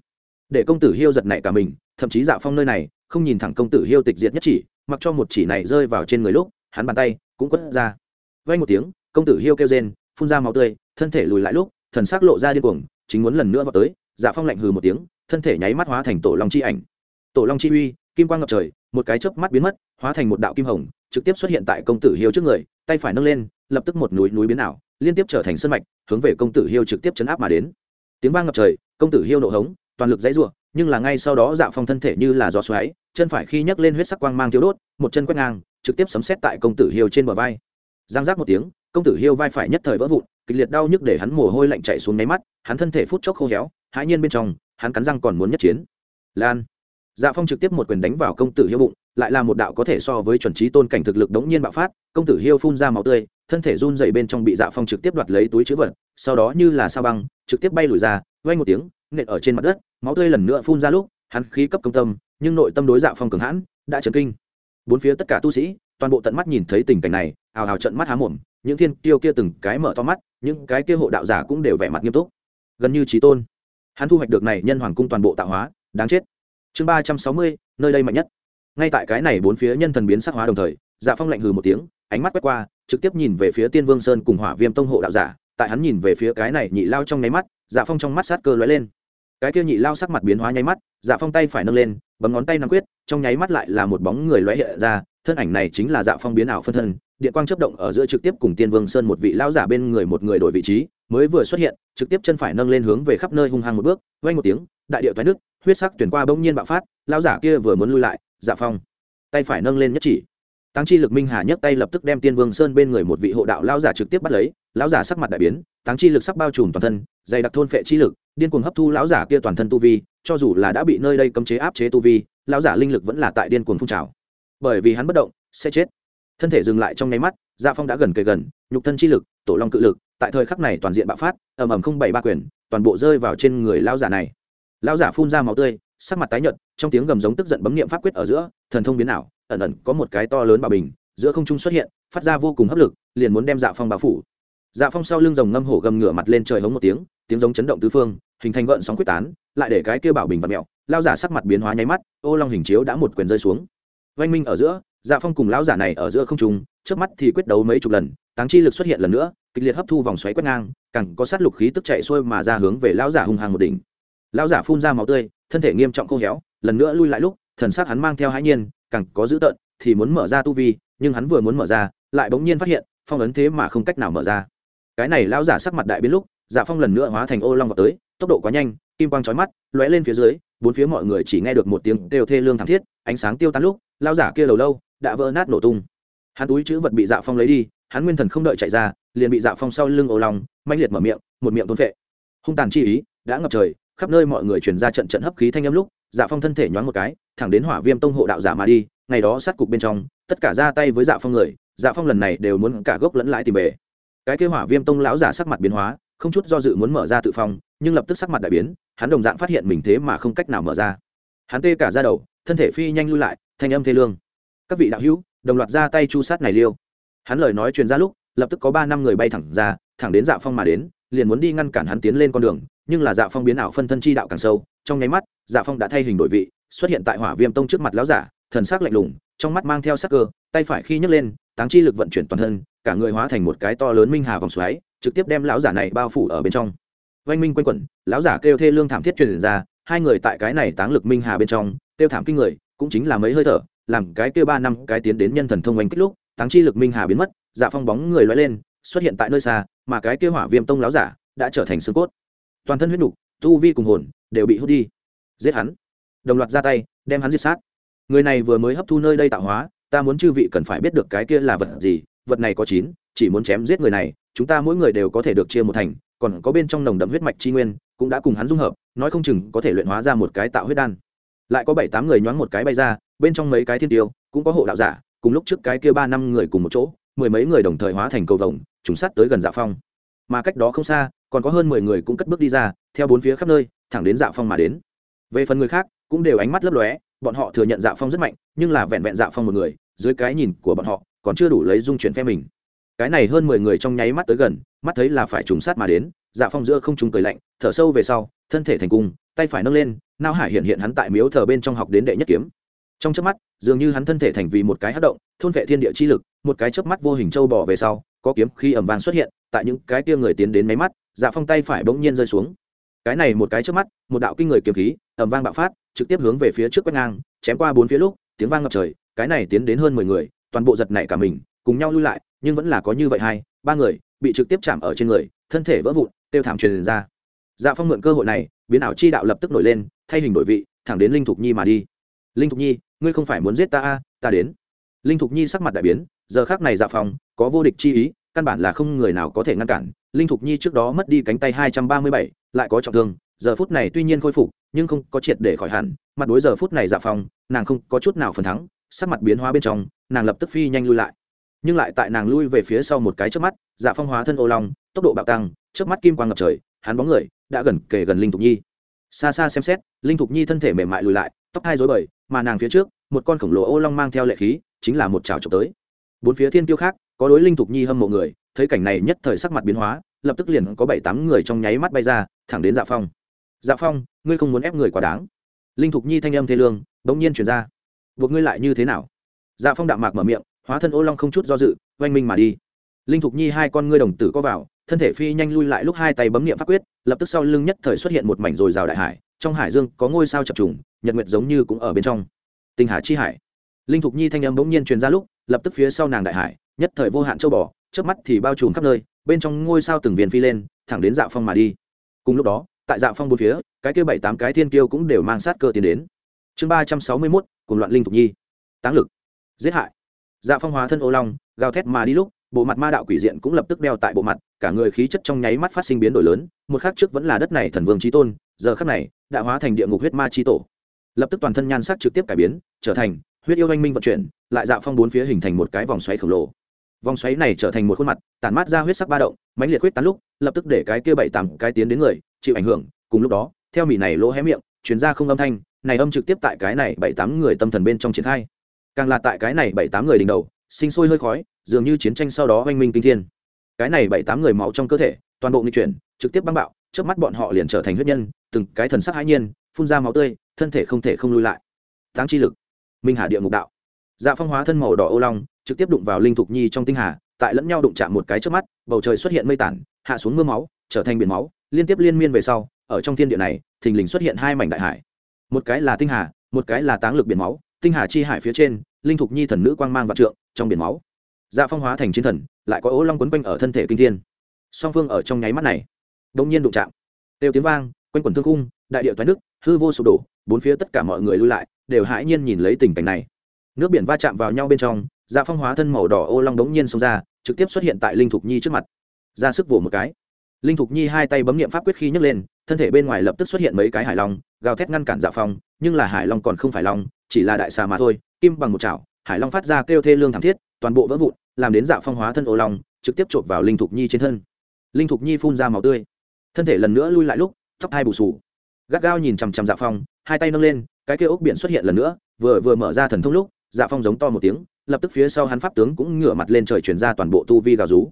Để công tử hiêu giật nảy cả mình, thậm chí dạ phong nơi này, không nhìn thẳng công tử hiêu tịch diệt nhất chỉ, mặc cho một chỉ này rơi vào trên người lúc hắn bàn tay cũng quất ra. Vay một tiếng, công tử hiêu kêu rên, phun ra máu tươi, thân thể lùi lại lúc, thần sắc lộ ra điên cuồng, chính muốn lần nữa vào tới dạ phong lạnh hừ một tiếng, thân thể nháy mắt hóa thành tổ long chi ảnh. Tổ long chi uy, kim quang ngập trời, một cái chớp mắt biến mất, hóa thành một đạo kim hồng, trực tiếp xuất hiện tại công tử hiêu trước người, tay phải nâng lên, lập tức một núi núi biến ảo, liên tiếp trở thành sân mạch, hướng về công tử hiêu trực tiếp chấn áp mà đến. Tiếng vang ngập trời, công tử hiêu nộ hống, toàn lực dãy ruộng nhưng là ngay sau đó dạ phong thân thể như là gió xoáy, chân phải khi nhấc lên huyết sắc quang mang thiếu đốt, một chân quét ngang trực tiếp sấm xét tại công tử hiêu trên bờ vai. Giang giác một tiếng, công tử hiêu vai phải nhất thời vỡ vụn, kịch liệt đau nhức để hắn mồ hôi lạnh chạy xuống nháy mắt, hắn thân thể phút chốc khô héo, hãi nhiên bên trong, hắn cắn răng còn muốn nhất chiến. Lan. Dạ phong trực tiếp một quyền đánh vào công tử hiêu bụng, lại là một đạo có thể so với chuẩn trí tôn cảnh thực lực đống nhiên bạo phát, công tử hiêu phun ra máu tươi, thân thể run dày bên trong bị dạ phong trực tiếp đoạt lấy túi chữ vật, sau đó như là sao băng, trực tiếp bay lùi ra vay một tiếng, nện ở trên mặt đất, máu tươi lần nữa phun ra lúc, hắn khí cấp công tâm, nhưng nội tâm đối dạ phong cường hãn, đã chấn kinh bốn phía tất cả tu sĩ, toàn bộ tận mắt nhìn thấy tình cảnh này hào hào trận mắt há mồm, những thiên tiêu kia từng cái mở to mắt, những cái kia hộ đạo giả cũng đều vẻ mặt nghiêm túc. Gần như trí tôn. Hắn thu hoạch được này nhân hoàng cung toàn bộ tạo hóa, đáng chết. Chương ba trăm sáu mươi, nơi đây mạnh nhất. Ngay tại cái này bốn phía nhân thần biến sắc hóa đồng thời dạ phong lạnh hừ một tiếng, ánh mắt quét qua, trực tiếp nhìn về phía tiên vương sơn cùng hỏa viêm tông hộ đạo giả. Tại hắn nhìn về phía cái này nhị lao trong nháy mắt dạ phong trong mắt sát cơ lóe lên. Cái kia nhị lao sắc mặt biến hóa nháy mắt dạ phong tay phải nâng lên bấm ngón tay nắm quyết, trong nháy mắt lại là một bóng người lóe hiện ra, thân ảnh này chính là dạ phong biến ảo phân thân, điện quang chấp động ở giữa trực tiếp cùng tiên vương sơn một vị lão giả bên người một người đổi vị trí, mới vừa xuất hiện, trực tiếp chân phải nâng lên hướng về khắp nơi hung hăng một bước vay một tiếng, đại điệu thoái nước huyết sắc tuyển qua bỗng nhiên bạo phát, lão giả kia vừa muốn lui lại dạ phong, tay phải nâng lên nhất chỉ tăng chi lực minh hà nhấc tay lập tức đem tiên vương sơn bên người một vị hộ đạo Lão giả trực tiếp bắt lấy, lão giả sắc mặt đại biến tăng chi lực sắc bao trùm toàn thân, dày đặc thôn phệ chi lực, điên cuồng hấp thu lão giả kia toàn thân tu vi, cho dù là đã bị nơi đây cấm chế áp chế tu vi, lão giả linh lực vẫn là tại điên cuồng phun trào. Bởi vì hắn bất động, sẽ chết. Thân thể dừng lại trong nháy mắt gia dạ phong đã gần kề gần, nhục thân chi lực, tổ long cự lực, tại thời khắc này toàn diện bạo phát, ầm ầm không bảy ba quyền, toàn bộ rơi vào trên người lão giả này. Lão giả phun ra máu tươi, sắc mặt tái nhợt, trong tiếng gầm giống tức giận bấm niệm pháp quyết ở giữa, thần thông biến ảo ẩn ẩn có một cái to lớn bảo bình, giữa không trung xuất hiện, phát ra vô cùng hấp lực, liền muốn đem dạ phong bao phủ. Dạ phong sau lưng rồng ngâm hổ gầm ngửa mặt lên trời hống một tiếng tiếng giống chấn động tứ phương, hình thành gợn sóng quyết tán, lại để cái kia bảo bình và mẹo lao giả sắc mặt biến hóa nháy mắt, ô long hình chiếu đã một quyền rơi xuống. Oanh minh ở giữa dạ phong cùng lão giả này ở giữa không trung trước mắt thì quyết đấu mấy chục lần, táng chi lực xuất hiện lần nữa, kịch liệt hấp thu vòng xoáy quét ngang cẳng có sát lục khí tức chạy xuôi mà ra hướng về lão giả hung hăng một đỉnh. Lão giả phun ra máu tươi, thân thể nghiêm trọng khô héo, lần nữa lui lại lúc, thần sắc hắn mang theo hãi nhiên càng có dữ tợn, thì muốn mở ra tu vi, nhưng hắn vừa muốn mở ra, lại bỗng nhiên phát hiện, phong ấn thế mà không cách nào mở ra. Cái này lão giả sắc mặt đại biến lúc giả phong lần nữa hóa thành ô long vào tới, tốc độ quá nhanh, kim quang chói mắt, lóe lên phía dưới, bốn phía mọi người chỉ nghe được một tiếng đều thê lương thảm thiết, ánh sáng tiêu tan lúc, lão giả kia lâu lâu, đã vỡ nát nổ tung. Hắn túi chữ vật bị dạ phong lấy đi, hắn nguyên thần không đợi chạy ra, liền bị dạ phong sau lưng ô long manh liệt mở miệng, một miệng tuôn vệ hung tàn chi ý, đã ngập trời khắp nơi mọi người truyền ra trận trận hấp khí thanh âm lúc dạ phong thân thể nhoáng một cái, thẳng đến hỏa viêm tông hộ đạo giả mà đi, ngày đó sát cục bên trong, tất cả ra tay với dạ phong người dạ phong lần này đều muốn cả gốc lẫn lãi tìm về. Cái kêu hỏa viêm tông lão giả sắc mặt biến hóa, không chút do dự muốn mở ra tự phong, nhưng lập tức sắc mặt đại biến, hắn đồng dạng phát hiện mình thế mà không cách nào mở ra. Hắn tê cả ra đầu, thân thể phi nhanh lui lại, thanh âm thê lương. Các vị đạo hữu, đồng loạt ra tay chu sát này liêu. Hắn lời nói truyền ra lúc, lập tức có ba năm người bay thẳng ra, thẳng đến dạ phong mà đến liền muốn đi ngăn cản hắn tiến lên con đường, nhưng là dạ phong biến ảo phân thân chi đạo càng sâu, trong nháy mắt dạ phong đã thay hình đổi vị, xuất hiện tại hỏa viêm tông trước mặt lão giả, thần sắc lạnh lùng, trong mắt mang theo sắc cơ, tay phải khi nhấc lên, táng chi lực vận chuyển toàn thân, cả người hóa thành một cái to lớn minh hà vòng xoáy, trực tiếp đem lão giả này bao phủ ở bên trong. Oanh minh quanh quẩn, lão giả kêu thê lương thảm thiết truyền ra, hai người tại cái này táng lực minh hà bên trong, kêu thảm kinh người, cũng chính là mấy hơi thở, làm cái kêu ba năm cái tiến đến nhân thần thông oanh kích lúc, táng chi lực minh hà biến mất dạ phong bóng người loay lên, xuất hiện tại nơi xa mà cái kia hỏa viêm tông láo giả đã trở thành xương cốt. Toàn thân huyết nục, tu vi cùng hồn đều bị hút đi. Giết hắn. Đồng loạt ra tay, đem hắn giết sát. Người này vừa mới hấp thu nơi đây tạo hóa, ta muốn chư vị cần phải biết được cái kia là vật gì, vật này có chín, chỉ muốn chém giết người này, chúng ta mỗi người đều có thể được chia một thành, còn có bên trong nồng đậm huyết mạch chi nguyên, cũng đã cùng hắn dung hợp, nói không chừng có thể luyện hóa ra một cái tạo huyết đan. Lại có bảy tám người nhoáng một cái bay ra, bên trong mấy cái thiên tiêu, cũng có hộ đạo giả, cùng lúc trước cái kia ba năm người cùng một chỗ mười mấy người đồng thời hóa thành cầu vồng, trùng sát tới gần dạ phong. Mà cách đó không xa, còn có hơn mười người cũng cất bước đi ra, theo bốn phía khắp nơi, thẳng đến dạ phong mà đến. Về phần người khác, cũng đều ánh mắt lấp lóe, bọn họ thừa nhận dạ phong rất mạnh, nhưng là vẹn vẹn dạ phong một người, dưới cái nhìn của bọn họ, còn chưa đủ lấy dung chuyển phe mình. Cái này hơn mười người trong nháy mắt tới gần, mắt thấy là phải trùng sát mà đến dạ phong giữa không trùng cười lạnh, thở sâu về sau, thân thể thành cung, tay phải nâng lên nao hải hiện hiện hắn tại miếu thờ bên trong học đến đệ nhất kiếm. Trong chớp mắt, dường như hắn thân thể thành vì một cái hát động, thôn vệ thiên địa chi lực một cái chớp mắt vô hình châu bỏ về sau, có kiếm khi ẩm vàng xuất hiện, tại những cái kia người tiến đến máy mắt dạ phong tay phải bỗng nhiên rơi xuống. Cái này một cái chớp mắt, một đạo kinh người kiếm khí ẩm vang bạo phát, trực tiếp hướng về phía trước quét ngang, chém qua bốn phía lúc, tiếng vang ngập trời, cái này tiến đến hơn mười người, toàn bộ giật nảy cả mình, cùng nhau lui lại, nhưng vẫn là có như vậy hai, ba người bị trực tiếp chạm ở trên người, thân thể vỡ vụn, tiêu thảm truyền ra. Dạ phong mượn cơ hội này, biến ảo chi đạo lập tức nổi lên, thay hình đổi vị, thẳng đến linh thục nhi mà đi. Linh thục nhi, ngươi không phải muốn giết ta a, ta đến. Linh thục nhi sắc mặt đại biến giờ khác này dạ phong có vô địch chi ý, căn bản là không người nào có thể ngăn cản. Linh thục nhi trước đó mất đi cánh tay hai trăm ba mươi bảy, lại có trọng thương. Giờ phút này tuy nhiên khôi phục, nhưng không có triệt để khỏi hẳn. Mặt đối giờ phút này dạ phong nàng không có chút nào phần thắng. Sắc mặt biến hóa bên trong, nàng lập tức phi nhanh lui lại. Nhưng lại tại nàng lui về phía sau một cái trước mắt dạ phong hóa thân ô long, tốc độ bạo tăng trước mắt kim quang ngập trời, hắn bóng người đã gần kề gần linh thục nhi. Xa xa xem xét, linh thục nhi thân thể mềm mại lùi lại, tóc hai dối bời, mà nàng phía trước, một con khổng lồ ô long mang theo lệ khí, chính là một trào trộm tới bốn phía thiên tiêu khác, có đối linh thục nhi hâm mộ người, thấy cảnh này nhất thời sắc mặt biến hóa, lập tức liền có bảy tám người trong nháy mắt bay ra, thẳng đến dạ phong. Dạ phong, ngươi không muốn ép người quá đáng? Linh thục nhi thanh âm thế lương bỗng nhiên chuyển ra. Buộc ngươi lại như thế nào? Dạ phong đạm mạc mở miệng, hóa thân ô long không chút do dự, oanh minh mà đi. Linh thục nhi hai con ngươi đồng tử có vào, thân thể phi nhanh lui lại lúc hai tay bấm niệm pháp quyết, lập tức sau lưng nhất thời xuất hiện một mảnh rồi rào đại hải, trong hải dương có ngôi sao chập trùng, nhật nguyệt giống như cũng ở bên trong. Tinh hà chi hải. Linh thục nhi thanh âm bỗng nhiên truyền ra lúc lập tức phía sau nàng đại hải, nhất thời vô hạn châu bò trước mắt thì bao trùm khắp nơi, bên trong ngôi sao từng viên phi lên, thẳng đến dạ phong mà đi. Cùng lúc đó, tại dạ phong bốn phía, cái kia bảy tám cái thiên kiêu cũng đều mang sát cơ tiến đến. Chương ba trăm sáu mươi mốt cùng loạn linh thục nhi. Táng lực. Giết hại. Dạ phong hóa thân ô long, gào thét mà đi lúc, bộ mặt ma đạo quỷ diện cũng lập tức đeo tại bộ mặt, cả người khí chất trong nháy mắt phát sinh biến đổi lớn, một khắc trước vẫn là đất này thần vương trí tôn, giờ khắc này, đã hóa thành địa ngục huyết ma trí tổ. Lập tức toàn thân nhan sắc trực tiếp cải biến, trở thành huyết yêu anh minh vận chuyển, lại dạo phong bốn phía hình thành một cái vòng xoáy khổng lồ. Vòng xoáy này trở thành một khuôn mặt, tản mát ra huyết sắc ba động, mãnh liệt huyết tán lúc, lập tức để cái kia bảy tám cái tiến đến người, chịu ảnh hưởng, cùng lúc đó, theo mỉ này lỗ hé miệng chuyển ra không âm thanh, này âm trực tiếp tại cái này bảy tám người tâm thần bên trong triển khai. Càng là tại cái này bảy tám người đỉnh đầu, sinh sôi hơi khói, dường như chiến tranh sau đó oanh minh kinh thiên. Cái này bảy tám người máu trong cơ thể, toàn bộ nghi chuyển, trực tiếp băng bạo trước mắt bọn họ liền trở thành huyết nhân, từng cái thần sắc hãi nhiên, phun ra máu tươi, thân thể không thể không lui lại. Táng chi lực minh hà địa ngục đạo. Dạ phong hóa thân màu đỏ ô long, trực tiếp đụng vào linh thục nhi trong tinh hà, tại lẫn nhau đụng chạm một cái trước mắt, bầu trời xuất hiện mây tản, hạ xuống mưa máu, trở thành biển máu, liên tiếp liên miên về sau, ở trong thiên địa này, thình lình xuất hiện hai mảnh đại hải. Một cái là tinh hà, một cái là táng lực biển máu, tinh hà chi hải phía trên, linh thục nhi thần nữ quang mang vạn trượng, trong biển máu. Dạ phong hóa thành chiến thần, lại có ố long quấn quanh ở thân thể kinh thiên. Song phương ở trong nháy mắt này đông nhiên đụng chạm. Đều tiếng vang, quanh quần thương cung đại điệu thoái nước, hư vô sụp đổ, bốn phía tất cả mọi người lui lại đều hãi nhiên nhìn lấy tình cảnh này. Nước biển va chạm vào nhau bên trong dạ phong hóa thân màu đỏ ô long đống nhiên xông ra, trực tiếp xuất hiện tại linh thục nhi trước mặt. Ra sức vỗ một cái. Linh thục nhi hai tay bấm nghiệm pháp quyết khi nhấc lên, thân thể bên ngoài lập tức xuất hiện mấy cái hải long, gào thét ngăn cản dạ phong, nhưng là hải long còn không phải long, chỉ là đại xà mà thôi, kim bằng một chảo, hải long phát ra kêu thê lương thảm thiết, toàn bộ vỡ vụn, làm đến dạ phong hóa thân ô long, trực tiếp chộp vào linh thục nhi trên thân. Linh thục nhi phun ra màu tươi. Thân thể lần nữa lui lại lúc, tóc hai bù sù gắt gao nhìn chằm chằm dạ phong, hai tay nâng lên, cái kia ốc biển xuất hiện lần nữa, vừa vừa mở ra thần thông lúc dạ phong giống to một tiếng, lập tức phía sau hắn pháp tướng cũng ngửa mặt lên trời chuyển ra toàn bộ tu vi gào rú.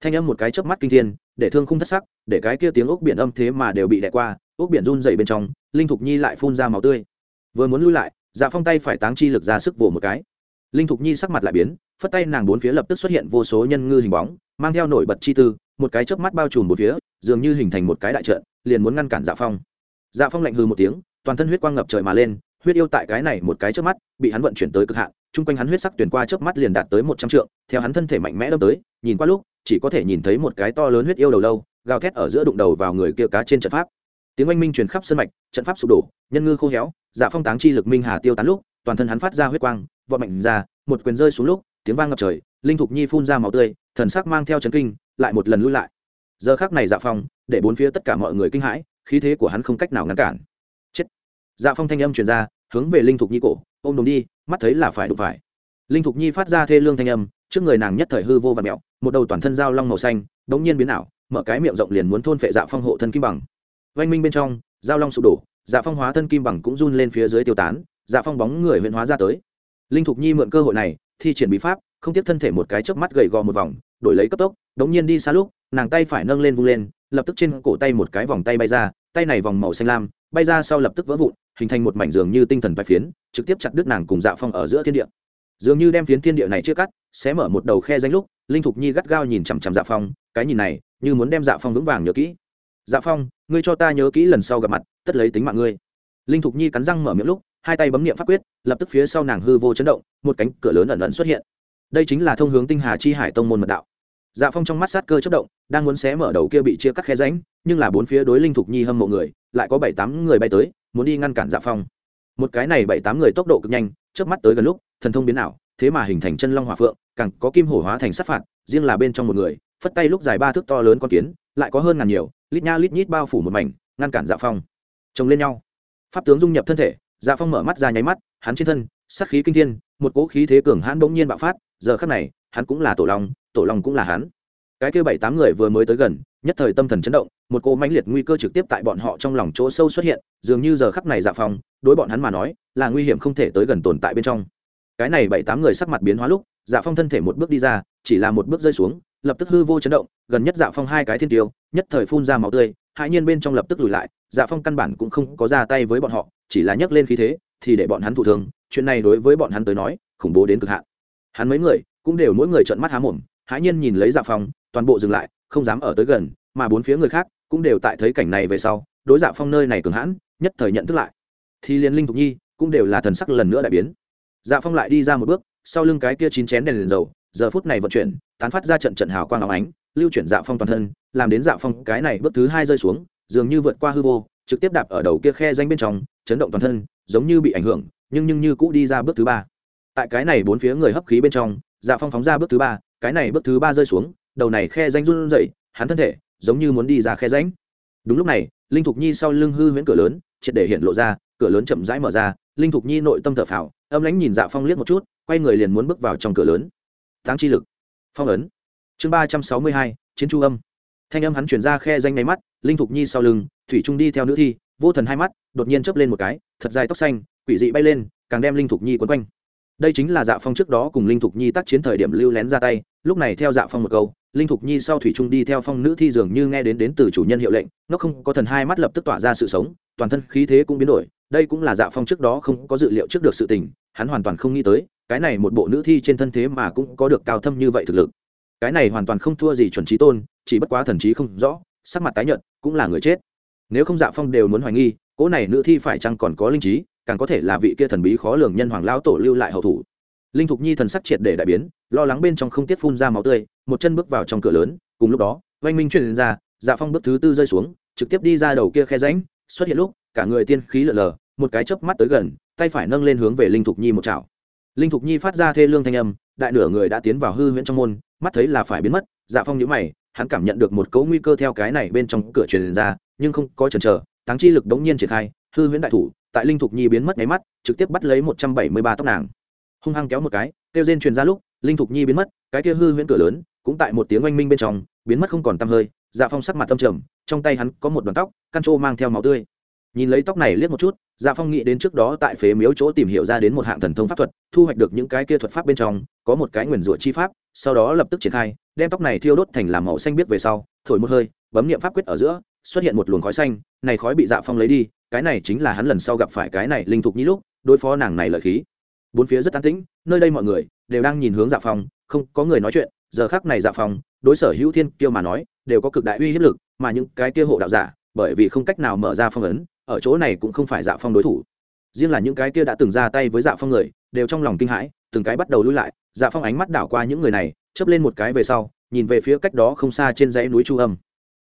Thanh âm một cái chớp mắt kinh thiên, để thương không thất sắc, để cái kia tiếng ốc biển âm thế mà đều bị đẻ qua, ốc biển run dậy bên trong, linh thục nhi lại phun ra màu tươi. Vừa muốn lui lại dạ phong tay phải táng chi lực ra sức vồ một cái. Linh thục nhi sắc mặt lại biến, phất tay nàng bốn phía lập tức xuất hiện vô số nhân ngư hình bóng, mang theo nổi bật chi tư, một cái chớp mắt bao trùm một phía, dường như hình thành một cái đại trận, liền muốn ngăn cản dạ phong dạ phong lạnh hư một tiếng, toàn thân huyết quang ngập trời mà lên, huyết yêu tại cái này một cái chớp mắt, bị hắn vận chuyển tới cực hạn, chung quanh hắn huyết sắc tuyển qua chớp mắt liền đạt tới một trăm trượng, theo hắn thân thể mạnh mẽ đâm tới, nhìn qua lúc, chỉ có thể nhìn thấy một cái to lớn huyết yêu đầu lâu, gào thét ở giữa đụng đầu vào người kia cá trên trận pháp. Tiếng oanh minh truyền khắp sân mạch, trận pháp sụp đổ, nhân ngư khô héo dạ phong táng chi lực minh hà tiêu tán lúc, toàn thân hắn phát ra huyết quang, vọt mạnh ra, một quyền rơi xuống lúc, tiếng vang ngập trời, linh thục nhi phun ra máu tươi, thần sắc mang theo chấn kinh, lại một lần lui lại. Giờ khác này dạ phong, để bốn phía tất cả mọi người kinh hãi khí thế của hắn không cách nào ngăn cản. Chết. Dạ phong thanh âm truyền ra, hướng về linh thục nhi cổ, ôm đồn đi, mắt thấy là phải đụng phải. Linh thục nhi phát ra thê lương thanh âm, trước người nàng nhất thời hư vô và mẹo, một đầu toàn thân dao long màu xanh, đống nhiên biến ảo, mở cái miệng rộng liền muốn thôn phệ dạ phong hộ thân kim bằng. Oanh minh bên trong, dao long sụp đổ dạ phong hóa thân kim bằng cũng run lên phía dưới tiêu tán dạ phong bóng người huyện hóa ra tới. Linh thục nhi mượn cơ hội này, thi triển bí pháp, không tiếp thân thể một cái chớp mắt gầy gò một vòng, đổi lấy cấp tốc, đống nhiên đi xa lúc, nàng tay phải nâng lên vung lên, lập tức trên cổ tay một cái vòng tay bay ra tay này vòng màu xanh lam, bay ra sau lập tức vỡ vụn, hình thành một mảnh giường như tinh thần bài phiến, trực tiếp chặt đứt nàng cùng dạ phong ở giữa thiên địa. Dường như đem phiến thiên địa này chia cắt, sẽ mở một đầu khe danh lúc, linh thục nhi gắt gao nhìn chằm chằm dạ phong, cái nhìn này, như muốn đem dạ phong vững vàng nhớ kỹ. Dạ phong, ngươi cho ta nhớ kỹ lần sau gặp mặt, tất lấy tính mạng ngươi. Linh thục nhi cắn răng mở miệng lúc, hai tay bấm niệm pháp quyết, lập tức phía sau nàng hư vô chấn động, một cánh cửa lớn ẩn ẩn xuất hiện. Đây chính là thông hướng tinh hà chi hải tông môn mật đạo. Dạ phong trong mắt sát cơ chất động, đang muốn xé mở đầu kia bị chia cắt khe ránh nhưng là bốn phía đối linh thục nhi hâm mộ người, lại có bảy tám người bay tới, muốn đi ngăn cản dạ phong. Một cái này bảy tám người tốc độ cực nhanh trước mắt tới gần lúc, thần thông biến ảo, thế mà hình thành chân long hỏa phượng, càng có kim hổ hóa thành sát phạt, riêng là bên trong một người, phất tay lúc dài ba thước to lớn con kiến, lại có hơn ngàn nhiều, lít nha lít nhít bao phủ một mảnh, ngăn cản dạ phong. Chồng lên nhau. Pháp tướng dung nhập thân thể dạ phong mở mắt ra nháy mắt, hắn trên thân, sát khí kinh thiên, một cỗ khí thế cường hãn bỗng nhiên bạo phát, giờ khắc này, hắn cũng là tổ long tổ long cũng là hắn cái kia bảy tám người vừa mới tới gần, nhất thời tâm thần chấn động, một cỗ mãnh liệt nguy cơ trực tiếp tại bọn họ trong lòng chỗ sâu xuất hiện, dường như giờ khắc này dạ phong đối bọn hắn mà nói, là nguy hiểm không thể tới gần tồn tại bên trong. Cái này bảy tám người sắc mặt biến hóa lúc dạ phong thân thể một bước đi ra, chỉ là một bước rơi xuống, lập tức hư vô chấn động, gần nhất dạ phong hai cái thiên tiêu, nhất thời phun ra máu tươi hãi nhiên bên trong lập tức lùi lại dạ phong căn bản cũng không có ra tay với bọn họ, chỉ là nhấc lên khí thế, thì để bọn hắn thụ thương, chuyện này đối với bọn hắn tới nói, khủng bố đến cực hạn. Hắn mấy người, cũng đều mỗi người trợn mắt há mồm, hãi nhiên nhìn lấy dạ phong toàn bộ dừng lại, không dám ở tới gần, mà bốn phía người khác cũng đều tại thấy cảnh này về sau, đối dạ phong nơi này cường hãn, nhất thời nhận thức lại. Thì liên linh thục nhi cũng đều là thần sắc lần nữa đại biến. Dạ phong lại đi ra một bước, sau lưng cái kia chín chén đèn liền dầu, giờ phút này vận chuyển, tán phát ra trận trận hào quang áo ánh, lưu chuyển dạ phong toàn thân, làm đến dạ phong cái này bước thứ hai rơi xuống, dường như vượt qua hư vô, trực tiếp đạp ở đầu kia khe danh bên trong, chấn động toàn thân, giống như bị ảnh hưởng, nhưng nhưng như cũ đi ra bước thứ ba. Tại cái này bốn phía người hấp khí bên trong dạ phong phóng ra bước thứ ba, cái này bước thứ ba rơi xuống đầu này khe danh run rẩy, hắn thân thể giống như muốn đi ra khe danh đúng lúc này, linh thục nhi sau lưng hư huyễn cửa lớn, triệt để hiện lộ ra, cửa lớn chậm rãi mở ra, linh thục nhi nội tâm thở phào, âm lãnh nhìn dạ phong liếc một chút, quay người liền muốn bước vào trong cửa lớn. Tháng chi lực. Phong ấn. Chương ba trăm sáu mươi hai, chiến chu âm. Thanh âm hắn chuyển ra khe danh nháy mắt, linh thục nhi sau lưng, thủy trung đi theo nữ thi, vô thần hai mắt, đột nhiên chớp lên một cái, thật dài tóc xanh, quỷ dị bay lên, càng đem linh thục nhi quấn quanh. Đây chính là dạ phong trước đó cùng linh thục nhi tác chiến thời điểm lưu lén ra tay lúc này theo dạ phong một câu, linh thục nhi sau thủy trung đi theo phong nữ thi dường như nghe đến đến từ chủ nhân hiệu lệnh, nó không có thần hai mắt lập tức tỏa ra sự sống, toàn thân khí thế cũng biến đổi, đây cũng là dạ phong trước đó không có dự liệu trước được sự tình, hắn hoàn toàn không nghĩ tới, cái này một bộ nữ thi trên thân thế mà cũng có được cao thâm như vậy thực lực. Cái này hoàn toàn không thua gì chuẩn trí tôn, chỉ bất quá thần trí không rõ, sắc mặt tái nhợt, cũng là người chết. Nếu không dạ phong đều muốn hoài nghi, cỗ này nữ thi phải chăng còn có linh trí, càng có thể là vị kia thần bí khó lường nhân hoàng lão tổ lưu lại hậu thủ linh thục nhi thần sắc triệt để đại biến, lo lắng bên trong không tiết phun ra máu tươi, một chân bước vào trong cửa lớn, cùng lúc đó, oanh minh truyền ra dạ phong bước thứ tư rơi xuống, trực tiếp đi ra đầu kia khe ránh xuất hiện lúc, cả người tiên khí lở lờ, một cái chớp mắt tới gần, tay phải nâng lên hướng về linh thục nhi một chảo. Linh thục nhi phát ra thê lương thanh âm, đại nửa người đã tiến vào hư huyễn trong môn, mắt thấy là phải biến mất dạ phong nhíu mày, hắn cảm nhận được một cấu nguy cơ theo cái này bên trong cửa truyền ra, nhưng không có chần chờ táng chi lực đống nhiên triển khai, hư huyễn đại thủ, tại linh thục nhi biến mất nháy mắt, trực tiếp bắt lấy một trăm bảy mươi ba tóc nàng hung hăng kéo một cái, kêu rên truyền ra lúc, linh thục nhi biến mất, cái kia hư huyễn cửa lớn, cũng tại một tiếng oanh minh bên trong, biến mất không còn tăm hơi dạ phong sắc mặt tâm trầm, trong tay hắn có một đoàn tóc, căn trô mang theo máu tươi. Nhìn lấy tóc này liếc một chút dạ phong nghĩ đến trước đó tại phế miếu chỗ tìm hiểu ra đến một hạng thần thông pháp thuật, thu hoạch được những cái kia thuật pháp bên trong, có một cái nguyền rủa chi pháp, sau đó lập tức triển khai, đem tóc này thiêu đốt thành làm màu xanh biết về sau, thổi một hơi, bấm niệm pháp quyết ở giữa, xuất hiện một luồng khói xanh, này khói bị dạ phong lấy đi, cái này chính là hắn lần sau gặp phải cái này linh thục nhi lúc, đối phó nàng này lợi khí bốn phía rất an tĩnh, nơi đây mọi người đều đang nhìn hướng dạ phong không có người nói chuyện, giờ khác này dạ phong đối sở hữu thiên kiêu mà nói, đều có cực đại uy hiếp lực, mà những cái kia hộ đạo giả, bởi vì không cách nào mở ra phong ấn, ở chỗ này cũng không phải dạ phong đối thủ. Riêng là những cái kia đã từng ra tay với dạ phong người, đều trong lòng kinh hãi, từng cái bắt đầu lui lại dạ phong ánh mắt đảo qua những người này chấp lên một cái về sau, nhìn về phía cách đó không xa trên dãy núi chu âm.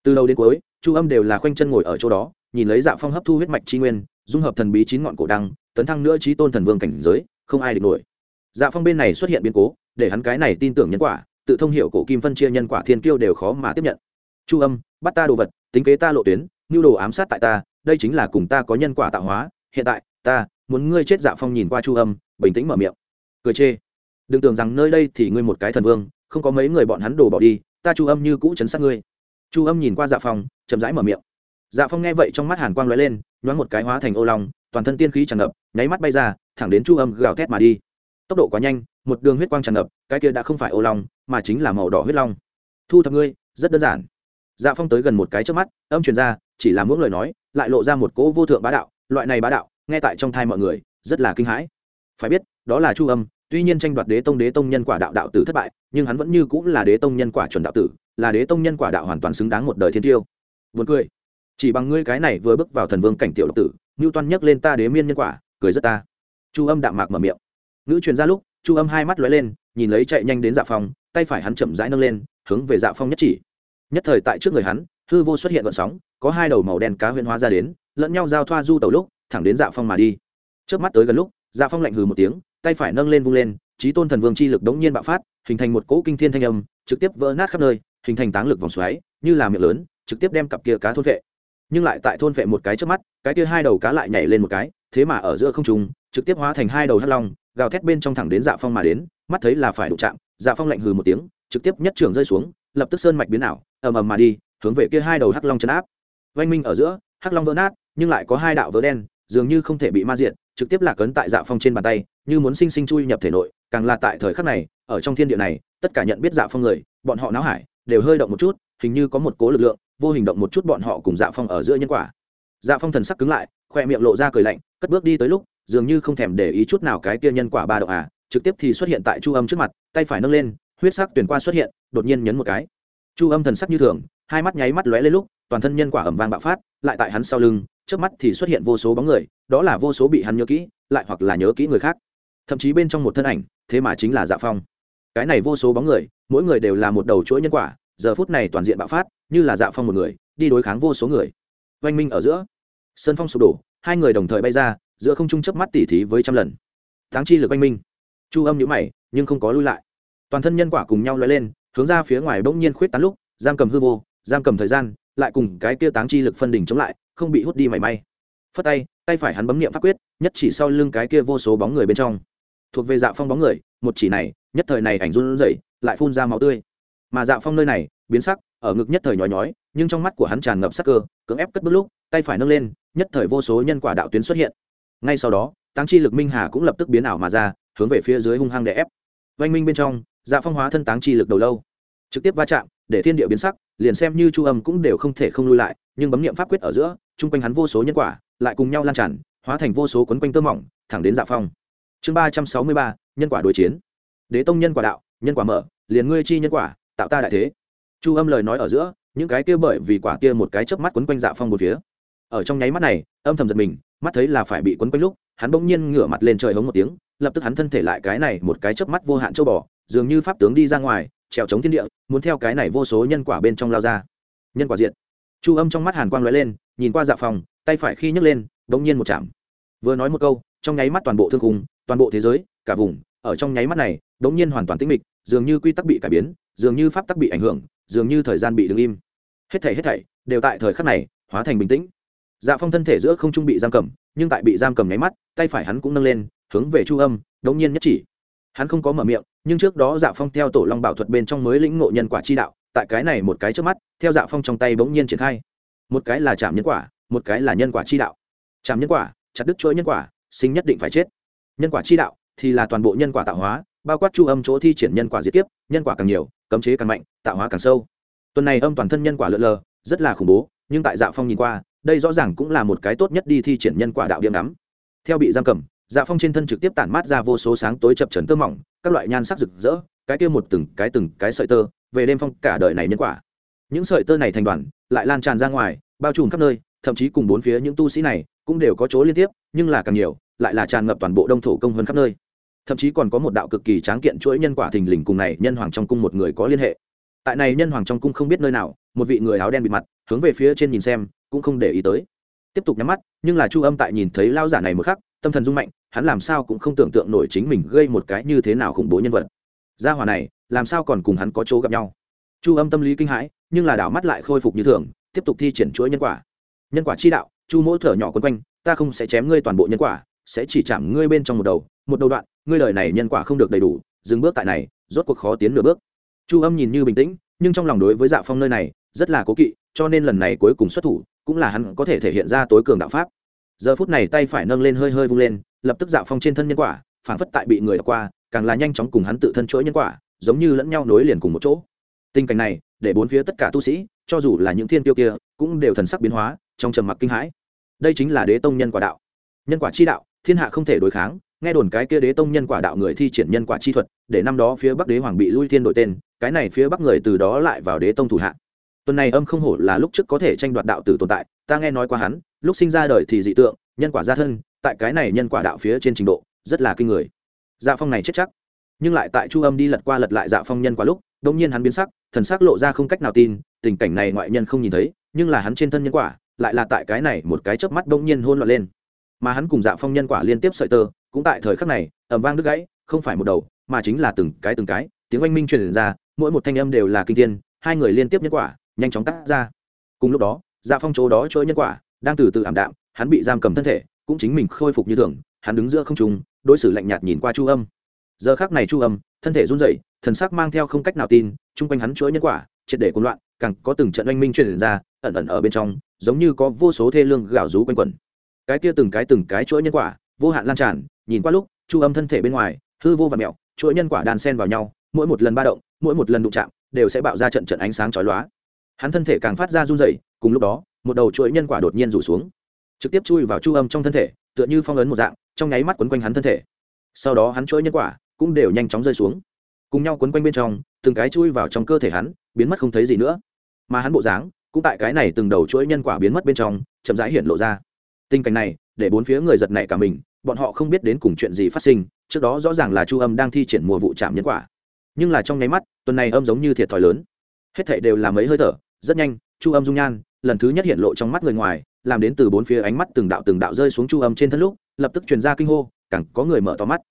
Từ đầu đến cuối, chu âm đều là khoanh chân ngồi ở chỗ đó, nhìn lấy dạ phong hấp thu huyết mạch tri nguyên, dung hợp thần bí chín ngọn cổ đăng, tấn thăng nữa trí tôn thần vương cảnh giới không ai địch nổi. Dạ phong bên này xuất hiện biến cố, để hắn cái này tin tưởng nhân quả, tự thông hiệu cổ kim phân chia nhân quả thiên kiêu đều khó mà tiếp nhận. Chu âm, bắt ta đồ vật, tính kế ta lộ tuyến nhu đồ ám sát tại ta, đây chính là cùng ta có nhân quả tạo hóa, hiện tại, ta, muốn ngươi chết dạ phong nhìn qua chu âm, bình tĩnh mở miệng. Cười chê. Đừng tưởng rằng nơi đây thì ngươi một cái thần vương, không có mấy người bọn hắn đổ bỏ đi, ta chu âm như cũ chấn sát ngươi. Chu âm nhìn qua dạ phong, chậm rãi mở miệng. Dạ phong nghe vậy trong mắt hàn quang lóe lên, nhoáng một cái hóa thành ô long toàn thân tiên khí tràn ngập, nháy mắt bay ra, thẳng đến chu âm gào thét mà đi. Tốc độ quá nhanh, một đường huyết quang tràn ngập, cái kia đã không phải ô long, mà chính là màu đỏ huyết long. Thu thập ngươi, rất đơn giản. Dạ phong tới gần một cái trước mắt, âm truyền ra, chỉ là mỗi lời nói, lại lộ ra một cỗ vô thượng bá đạo, loại này bá đạo, nghe tại trong thai mọi người, rất là kinh hãi. Phải biết, đó là chu âm, tuy nhiên tranh đoạt đế tông đế tông nhân quả đạo đạo tử thất bại, nhưng hắn vẫn như cũng là đế tông nhân quả chuẩn đạo tử, là đế tông nhân quả đạo hoàn toàn xứng đáng một đời thiên tiêu. Vượt cười. Chỉ bằng ngươi cái này vừa bước vào thần vương cảnh tiểu độc tử ngưu toan nhấc lên ta đế miên nhân quả, cười rất ta. Chu âm đạm mạc mở miệng. Ngữ truyền ra lúc, chu âm hai mắt lóe lên, nhìn lấy chạy nhanh đến dạ phong tay phải hắn chậm rãi nâng lên, hướng về dạ phong nhất chỉ. Nhất thời tại trước người hắn, hư vô xuất hiện vận sóng, có hai đầu màu đen cá huyên hóa ra đến, lẫn nhau giao thoa du tàu lúc, thẳng đến dạ phong mà đi. Trước mắt tới gần lúc dạ phong lạnh hừ một tiếng, tay phải nâng lên vung lên trí tôn thần vương chi lực đống nhiên bạo phát, hình thành một cỗ kinh thiên thanh âm, trực tiếp vỡ nát khắp nơi, hình thành táng lực vòng xoáy, như là miệng lớn, trực tiếp đem cặp kia cá thôn vệ nhưng lại tại thôn vệ một cái trước mắt cái kia hai đầu cá lại nhảy lên một cái thế mà ở giữa không trùng, trực tiếp hóa thành hai đầu hắc long gào thét bên trong thẳng đến dạ phong mà đến mắt thấy là phải đụng chạm dạ phong lạnh hừ một tiếng trực tiếp nhất trường rơi xuống lập tức sơn mạch biến ảo ầm ầm mà đi hướng về kia hai đầu hắc long chấn áp. Oanh minh ở giữa hắc long vỡ nát nhưng lại có hai đạo vỡ đen dường như không thể bị ma diện trực tiếp lạc ấn tại dạ phong trên bàn tay như muốn sinh sinh chui nhập thể nội càng là tại thời khắc này ở trong thiên địa này tất cả nhận biết dạ phong người bọn họ náo hải đều hơi động một chút hình như có một cố lực lượng vô hình động một chút bọn họ cùng dạ phong ở giữa nhân quả. Dạ phong thần sắc cứng lại, khoe miệng lộ ra cười lạnh, cất bước đi tới lúc, dường như không thèm để ý chút nào cái kia nhân quả ba độ à trực tiếp thì xuất hiện tại chu âm trước mặt, tay phải nâng lên, huyết sắc tuyển qua xuất hiện, đột nhiên nhấn một cái. Chu âm thần sắc như thường, hai mắt nháy mắt lóe lên lúc, toàn thân nhân quả ẩm vang bạo phát, lại tại hắn sau lưng, trước mắt thì xuất hiện vô số bóng người, đó là vô số bị hắn nhớ kỹ, lại hoặc là nhớ kỹ người khác. Thậm chí bên trong một thân ảnh, thế mà chính là dạ phong. Cái này vô số bóng người, mỗi người đều là một đầu chuỗi nhân quả giờ phút này toàn diện bạo phát, như là dạ phong một người, đi đối kháng vô số người. Oanh minh ở giữa sơn phong sụp đổ, hai người đồng thời bay ra, giữa không trung chớp mắt tỉ thí với trăm lần. Tháng chi lực oanh minh. Chu âm nhữ mày, nhưng không có lui lại. Toàn thân nhân quả cùng nhau lóe lên, hướng ra phía ngoài bỗng nhiên khuyết tán lúc, giam cầm hư vô, giam cầm thời gian, lại cùng cái kia táng chi lực phân đỉnh chống lại, không bị hút đi mảy may. Phất tay tay phải hắn bấm nghiệm pháp quyết, nhất chỉ sau lưng cái kia vô số bóng người bên trong. Thuộc về dạ phong bóng người, một chỉ này, nhất thời này ảnh run rẩy, lại phun ra máu tươi mà dạ phong nơi này, biến sắc, ở ngực nhất thời nhói nhói, nhưng trong mắt của hắn tràn ngập sắc cơ, cưỡng ép cất bước lúc, tay phải nâng lên, nhất thời vô số nhân quả đạo tuyến xuất hiện. Ngay sau đó tăng chi lực minh hà cũng lập tức biến ảo mà ra, hướng về phía dưới hung hăng để ép. Oanh minh bên trong dạ phong hóa thân táng chi lực đầu lâu, trực tiếp va chạm, để thiên địa biến sắc, liền xem như chu âm cũng đều không thể không lui lại, nhưng bấm niệm pháp quyết ở giữa, chung quanh hắn vô số nhân quả, lại cùng nhau lan tràn, hóa thành vô số quấn quanh tơ mỏng, thẳng đến dạ phong. Chương ba trăm sáu mươi ba, nhân quả đối chiến. Đế tông nhân quả đạo, nhân quả mở, liền ngươi chi nhân quả tạo ta đại thế. Chu âm lời nói ở giữa, những cái kia bởi vì quả kia một cái chớp mắt quấn quanh dạ phong một phía. Ở trong nháy mắt này, âm thầm giật mình, mắt thấy là phải bị quấn quanh lúc, hắn bỗng nhiên ngửa mặt lên trời hống một tiếng, lập tức hắn thân thể lại cái này một cái chớp mắt vô hạn châu bò, dường như pháp tướng đi ra ngoài, trèo chống thiên địa, muốn theo cái này vô số nhân quả bên trong lao ra. Nhân quả diện chu âm trong mắt hàn quang lóe lên, nhìn qua dạ phòng, tay phải khi nhấc lên, bỗng nhiên một chạm. Vừa nói một câu, trong nháy mắt toàn bộ thương khung toàn bộ thế giới, cả vùng, ở trong nháy mắt này, bỗng nhiên hoàn toàn tĩnh mịch dường như quy tắc bị cải biến, dường như pháp tắc bị ảnh hưởng, dường như thời gian bị đứng im. Hết thảy hết thảy đều tại thời khắc này hóa thành bình tĩnh. Dạ phong thân thể giữa không trung bị giam cầm, nhưng tại bị giam cầm nháy mắt, tay phải hắn cũng nâng lên, hướng về chu âm, đống nhiên nhất chỉ. Hắn không có mở miệng, nhưng trước đó dạ phong theo tổ long bảo thuật bên trong mới lĩnh ngộ nhân quả chi đạo, tại cái này một cái trước mắt, theo dạ phong trong tay bỗng nhiên triển khai. Một cái là chạm nhân quả, một cái là nhân quả chi đạo. Chạm nhân quả, chặt đứt chuỗi nhân quả, sinh nhất định phải chết. Nhân quả chi đạo thì là toàn bộ nhân quả tạo hóa bao quát chu âm chỗ thi triển nhân quả diệt tiếp nhân quả càng nhiều, cấm chế càng mạnh, tạo hóa càng sâu. Tuần này âm toàn thân nhân quả lượn lờ, rất là khủng bố, nhưng tại dạ phong nhìn qua, đây rõ ràng cũng là một cái tốt nhất đi thi triển nhân quả đạo điểm ngắm. Theo bị giam cầm dạ phong trên thân trực tiếp tản mát ra vô số sáng tối chập trần tơ mỏng, các loại nhan sắc rực rỡ, cái kia một từng cái từng cái sợi tơ, về đêm phong cả đời này nhân quả. Những sợi tơ này thành đoàn, lại lan tràn ra ngoài, bao trùm khắp nơi, thậm chí cùng bốn phía những tu sĩ này cũng đều có chỗ liên tiếp, nhưng là càng nhiều, lại là tràn ngập toàn bộ đông thổ công hơn khắp nơi thậm chí còn có một đạo cực kỳ tráng kiện chuỗi nhân quả thình lình cùng này nhân hoàng trong cung một người có liên hệ. Tại này nhân hoàng trong cung không biết nơi nào, một vị người áo đen bịt mặt, hướng về phía trên nhìn xem, cũng không để ý tới. Tiếp tục nhắm mắt, nhưng là chu âm tại nhìn thấy lao giả này một khắc, tâm thần rung mạnh, hắn làm sao cũng không tưởng tượng nổi chính mình gây một cái như thế nào khủng bố nhân vật. Gia hòa này, làm sao còn cùng hắn có chỗ gặp nhau? Chu âm tâm lý kinh hãi, nhưng là đảo mắt lại khôi phục như thường, tiếp tục thi triển chuỗi nhân quả. Nhân quả chi đạo, chu mỗi thở nhỏ quân quanh, ta không sẽ chém ngươi toàn bộ nhân quả sẽ chỉ chạm ngươi bên trong một đầu một đầu đoạn, ngươi lời này nhân quả không được đầy đủ, dừng bước tại này, rốt cuộc khó tiến nửa bước. Chu âm nhìn như bình tĩnh, nhưng trong lòng đối với dạ phong nơi này, rất là cố kỵ, cho nên lần này cuối cùng xuất thủ, cũng là hắn có thể thể hiện ra tối cường đạo pháp. Giờ phút này tay phải nâng lên hơi hơi vung lên, lập tức dạ phong trên thân nhân quả phản phất tại bị người đọc qua, càng là nhanh chóng cùng hắn tự thân chuỗi nhân quả, giống như lẫn nhau nối liền cùng một chỗ. Tình cảnh này, để bốn phía tất cả tu sĩ, cho dù là những thiên tiêu kia, cũng đều thần sắc biến hóa, trong trầm mặc kinh hãi. Đây chính là đế tông nhân quả đạo. Nhân quả chi đạo thiên hạ không thể đối kháng, nghe đồn cái kia đế tông nhân quả đạo người thi triển nhân quả chi thuật, để năm đó phía bắc đế hoàng bị lui thiên đổi tên, cái này phía bắc người từ đó lại vào đế tông thủ hạ. Tuần này âm không hổ là lúc trước có thể tranh đoạt đạo tử tồn tại, ta nghe nói qua hắn, lúc sinh ra đời thì dị tượng, nhân quả gia thân, tại cái này nhân quả đạo phía trên trình độ, rất là kinh người. Dạ phong này chết chắc. Nhưng lại tại chu âm đi lật qua lật lại dạ phong nhân quả lúc đông nhiên hắn biến sắc, thần sắc lộ ra không cách nào tin, tình cảnh này ngoại nhân không nhìn thấy, nhưng là hắn trên thân nhân quả, lại là tại cái này một cái chớp mắt đông nhiên hôn loạn lên mà hắn cùng dạ phong nhân quả liên tiếp sợi tơ, cũng tại thời khắc này ẩm vang đứt gãy, không phải một đầu, mà chính là từng cái từng cái, tiếng oanh minh truyền ra, mỗi một thanh âm đều là kinh thiên, hai người liên tiếp nhân quả, nhanh chóng tắt ra. Cùng lúc đó dạ phong chỗ đó chỗi nhân quả, đang từ từ ảm đạm, hắn bị giam cầm thân thể, cũng chính mình khôi phục như thường, hắn đứng giữa không trung, đối xử lạnh nhạt nhìn qua chu âm. Giờ khác này chu âm, thân thể run rẩy, thần sắc mang theo không cách nào tin, chung quanh hắn chuỗi nhân quả, triệt để cuốn loạn, càng có từng trận oanh minh truyền ra, ẩn ẩn ở bên trong, giống như có vô số thê lương gạo rú quanh quẩn cái kia từng cái từng cái chuỗi nhân quả, vô hạn lan tràn, nhìn qua lúc, chu âm thân thể bên ngoài, hư vô và mẹo, chuỗi nhân quả đan sen vào nhau, mỗi một lần ba động, mỗi một lần đụng chạm, đều sẽ bạo ra trận trận ánh sáng chói lóa. Hắn thân thể càng phát ra run rẩy, cùng lúc đó, một đầu chuỗi nhân quả đột nhiên rủ xuống, trực tiếp chui vào chu âm trong thân thể, tựa như phong ấn một dạng, trong nháy mắt quấn quanh hắn thân thể. Sau đó hắn chuỗi nhân quả cũng đều nhanh chóng rơi xuống, cùng nhau quấn quanh bên trong, từng cái chui vào trong cơ thể hắn, biến mất không thấy gì nữa. Mà hắn bộ dáng cũng tại cái này từng đầu chuỗi nhân quả biến mất bên trong, chậm rãi hiện lộ ra tình cảnh này, để bốn phía người giật nảy cả mình, bọn họ không biết đến cùng chuyện gì phát sinh, trước đó rõ ràng là chu âm đang thi triển mùa vụ chạm nhân quả. Nhưng là trong nháy mắt, tuần này âm giống như thiệt thòi lớn. Hết thảy đều là mấy hơi thở, rất nhanh, chu âm dung nhan, lần thứ nhất hiện lộ trong mắt người ngoài, làm đến từ bốn phía ánh mắt từng đạo từng đạo rơi xuống chu âm trên thân lúc, lập tức truyền ra kinh hô, càng có người mở to mắt.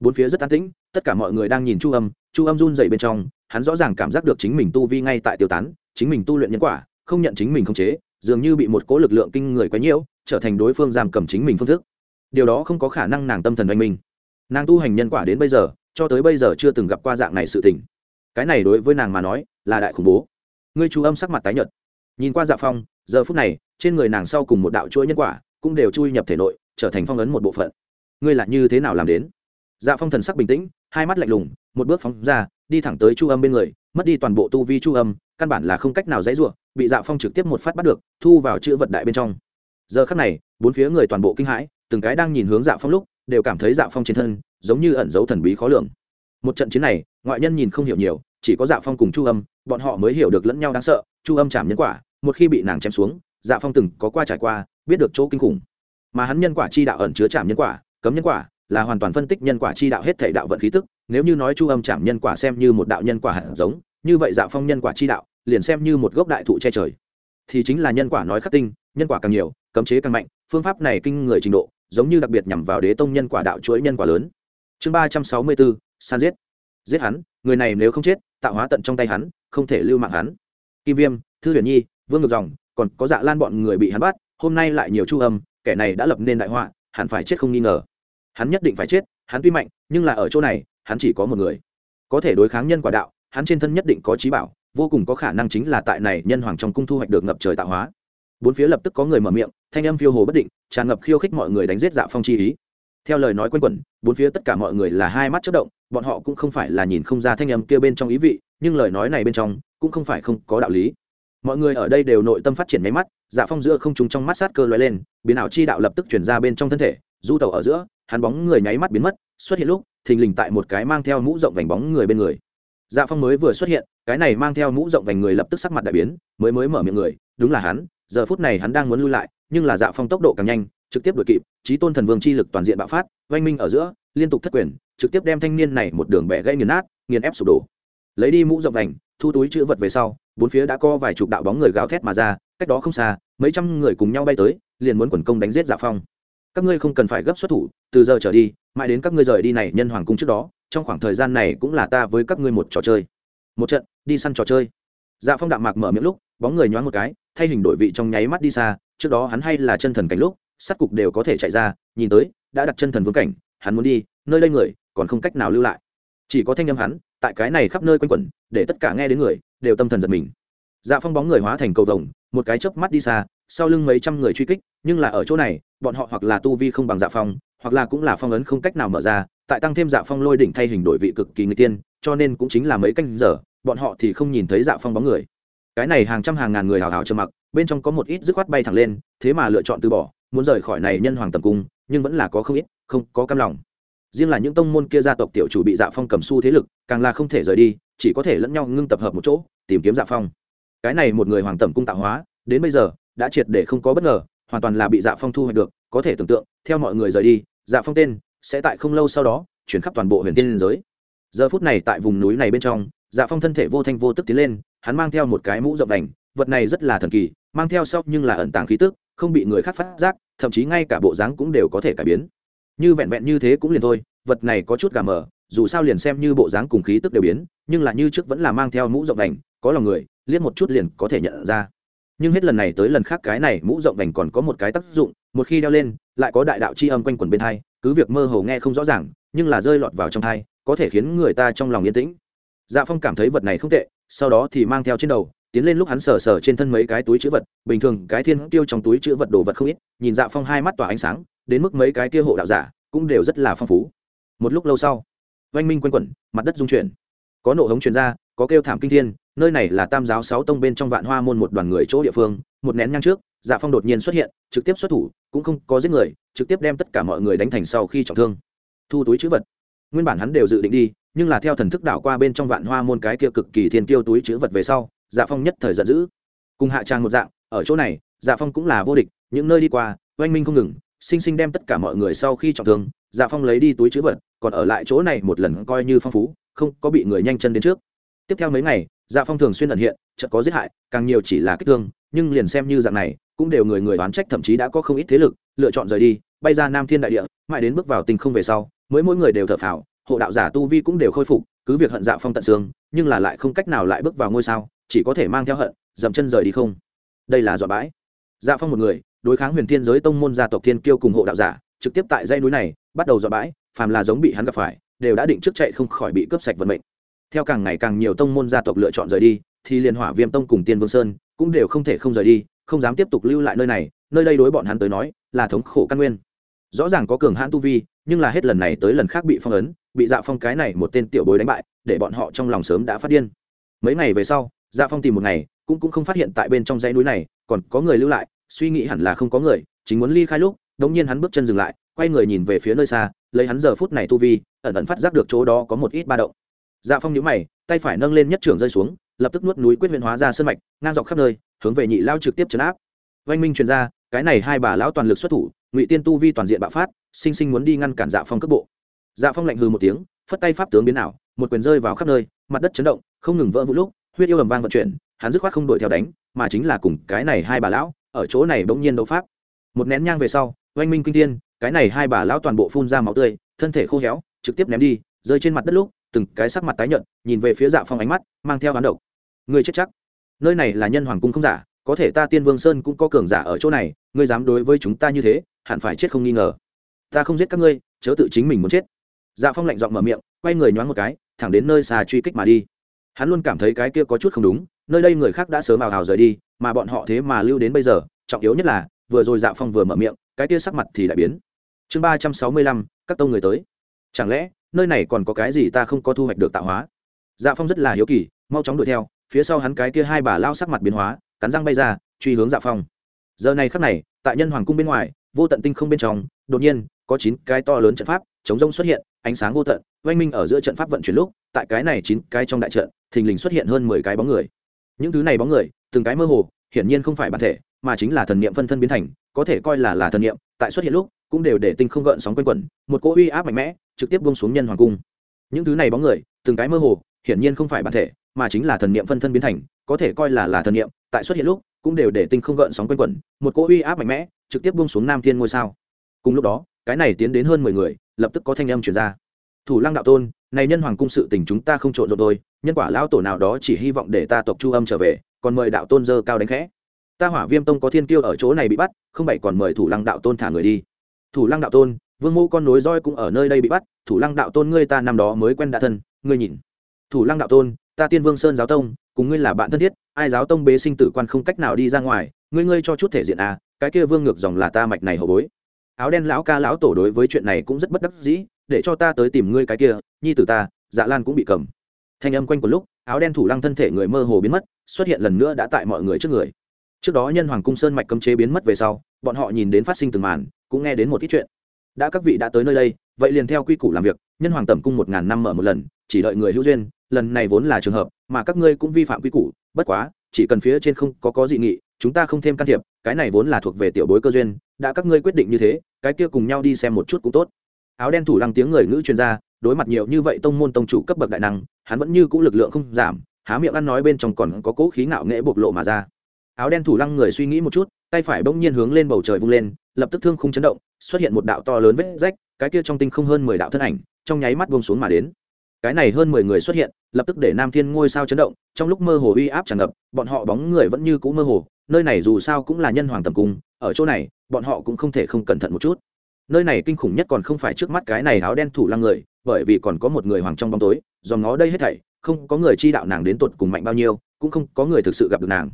Bốn phía rất an tĩnh, tất cả mọi người đang nhìn chu âm chu âm run dậy bên trong, hắn rõ ràng cảm giác được chính mình tu vi ngay tại tiêu tán, chính mình tu luyện nhân quả, không nhận chính mình không chế dường như bị một cố lực lượng kinh người quấy nhiễu, trở thành đối phương giam cầm chính mình phương thức. Điều đó không có khả năng nàng tâm thần oanh minh. Nàng tu hành nhân quả đến bây giờ, cho tới bây giờ chưa từng gặp qua dạng này sự tình. Cái này đối với nàng mà nói, là đại khủng bố. Ngươi chú âm sắc mặt tái nhợt. Nhìn qua dạ phong, giờ phút này, trên người nàng sau cùng một đạo chuỗi nhân quả cũng đều chui nhập thể nội, trở thành phong ấn một bộ phận. Ngươi là như thế nào làm đến? Dạ phong thần sắc bình tĩnh, hai mắt lạnh lùng một bước phóng ra, đi thẳng tới chu âm bên người, mất đi toàn bộ tu vi chu âm, căn bản là không cách nào dãy ruộng bị dạ phong trực tiếp một phát bắt được, thu vào chữ vật đại bên trong. Giờ khắc này, bốn phía người toàn bộ kinh hãi, từng cái đang nhìn hướng dạ phong lúc, đều cảm thấy dạ phong trên thân, giống như ẩn dấu thần bí khó lường. Một trận chiến này, ngoại nhân nhìn không hiểu nhiều, chỉ có dạ phong cùng chu âm, bọn họ mới hiểu được lẫn nhau đáng sợ, chu âm chạm nhân quả, một khi bị nàng chém xuống dạ phong từng có qua trải qua, biết được chỗ kinh khủng. Mà hắn nhân quả chi đạo ẩn chứa chạm nhân quả, cấm nhân quả, là hoàn toàn phân tích nhân quả chi đạo hết thể đạo vận khí tức nếu như nói chu âm chạm nhân quả xem như một đạo nhân quả hạt giống, như vậy dạ phong nhân quả chi đạo, liền xem như một gốc đại thụ che trời. Thì chính là nhân quả nói khắc tinh, nhân quả càng nhiều, cấm chế càng mạnh, phương pháp này kinh người trình độ, giống như đặc biệt nhằm vào đế tông nhân quả đạo chuỗi nhân quả lớn. Chương ba trăm sáu mươi bốn, san giết. Giết hắn, người này nếu không chết, tạo hóa tận trong tay hắn, không thể lưu mạng hắn. Kim viêm, thư huyền nhi, vương ngược dòng, còn có dạ lan bọn người bị hắn bắt, hôm nay lại nhiều chu âm, kẻ này đã lập nên đại họa hắn phải chết không nghi ngờ. Hắn nhất định phải chết, hắn tuy mạnh, nhưng là ở chỗ này hắn chỉ có một người. Có thể đối kháng nhân quả đạo, hắn trên thân nhất định có trí bảo, vô cùng có khả năng chính là tại này nhân hoàng trong cung thu hoạch được ngập trời tạo hóa. Bốn phía lập tức có người mở miệng, thanh âm phiêu hồ bất định, tràn ngập khiêu khích mọi người đánh giết dạ phong chi ý. Theo lời nói q u a n quẩn, bốn phía tất cả mọi người là hai mắt chất động, bọn họ cũng không phải là nhìn không ra thanh âm kia bên trong ý vị, nhưng lời nói này bên trong cũng không phải không có đạo lý. Mọi người ở đây đều nội tâm phát triển máy mắt dạ phong giữa không trúng trong mắt sát cơ l lên, biến ảo chi đạo lập tức chuyển ra bên trong thân thể, du tàu ở giữa, hắn bóng người nháy mắt biến mất, xuất hiện lúc thình lình tại một cái mang theo mũ rộng vành bóng người bên người. Dạ phong mới vừa xuất hiện, cái này mang theo mũ rộng vành người lập tức sắc mặt đại biến, mới mới mở miệng người, đúng là hắn, giờ phút này hắn đang muốn lui lại, nhưng là dạ phong tốc độ càng nhanh, trực tiếp đuổi kịp trí tôn thần vương chi lực toàn diện bạo phát, oanh minh ở giữa, liên tục thất quyền, trực tiếp đem thanh niên này một đường bẻ gãy nghiền nát, nghiền ép sụp đổ. Lấy đi mũ rộng vành, thu túi chữ vật về sau, bốn phía đã có vài chục đạo bóng người gào thét mà ra, cách đó không xa, mấy trăm người cùng nhau bay tới, liền muốn quần công đánh giết dạ phong. Các ngươi không cần phải gấp xuất thủ, từ giờ trở đi mãi đến các ngươi rời đi này nhân hoàng cung trước đó, trong khoảng thời gian này cũng là ta với các ngươi một trò chơi. Một trận, đi săn trò chơi. Dạ phong đạm mạc mở miệng lúc, bóng người nhoáng một cái, thay hình đổi vị trong nháy mắt đi xa, trước đó hắn hay là chân thần cảnh lúc, sát cục đều có thể chạy ra, nhìn tới, đã đặt chân thần vương cảnh, hắn muốn đi, nơi đây người, còn không cách nào lưu lại. Chỉ có thanh âm hắn, tại cái này khắp nơi quanh quẩn, để tất cả nghe đến người, đều tâm thần giật mình. Dạ phong bóng người hóa thành cầu vồng, một cái chớp mắt đi xa, sau lưng mấy trăm người truy kích, nhưng là ở chỗ này, bọn họ hoặc là tu vi không bằng dạ phong hoặc là cũng là phong ấn không cách nào mở ra, tại tăng thêm dạ phong lôi đỉnh thay hình đổi vị cực kỳ người tiên, cho nên cũng chính là mấy canh giờ, bọn họ thì không nhìn thấy dạ phong bóng người. Cái này hàng trăm hàng ngàn người hào hào trầm mặc, bên trong có một ít dứt khoát bay thẳng lên, thế mà lựa chọn từ bỏ, muốn rời khỏi này nhân hoàng tầm cung, nhưng vẫn là có không ít, không có cam lòng. Riêng là những tông môn kia gia tộc tiểu chủ bị dạ phong cầm su thế lực, càng là không thể rời đi, chỉ có thể lẫn nhau ngưng tập hợp một chỗ, tìm kiếm dạ phong. Cái này một người hoàng tẩm cung tạo hóa, đến bây giờ, đã triệt để không có bất ngờ, hoàn toàn là bị dạ phong thu hoạch được, có thể tưởng tượng, theo mọi người rời đi dạ phong tên, sẽ tại không lâu sau đó, chuyển khắp toàn bộ huyền tiên liên giới. Giờ phút này tại vùng núi này bên trong dạ phong thân thể vô thanh vô tức tiến lên, hắn mang theo một cái mũ rộng đành, vật này rất là thần kỳ, mang theo sau nhưng là ẩn tàng khí tức, không bị người khác phát giác, thậm chí ngay cả bộ dáng cũng đều có thể cải biến. Như vẹn vẹn như thế cũng liền thôi, vật này có chút gà mờ, dù sao liền xem như bộ dáng cùng khí tức đều biến, nhưng là như trước vẫn là mang theo mũ rộng đành, có lòng người, liếc một chút liền có thể nhận ra. Nhưng hết lần này tới lần khác cái này mũ rộng vành còn có một cái tác dụng, một khi đeo lên lại có đại đạo c h i âm quanh quẩn bên thai, cứ việc mơ hồ nghe không rõ ràng, nhưng là rơi lọt vào trong thai, có thể khiến người ta trong lòng yên tĩnh. Dạ phong cảm thấy vật này không tệ, sau đó thì mang theo trên đầu, tiến lên lúc hắn sờ sờ trên thân mấy cái túi chữ vật, bình thường cái thiên tiêu trong túi chữ vật đồ vật không ít, nhìn dạ phong hai mắt tỏa ánh sáng, đến mức mấy cái kia hộ đạo giả cũng đều rất là phong phú. Một lúc lâu sau, oanh minh quanh quẩn, mặt đất dung chuyển. Có nộ hống truyền ra, có kêu thảm kinh thiên, nơi này là tam giáo sáu tông bên trong vạn hoa môn một đoàn người chỗ địa phương, một nén nhang trước dạ phong đột nhiên xuất hiện, trực tiếp xuất thủ, cũng không có giết người, trực tiếp đem tất cả mọi người đánh thành sau khi trọng thương. Thu túi chữ vật. Nguyên bản hắn đều dự định đi, nhưng là theo thần thức đảo qua bên trong vạn hoa môn cái kia cực kỳ thiên kiêu túi chữ vật về sau dạ phong nhất thời giận dữ. Cùng hạ trang một dạng, ở chỗ này dạ phong cũng là vô địch, những nơi đi qua, oanh minh không ngừng, sinh sinh đem tất cả mọi người sau khi trọng thương dạ phong lấy đi túi chữ vật, còn ở lại chỗ này một lần coi như phong phú, không có bị người nhanh chân đến trước. Tiếp theo mấy ngày dạ phong thường xuyên ẩn hiện, chợt có giết hại, càng nhiều chỉ là kích thương, nhưng liền xem như dạng này cũng đều người người oán trách, thậm chí đã có không ít thế lực lựa chọn rời đi, bay ra nam thiên đại địa, mãi đến bước vào tình không về sau, mới mỗi người đều thở phào, hộ đạo giả tu vi cũng đều khôi phục, cứ việc hận dạ phong tận xương, nhưng là lại không cách nào lại bước vào ngôi sao, chỉ có thể mang theo hận, dậm chân rời đi không. Đây là dọa bãi. Dạ phong một người, đối kháng huyền thiên giới tông môn gia tộc thiên kiêu cùng hộ đạo giả, trực tiếp tại dãy núi này, bắt đầu dọa bãi, phàm là giống bị hắn gặp phải, đều đã định trước chạy không khỏi bị cướp sạch vận mệnh. Theo càng ngày càng nhiều tông môn gia tộc lựa chọn rời đi, thì liên hỏa viêm tông cùng tiên vương sơn cũng đều không thể không rời đi không dám tiếp tục lưu lại nơi này, nơi đây đối bọn hắn tới nói là thống khổ căn nguyên. Rõ ràng có cường hãn tu vi, nhưng là hết lần này tới lần khác bị phong ấn, bị dạ phong cái này một tên tiểu bối đánh bại, để bọn họ trong lòng sớm đã phát điên. Mấy ngày về sau dạ phong tìm một ngày, cũng cũng không phát hiện tại bên trong dãy núi này, còn có người lưu lại, suy nghĩ hẳn là không có người, chính muốn ly khai lúc đống nhiên hắn bước chân dừng lại, quay người nhìn về phía nơi xa, lấy hắn giờ phút này tu vi, ẩn ẩn phát giác được chỗ đó có một ít ba động. Dạ phong nhíu mày, tay phải nâng lên nhất trưởng rơi xuống lập tức nuốt núi quyết huyện hóa ra sân mạch, ngang dọc khắp nơi, hướng về nhị lao trực tiếp chấn áp. Vành minh truyền ra, cái này hai bà lão toàn lực xuất thủ, ngụy tiên tu vi toàn diện bạo phát, sinh sinh muốn đi ngăn cản dạ phong cấp bộ. Dạ phong lạnh hừ một tiếng, phất tay pháp tướng biến ảo, một quyền rơi vào khắp nơi, mặt đất chấn động, không ngừng vỡ vũ lúc, huyết yêu ầm vang vận chuyển, hắn dứt khoát không đuổi theo đánh, mà chính là cùng cái này hai bà lão, ở chỗ này bỗng nhiên đấu pháp. Một nén nhang về sau, oanh minh kinh thiên, cái này hai bà lão toàn bộ phun ra máu tươi, thân thể khô héo, trực tiếp ném đi, rơi trên mặt đất lúc, từng cái sắc mặt tái nhợt, nhìn về phía dạ phong ánh mắt, mang theo hắn độc. Ngươi chết chắc. Nơi này là nhân hoàng cung không giả, có thể ta tiên vương sơn cũng có cường giả ở chỗ này, ngươi dám đối với chúng ta như thế, hẳn phải chết không nghi ngờ. Ta không giết các ngươi, chớ tự chính mình muốn chết. Dạ phong lạnh giọng mở miệng, quay người nhoáng một cái, thẳng đến nơi xà truy kích mà đi. Hắn luôn cảm thấy cái kia có chút không đúng, nơi đây người khác đã sớm ào ào rời đi, mà bọn họ thế mà lưu đến bây giờ, trọng yếu nhất là, vừa rồi dạ phong vừa mở miệng, cái kia sắc mặt thì đại biến. Chương ba trăm sáu mươi lăm, các tông người tới. Chẳng lẽ, nơi này còn có cái gì ta không có thu hoạch được tạo hóa? Dạ phong rất là hiếu kỳ, mau chóng đuổi theo phía sau hắn cái kia hai bà lao sắc mặt biến hóa, cắn răng bay ra, truy hướng dạ phong giờ này khắc này, tại nhân hoàng cung bên ngoài, vô tận tinh không bên trong, đột nhiên, có chín cái to lớn trận pháp, chống rông xuất hiện, ánh sáng vô tận, oanh minh ở giữa trận pháp vận chuyển lúc, tại cái này chín cái trong đại trận, thình lình xuất hiện hơn mười cái bóng người. Những thứ này bóng người, từng cái mơ hồ, hiển nhiên không phải bản thể, mà chính là thần niệm phân thân biến thành, có thể coi là là thần niệm, tại xuất hiện lúc, cũng đều để tinh không gợn sóng quanh quẩn, một cỗ uy áp mạnh mẽ, trực tiếp bông xuống nhân hoàng cung. Những thứ này bóng người, từng cái mơ hồ, hiển nhiên không phải bản thể mà chính là thần niệm phân thân biến thành, có thể coi là là thần niệm, tại xuất hiện lúc, cũng đều để tinh không gợn sóng quanh quẩn, một cỗ uy áp mạnh mẽ, trực tiếp buông xuống nam thiên ngôi sao. Cùng lúc đó, cái này tiến đến hơn mười người, lập tức có thanh âm truyền ra. Thủ lăng đạo tôn, này nhân hoàng cung sự tình chúng ta không trộn rộn thôi, nhân quả lão tổ nào đó chỉ hy vọng để ta tộc chu âm trở về, còn mời đạo tôn dơ cao đánh khẽ. Ta hỏa viêm tông có thiên kiêu ở chỗ này bị bắt, không bảy còn mời thủ lăng đạo tôn thả người đi. Thủ lăng đạo tôn, vương mô con nối roi cũng ở nơi đây bị bắt, thủ lăng đạo tôn ngươi ta năm đó mới quen đã thân, ngươi nhìn. Thủ lăng đạo tôn ta tiên vương sơn giáo tông, cùng ngươi là bạn thân thiết, ai giáo tông bế sinh tử quan không cách nào đi ra ngoài, ngươi ngươi cho chút thể diện à cái kia vương ngược dòng là ta mạch này hậu bối. Áo đen lão ca lão tổ đối với chuyện này cũng rất bất đắc dĩ, để cho ta tới tìm ngươi cái kia, nhi tử ta dạ lan cũng bị cầm. Thanh âm quanh một lúc, áo đen thủ lăng thân thể người mơ hồ biến mất, xuất hiện lần nữa đã tại mọi người trước người. Trước đó nhân hoàng cung sơn mạch cấm chế biến mất về sau, bọn họ nhìn đến phát sinh từng màn, cũng nghe đến một ít chuyện. Đã các vị đã tới nơi đây, vậy liền theo quy củ làm việc, nhân hoàng tẩm cung một ngàn năm mở một lần, chỉ đợi người hữu duyên lần này vốn là trường hợp, mà các ngươi cũng vi phạm quy củ, bất quá, chỉ cần phía trên không có có dị nghị, chúng ta không thêm can thiệp, cái này vốn là thuộc về tiểu bối cơ duyên, đã các ngươi quyết định như thế, cái kia cùng nhau đi xem một chút cũng tốt. Áo đen thủ lăng tiếng người ngữ chuyên gia đối mặt nhiều như vậy tông môn tông chủ cấp bậc đại năng, hắn vẫn như cũ lực lượng không giảm, há miệng ăn nói bên trong còn có cỗ khí ngạo nghễ bộc lộ mà ra. Áo đen thủ lăng người suy nghĩ một chút, tay phải bỗng nhiên hướng lên bầu trời vung lên, lập tức thương không chấn động, xuất hiện một đạo to lớn vết rách, cái kia trong tinh không hơn mười đạo thân ảnh, trong nháy mắt buông xuống mà đến cái này hơn mười người xuất hiện, lập tức để nam thiên ngôi sao chấn động, trong lúc mơ hồ uy áp tràn ngập, bọn họ bóng người vẫn như cũ mơ hồ, nơi này dù sao cũng là nhân hoàng tầm cung, ở chỗ này, bọn họ cũng không thể không cẩn thận một chút. Nơi này kinh khủng nhất còn không phải trước mắt cái này áo đen thủ lăng người, bởi vì còn có một người hoàng trong bóng tối, dòm ngó đây hết thảy, không có người chi đạo nàng đến tột cùng mạnh bao nhiêu, cũng không có người thực sự gặp được nàng.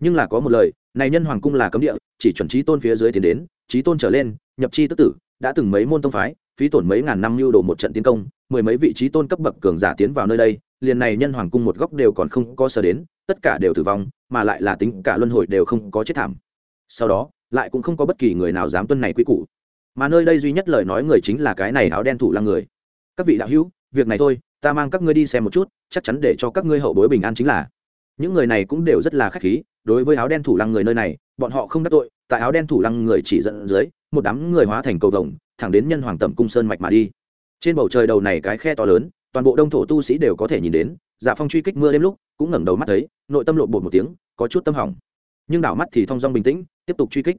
Nhưng là có một lời, này nhân hoàng cung là cấm địa, chỉ chuẩn trí tôn phía dưới tiến đến, trí tôn trở lên, nhập chi tức tử, đã từng mấy môn tông phái phí tổn mấy ngàn năm lưu đồ một trận tiến công, mười mấy vị trí tôn cấp bậc cường giả tiến vào nơi đây, liền này nhân hoàng cung một góc đều còn không có sở đến, tất cả đều tử vong, mà lại là tính cả luân hồi đều không có chết thảm. Sau đó, lại cũng không có bất kỳ người nào dám tuân này quy củ. Mà nơi đây duy nhất lời nói người chính là cái này áo đen thủ lăng người. Các vị đạo hữu, việc này thôi, ta mang các ngươi đi xem một chút, chắc chắn để cho các ngươi hậu bối bình an chính là. Những người này cũng đều rất là khách khí, đối với áo đen thủ lăng người nơi này, bọn họ không đắc tội, tại áo đen thủ lăng người chỉ dẫn dưới, một đám người hóa thành cầu vồng thẳng đến nhân hoàng tẩm cung sơn mạch mà đi. Trên bầu trời đầu này cái khe to lớn, toàn bộ đông thổ tu sĩ đều có thể nhìn đến dạ phong truy kích mưa đêm lúc, cũng ngẩng đầu mắt thấy, nội tâm lộn bột một tiếng, có chút tâm hỏng. Nhưng đảo mắt thì thong dong bình tĩnh, tiếp tục truy kích.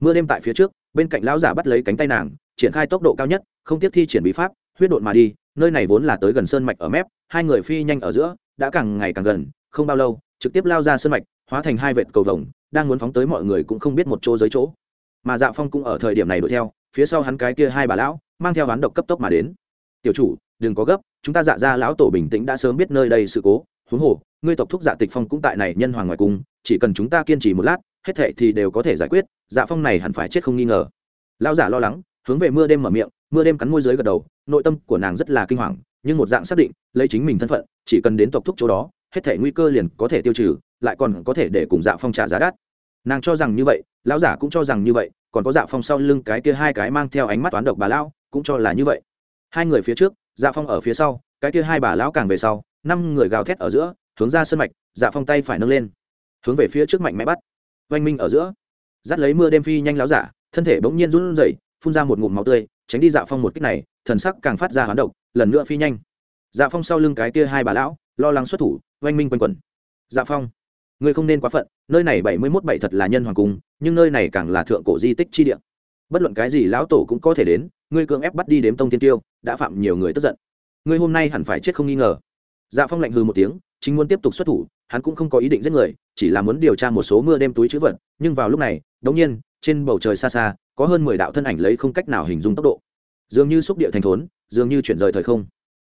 Mưa đêm tại phía trước, bên cạnh lão giả bắt lấy cánh tay nàng, triển khai tốc độ cao nhất, không tiếp thi triển bí pháp, huyết độn mà đi, nơi này vốn là tới gần sơn mạch ở mép, hai người phi nhanh ở giữa, đã càng ngày càng gần, không bao lâu, trực tiếp lao ra sơn mạch, hóa thành hai vệt cầu vồng, đang muốn phóng tới mọi người cũng không biết một chỗ dưới chỗ. Mà dạ phong cũng ở thời điểm này đuổi theo phía sau hắn cái kia hai bà lão, mang theo hắn độc cấp tốc mà đến. Tiểu chủ, đừng có gấp, chúng ta dạ ra lão tổ bình tĩnh đã sớm biết nơi đây sự cố. Huống hồ, ngươi tộc thúc dạ tịch phong cũng tại này nhân hoàng ngoài cung, chỉ cần chúng ta kiên trì một lát, hết thệ thì đều có thể giải quyết dạ phong này hẳn phải chết không nghi ngờ. Lão giả lo lắng, hướng về mưa đêm mở miệng, mưa đêm cắn môi dưới gật đầu, nội tâm của nàng rất là kinh hoàng, nhưng một dạng xác định, lấy chính mình thân phận, chỉ cần đến tộc thúc chỗ đó, hết thể nguy cơ liền có thể tiêu trừ, lại còn có thể để cùng dạ phong trả giá đắt nàng cho rằng như vậy, lão giả cũng cho rằng như vậy, còn có dạ phong sau lưng cái kia hai cái mang theo ánh mắt toán độc bà lão cũng cho là như vậy. Hai người phía trước dạ phong ở phía sau, cái kia hai bà lão càng về sau, năm người gào thét ở giữa, hướng ra sân mạch dạ phong tay phải nâng lên, hướng về phía trước mạnh mẽ bắt. Oanh minh ở giữa, dắt lấy mưa đêm phi nhanh láo giả, thân thể bỗng nhiên run rẩy, phun ra một ngụm máu tươi, tránh đi dạ phong một kích này, thần sắc càng phát ra hoán độc, lần nữa phi nhanh. Dạ phong sau lưng cái kia hai bà lão, lo lắng xuất thủ, oanh minh quanh quẩn. Dạ phong ngươi không nên quá phận, nơi này bảy mươi mốt bảy thật là nhân hoàng cung, nhưng nơi này càng là thượng cổ di tích chi địa. Bất luận cái gì lão tổ cũng có thể đến, ngươi cưỡng ép bắt đi đếm tông tiên tiêu, đã phạm nhiều người tức giận. Ngươi hôm nay hẳn phải chết không nghi ngờ. Dạ phong lạnh hư một tiếng, chính muốn tiếp tục xuất thủ, hắn cũng không có ý định giết người, chỉ là muốn điều tra một số mưa đêm túi chữ vật, nhưng vào lúc này, đống nhiên, trên bầu trời xa xa, có hơn mười đạo thân ảnh lấy không cách nào hình dung tốc độ. Dường như xúc địa thành thốn, dường như chuyển rời thời không.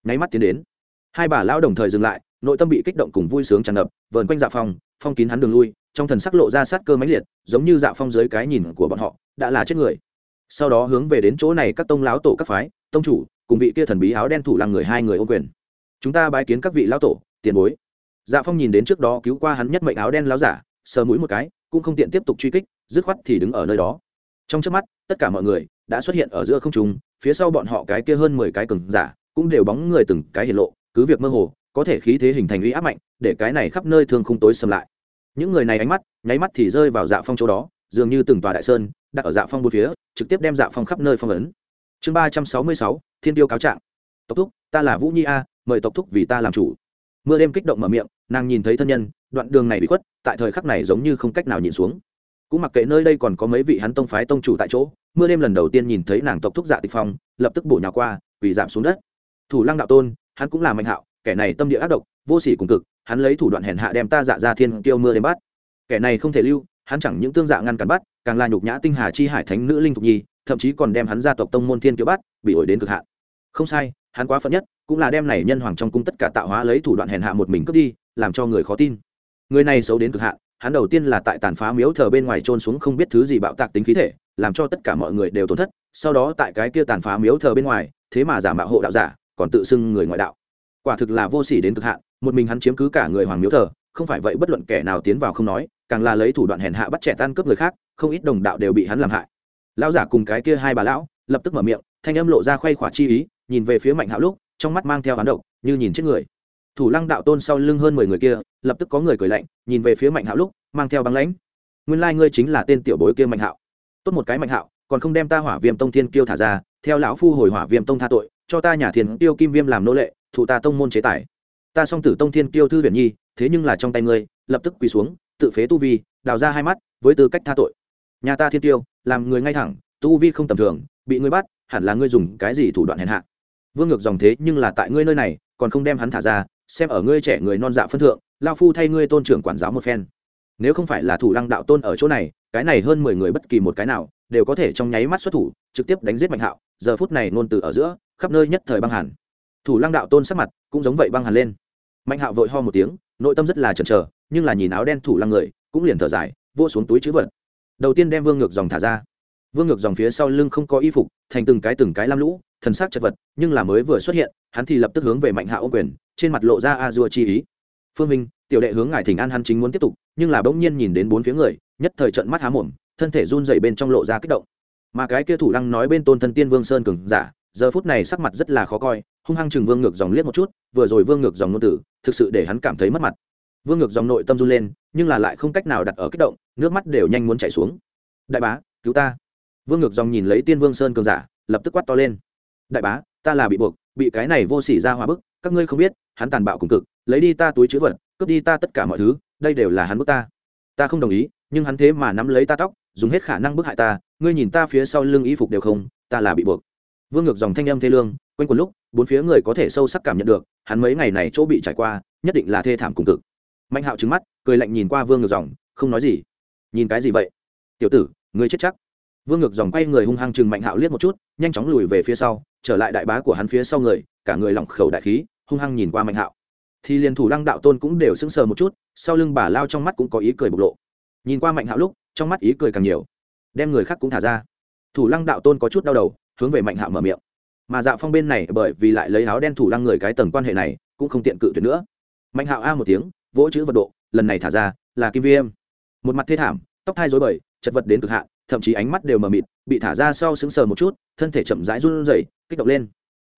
Nháy mắt tiến đến. Hai bà lão đồng thời dừng lại nội tâm bị kích động cùng vui sướng tràn ngập, vờn quanh dạ phong phong kín hắn đường lui, trong thần sắc lộ ra sát cơ mãnh liệt, giống như dạ phong dưới cái nhìn của bọn họ, đã là chết người. Sau đó hướng về đến chỗ này các tông lão tổ các phái, tông chủ, cùng vị kia thần bí áo đen thủ lăng người hai người ô quyền. Chúng ta bái kiến các vị lão tổ, tiền bối. Dạ phong nhìn đến trước đó cứu qua hắn nhất mệnh áo đen lão giả, sờ mũi một cái, cũng không tiện tiếp tục truy kích, dứt khoát thì đứng ở nơi đó. Trong trước mắt, tất cả mọi người đã xuất hiện ở giữa không trung, phía sau bọn họ cái kia hơn mười cái cừng giả, cũng đều bóng người từng cái hiện lộ, cứ việc mơ hồ có thể khí thế hình thành uy áp mạnh, để cái này khắp nơi thường không tối xâm lại. Những người này ánh mắt, nháy mắt thì rơi vào dạ phong chỗ đó, dường như từng tòa đại sơn, đặt ở dạ phong bốn phía, trực tiếp đem dạ phong khắp nơi phong ấn. Chương ba trăm sáu mươi sáu, thiên tiêu cáo trạng. Tộc thúc, ta là vũ nhi a, mời tộc thúc vì ta làm chủ. Mưa đêm kích động mở miệng, nàng nhìn thấy thân nhân, đoạn đường này bị khuất, tại thời khắc này giống như không cách nào nhìn xuống. Cũng mặc kệ nơi đây còn có mấy vị hắn tông phái tông chủ tại chỗ, mưa đêm lần đầu tiên nhìn thấy nàng tộc thúc dạ tịch phong, lập tức bổ nhào qua, quỳ giảm xuống đất. Thủ lăng đạo tôn, hắn cũng là mạnh hạo kẻ này tâm địa ác độc, vô sỉ cùng cực, hắn lấy thủ đoạn hèn hạ đem ta dạ ra thiên tiêu mưa đêm bắt. Kẻ này không thể lưu, hắn chẳng những tương dạ ngăn cản bắt, càng là nhục nhã tinh hà chi hải thánh nữ linh thục nhi, thậm chí còn đem hắn gia tộc tông môn thiên kiêu bắt, bị ổi đến cực hạn. Không sai, hắn quá phận nhất, cũng là đem này nhân hoàng trong cung tất cả tạo hóa lấy thủ đoạn hèn hạ một mình cướp đi, làm cho người khó tin. Người này xấu đến cực hạn, hắn đầu tiên là tại tàn phá miếu thờ bên ngoài trôn xuống không biết thứ gì bạo tạc tính khí thể, làm cho tất cả mọi người đều tổn thất, sau đó tại cái kia tàn phá miếu thờ bên ngoài, thế mà giả mạo hộ đạo giả, còn tự xưng người ngoại đạo quả thực là vô sỉ đến cực hạn, một mình hắn chiếm cứ cả người hoàng miếu thờ, không phải vậy bất luận kẻ nào tiến vào không nói, càng là lấy thủ đoạn hèn hạ bắt trẻ tan cướp người khác, không ít đồng đạo đều bị hắn làm hại. Lão giả cùng cái kia hai bà lão, lập tức mở miệng, thanh âm lộ ra khoe khỏa chi ý, nhìn về phía mạnh hạo lúc, trong mắt mang theo hắn độc, như nhìn chết người. Thủ lăng đạo tôn sau lưng hơn mười người kia, lập tức có người cười lạnh, nhìn về phía mạnh hạo lúc, mang theo băng lãnh. Nguyên lai ngươi chính là tên tiểu bối kia mạnh hạo. Tốt một cái mạnh hạo, còn không đem ta hỏa viêm tông thiên kiêu thả ra, theo lão phu hồi hỏa viêm tông tha tội, cho ta nhà thiền tiêu kim viêm làm nô lệ thụ ta tông môn chế tài. Ta song tử tông thiên kiêu thư viện nhi, thế nhưng là trong tay ngươi, lập tức quỳ xuống, tự phế tu vi, đào ra hai mắt, với tư cách tha tội. Nhà ta thiên tiêu làm người ngay thẳng, tu vi không tầm thường, bị ngươi bắt, hẳn là ngươi dùng cái gì thủ đoạn hèn hạ? Vương ngược dòng thế nhưng là tại ngươi nơi này, còn không đem hắn thả ra, xem ở ngươi trẻ người non dạ phân thượng, lao phu thay ngươi tôn trưởng quản giáo một phen. Nếu không phải là thủ lăng đạo tôn ở chỗ này, cái này hơn mười người bất kỳ một cái nào, đều có thể trong nháy mắt xuất thủ, trực tiếp đánh giết mạnh hạo, giờ phút này nôn từ ở giữa, khắp nơi nhất thời băng hàn thủ lăng đạo tôn sắc mặt cũng giống vậy băng hàn lên. Mạnh hạo vội ho một tiếng, nội tâm rất là chần chờ, nhưng là nhìn áo đen thủ lăng người, cũng liền thở dài vô xuống túi chữ vật. Đầu tiên đem vương ngược dòng thả ra. Vương ngược dòng phía sau lưng không có y phục, thành từng cái từng cái lam lũ, thần sắc chật vật, nhưng là mới vừa xuất hiện, hắn thì lập tức hướng về mạnh hạ ô quyền, trên mặt lộ ra a dua chi ý. Phương minh, tiểu đệ hướng ngài thỉnh an hắn chính muốn tiếp tục, nhưng là bỗng nhiên nhìn đến bốn phía người, nhất thời trận mắt há mồm, thân thể run dày bên trong lộ ra kích động. Mà cái kia thủ lăng nói bên tôn thân tiên vương sơn cường giả giờ phút này sắc mặt rất là khó coi, hung hăng chừng vương ngược dòng liếc một chút, vừa rồi vương ngược dòng ngôn tử thực sự để hắn cảm thấy mất mặt. Vương ngược dòng nội tâm run lên, nhưng là lại không cách nào đặt ở kích động, nước mắt đều nhanh muốn chảy xuống. Đại bá, cứu ta. Vương ngược dòng nhìn lấy tiên vương sơn cường giả, lập tức quát to lên. Đại bá, ta là bị buộc, bị cái này vô sỉ ra hòa bức, các ngươi không biết, hắn tàn bạo cùng cực, lấy đi ta túi chữ vật, cướp đi ta tất cả mọi thứ, đây đều là hắn bức ta. Ta không đồng ý, nhưng hắn thế mà nắm lấy ta tóc, dùng hết khả năng bức hại ta, ngươi nhìn ta phía sau lưng y phục đều không, ta là bị buộc vương ngược dòng thanh âm thê lương, quanh quần lúc, bốn phía người có thể sâu sắc cảm nhận được, hắn mấy ngày này chỗ bị trải qua, nhất định là thê thảm cùng cực. Mạnh hạo trứng mắt, cười lạnh nhìn qua vương ngược dòng, không nói gì. Nhìn cái gì vậy? Tiểu tử, ngươi chết chắc. Vương ngược dòng quay người hung hăng chừng mạnh hạo liếc một chút, nhanh chóng lùi về phía sau, trở lại đại bá của hắn phía sau người, cả người lỏng khẩu đại khí, hung hăng nhìn qua mạnh hạo. Thì liền thủ lăng đạo tôn cũng đều sững sờ một chút, sau lưng bà lao trong mắt cũng có ý cười bộc lộ. Nhìn qua mạnh hạo lúc, trong mắt ý cười càng nhiều, đem người khác cũng thả ra. Thủ lăng đạo tôn có chút đau đầu hướng về mạnh hạo mở miệng. Mà dạ phong bên này bởi vì lại lấy áo đen thủ lăng người cái tầng quan hệ này, cũng không tiện cự tuyệt nữa. Mạnh hạo a một tiếng, vỗ chữ vật độ, lần này thả ra, là kim viêm một mặt thê thảm, tóc thai dối bời, chật vật đến cực hạn, thậm chí ánh mắt đều mờ mịt, bị thả ra sau sững sờ một chút, thân thể chậm rãi run rẩy, kích động lên.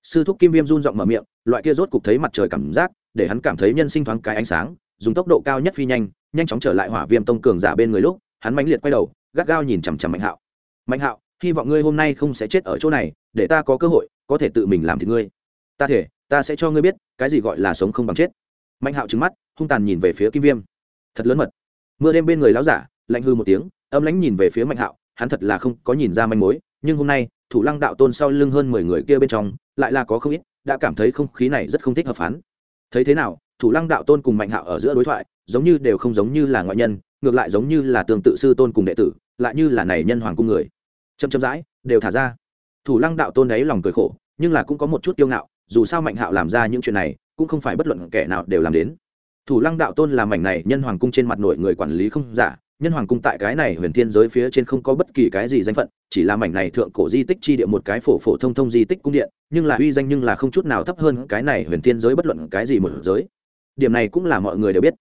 Sư thúc kim viêm run giọng mở miệng, loại kia rốt cục thấy mặt trời cảm giác, để hắn cảm thấy nhân sinh thoáng cái ánh sáng, dùng tốc độ cao nhất phi nhanh nhanh chóng trở lại hỏa viêm tông cường giả bên người lúc, hắn mãnh liệt quay đầu, gắt gao nhìn chằm chằm mạnh hạo. Mạnh hạo hy vọng ngươi hôm nay không sẽ chết ở chỗ này, để ta có cơ hội, có thể tự mình làm thì ngươi. Ta thể, ta sẽ cho ngươi biết, cái gì gọi là sống không bằng chết. Mạnh hạo trứng mắt, hung tàn nhìn về phía kim viêm. Thật lớn mật. Mưa đêm bên người láo giả, lạnh hư một tiếng, âm lãnh nhìn về phía mạnh hạo, hắn thật là không có nhìn ra manh mối, nhưng hôm nay, thủ lăng đạo tôn sau lưng hơn mười người kia bên trong, lại là có không ít, đã cảm thấy không khí này rất không thích hợp phán thấy thế nào, thủ lăng đạo tôn cùng mạnh hạo ở giữa đối thoại, giống như đều không giống như là ngoại nhân, ngược lại giống như là tương tự sư tôn cùng đệ tử, lại như là này nhân hoàng cung người chậm chậm rãi, đều thả ra. Thủ lăng đạo tôn ấy lòng cười khổ, nhưng là cũng có một chút kiêu ngạo, dù sao mạnh hạo làm ra những chuyện này, cũng không phải bất luận kẻ nào đều làm đến. Thủ lăng đạo tôn làm mảnh này nhân hoàng cung trên mặt nội người quản lý không giả, nhân hoàng cung tại cái này huyền thiên giới phía trên không có bất kỳ cái gì danh phận, chỉ là mảnh này thượng cổ di tích chi địa một cái phổ phổ thông thông di tích cung điện, nhưng là uy danh nhưng là không chút nào thấp hơn cái này huyền thiên giới bất luận cái gì một giới. Điểm này cũng là mọi người đều biết.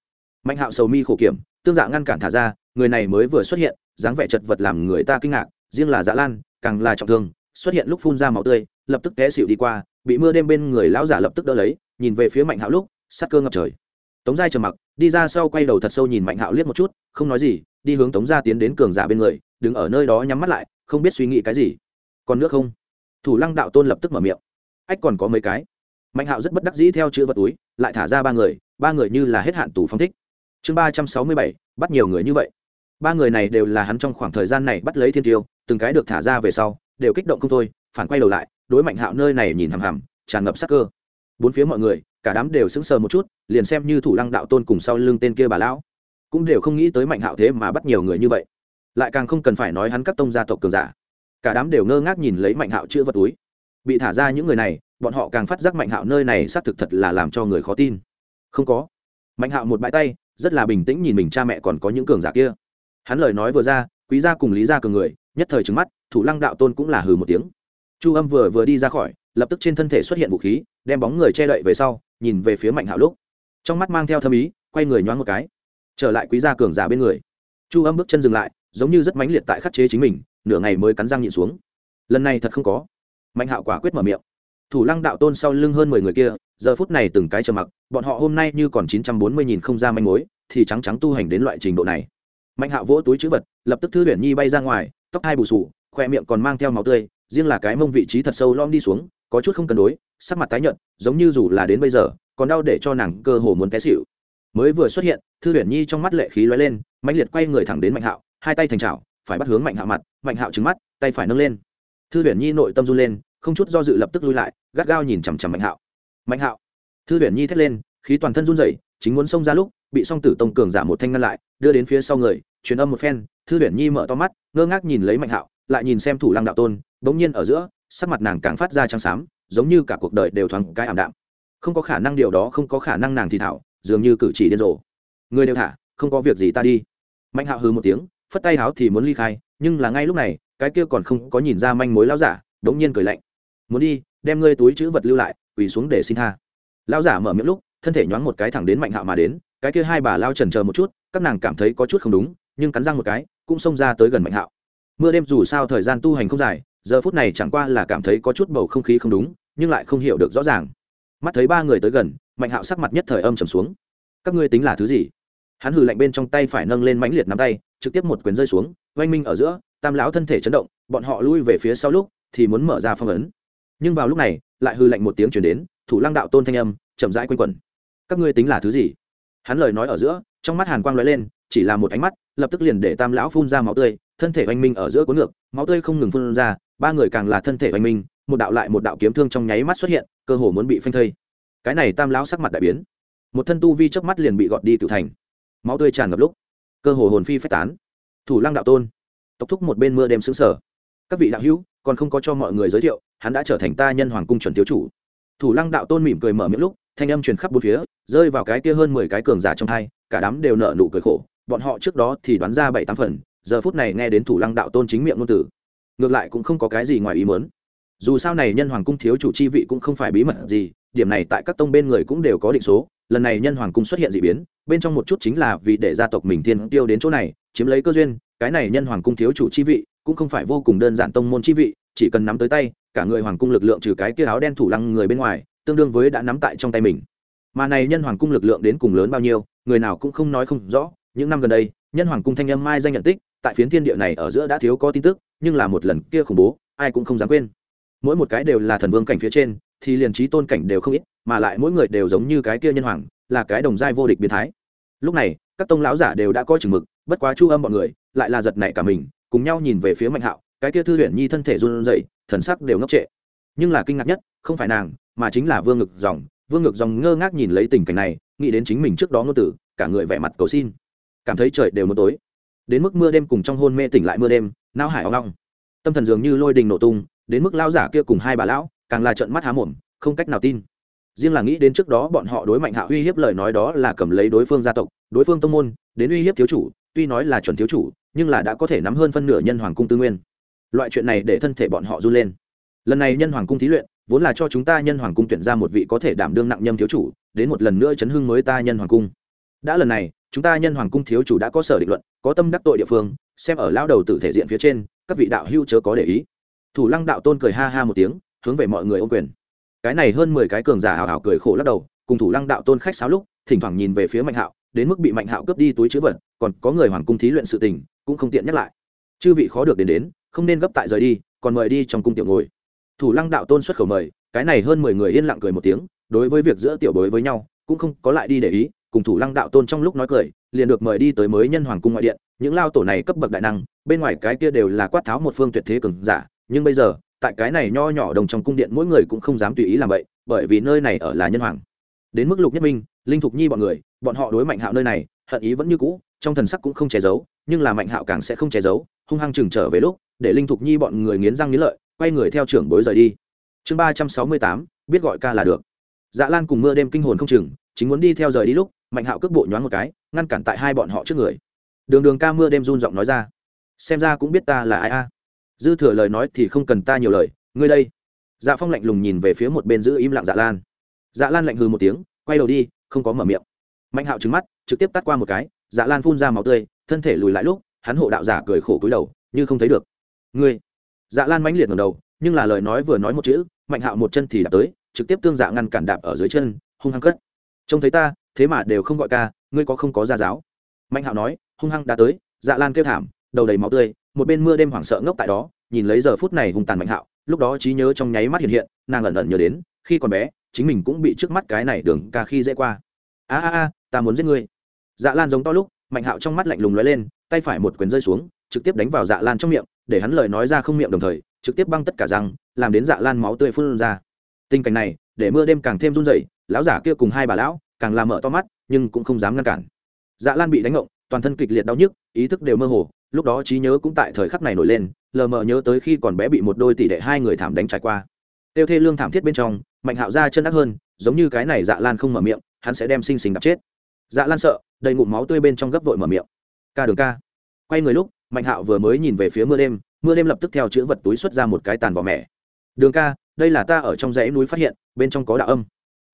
Mạnh hạo sầu mi khổ kiểm, tương dạ ngăn cản thả ra, người này mới vừa xuất hiện, dáng vẻ chật vật làm người ta kinh ngạc riêng là dạ lan, càng là trọng thương, xuất hiện lúc phun ra máu tươi, lập tức té xịu đi qua, bị mưa đêm bên người lão giả lập tức đỡ lấy, nhìn về phía mạnh hạo lúc, sắc cơ ngập trời. Tống giai trầm mặc, đi ra sau quay đầu thật sâu nhìn mạnh hạo liếc một chút, không nói gì, đi hướng tống gia tiến đến cường giả bên người, đứng ở nơi đó nhắm mắt lại, không biết suy nghĩ cái gì. Còn nước không? Thủ lăng đạo tôn lập tức mở miệng. Ách còn có mấy cái. Mạnh hạo rất bất đắc dĩ theo chữ vật túi, lại thả ra ba người ba người như là hết hạn tù phong thích. Chương ba trăm sáu mươi bảy, bắt nhiều người như vậy ba người này đều là hắn trong khoảng thời gian này bắt lấy thiên tiêu, từng cái được thả ra về sau, đều kích động không thôi, phản quay đầu lại, đối mạnh hạo nơi này nhìn hằm hằm, tràn ngập sắc cơ. Bốn phía mọi người, cả đám đều sững sờ một chút, liền xem như thủ lăng đạo tôn cùng sau lưng tên kia bà lão, cũng đều không nghĩ tới mạnh hạo thế mà bắt nhiều người như vậy. Lại càng không cần phải nói hắn các tông gia tộc cường giả. Cả đám đều ngơ ngác nhìn lấy mạnh hạo chữ vật túi. Bị thả ra những người này, bọn họ càng phát giác mạnh hạo nơi này xác thực thật là làm cho người khó tin. Không có. Mạnh hạo một bãi tay, rất là bình tĩnh nhìn mình cha mẹ còn có những cường giả kia hắn lời nói vừa ra, quý gia cùng lý gia cường người, nhất thời trứng mắt, thủ lăng đạo tôn cũng là hừ một tiếng. Chu âm vừa vừa đi ra khỏi, lập tức trên thân thể xuất hiện vũ khí, đem bóng người che đậy về sau, nhìn về phía mạnh hạo lúc. Trong mắt mang theo thâm ý, quay người nhoáng một cái, trở lại quý gia cường giả bên người. Chu âm bước chân dừng lại, giống như rất mãnh liệt tại khắc chế chính mình, nửa ngày mới cắn răng nhịn xuống. Lần này thật không có. Mạnh hạo quả quyết mở miệng. Thủ lăng đạo tôn sau lưng hơn mười người kia, giờ phút này từng cái trầm mặc, bọn họ hôm nay như còn chín trăm bốn mươi nghìn không ra manh mối, thì trắng trắng tu hành đến loại trình độ này mạnh hạo vỗ túi chữ vật, lập tức thư huyền nhi bay ra ngoài, tóc hai bù sù khoe miệng còn mang theo máu tươi, riêng là cái mông vị trí thật sâu lom đi xuống, có chút không cân đối, sắc mặt tái nhợt, giống như dù là đến bây giờ, còn đau để cho nàng cơ hồ muốn té xỉu. Mới vừa xuất hiện, thư huyền nhi trong mắt lệ khí lóe lên mạnh liệt quay người thẳng đến mạnh hạo, hai tay thành chảo, phải bắt hướng mạnh hạo mặt, mạnh hạo trứng mắt, tay phải nâng lên. Thư huyền nhi nội tâm run lên, không chút do dự lập tức lui lại, gắt gao nhìn chằm chằm mạnh hạo. Mạnh hạo. Thư huyền nhi thét lên, khí toàn thân run rẩy, chính muốn xông ra lúc, bị song tử tông cường giả một thanh ngăn lại, đưa đến phía sau người truyền âm một phen, thư huyền nhi mở to mắt, ngơ ngác nhìn lấy mạnh hạo, lại nhìn xem thủ lăng đạo tôn, bỗng nhiên ở giữa, sắc mặt nàng càng phát ra trắng xám, giống như cả cuộc đời đều thoáng cái ảm đạm. Không có khả năng điều đó, không có khả năng nàng thì thảo, dường như cử chỉ điên rồ. Người đều thả, không có việc gì ta đi. Mạnh hạo hừ một tiếng, phất tay háo thì muốn ly khai, nhưng là ngay lúc này, cái kia còn không có nhìn ra manh mối lão giả đống nhiên cười lạnh. Muốn đi, đem ngươi túi chữ vật lưu lại, quỳ xuống để xin tha. Lão giả mở miệng lúc, thân thể nhoáng một cái thẳng đến mạnh hạo mà đến, cái kia hai bà lao trần chờ một chút, các nàng cảm thấy có chút không đúng nhưng cắn răng một cái, cũng xông ra tới gần mạnh hạo. Mưa đêm dù sao thời gian tu hành không dài, giờ phút này chẳng qua là cảm thấy có chút bầu không khí không đúng, nhưng lại không hiểu được rõ ràng. Mắt thấy ba người tới gần, mạnh hạo sắc mặt nhất thời âm trầm xuống. Các ngươi tính là thứ gì? Hắn hừ lạnh bên trong tay phải nâng lên mãnh liệt nắm tay, trực tiếp một quyền rơi xuống, oanh minh ở giữa, tam lão thân thể chấn động, bọn họ lui về phía sau lúc, thì muốn mở ra phong ấn. Nhưng vào lúc này, lại hư lạnh một tiếng chuyển đến, thủ lăng đạo tôn thanh âm, chậm rãi quanh quẩn. Các ngươi tính là thứ gì? Hắn lời nói ở giữa, trong mắt hàn quang l ó e lên chỉ là một ánh mắt, lập tức liền để tam lão phun ra máu tươi, thân thể oanh minh ở giữa cuốn ngược, máu tươi không ngừng phun ra, ba người càng là thân thể oanh minh, một đạo lại một đạo kiếm thương trong nháy mắt xuất hiện, cơ hồ muốn bị phanh thây. Cái này tam lão sắc mặt đại biến. Một thân tu vi chớp mắt liền bị gọt đi tự thành. Máu tươi tràn ngập lúc, cơ hồ hồn phi phách tán. Thủ lăng đạo tôn, tộc thúc một bên mưa đêm xứng sở các vị đạo hữu, còn không có cho mọi người giới thiệu, hắn đã trở thành ta nhân hoàng cung chuẩn thiếu chủ. Thủ lăng đạo tôn mỉm cười mở miệng lúc, thanh âm truyền khắp bốn phía, rơi vào cái kia hơn mười cái cường giả trong hai, cả đám đều nợ nụ cười khổ bọn họ trước đó thì đoán ra bảy tám phần, giờ phút này nghe đến thủ lăng đạo tôn chính miệng ngôn tử ngược lại cũng không có cái gì ngoài ý mớn dù sao này nhân hoàng cung thiếu chủ chi vị cũng không phải bí mật gì, điểm này tại các tông bên người cũng đều có định số. Lần này nhân hoàng cung xuất hiện d ị biến, bên trong một chút chính là vì để gia tộc mình thiên tiêu đến chỗ này, chiếm lấy cơ duyên, cái này nhân hoàng cung thiếu chủ chi vị cũng không phải vô cùng đơn giản tông môn chi vị, chỉ cần nắm tới tay, cả người hoàng cung lực lượng trừ cái kia áo đen thủ lăng người bên ngoài, tương đương với đã nắm tại trong tay mình. Mà này nhân hoàng cung lực lượng đến cùng lớn bao nhiêu, người nào cũng không nói không rõ những năm gần đây, nhân hoàng cung thanh âm mai danh nhận tích, tại phiến thiên địa này ở giữa đã thiếu có tin tức, nhưng là một lần kia khủng bố, ai cũng không dám quên. Mỗi một cái đều là thần vương cảnh phía trên, thì liền trí tôn cảnh đều không ít, mà lại mỗi người đều giống như cái kia nhân hoàng, là cái đồng giai vô địch biến thái. Lúc này, các tông lão giả đều đã có chừng mực, bất quá chu âm bọn người, lại là giật nảy cả mình, cùng nhau nhìn về phía mạnh hạo, cái kia thư huyền nhi thân thể run rẩy, thần sắc đều ngốc trệ. Nhưng là kinh ngạc nhất, không phải nàng, mà chính là vương ngực dòng. Vương ngực dòng ngơ ngác nhìn lấy tình cảnh này, nghĩ đến chính mình trước đó ngôn tử cả người vẻ mặt cầu xin cảm thấy trời đều muốn tối. Đến mức mưa đêm cùng trong hôn mê tỉnh lại mưa đêm nao hải ong long tâm thần dường như lôi đình nổ tung, đến mức lao giả kia cùng hai bà lão, càng là trận mắt há mồm, không cách nào tin. Riêng là nghĩ đến trước đó bọn họ đối mạnh hạ uy hiếp lời nói đó là cầm lấy đối phương gia tộc, đối phương tông môn, đến uy hiếp thiếu chủ, tuy nói là chuẩn thiếu chủ, nhưng là đã có thể nắm hơn phân nửa nhân hoàng cung tư nguyên. Loại chuyện này để thân thể bọn họ run lên. Lần này nhân hoàng cung thí luyện, vốn là cho chúng ta nhân hoàng cung tuyển ra một vị có thể đảm đương nặng nhâm thiếu chủ, đến một lần nữa chấn hưng mới ta nhân hoàng cung. Đã lần này chúng ta nhân hoàng cung thiếu chủ đã có sở định luận, có tâm đắc tội địa phương, xem ở lao đầu tự thể diện phía trên, các vị đạo hưu chớ có để ý. Thủ lăng đạo tôn cười ha ha một tiếng, hướng về mọi người ô quyền. Cái này hơn mười cái cường giả hào hào cười khổ lắc đầu, cùng thủ lăng đạo tôn khách sáo lúc, thỉnh thoảng nhìn về phía mạnh hạo, đến mức bị mạnh hạo cướp đi túi chữ vật, còn có người hoàng cung thí luyện sự tình, cũng không tiện nhắc lại. Chư vị khó được đến đến, không nên gấp tại rời đi, còn mời đi trong cung tiểu ngồi. Thủ lăng đạo tôn xuất khẩu mời, cái này hơn mười người yên lặng cười một tiếng, đối với việc giữa tiểu bối với nhau, cũng không có lại đi để ý cùng thủ lăng đạo tôn trong lúc nói cười, liền được mời đi tới mới nhân hoàng cung ngoại điện, những lao tổ này cấp bậc đại năng, bên ngoài cái kia đều là quát tháo một phương tuyệt thế cường giả, nhưng bây giờ, tại cái này nho nhỏ đồng trong cung điện mỗi người cũng không dám tùy ý làm vậy, bởi vì nơi này ở là nhân hoàng. Đến mức lục nhất minh, linh thục nhi bọn người, bọn họ đối mạnh hạo nơi này, hận ý vẫn như cũ, trong thần sắc cũng không che giấu, nhưng là mạnh hạo càng sẽ không che giấu, hung hăng chừng trở về lúc, để linh thục nhi bọn người nghiến răng nghiến lợi, quay người theo trưởng bối rời đi. Chương ba trăm sáu mươi tám, biết gọi ca là được. Dạ lan cùng mưa đêm kinh hồn không chừng, chính muốn đi theo rời đi lúc mạnh hạo cước bộ nhoáng một cái, ngăn cản tại hai bọn họ trước người. Đường đường ca mưa đêm run giọng nói ra, xem ra cũng biết ta là ai a. Dư thừa lời nói thì không cần ta nhiều lời, ngươi đây. Dạ phong lạnh lùng nhìn về phía một bên giữ im lặng dạ lan. Dạ lan lạnh hư một tiếng, quay đầu đi, không có mở miệng. Mạnh hạo trứng mắt, trực tiếp tắt qua một cái dạ lan phun ra máu tươi, thân thể lùi lại lúc, hắn hộ đạo giả cười khổ cúi đầu, như không thấy được. Ngươi? Dạ lan mãnh liệt ngầm đầu, nhưng là lời nói vừa nói một chữ, mạnh hạo một chân thì đạp tới, trực tiếp tương dạ ngăn cản đạp ở dưới chân, hung hăng cất. Trông thấy ta thế mà đều không gọi ca, ngươi có không có gia giáo? Mạnh hạo nói, hung hăng đã tới dạ lan kêu thảm, đầu đầy máu tươi, một bên mưa đêm hoảng sợ ngốc tại đó, nhìn lấy giờ phút này hung tàn mạnh hạo, lúc đó trí nhớ trong nháy mắt hiện hiện, nàng ẩn ẩn nhớ đến, khi còn bé, chính mình cũng bị trước mắt cái này đường ca khi dễ qua. A a a, ta muốn giết ngươi. Dạ lan giống to lúc, mạnh hạo trong mắt lạnh lùng lóe lên, tay phải một quyền rơi xuống, trực tiếp đánh vào dạ lan trong miệng, để hắn lời nói ra không miệng đồng thời, trực tiếp băng tất cả răng, làm đến dạ lan máu tươi phun ra. Tình cảnh này, để mưa đêm càng thêm run rẩy, lão giả kia cùng hai bà lão càng làm mở to mắt, nhưng cũng không dám ngăn cản. Dạ lan bị đánh ngộng, toàn thân kịch liệt đau nhức, ý thức đều mơ hồ, lúc đó trí nhớ cũng tại thời khắc này nổi lên, lờ mờ nhớ tới khi còn bé bị một đôi tỷ đệ hai người thảm đánh trải qua. Tiêu thê lương thảm thiết bên trong, mạnh hạo ra chân ác hơn, giống như cái này dạ lan không mở miệng, hắn sẽ đem sinh sinh đập chết. Dạ lan sợ, đầy ngụm máu tươi bên trong gấp vội mở miệng. Ca đường ca. Quay người lúc, mạnh hạo vừa mới nhìn về phía mưa đêm mưa đêm lập tức theo chữ vật túi xuất ra một cái tàn vỏ mẹ. Đường ca, đây là ta ở trong dãy núi phát hiện, bên trong có đạo âm.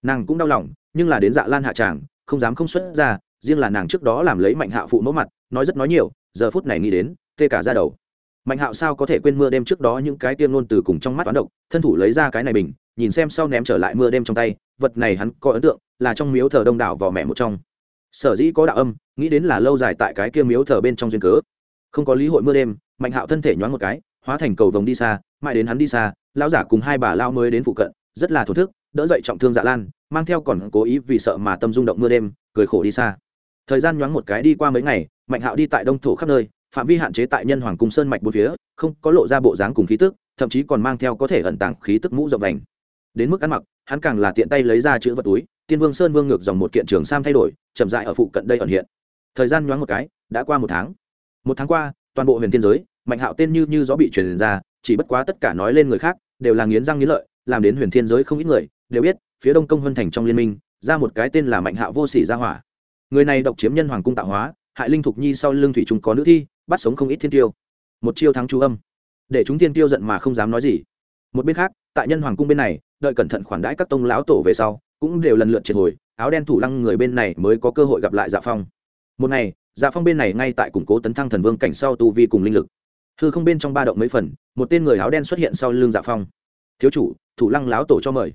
Nàng cũng đau lòng nhưng là đến dạ lan hạ tràng, không dám không xuất ra, riêng là nàng trước đó làm lấy mạnh hạo phụ mẫu mặt, nói rất nói nhiều, giờ phút này nghĩ đến, tê cả ra đầu. Mạnh hạo sao có thể quên mưa đêm trước đó những cái tiêm luôn từ cùng trong mắt toán độc, thân thủ lấy ra cái này bình, nhìn xem sau ném trở lại mưa đêm trong tay, vật này hắn có ấn tượng, là trong miếu thờ đông đảo vỏ mẹ một trong. Sở dĩ có đạo âm, nghĩ đến là lâu dài tại cái kia miếu thờ bên trong duyên cớ. Không có lý hội mưa đêm, mạnh hạo thân thể nhoáng một cái, hóa thành cầu vồng đi xa, mãi đến hắn đi xa, lão giả cùng hai bà lao mới đến phụ cận, rất là thổ thức đỡ dậy trọng thương dạ lan, mang theo còn cố ý vì sợ mà tâm rung động mưa đêm, cười khổ đi xa. Thời gian nhoáng một cái đi qua mấy ngày, mạnh hạo đi tại đông thổ khắp nơi, phạm vi hạn chế tại nhân hoàng cung sơn mạch bốn phía, không có lộ ra bộ dáng cùng khí tức, thậm chí còn mang theo có thể ẩn tàng khí tức mũ rộng vành. Đến mức ăn mặc, hắn càng là tiện tay lấy ra chữ vật túi, tiên vương sơn vương ngược dòng một kiện trường sam thay đổi, chậm dại ở phụ cận đây ẩn hiện. Thời gian nhoáng một cái, đã qua một tháng. Một tháng qua, toàn bộ huyền thiên giới, mạnh hạo tên như như gió bị truyền ra, chỉ bất quá tất cả nói lên người khác, đều là nghiến răng nghiến lợi làm đến huyền thiên giới không ít người, đều biết, phía đông công huân thành trong liên minh, ra một cái tên là mạnh hạo vô sỉ gia hỏa. Người này độc chiếm nhân hoàng cung tạo hóa, hại linh thục nhi sau lưng thủy trung có nữ thi, bắt sống không ít thiên tiêu. Một chiêu thắng chú âm. Để chúng thiên tiêu giận mà không dám nói gì. Một bên khác, tại nhân hoàng cung bên này, đợi cẩn thận khoản đãi các tông lão tổ về sau, cũng đều lần lượt triệt hồi, áo đen thủ lăng người bên này mới có cơ hội gặp lại dạ phong. Một ngày dạ phong bên này ngay tại củng cố tấn thăng thần vương cảnh sau tu vi cùng linh lực. Hư không bên trong ba động mấy phần, một tên người áo đen xuất hiện sau lưng dạ phong. Thiếu chủ thủ lăng láo tổ cho mời.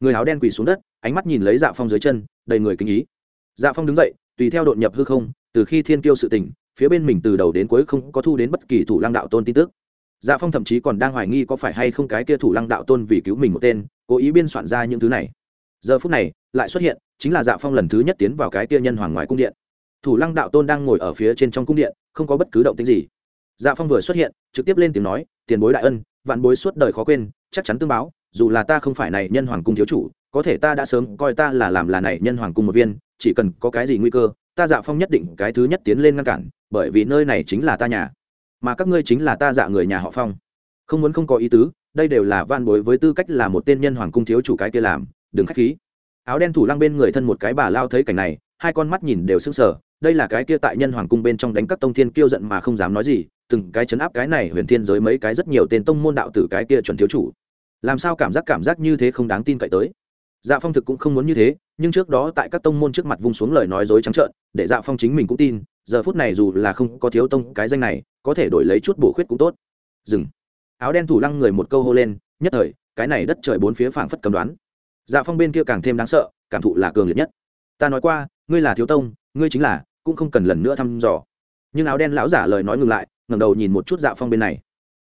Người áo đen quỳ xuống đất, ánh mắt nhìn lấy dạ phong dưới chân, đầy người kinh ý. Dạ phong đứng dậy, tùy theo đột nhập hư không, từ khi thiên kiêu sự tình, phía bên mình từ đầu đến cuối không có thu đến bất kỳ thủ lăng đạo tôn tin tức. Dạ phong thậm chí còn đang hoài nghi có phải hay không cái kia thủ lăng đạo tôn vì cứu mình một tên, cố ý biên soạn ra những thứ này. Giờ phút này, lại xuất hiện, chính là dạ phong lần thứ nhất tiến vào cái kia nhân hoàng ngoài cung điện. Thủ lăng đạo tôn đang ngồi ở phía trên trong cung điện, không có bất cứ động tính gì. Dạ phong vừa xuất hiện, trực tiếp lên tiếng nói, tiền bối đại ân, vạn bối suốt đời khó quên, chắc chắn tương báo dù là ta không phải này nhân hoàng cung thiếu chủ, có thể ta đã sớm coi ta là làm là này nhân hoàng cung một viên, chỉ cần có cái gì nguy cơ, ta dạ phong nhất định cái thứ nhất tiến lên ngăn cản, bởi vì nơi này chính là ta nhà. Mà các ngươi chính là ta dạ người nhà họ phong. Không muốn không có ý tứ, đây đều là van bối với tư cách là một tên nhân hoàng cung thiếu chủ cái kia làm, đừng k h á c h khí. Áo đen thủ lăng bên người thân một cái bà lao thấy cảnh này, hai con mắt nhìn đều sưng sờ, đây là cái kia tại nhân hoàng cung bên trong đánh các tông thiên kiêu giận mà không dám nói gì, từng cái chấn áp cái này huyền thiên giới mấy cái rất nhiều tên tông môn đạo tử cái kia chuẩn thiếu chủ làm sao cảm giác cảm giác như thế không đáng tin cậy tới? Dạ phong thực cũng không muốn như thế, nhưng trước đó tại các tông môn trước mặt vung xuống lời nói dối trắng trợn, để dạ phong chính mình cũng tin, giờ phút này dù là không có thiếu tông cái danh này, có thể đổi lấy chút bổ khuyết cũng tốt. Dừng. Áo đen thủ lăng người một câu hô lên, nhất thời, cái này đất trời bốn phía phảng phất cầm đoán. Dạ phong bên kia càng thêm đáng sợ, cảm thụ là cường liệt nhất. Ta nói qua, ngươi là thiếu tông, ngươi chính là, cũng không cần lần nữa thăm dò. Nhưng áo đen lão giả lời nói ngừng lại, ngẩng đầu nhìn một chút dạ phong bên này.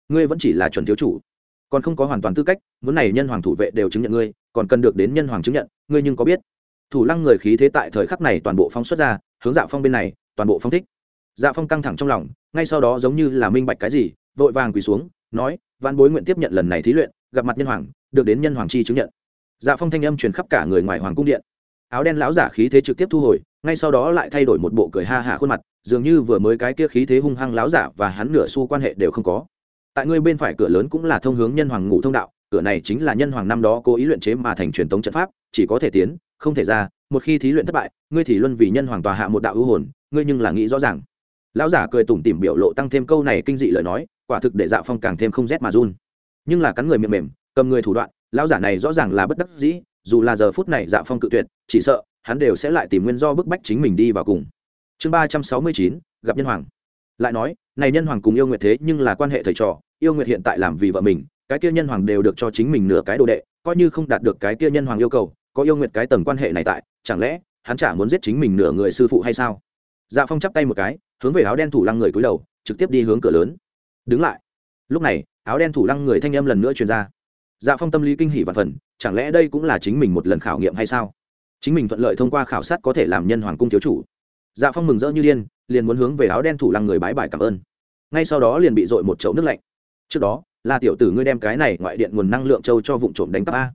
Ngươi vẫn chỉ là chuẩn thiếu chủ còn không có hoàn toàn tư cách, muốn này nhân hoàng thủ vệ đều chứng nhận ngươi, còn cần được đến nhân hoàng chứng nhận, ngươi nhưng có biết. Thủ lăng người khí thế tại thời khắc này toàn bộ phong xuất ra, hướng dạ phong bên này, toàn bộ phong thích. Dạ phong căng thẳng trong lòng, ngay sau đó giống như là minh bạch cái gì, vội vàng quỳ xuống, nói văn bối nguyện tiếp nhận lần này thí luyện, gặp mặt nhân hoàng, được đến nhân hoàng chi chứng nhận. Dạ phong thanh âm truyền khắp cả người ngoài hoàng cung điện. Áo đen lão giả khí thế trực tiếp thu hồi, ngay sau đó lại thay đổi một bộ cười ha hả khuôn mặt, dường như vừa mới cái kia khí thế hung hăng lão giả và hắn nửa xu quan hệ đều không có tại ngươi bên phải cửa lớn cũng là thông hướng nhân hoàng ngủ thông đạo, cửa này chính là nhân hoàng năm đó cố ý luyện chế mà thành truyền tống trận pháp, chỉ có thể tiến, không thể ra, một khi thí luyện thất bại, ngươi thì luân vì nhân hoàng tòa hạ một đạo ưu hồn, ngươi nhưng là nghĩ rõ ràng. Lão giả cười tủm tỉm biểu lộ tăng thêm câu này kinh dị lời nói, quả thực để dạ phong càng thêm không rét mà run. Nhưng là cắn người miệng mềm, cầm người thủ đoạn, lão giả này rõ ràng là bất đắc dĩ, dù là giờ phút này dạ phong cự tuyệt, chỉ sợ, hắn đều sẽ lại tìm nguyên do bức bách chính mình đi vào cùng. Chương ba trăm sáu mươi chín, gặp nhân hoàng. Lại nói, này nhân hoàng cùng yêu nguyệt thế nhưng là quan hệ thầy trò yêu nguyệt hiện tại làm vì vợ mình, cái kia nhân hoàng đều được cho chính mình nửa cái đồ đệ, coi như không đạt được cái kia nhân hoàng yêu cầu, có yêu nguyệt cái tầng quan hệ này tại, chẳng lẽ hắn chả muốn giết chính mình nửa người sư phụ hay sao? Dạ phong chắp tay một cái, hướng về áo đen thủ lăng người cúi đầu, trực tiếp đi hướng cửa lớn. Đứng lại. Lúc này, áo đen thủ lăng người thanh âm lần nữa truyền ra. Dạ phong tâm lý kinh hỉ và phần, chẳng lẽ đây cũng là chính mình một lần khảo nghiệm hay sao? Chính mình thuận lợi thông qua khảo sát có thể làm nhân hoàng cung thiếu chủ. Dạ phong mừng rỡ như điên, liền muốn hướng về áo đen thủ lăng người bái bài cảm ơn. Ngay sau đó liền bị dội một chậu nước lạnh trước đó là tiểu tử ngươi đem cái này ngoại điện nguồn năng lượng châu cho vụ trộm đánh cắp a.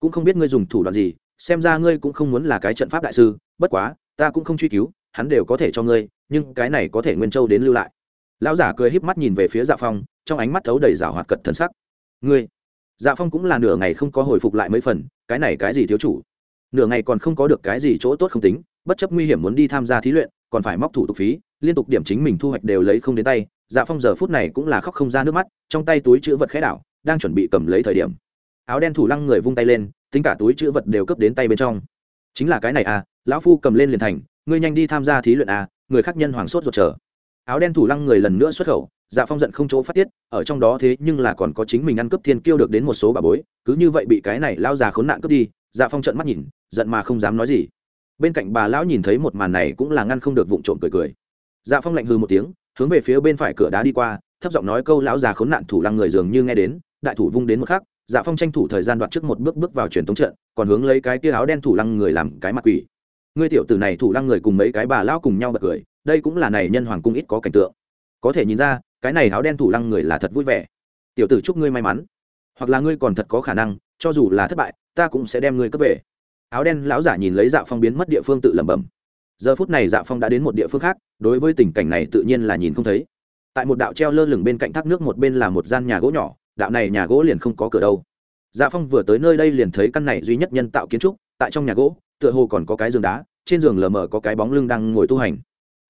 Cũng không biết ngươi dùng thủ đoạn gì, xem ra ngươi cũng không muốn là cái trận pháp đại sư, bất quá, ta cũng không truy cứu, hắn đều có thể cho ngươi, nhưng cái này có thể nguyên châu đến lưu lại. Lão giả cười híp mắt nhìn về phía dạ phong, trong ánh mắt thấu đầy rào hoạt cật thân sắc. Ngươi dạ phong cũng là nửa ngày không có hồi phục lại mấy phần, cái này cái gì thiếu chủ? Nửa ngày còn không có được cái gì chỗ tốt không tính, bất chấp nguy hiểm muốn đi tham gia thí luyện, còn phải móc thủ tục phí, liên tục điểm chính mình thu hoạch đều lấy không đến tay dạ phong giờ phút này cũng là khóc không ra nước mắt, trong tay túi chữ vật khẽ đảo, đang chuẩn bị cầm lấy thời điểm. Áo đen thủ lăng người vung tay lên, tính cả túi chữ vật đều cấp đến tay bên trong. Chính là cái này à lão phu cầm lên liền thành, ngươi nhanh đi tham gia thí luyện à người khác nhân hoàng sốt ruột chờ. Áo đen thủ lăng người lần nữa xuất khẩu dạ phong giận không chỗ phát tiết, ở trong đó thế nhưng là còn có chính mình ăn cướp thiên kiêu được đến một số bà bối, cứ như vậy bị cái này lao già khốn nạn cướp đi dạ phong trợn mắt nhìn, giận mà không dám nói gì. Bên cạnh bà lão nhìn thấy một màn này cũng là ngăn không được vụng trộm cười cười. Dạ phong lạnh hư một tiếng hướng về phía bên phải cửa đá đi qua, thấp giọng nói câu lão già khốn nạn thủ lăng người dường như nghe đến, đại thủ vung đến một khắc dạ phong tranh thủ thời gian đoạt trước một bước bước vào truyền thống trận, còn hướng lấy cái kia áo đen thủ lăng người làm cái mặt quỷ. Ngươi tiểu tử này thủ lăng người cùng mấy cái bà lão cùng nhau bật cười, đây cũng là này nhân hoàng cung ít có cảnh tượng. Có thể nhìn ra, cái này áo đen thủ lăng người là thật vui vẻ. Tiểu tử chúc ngươi may mắn. Hoặc là ngươi còn thật có khả năng, cho dù là thất bại, ta cũng sẽ đem ngươi cướp về. Áo đen lão giả nhìn lấy dạ phong biến mất địa phương tự lẩm bẩm giờ phút này dạ phong đã đến một địa phương khác, đối với tình cảnh này tự nhiên là nhìn không thấy. Tại một đạo treo lơ lửng bên cạnh thác nước một bên là một gian nhà gỗ nhỏ, đạo này nhà gỗ liền không có cửa đâu. Dạ phong vừa tới nơi đây liền thấy căn này duy nhất nhân tạo kiến trúc, tại trong nhà gỗ, tựa hồ còn có cái giường đá, trên giường lờ mờ có cái bóng lưng đang ngồi tu hành.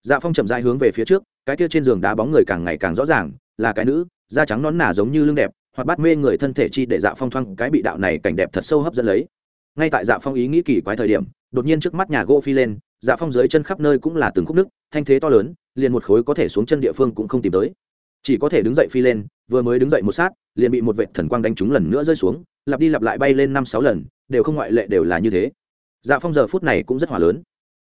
Dạ phong chậm dai hướng về phía trước, cái kia trên giường đá bóng người càng ngày càng rõ ràng, là cái nữ, da trắng nón nả giống như lưng đẹp hoặc bắt mê người thân thể chi để dạ phong thoang cái bị đạo này cảnh đẹp thật sâu hấp dẫn lấy. Ngay tại dạ phong ý nghĩ kỳ quái thời điểm, đột nhiên trước mắt nhà gỗ phi lên dạ phong dưới chân khắp nơi cũng là từng khúc nước, thanh thế to lớn, liền một khối có thể xuống chân địa phương cũng không tìm tới. Chỉ có thể đứng dậy phi lên, vừa mới đứng dậy một sát, liền bị một vệ thần quang đánh trúng lần nữa rơi xuống, lặp đi lặp lại bay lên năm sáu lần, đều không ngoại lệ đều là như thế. Dạ phong giờ phút này cũng rất hỏa lớn.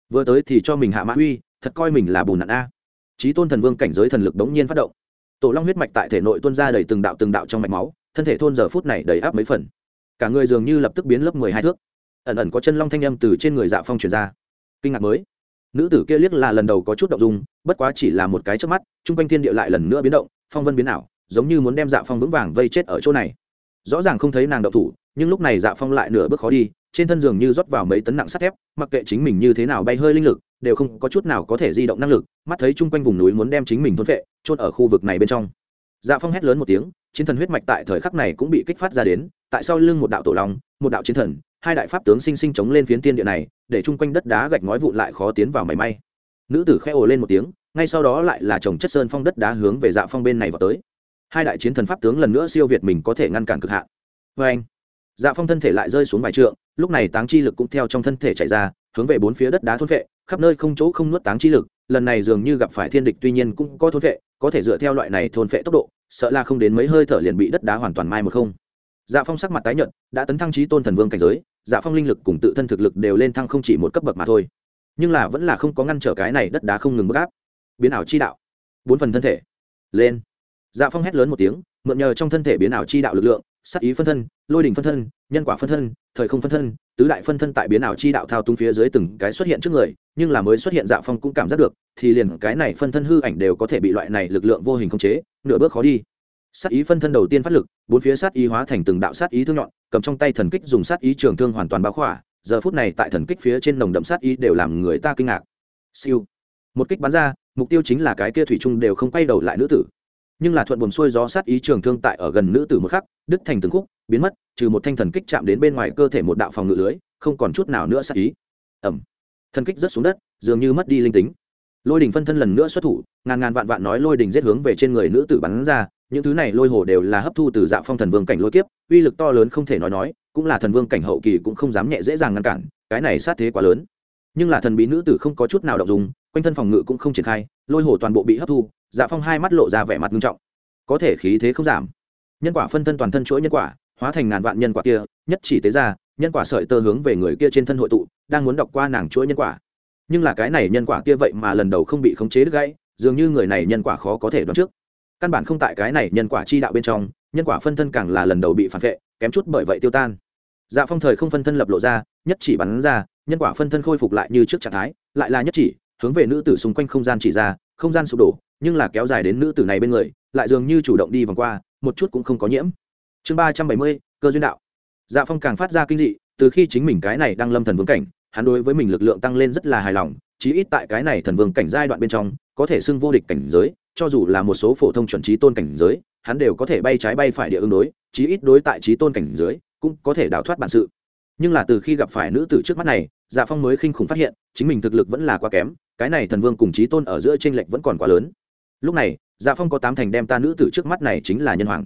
Vừa tới thì cho mình hạ mã uy, thật coi mình là bùn nặn a. Trí tôn thần vương cảnh giới thần lực đống nhiên phát động. Tổ long huyết mạch tại thể nội tuôn ra đầy từng đạo từng đạo trong mạch máu, thân thể thôn giờ phút này đầy áp mấy phần. Cả người dường như lập tức biến lớp mười hai thước. Ẩn ẩn có chân long thanh âm từ trên người dạ phong truyền ra kinh ngạc mới. Nữ tử kia liếc là lần đầu có chút động dung, bất quá chỉ là một cái trước mắt chung quanh thiên địa lại lần nữa biến động, phong vân biến ảo, giống như muốn đem dạ phong vững vàng vây chết ở chỗ này. Rõ ràng không thấy nàng động thủ, nhưng lúc này dạ phong lại nửa bước khó đi, trên thân giường như rót vào mấy tấn nặng sắt thép, mặc kệ chính mình như thế nào bay hơi linh lực, đều không có chút nào có thể di động năng lực, mắt thấy chung quanh vùng núi muốn đem chính mình thôn vệ trôn ở khu vực này bên trong. Dạ phong hét lớn một tiếng, chiến thần huyết mạch tại thời khắc này cũng bị kích phát ra đến, tại sau lưng một đạo tổ long, một đạo chiến thần hai đại pháp tướng sinh sinh chống lên phiến tiên địa này, để chung quanh đất đá gạch ngói vụn lại khó tiến vào mảy may. Nữ tử khẽ ồ lên một tiếng, ngay sau đó lại là chồng chất sơn phong đất đá hướng về dạ phong bên này vào tới. Hai đại chiến thần pháp tướng lần nữa siêu việt mình có thể ngăn cản cực hạn. Vê anh dạ phong thân thể lại rơi xuống vài trượng, lúc này táng chi lực cũng theo trong thân thể chạy ra, hướng về bốn phía đất đá thôn vệ, khắp nơi không chỗ không nuốt táng chi lực, lần này dường như gặp phải thiên địch tuy nhiên cũng có thôn vệ, có thể dựa theo loại này thôn vệ tốc độ, sợ là không đến mấy hơi thở liền bị đất đá hoàn toàn mai một không. Dạ phong sắc mặt tái nhợt, đã tấn thăng trí tôn thần vương cảnh giới dạ phong linh lực cùng tự thân thực lực đều lên thăng không chỉ một cấp bậc mà thôi. Nhưng là vẫn là không có ngăn trở cái này đất đá không ngừng bức áp. Biến ảo chi đạo. Bốn phần thân thể. Lên. Dạ phong hét lớn một tiếng, mượn nhờ trong thân thể biến ảo chi đạo lực lượng sắc ý phân thân, lôi đỉnh phân thân, nhân quả phân thân, thời không phân thân, tứ đại phân thân tại biến ảo chi đạo thao túng phía dưới từng cái xuất hiện trước người, nhưng là mới xuất hiện dạ phong cũng cảm giác được, thì liền cái này phân thân hư ảnh đều có thể bị loại này lực lượng vô hình khống chế, nửa bước khó đi sát ý phân thân đầu tiên phát lực, bốn phía sát ý hóa thành từng đạo sát ý thương nhọn, cầm trong tay thần kích dùng sát ý trường thương hoàn toàn bao khỏa, giờ phút này tại thần kích phía trên nồng đậm sát ý đều làm người ta kinh ngạc. Siêu. Một kích bắn ra, mục tiêu chính là cái kia thủy trung đều không quay đầu lại nữ tử. Nhưng là thuận buồm xuôi gió sát ý trường thương tại ở gần nữ tử một khắc, đứt thành từng khúc, biến mất, trừ một thanh thần kích chạm đến bên ngoài cơ thể một đạo phòng ngự lưới, không còn chút nào nữa sát ý. Ẩm thần kích rớt xuống đất, dường như mất đi linh tính. Lôi đình phân thân lần nữa xuất thủ, ngàn ngàn vạn vạn nói lôi đình giết hướng về trên người nữ tử bắn ra những thứ này lôi hồ đều là hấp thu từ dạ phong thần vương cảnh lôi kiếp, uy lực to lớn không thể nói nói, cũng là thần vương cảnh hậu kỳ cũng không dám nhẹ dễ dàng ngăn cản, cái này sát thế quá lớn. Nhưng là thần bí nữ tử không có chút nào đọc dùng quanh thân phòng ngự cũng không triển khai, lôi hồ toàn bộ bị hấp thu dạ phong hai mắt lộ ra vẻ mặt nghiêm trọng. Có thể khí thế không giảm. Nhân quả phân thân toàn thân chuỗi nhân quả, hóa thành ngàn vạn nhân quả kia, nhất chỉ tế ra, nhân quả sợi tơ hướng về người kia trên thân hội tụ, đang muốn đọc qua nàng chuỗi nhân quả. Nhưng là cái này nhân quả kia vậy mà lần đầu không bị khống chế đứt gãy, dường như người này nhân quả khó có thể đoán trước căn bản không tại cái này nhân quả chi đạo bên trong, nhân quả phân thân càng là lần đầu bị phản vệ, kém chút bởi vậy tiêu tan. Dạ phong thời không phân thân lập lộ ra, nhất chỉ bắn ra, nhân quả phân thân khôi phục lại như trước trạng thái, lại là nhất chỉ, hướng về nữ tử xung quanh không gian chỉ ra, không gian sụp đổ, nhưng là kéo dài đến nữ tử này bên người, lại dường như chủ động đi vòng qua, một chút cũng không có nhiễm. Chương ba trăm bảy mươi, cơ duyên đạo. Dạ phong càng phát ra kinh dị, từ khi chính mình cái này đang lâm thần vương cảnh, hắn đối với mình lực lượng tăng lên rất là hài lòng, chí ít tại cái này thần vương cảnh giai đoạn bên trong, có thể xưng vô địch cảnh giới cho dù là một số phổ thông chuẩn trí tôn cảnh giới, hắn đều có thể bay trái bay phải địa ứng đối, chí ít đối tại trí tôn cảnh giới, cũng có thể đào thoát bản sự. Nhưng là từ khi gặp phải nữ tử trước mắt này dạ phong mới khinh khủng phát hiện, chính mình thực lực vẫn là quá kém, cái này thần vương cùng trí tôn ở giữa tranh lệch vẫn còn quá lớn. Lúc này dạ phong có tám thành đem ta nữ tử trước mắt này chính là nhân hoàng.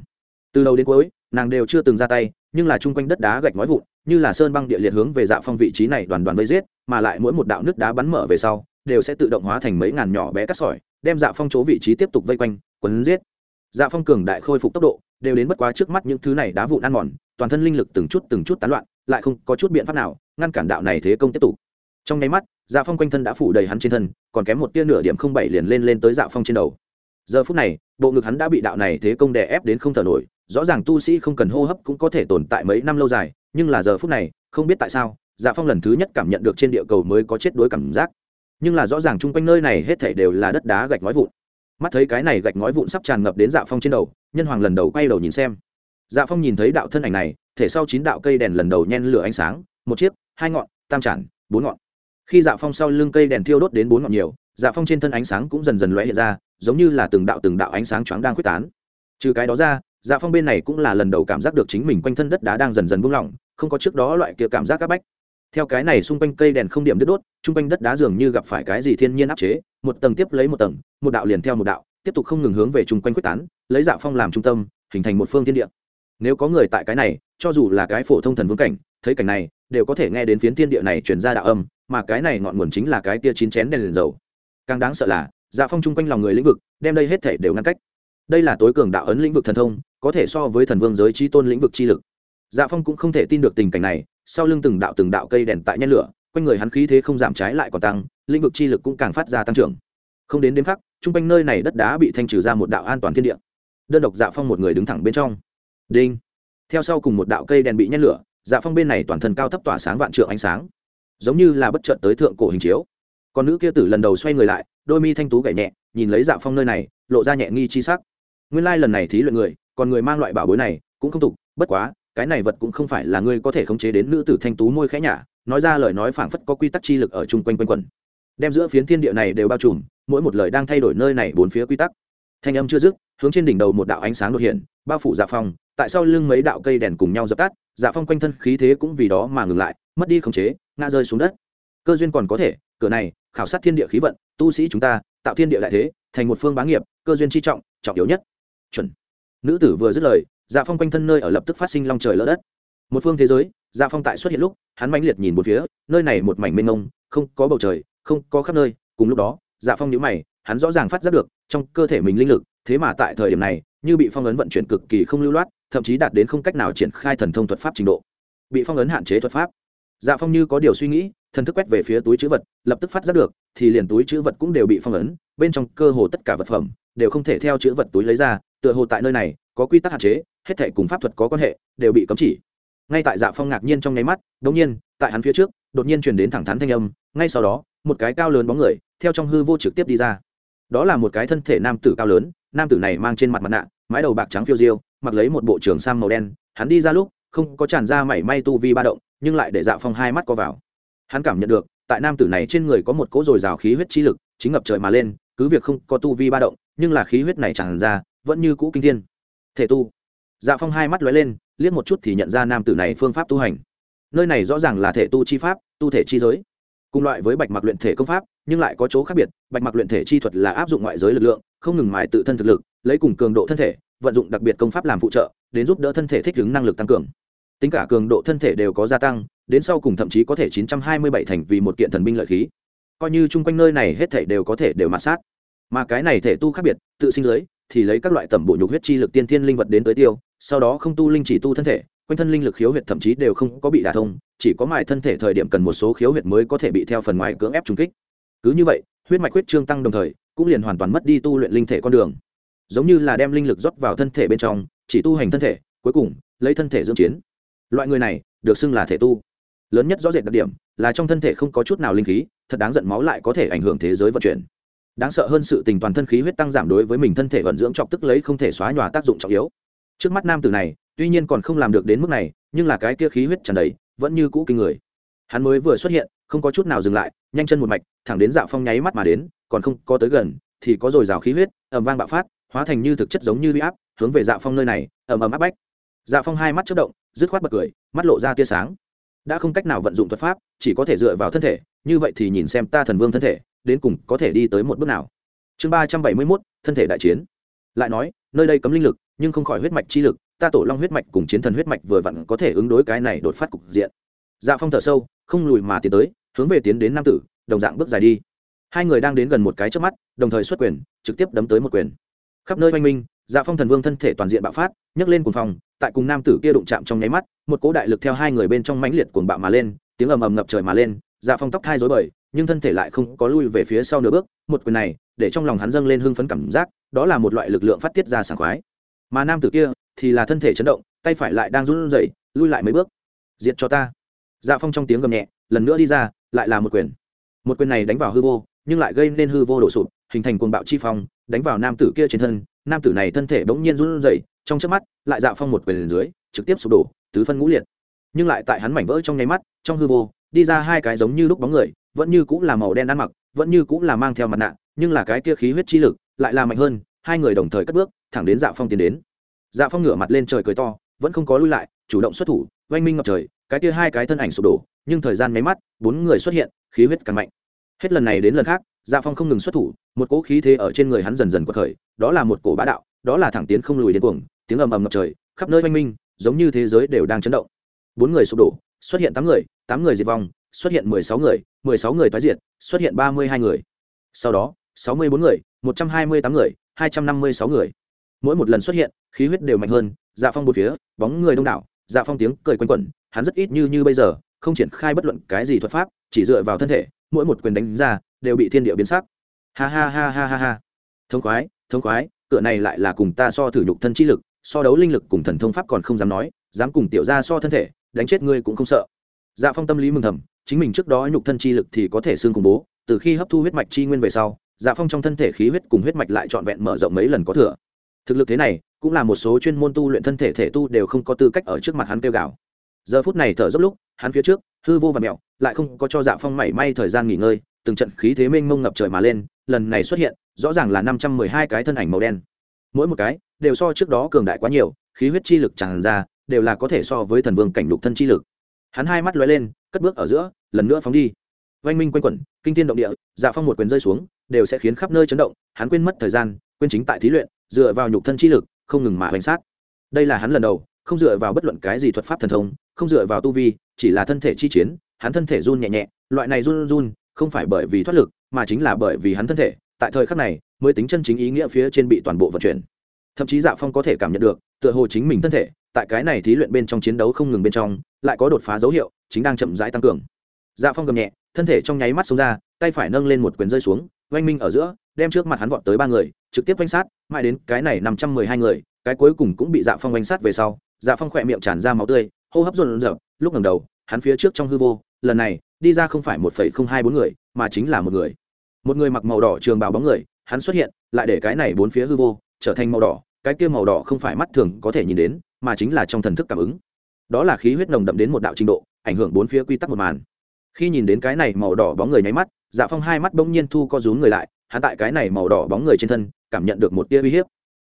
Từ đầu đến cuối, nàng đều chưa từng ra tay, nhưng là chung quanh đất đá gạch nói vụn, như là sơn băng địa liệt hướng về dạ phong vị trí này đoàn đoàn vây giết, mà lại mỗi một đạo nước đá bắn mở về sau đều sẽ tự động hóa thành mấy ngàn nhỏ bé cắt sỏi, đem dạ phong chỗ vị trí tiếp tục vây quanh, quấn giết. Dạ phong cường đại khôi phục tốc độ, đều đến bất quá trước mắt những thứ này đá vụn ăn mòn, toàn thân linh lực từng chút từng chút tán loạn, lại không có chút biện pháp nào ngăn cản đạo này thế công tiếp tục. Trong nháy mắt dạ phong quanh thân đã phủ đầy hắn trên thân, còn kém một tia nửa điểm không bảy liền lên lên tới dạ phong trên đầu. Giờ phút này, bộ ngực hắn đã bị đạo này thế công đè ép đến không thở nổi, rõ ràng tu sĩ không cần hô hấp cũng có thể tồn tại mấy năm lâu dài, nhưng là giờ phút này, không biết tại sao dạ phong lần thứ nhất cảm nhận được trên địa cầu mới có chết đuối cảm giác nhưng là rõ ràng chung quanh nơi này hết thảy đều là đất đá gạch ngói vụn. Mắt thấy cái này gạch ngói vụn sắp tràn ngập đến dạ phong trên đầu, nhân hoàng lần đầu quay đầu nhìn xem. Dạ phong nhìn thấy đạo thân ảnh này, thể sau chín đạo cây đèn lần đầu nhen lửa ánh sáng, một chiếc, hai ngọn, tam tràn bốn ngọn. Khi dạ phong sau lưng cây đèn thiêu đốt đến bốn ngọn nhiều dạ phong trên thân ánh sáng cũng dần dần lóe hiện ra, giống như là từng đạo từng đạo ánh sáng choáng đang quyết tán. Trừ cái đó ra dạ phong bên này cũng là lần đầu cảm giác được chính mình quanh thân đất đá đang dần dần buông lỏng, không có trước đó loại kia cảm giác áp bách theo cái này xung quanh cây đèn không điểm đứt đốt chung quanh đất đá dường như gặp phải cái gì thiên nhiên áp chế, một tầng tiếp lấy một tầng, một đạo liền theo một đạo, tiếp tục không ngừng hướng về chung quanh quyết tán, lấy dạ phong làm trung tâm, hình thành một phương thiên địa. Nếu có người tại cái này, cho dù là cái phổ thông thần vương cảnh, thấy cảnh này, đều có thể nghe đến phiến thiên địa này truyền ra đạo âm, mà cái này ngọn nguồn chính là cái tia chín chén đèn liền dầu. Càng đáng sợ là dạ phong chung quanh lòng người lĩnh vực, đem đây hết thể đều ngăn cách. Đây là tối cường đạo ấn lĩnh vực thần thông, có thể so với thần vương giới trí tôn lĩnh vực chi lực dạ phong cũng không thể tin được tình cảnh này, sau lưng từng đạo từng đạo cây đèn tại nhen lửa, quanh người hắn khí thế không giảm trái lại còn tăng, lĩnh vực chi lực cũng càng phát ra tăng trưởng. Không đến đêm khắc chung quanh nơi này đất đá bị thanh trừ ra một đạo an toàn thiên địa. Đơn độc dạ phong một người đứng thẳng bên trong. Đinh. Theo sau cùng một đạo cây đèn bị nhen lửa dạ phong bên này toàn thân cao thấp tỏa sáng vạn trượng ánh sáng. Giống như là bất chợt tới thượng cổ hình chiếu. Còn nữ kia tử lần đầu xoay người lại, đôi mi thanh tú gảy nhẹ, nhìn lấy dạ phong nơi này, lộ ra nhẹ nghi chi sắc. Nguyên lai lần này thí luyện người, còn người mang loại bảo bối này, cũng không tục, bất quá cái này vật cũng không phải là ngươi có thể khống chế đến nữ tử thanh tú môi khẽ nhả, nói ra lời nói phảng phất có quy tắc chi lực ở chung quanh quanh quẩn. Đem giữa phiến thiên địa này đều bao trùm, mỗi một lời đang thay đổi nơi này bốn phía quy tắc. Thanh âm chưa dứt, hướng trên đỉnh đầu một đạo ánh sáng đột hiện, bao phủ dạ phong, tại sau lưng mấy đạo cây đèn cùng nhau dập tắt dạ phong quanh thân khí thế cũng vì đó mà ngừng lại, mất đi khống chế, ngã rơi xuống đất. Cơ duyên còn có thể, cửa này, khảo sát thiên địa khí vận, tu sĩ chúng ta, tạo thiên địa đại thế, thành một phương bá nghiệp, cơ duyên chi trọng trọng yếu nhất. Chuẩn. Nữ tử vừa dứt lời dạ phong quanh thân nơi ở lập tức phát sinh long trời lỡ đất. Một phương thế giới dạ phong tại xuất hiện lúc, hắn mãnh liệt nhìn một phía, nơi này một mảnh mênh mông, không có bầu trời, không có khắp nơi. Cùng lúc đó dạ phong nhíu mày, hắn rõ ràng phát giác được, trong cơ thể mình linh lực, thế mà tại thời điểm này, như bị phong ấn vận chuyển cực kỳ không lưu loát, thậm chí đạt đến không cách nào triển khai thần thông thuật pháp trình độ. Bị phong ấn hạn chế thuật pháp. Dạ phong như có điều suy nghĩ, thần thức quét về phía túi chữ vật, lập tức phát giác được, thì liền túi chữ vật cũng đều bị phong ấn, bên trong cơ hồ tất cả vật phẩm, đều không thể theo chữ vật túi lấy ra, tựa hồ tại nơi này có quy tắc hạn chế, hết thể cùng pháp thuật có quan hệ, đều bị cấm chỉ. Ngay tại dạ phong ngạc nhiên trong nháy mắt đ ỗ n g nhiên, tại hắn phía trước, đột nhiên truyền đến thẳng thắn thanh âm, ngay sau đó, một cái cao lớn bóng người, theo trong hư vô trực tiếp đi ra. Đó là một cái thân thể nam tử cao lớn, nam tử này mang trên mặt mặt nạ, mái đầu bạc trắng phiêu diêu, mặc lấy một bộ trường sam màu đen. Hắn đi ra lúc, không có tràn ra mảy may tu vi ba động, nhưng lại để dạ phong hai mắt co vào. Hắn cảm nhận được, tại nam tử này trên người có một cỗ dồi dào khí huyết chi lực, chính ngập trời mà lên, cứ việc không có tu vi ba động, nhưng là khí huyết này tràn ra, vẫn như cũ kinh thiên thể tu. Dạ phong hai mắt lóe lên, liếc một chút thì nhận ra nam tử này phương pháp tu hành. Nơi này rõ ràng là thể tu chi pháp, tu thể chi giới. Cùng loại với bạch mặc luyện thể công pháp, nhưng lại có chỗ khác biệt. Bạch mặc luyện thể chi thuật là áp dụng ngoại giới lực lượng, không ngừng mài tự thân thực lực, lấy cùng cường độ thân thể, vận dụng đặc biệt công pháp làm phụ trợ, đến giúp đỡ thân thể thích ứng năng lực tăng cường. Tính cả cường độ thân thể đều có gia tăng, đến sau cùng thậm chí có thể 927 thành vì một kiện thần binh lợi khí. Coi như chung quanh nơi này hết thể đều có thể đều mạt sát. Mà cái này thể tu khác biệt, tự sinh giới thì lấy các loại tẩm bổ nhục huyết chi lực tiên thiên linh vật đến tới tiêu, sau đó không tu linh chỉ tu thân thể, quanh thân linh lực khiếu huyệt thậm chí đều không có bị đả thông, chỉ có mài thân thể thời điểm cần một số khiếu huyệt mới có thể bị theo phần ngoài cưỡng ép trùng kích. Cứ như vậy, huyết mạch huyết trương tăng đồng thời, cũng liền hoàn toàn mất đi tu luyện linh thể con đường. Giống như là đem linh lực rót vào thân thể bên trong, chỉ tu hành thân thể, cuối cùng, lấy thân thể dưỡng chiến. Loại người này, được xưng là thể tu. Lớn nhất rõ rệt đặc điểm, là trong thân thể không có chút nào linh khí, thật đáng giận máu lại có thể ảnh hưởng thế giới vận chuyển đáng sợ hơn sự tình toàn thân khí huyết tăng giảm đối với mình thân thể vận dưỡng trọng tức lấy không thể xóa nhòa tác dụng trọng yếu. Trước mắt nam tử này, tuy nhiên còn không làm được đến mức này, nhưng là cái kia khí huyết tràn đầy, vẫn như cũ kinh người. Hắn mới vừa xuất hiện, không có chút nào dừng lại, nhanh chân một mạch, thẳng đến dạo phong nháy mắt mà đến, còn không có tới gần, thì có dồi dào khí huyết ẩm vang bạo phát, hóa thành như thực chất giống như huy áp, hướng về dạo phong nơi này ẩm ẩm áp bách. Dạo phong hai mắt chất động, dứt khoát bật cười, mắt lộ ra tia sáng. Đã không cách nào vận dụng thuật pháp, chỉ có thể dựa vào thân thể, như vậy thì nhìn xem ta thần vương thân thể đến cùng có thể đi tới một bước nào. Chương ba trăm bảy mươi mốt, thân thể đại chiến. Lại nói, nơi đây cấm linh lực, nhưng không khỏi huyết mạch chi lực, ta tổ long huyết mạch cùng chiến thần huyết mạch vừa vặn có thể ứng đối cái này đột phát cục diện. Dạ phong thở sâu, không lùi mà tiến tới, hướng về tiến đến nam tử, đồng dạng bước dài đi. Hai người đang đến gần một cái trước mắt, đồng thời xuất quyền, trực tiếp đấm tới một quyền. Khắp nơi oanh minh dạ phong thần vương thân thể toàn diện bạo phát, nhấc lên cùng phòng tại cùng nam tử kia đụng chạm trong nháy mắt, một cỗ đại lực theo hai người bên trong mãnh liệt cuồng bạo mà lên, tiếng ầm ầm ngập trời mà lên dạ phong tóc thai rối bời nhưng thân thể lại không có lui về phía sau nửa bước, một quyền này, để trong lòng hắn dâng lên hưng phấn cảm giác, đó là một loại lực lượng phát tiết ra sảng khoái. Mà nam tử kia, thì là thân thể chấn động, tay phải lại đang run rẩy, lui lại mấy bước. Diệt cho ta. Dạ phong trong tiếng gầm nhẹ, lần nữa đi ra, lại là một quyền. Một quyền này đánh vào hư vô, nhưng lại gây nên hư vô đổ sụp, hình thành cuồng bạo chi phong, đánh vào nam tử kia trên thân. Nam tử này thân thể bỗng nhiên run rẩy, trong chớp mắt, lại dạ phong một quyền dưới, trực tiếp sụp đổ, tứ phân ngũ liệt. Nhưng lại tại hắn mảnh vỡ trong nháy mắt, trong hư vô, đi ra hai cái giống như lúc bóng người vẫn như cũng là màu đen ăn mặc, vẫn như cũng là mang theo mặt nạ, nhưng là cái kia khí huyết chi lực lại là mạnh hơn, hai người đồng thời cất bước, thẳng đến dạ phong tiến đến. Dạ phong ngửa mặt lên trời cười to, vẫn không có lui lại, chủ động xuất thủ, oanh minh ngập trời, cái kia hai cái thân ảnh sụp đổ, nhưng thời gian mấy mắt, bốn người xuất hiện, khí huyết càng mạnh. Hết lần này đến lần khác dạ phong không ngừng xuất thủ, một cỗ khí thế ở trên người hắn dần dần quật khởi, đó là một cổ bá đạo, đó là thẳng tiến không lùi đến cuồng, tiếng ầm ầm ngập trời, khắp nơi oanh minh, giống như thế giới đều đang chấn động. Bốn người sụp đổ, xuất hiện tám người tám người diệt vong, xuất hiện mười sáu người sáu người tái diệt, xuất hiện ba mươi hai người. Sau đó, sáu mươi bốn người, một trăm hai mươi tám người, hai trăm năm mươi sáu người. Mỗi một lần xuất hiện, khí huyết đều mạnh hơn dạ phong bốn phía, bóng người đông đảo dạ phong tiếng cười quanh quẩn, hắn rất ít như như bây giờ, không triển khai bất luận cái gì thuật pháp, chỉ dựa vào thân thể, mỗi một quyền đánh ra, đều bị thiên địa biến sắc. Ha ha ha ha ha ha. Thông khoái thông khoái, cửa này lại là cùng ta so thử nhục thân chi lực, so đấu linh lực cùng thần thông pháp còn không dám nói, dám cùng tiểu gia so thân thể, đánh chết ngươi cũng không sợ. Dạ phong tâm lý mừng thầm chính mình trước đó nhục thân chi lực thì có thể xương cùng bố, từ khi hấp thu huyết mạch chi nguyên về sau dạ phong trong thân thể khí huyết cùng huyết mạch lại trọn vẹn mở rộng mấy lần có thừa. Thực lực thế này, cũng là một số chuyên môn tu luyện thân thể thể tu đều không có tư cách ở trước mặt hắn kêu gào. Giờ phút này thở dốc lúc, hắn phía trước, hư vô và mẹo, lại không có cho dạ phong mảy may thời gian nghỉ ngơi, từng trận khí thế mênh mông ngập trời mà lên, lần này xuất hiện, rõ ràng là năm trăm mười hai cái thân ảnh màu đen. Mỗi một cái, đều so trước đó cường đại quá nhiều, khí huyết chi lực tràn ra, đều là có thể so với thần vương cảnh lục thân chi lực. Hắn hai mắt lóe lên, cất bước ở giữa lần nữa phóng đi. Oanh minh quanh quẩn, kinh thiên động địa dạ phong một quyền rơi xuống, đều sẽ khiến khắp nơi chấn động, hắn quên mất thời gian, quên chính tại thí luyện, dựa vào nhục thân chi lực, không ngừng mà hoành sát. Đây là hắn lần đầu, không dựa vào bất luận cái gì thuật pháp thần thông, không dựa vào tu vi, chỉ là thân thể chi chiến, hắn thân thể run nhẹ nhẹ, loại này run run, không phải bởi vì thoát lực, mà chính là bởi vì hắn thân thể, tại thời khắc này, mới tính chân chính ý nghĩa phía trên bị toàn bộ vận chuyển. Thậm chí dạ phong có thể cảm nhận được, tựa hồ chính mình thân thể, tại cái này thí luyện bên trong chiến đấu không ngừng bên trong, lại có đột phá dấu hiệu, chính đang chậm rãi tăng cường dạ phong gầm nhẹ, thân thể trong nháy mắt xuống ra, tay phải nâng lên một quyền rơi xuống, oanh minh ở giữa, đem trước mặt hắn vọt tới ba người, trực tiếp oanh sát, mãi đến cái này năm trăm mười hai người, cái cuối cùng cũng bị dạ phong oanh sát về sau dạ phong khỏe miệng tràn ra máu tươi, hô hấp run dập lúc ngầm đầu, hắn phía trước trong hư vô, lần này, đi ra không phải một phẩy không hai bốn người, mà chính là một người. Một người mặc màu đỏ trường bào bóng người, hắn xuất hiện, lại để cái này bốn phía hư vô, trở thành màu đỏ, cái kia màu đỏ không phải mắt thường có thể nhìn đến, mà chính là trong thần thức cảm ứng. Đó là khí huyết nồng đậm đến một đạo trình độ, ảnh hưởng bốn phía quy tắc một màn khi nhìn đến cái này màu đỏ bóng người nháy mắt dạ phong hai mắt bỗng nhiên thu co rúm người lại, hắn tại cái này màu đỏ bóng người trên thân, cảm nhận được một tia uy hiếp.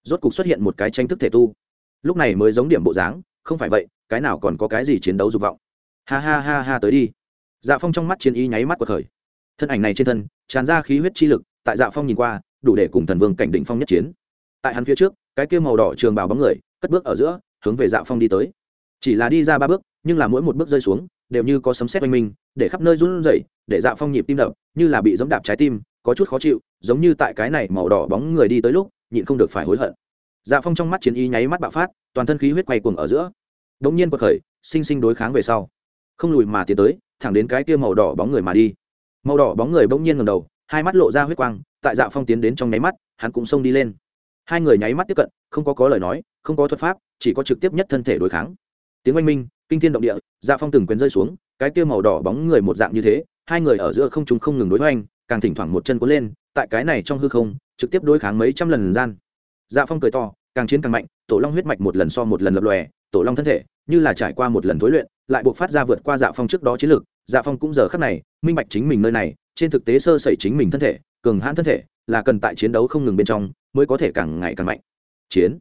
Rốt cục xuất hiện một cái tranh thức thể tu. Lúc này mới giống điểm bộ dáng, không phải vậy, cái nào còn có cái gì chiến đấu dục vọng. Ha ha ha ha tới đi. Dạ phong trong mắt chiến ý nháy mắt của khởi. Thân ảnh này trên thân, tràn ra khí huyết chi lực, tại dạ phong nhìn qua, đủ để cùng thần vương cảnh định phong nhất chiến. Tại hắn phía trước, cái kia màu đỏ trường bào bóng người, cất bước ở giữa, hướng về dạ phong đi tới. Chỉ là đi ra ba bước, nhưng là mỗi một bước rơi xuống, đều như có sấm sét oanh minh để khắp nơi run rẩy, để dạ phong nhịp tim đập, như là bị giẫm đạp trái tim, có chút khó chịu, giống như tại cái này màu đỏ bóng người đi tới lúc, nhịn không được phải hối hận. Dạ phong trong mắt chiến ý nháy mắt bạo phát, toàn thân khí huyết quay cuồng ở giữa. Đ ỗ n g nhiên bật khởi, sinh sinh đối kháng về sau. Không lùi mà tiến tới, thẳng đến cái kia màu đỏ bóng người mà đi. Màu đỏ bóng người bỗng nhiên ngầm đầu, hai mắt lộ ra huyết quang, tại dạ phong tiến đến trong nháy mắt, hắn cũng xông đi lên. Hai người nháy mắt tiếp cận, không có có lời nói, không có thuật pháp, chỉ có trực tiếp nhất thân thể đối kháng. Tiếng oanh minh, kinh thiên động địa dạ phong từng quyền rơi xuống cái kia màu đỏ bóng người một dạng như thế, hai người ở giữa không chúng không ngừng đối hoành, càng thỉnh thoảng một chân cuốn lên, tại cái này trong hư không, trực tiếp đối kháng mấy trăm lần gian. Dạ phong cười to, càng chiến càng mạnh, tổ long huyết mạch một lần so một lần lập lòe, tổ long thân thể, như là trải qua một lần thối luyện, lại buộc phát ra vượt qua dạ phong trước đó chiến lược dạ phong cũng giờ khắc này, minh bạch chính mình nơi này, trên thực tế sơ sẩy chính mình thân thể, cường hãn thân thể, là cần tại chiến đấu không ngừng bên trong, mới có thể càng ngày càng mạnh. Chiến.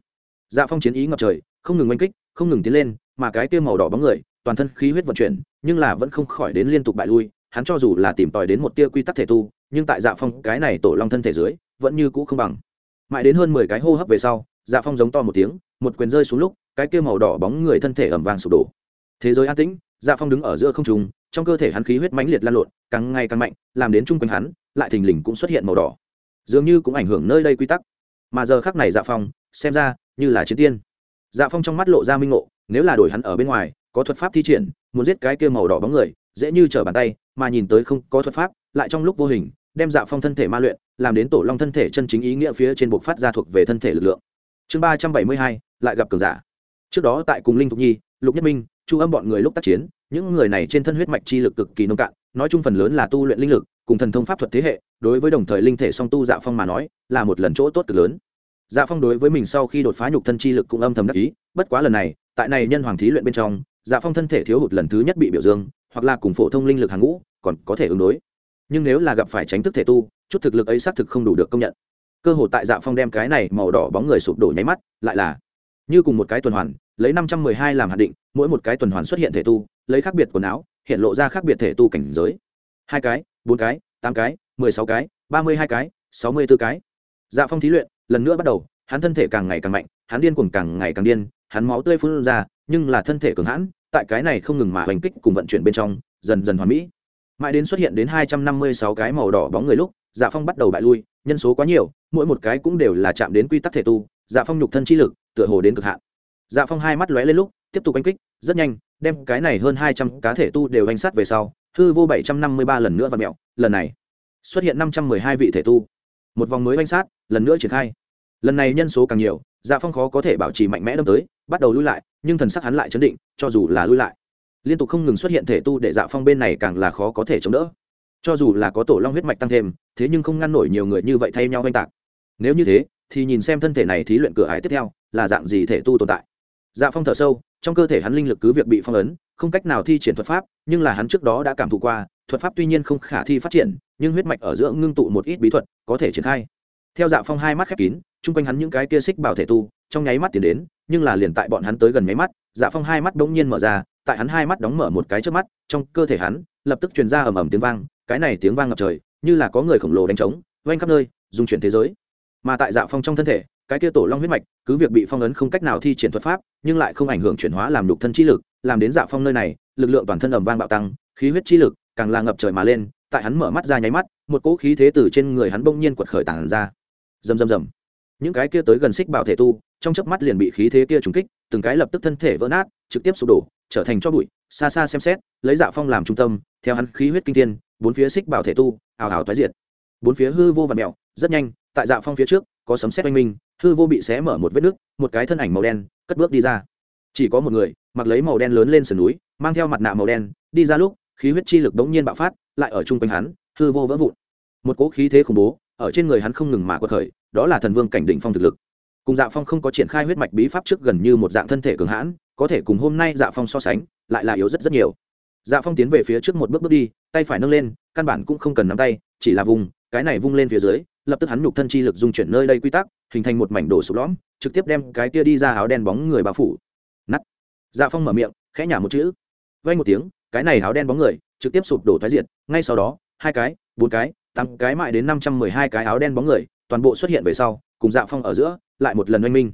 Dạ phong chiến ý ngập trời, không ngừng oanh kích, không ngừng tiến lên mà cái kia màu đỏ bóng người, toàn thân khí huyết vận chuyển, nhưng là vẫn không khỏi đến liên tục bại lui, hắn cho dù là tìm tòi đến một tia quy tắc thể tu, nhưng tại dạ phong cái này tổ long thân thể dưới, vẫn như cũ không bằng. Mãi đến hơn mười cái hô hấp về sau dạ phong giống to một tiếng, một quyền rơi xuống lúc, cái kia màu đỏ bóng người thân thể ẩm vàng sụp đổ. Thế giới an tĩnh dạ phong đứng ở giữa không trùng trong cơ thể hắn khí huyết mãnh liệt lan lộn, càng ngày càng mạnh, làm đến chung quanh hắn, lại thình lình cũng xuất hiện màu đỏ. Dường như cũng ảnh hưởng nơi đây quy tắc. Mà giờ khác này dạ phong, xem ra, như là chiến tiên. Dạ phong trong mắt lộ ra minh ngộ nếu là đổi hắn ở bên ngoài, có thuật pháp thi triển, muốn giết cái kia màu đỏ bóng người, dễ như trở bàn tay, mà nhìn tới không có thuật pháp, lại trong lúc vô hình, đem dạ phong thân thể ma luyện, làm đến tổ long thân thể chân chính ý nghĩa phía trên buộc phát ra thuộc về thân thể lực lượng. Chương ba trăm bảy mươi hai, lại gặp cường giả. Trước đó tại cùng linh thục nhi, lục nhất minh, chu âm bọn người lúc tác chiến, những người này trên thân huyết mạch chi lực cực kỳ nông cạn, nói chung phần lớn là tu luyện linh lực, cùng thần thông pháp thuật thế hệ, đối với đồng thời linh thể song tu dạ phong mà nói, là một lần chỗ tốt cực lớn dạ phong đối với mình sau khi đột phá nhục thân chi lực cũng âm thầm đắc ý, bất quá lần này, tại này nhân hoàng thí luyện bên trong dạ phong thân thể thiếu hụt lần thứ nhất bị biểu dương, hoặc là cùng phổ thông linh lực hàng ngũ, còn có thể ứng đối. Nhưng nếu là gặp phải tránh thức thể tu, chút thực lực ấy xác thực không đủ được công nhận. Cơ hội tại dạ phong đem cái này màu đỏ bóng người sụp đổ nháy mắt, lại là như cùng một cái tuần hoàn, lấy năm trăm mười hai làm hạt định, mỗi một cái tuần hoàn xuất hiện thể tu, lấy khác biệt quần áo, hiện lộ ra khác biệt thể tu cảnh giới. Hai cái, bốn cái, tám cái, mười sáu cái, ba mươi hai cái, sáu mươi b ố cái. Dạ phong thí luyện lần nữa bắt đầu, hắn thân thể càng ngày càng mạnh, hắn điên cuồng càng ngày càng điên, hắn máu tươi phun ra, nhưng là thân thể cường hãn, tại cái này không ngừng mà hoành kích cùng vận chuyển bên trong, dần dần hoàn mỹ. Mãi đến xuất hiện đến hai trăm năm mươi sáu cái màu đỏ bóng người lúc dạ phong bắt đầu bại lui, nhân số quá nhiều, mỗi một cái cũng đều là chạm đến quy tắc thể tu dạ phong nhục thân chi lực, tựa hồ đến cực hạn. Dạ phong hai mắt lóe lên lúc, tiếp tục oanh kích, rất nhanh, đem cái này hơn hai trăm cá thể tu đều oanh sát về sau, hư vô bảy trăm năm mươi ba lần nữa và mẹo, lần này xuất hiện năm trăm mười hai vị thể tu một vòng mới oanh sát, lần nữa triển khai. Lần này nhân số càng nhiều dạ phong khó có thể bảo trì mạnh mẽ đâm tới, bắt đầu lui lại, nhưng thần sắc hắn lại chấn định, cho dù là lui lại, liên tục không ngừng xuất hiện thể tu để dạ phong bên này càng là khó có thể chống đỡ. Cho dù là có tổ long huyết mạch tăng thêm, thế nhưng không ngăn nổi nhiều người như vậy thay nhau oanh tạc. Nếu như thế, thì nhìn xem thân thể này thí luyện cửa ải tiếp theo, là dạng gì thể tu tồn tại. Dạ phong thở sâu, trong cơ thể hắn linh lực cứ việc bị phong ấn, không cách nào thi triển thuật pháp, nhưng là hắn trước đó đã cảm thụ qua thuật pháp tuy nhiên không khả thi phát triển, nhưng huyết mạch ở giữa ngưng tụ một ít bí thuật, có thể triển khai. Theo dạ phong hai mắt khép kín, chung quanh hắn những cái kia xích bảo thể tu, trong nháy mắt tiến đến, nhưng là liền tại bọn hắn tới gần nháy mắt dạ phong hai mắt bỗng nhiên mở ra, tại hắn hai mắt đóng mở một cái trước mắt, trong cơ thể hắn, lập tức truyền ra ầm ầm tiếng vang, cái này tiếng vang ngập trời, như là có người khổng lồ đánh trống, vang khắp nơi, dung chuyển thế giới. Mà tại dạ phong trong thân thể, cái kia tổ long huyết mạch, cứ việc bị phong ấn không cách nào thi triển thuật pháp, nhưng lại không ảnh hưởng chuyển hóa làm đục thân chi lực, làm đến dạ phong nơi này, lực lượng toàn thân ầm vang bạo tăng, khí huyết chi lực càng là ngập trời mà lên, tại hắn mở mắt ra nháy mắt, một cỗ khí thế từ trên người hắn bỗng nhiên quật khởi tàn ra. Rầm rầm rầm. Những cái kia tới gần xích bảo thể tu, trong chớp mắt liền bị khí thế kia trúng kích, từng cái lập tức thân thể vỡ nát, trực tiếp sụp đổ, trở thành cho bụi, xa xa xem xét, lấy dạ phong làm trung tâm, theo hắn khí huyết kinh thiên, bốn phía xích bảo thể tu ảo ảo toái diệt. Bốn phía hư vô và mèo, rất nhanh, tại dạ phong phía trước, có sấm sét oanh minh, hư vô bị xé mở một vết nứt, một cái thân ảnh màu đen, cất bước đi ra. Chỉ có một người, mặc lấy màu đen lớn lên sườn núi, mang theo mặt nạ màu đen, đi ra lúc khí huyết chi lực bỗng nhiên bạo phát, lại ở trung quanh hắn, hư vô vỡ vụn. Một cỗ khí thế khủng bố, ở trên người hắn không ngừng mà quật khởi, đó là thần vương cảnh đỉnh phong thực lực. Cùng dạ phong không có triển khai huyết mạch bí pháp trước gần như một dạng thân thể cường hãn, có thể cùng hôm nay dạ phong so sánh, lại là yếu rất rất nhiều. Dạ phong tiến về phía trước một bước bước đi, tay phải nâng lên, căn bản cũng không cần nắm tay, chỉ là vùng, cái này vung lên phía dưới, lập tức hắn nhục thân chi lực dung chuyển nơi đây quy tắc, hình thành một mảnh đổ sụp lõm, trực tiếp đem cái kia đi ra áo đen bóng người bao phủ. Nắt dạ phong mở miệng, khẽ nhả một chữ. Vay một tiếng cái này áo đen bóng người, trực tiếp sụp đổ thoái diệt, ngay sau đó, hai cái, bốn cái tăng cái mại đến năm trăm mười hai cái áo đen bóng người, toàn bộ xuất hiện về sau, cùng dạ phong ở giữa, lại một lần oanh minh.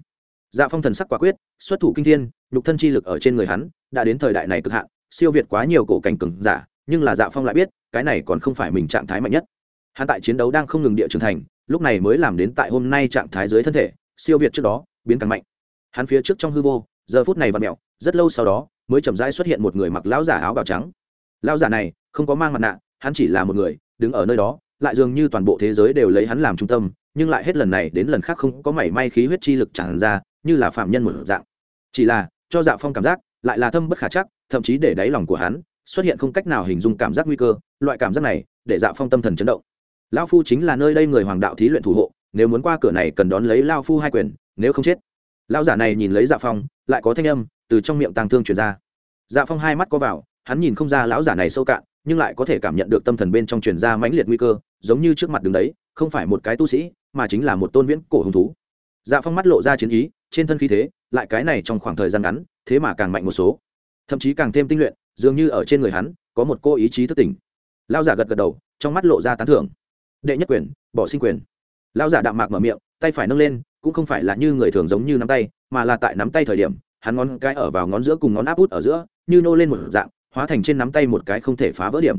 Dạ phong thần sắc quả quyết, xuất thủ kinh thiên, nhục thân chi lực ở trên người hắn, đã đến thời đại này cực hạn, siêu việt quá nhiều cổ cảnh cừng giả, nhưng là dạ phong lại biết, cái này còn không phải mình trạng thái mạnh nhất. Hắn tại chiến đấu đang không ngừng địa trưởng thành, lúc này mới làm đến tại hôm nay trạng thái dưới thân thể, siêu việt trước đó, biến càng mạnh. Hắn phía trước trong hư vô, giờ phút này và mẹo, rất lâu sau đó mới chậm rãi xuất hiện một người mặc lão giả áo bào trắng. Lão giả này không có mang mặt nạ, hắn chỉ là một người, đứng ở nơi đó, lại dường như toàn bộ thế giới đều lấy hắn làm trung tâm, nhưng lại hết lần này đến lần khác không có mảy may khí huyết chi lực tràn ra, như là phạm nhân một dạng. Chỉ là, cho dạ phong cảm giác, lại là thâm bất khả chắc, thậm chí để đáy lòng của hắn xuất hiện không cách nào hình dung cảm giác nguy cơ, loại cảm giác này để dạ phong tâm thần chấn động. Lao phu chính là nơi đây người hoàng đạo thí luyện thủ hộ, nếu muốn qua cửa này cần đón lấy lao phu hai quyền, nếu không chết. Lao giả này nhìn lấy dạ phong, lại có thanh âm từ trong miệng tàng thương truyền ra. Dạ phong hai mắt có vào, hắn nhìn không ra lão giả này sâu cạn, nhưng lại có thể cảm nhận được tâm thần bên trong truyền ra mãnh liệt nguy cơ, giống như trước mặt đứng đấy, không phải một cái tu sĩ, mà chính là một tôn viễn cổ hứng thú. Dạ phong mắt lộ ra chiến ý, trên thân khí thế, lại cái này trong khoảng thời gian ngắn, thế mà càng mạnh một số. Thậm chí càng thêm tinh luyện, dường như ở trên người hắn, có một cô ý chí thức tỉnh. Lao giả gật gật đầu, trong mắt lộ ra tán thưởng. Đệ nhất quyền, bỏ sinh quyền. Lao giả đạm mạc mở miệng, tay phải nâng lên, cũng không phải là như người thường giống như nắm tay, mà là tại nắm tay thời điểm hắn ngón cái ở vào ngón giữa cùng ngón áp út ở giữa, như nô lên một dạng, hóa thành trên nắm tay một cái không thể phá vỡ điểm.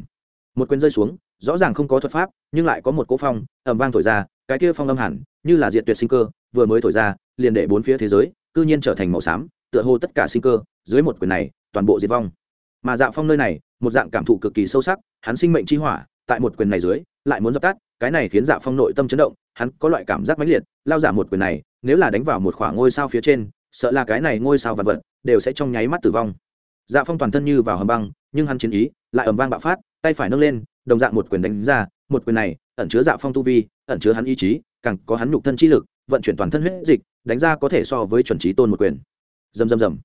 Một quyền rơi xuống, rõ ràng không có thuật pháp, nhưng lại có một cỗ phong ẩm vang thổi ra, cái kia phong âm hẳn, như là diệt tuyệt sinh cơ, vừa mới thổi ra, liền để bốn phía thế giới, cư nhiên trở thành màu xám, tựa hồ tất cả sinh cơ, dưới một quyền này, toàn bộ diệt vong. Mà dạ phong nơi này, một dạng cảm thụ cực kỳ sâu sắc, hắn sinh mệnh chi hỏa, tại một quyền này dưới, lại muốn dập tắt, cái này khiến dạ phong nội tâm chấn động, hắn có loại cảm giác mãnh liệt, lao giả một quyền này, nếu là đánh vào một khoảng ngôi sao phía trên sợ là cái này ngôi sao vật vật đều sẽ trong nháy mắt tử vong. Dạ phong toàn thân như vào hầm băng, nhưng hắn chiến ý lại ầm vang bạo phát, tay phải nâng lên, đồng dạng một quyền đánh ra, một quyền này ẩn chứa dạ phong tu vi, ẩn chứa hắn ý chí, càng có hắn nhục thân chi lực, vận chuyển toàn thân huyết dịch, đánh ra có thể so với chuẩn trí tôn một quyền. Dầm dầm dầm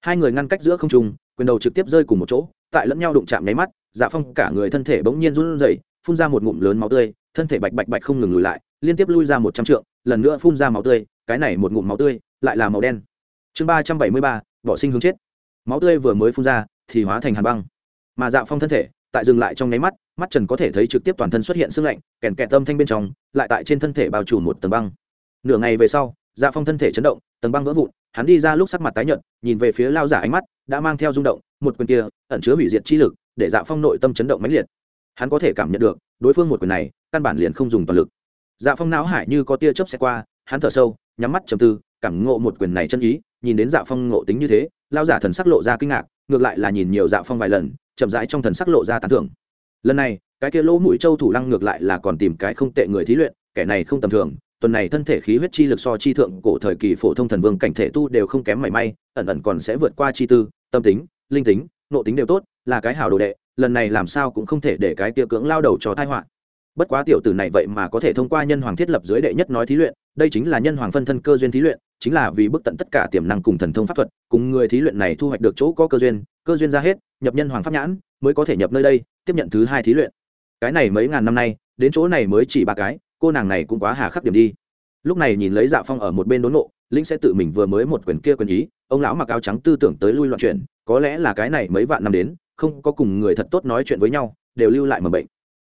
hai người ngăn cách giữa không trung, quyền đầu trực tiếp rơi cùng một chỗ, tại lẫn nhau đụng chạm nháy mắt dạ phong cả người thân thể bỗng nhiên run rẩy, phun ra một ngụm lớn máu tươi, thân thể bạch bạch bạch không ngừng lùi lại, liên tiếp lui ra một trăm trượng, lần nữa phun ra máu tươi, cái này một ngụm máu tươi lại là màu đen chương ba trăm bảy mươi ba võ sinh hướng chết. Máu tươi vừa mới phun ra, thì hóa thành hàn băng. Mà dạ phong thân thể, tại dừng lại trong nháy mắt mắt trần có thể thấy trực tiếp toàn thân xuất hiện sưng lạnh, kèn kẹt tâm thanh bên trong, lại tại trên thân thể bao trùm một tầng băng. Nửa ngày về sau dạ phong thân thể chấn động, tầng băng vỡ vụn, hắn đi ra lúc sắc mặt tái nhợt, nhìn về phía lao giả ánh mắt, đã mang theo rung động, một quyền kia ẩn chứa hủy diệt chi lực, để dạ phong nội tâm chấn động mãnh liệt. Hắn có thể cảm nhận được, đối phương một quyền này, căn bản liền không dùng toàn lực. Dạ phong não hải như có tia chớp xe qua, hắn thở sâu, nhắm mắt trầm tư, cảm ngộ một quyền này chân ý nhìn đến dạ phong ngộ tính như thế lao giả thần sắc lộ ra kinh ngạc, ngược lại là nhìn nhiều dạ phong vài lần, chậm rãi trong thần sắc lộ ra tán thưởng. Lần này, cái kia lỗ mũi châu thủ lăng ngược lại là còn tìm cái không tệ người thí luyện, kẻ này không tầm thường, tuần này thân thể khí huyết chi lực so chi thượng cổ thời kỳ phổ thông thần vương cảnh thể tu đều không kém mảy may, ẩn ẩn còn sẽ vượt qua chi tư, tâm tính, linh tính nộ tính đều tốt, là cái hảo đồ đệ, lần này làm sao cũng không thể để cái tia cưỡng lao đầu cho thai họa. Bất quá tiểu tử này vậy mà có thể thông qua nhân hoàng thiết lập dưới đệ nhất nói thí luyện, đây chính là nhân hoàng phân thân cơ duyên thí luyện chính là vì bức tận tất cả tiềm năng cùng thần thông pháp thuật, cùng người thí luyện này thu hoạch được chỗ có cơ duyên cơ duyên ra hết, nhập nhân hoàng pháp nhãn, mới có thể nhập nơi đây, tiếp nhận thứ hai thí luyện. Cái này mấy ngàn năm nay, đến chỗ này mới chỉ ba cái, cô nàng này cũng quá hà khắc điểm đi. Lúc này nhìn lấy dạ phong ở một bên đốn nộ, linh sẽ tự mình vừa mới một quyền kia quyền ý, ông lão mặc áo trắng tư tưởng tới lui loạn chuyện có lẽ là cái này mấy vạn năm đến, không có cùng người thật tốt nói chuyện với nhau, đều lưu lại mầm bệnh.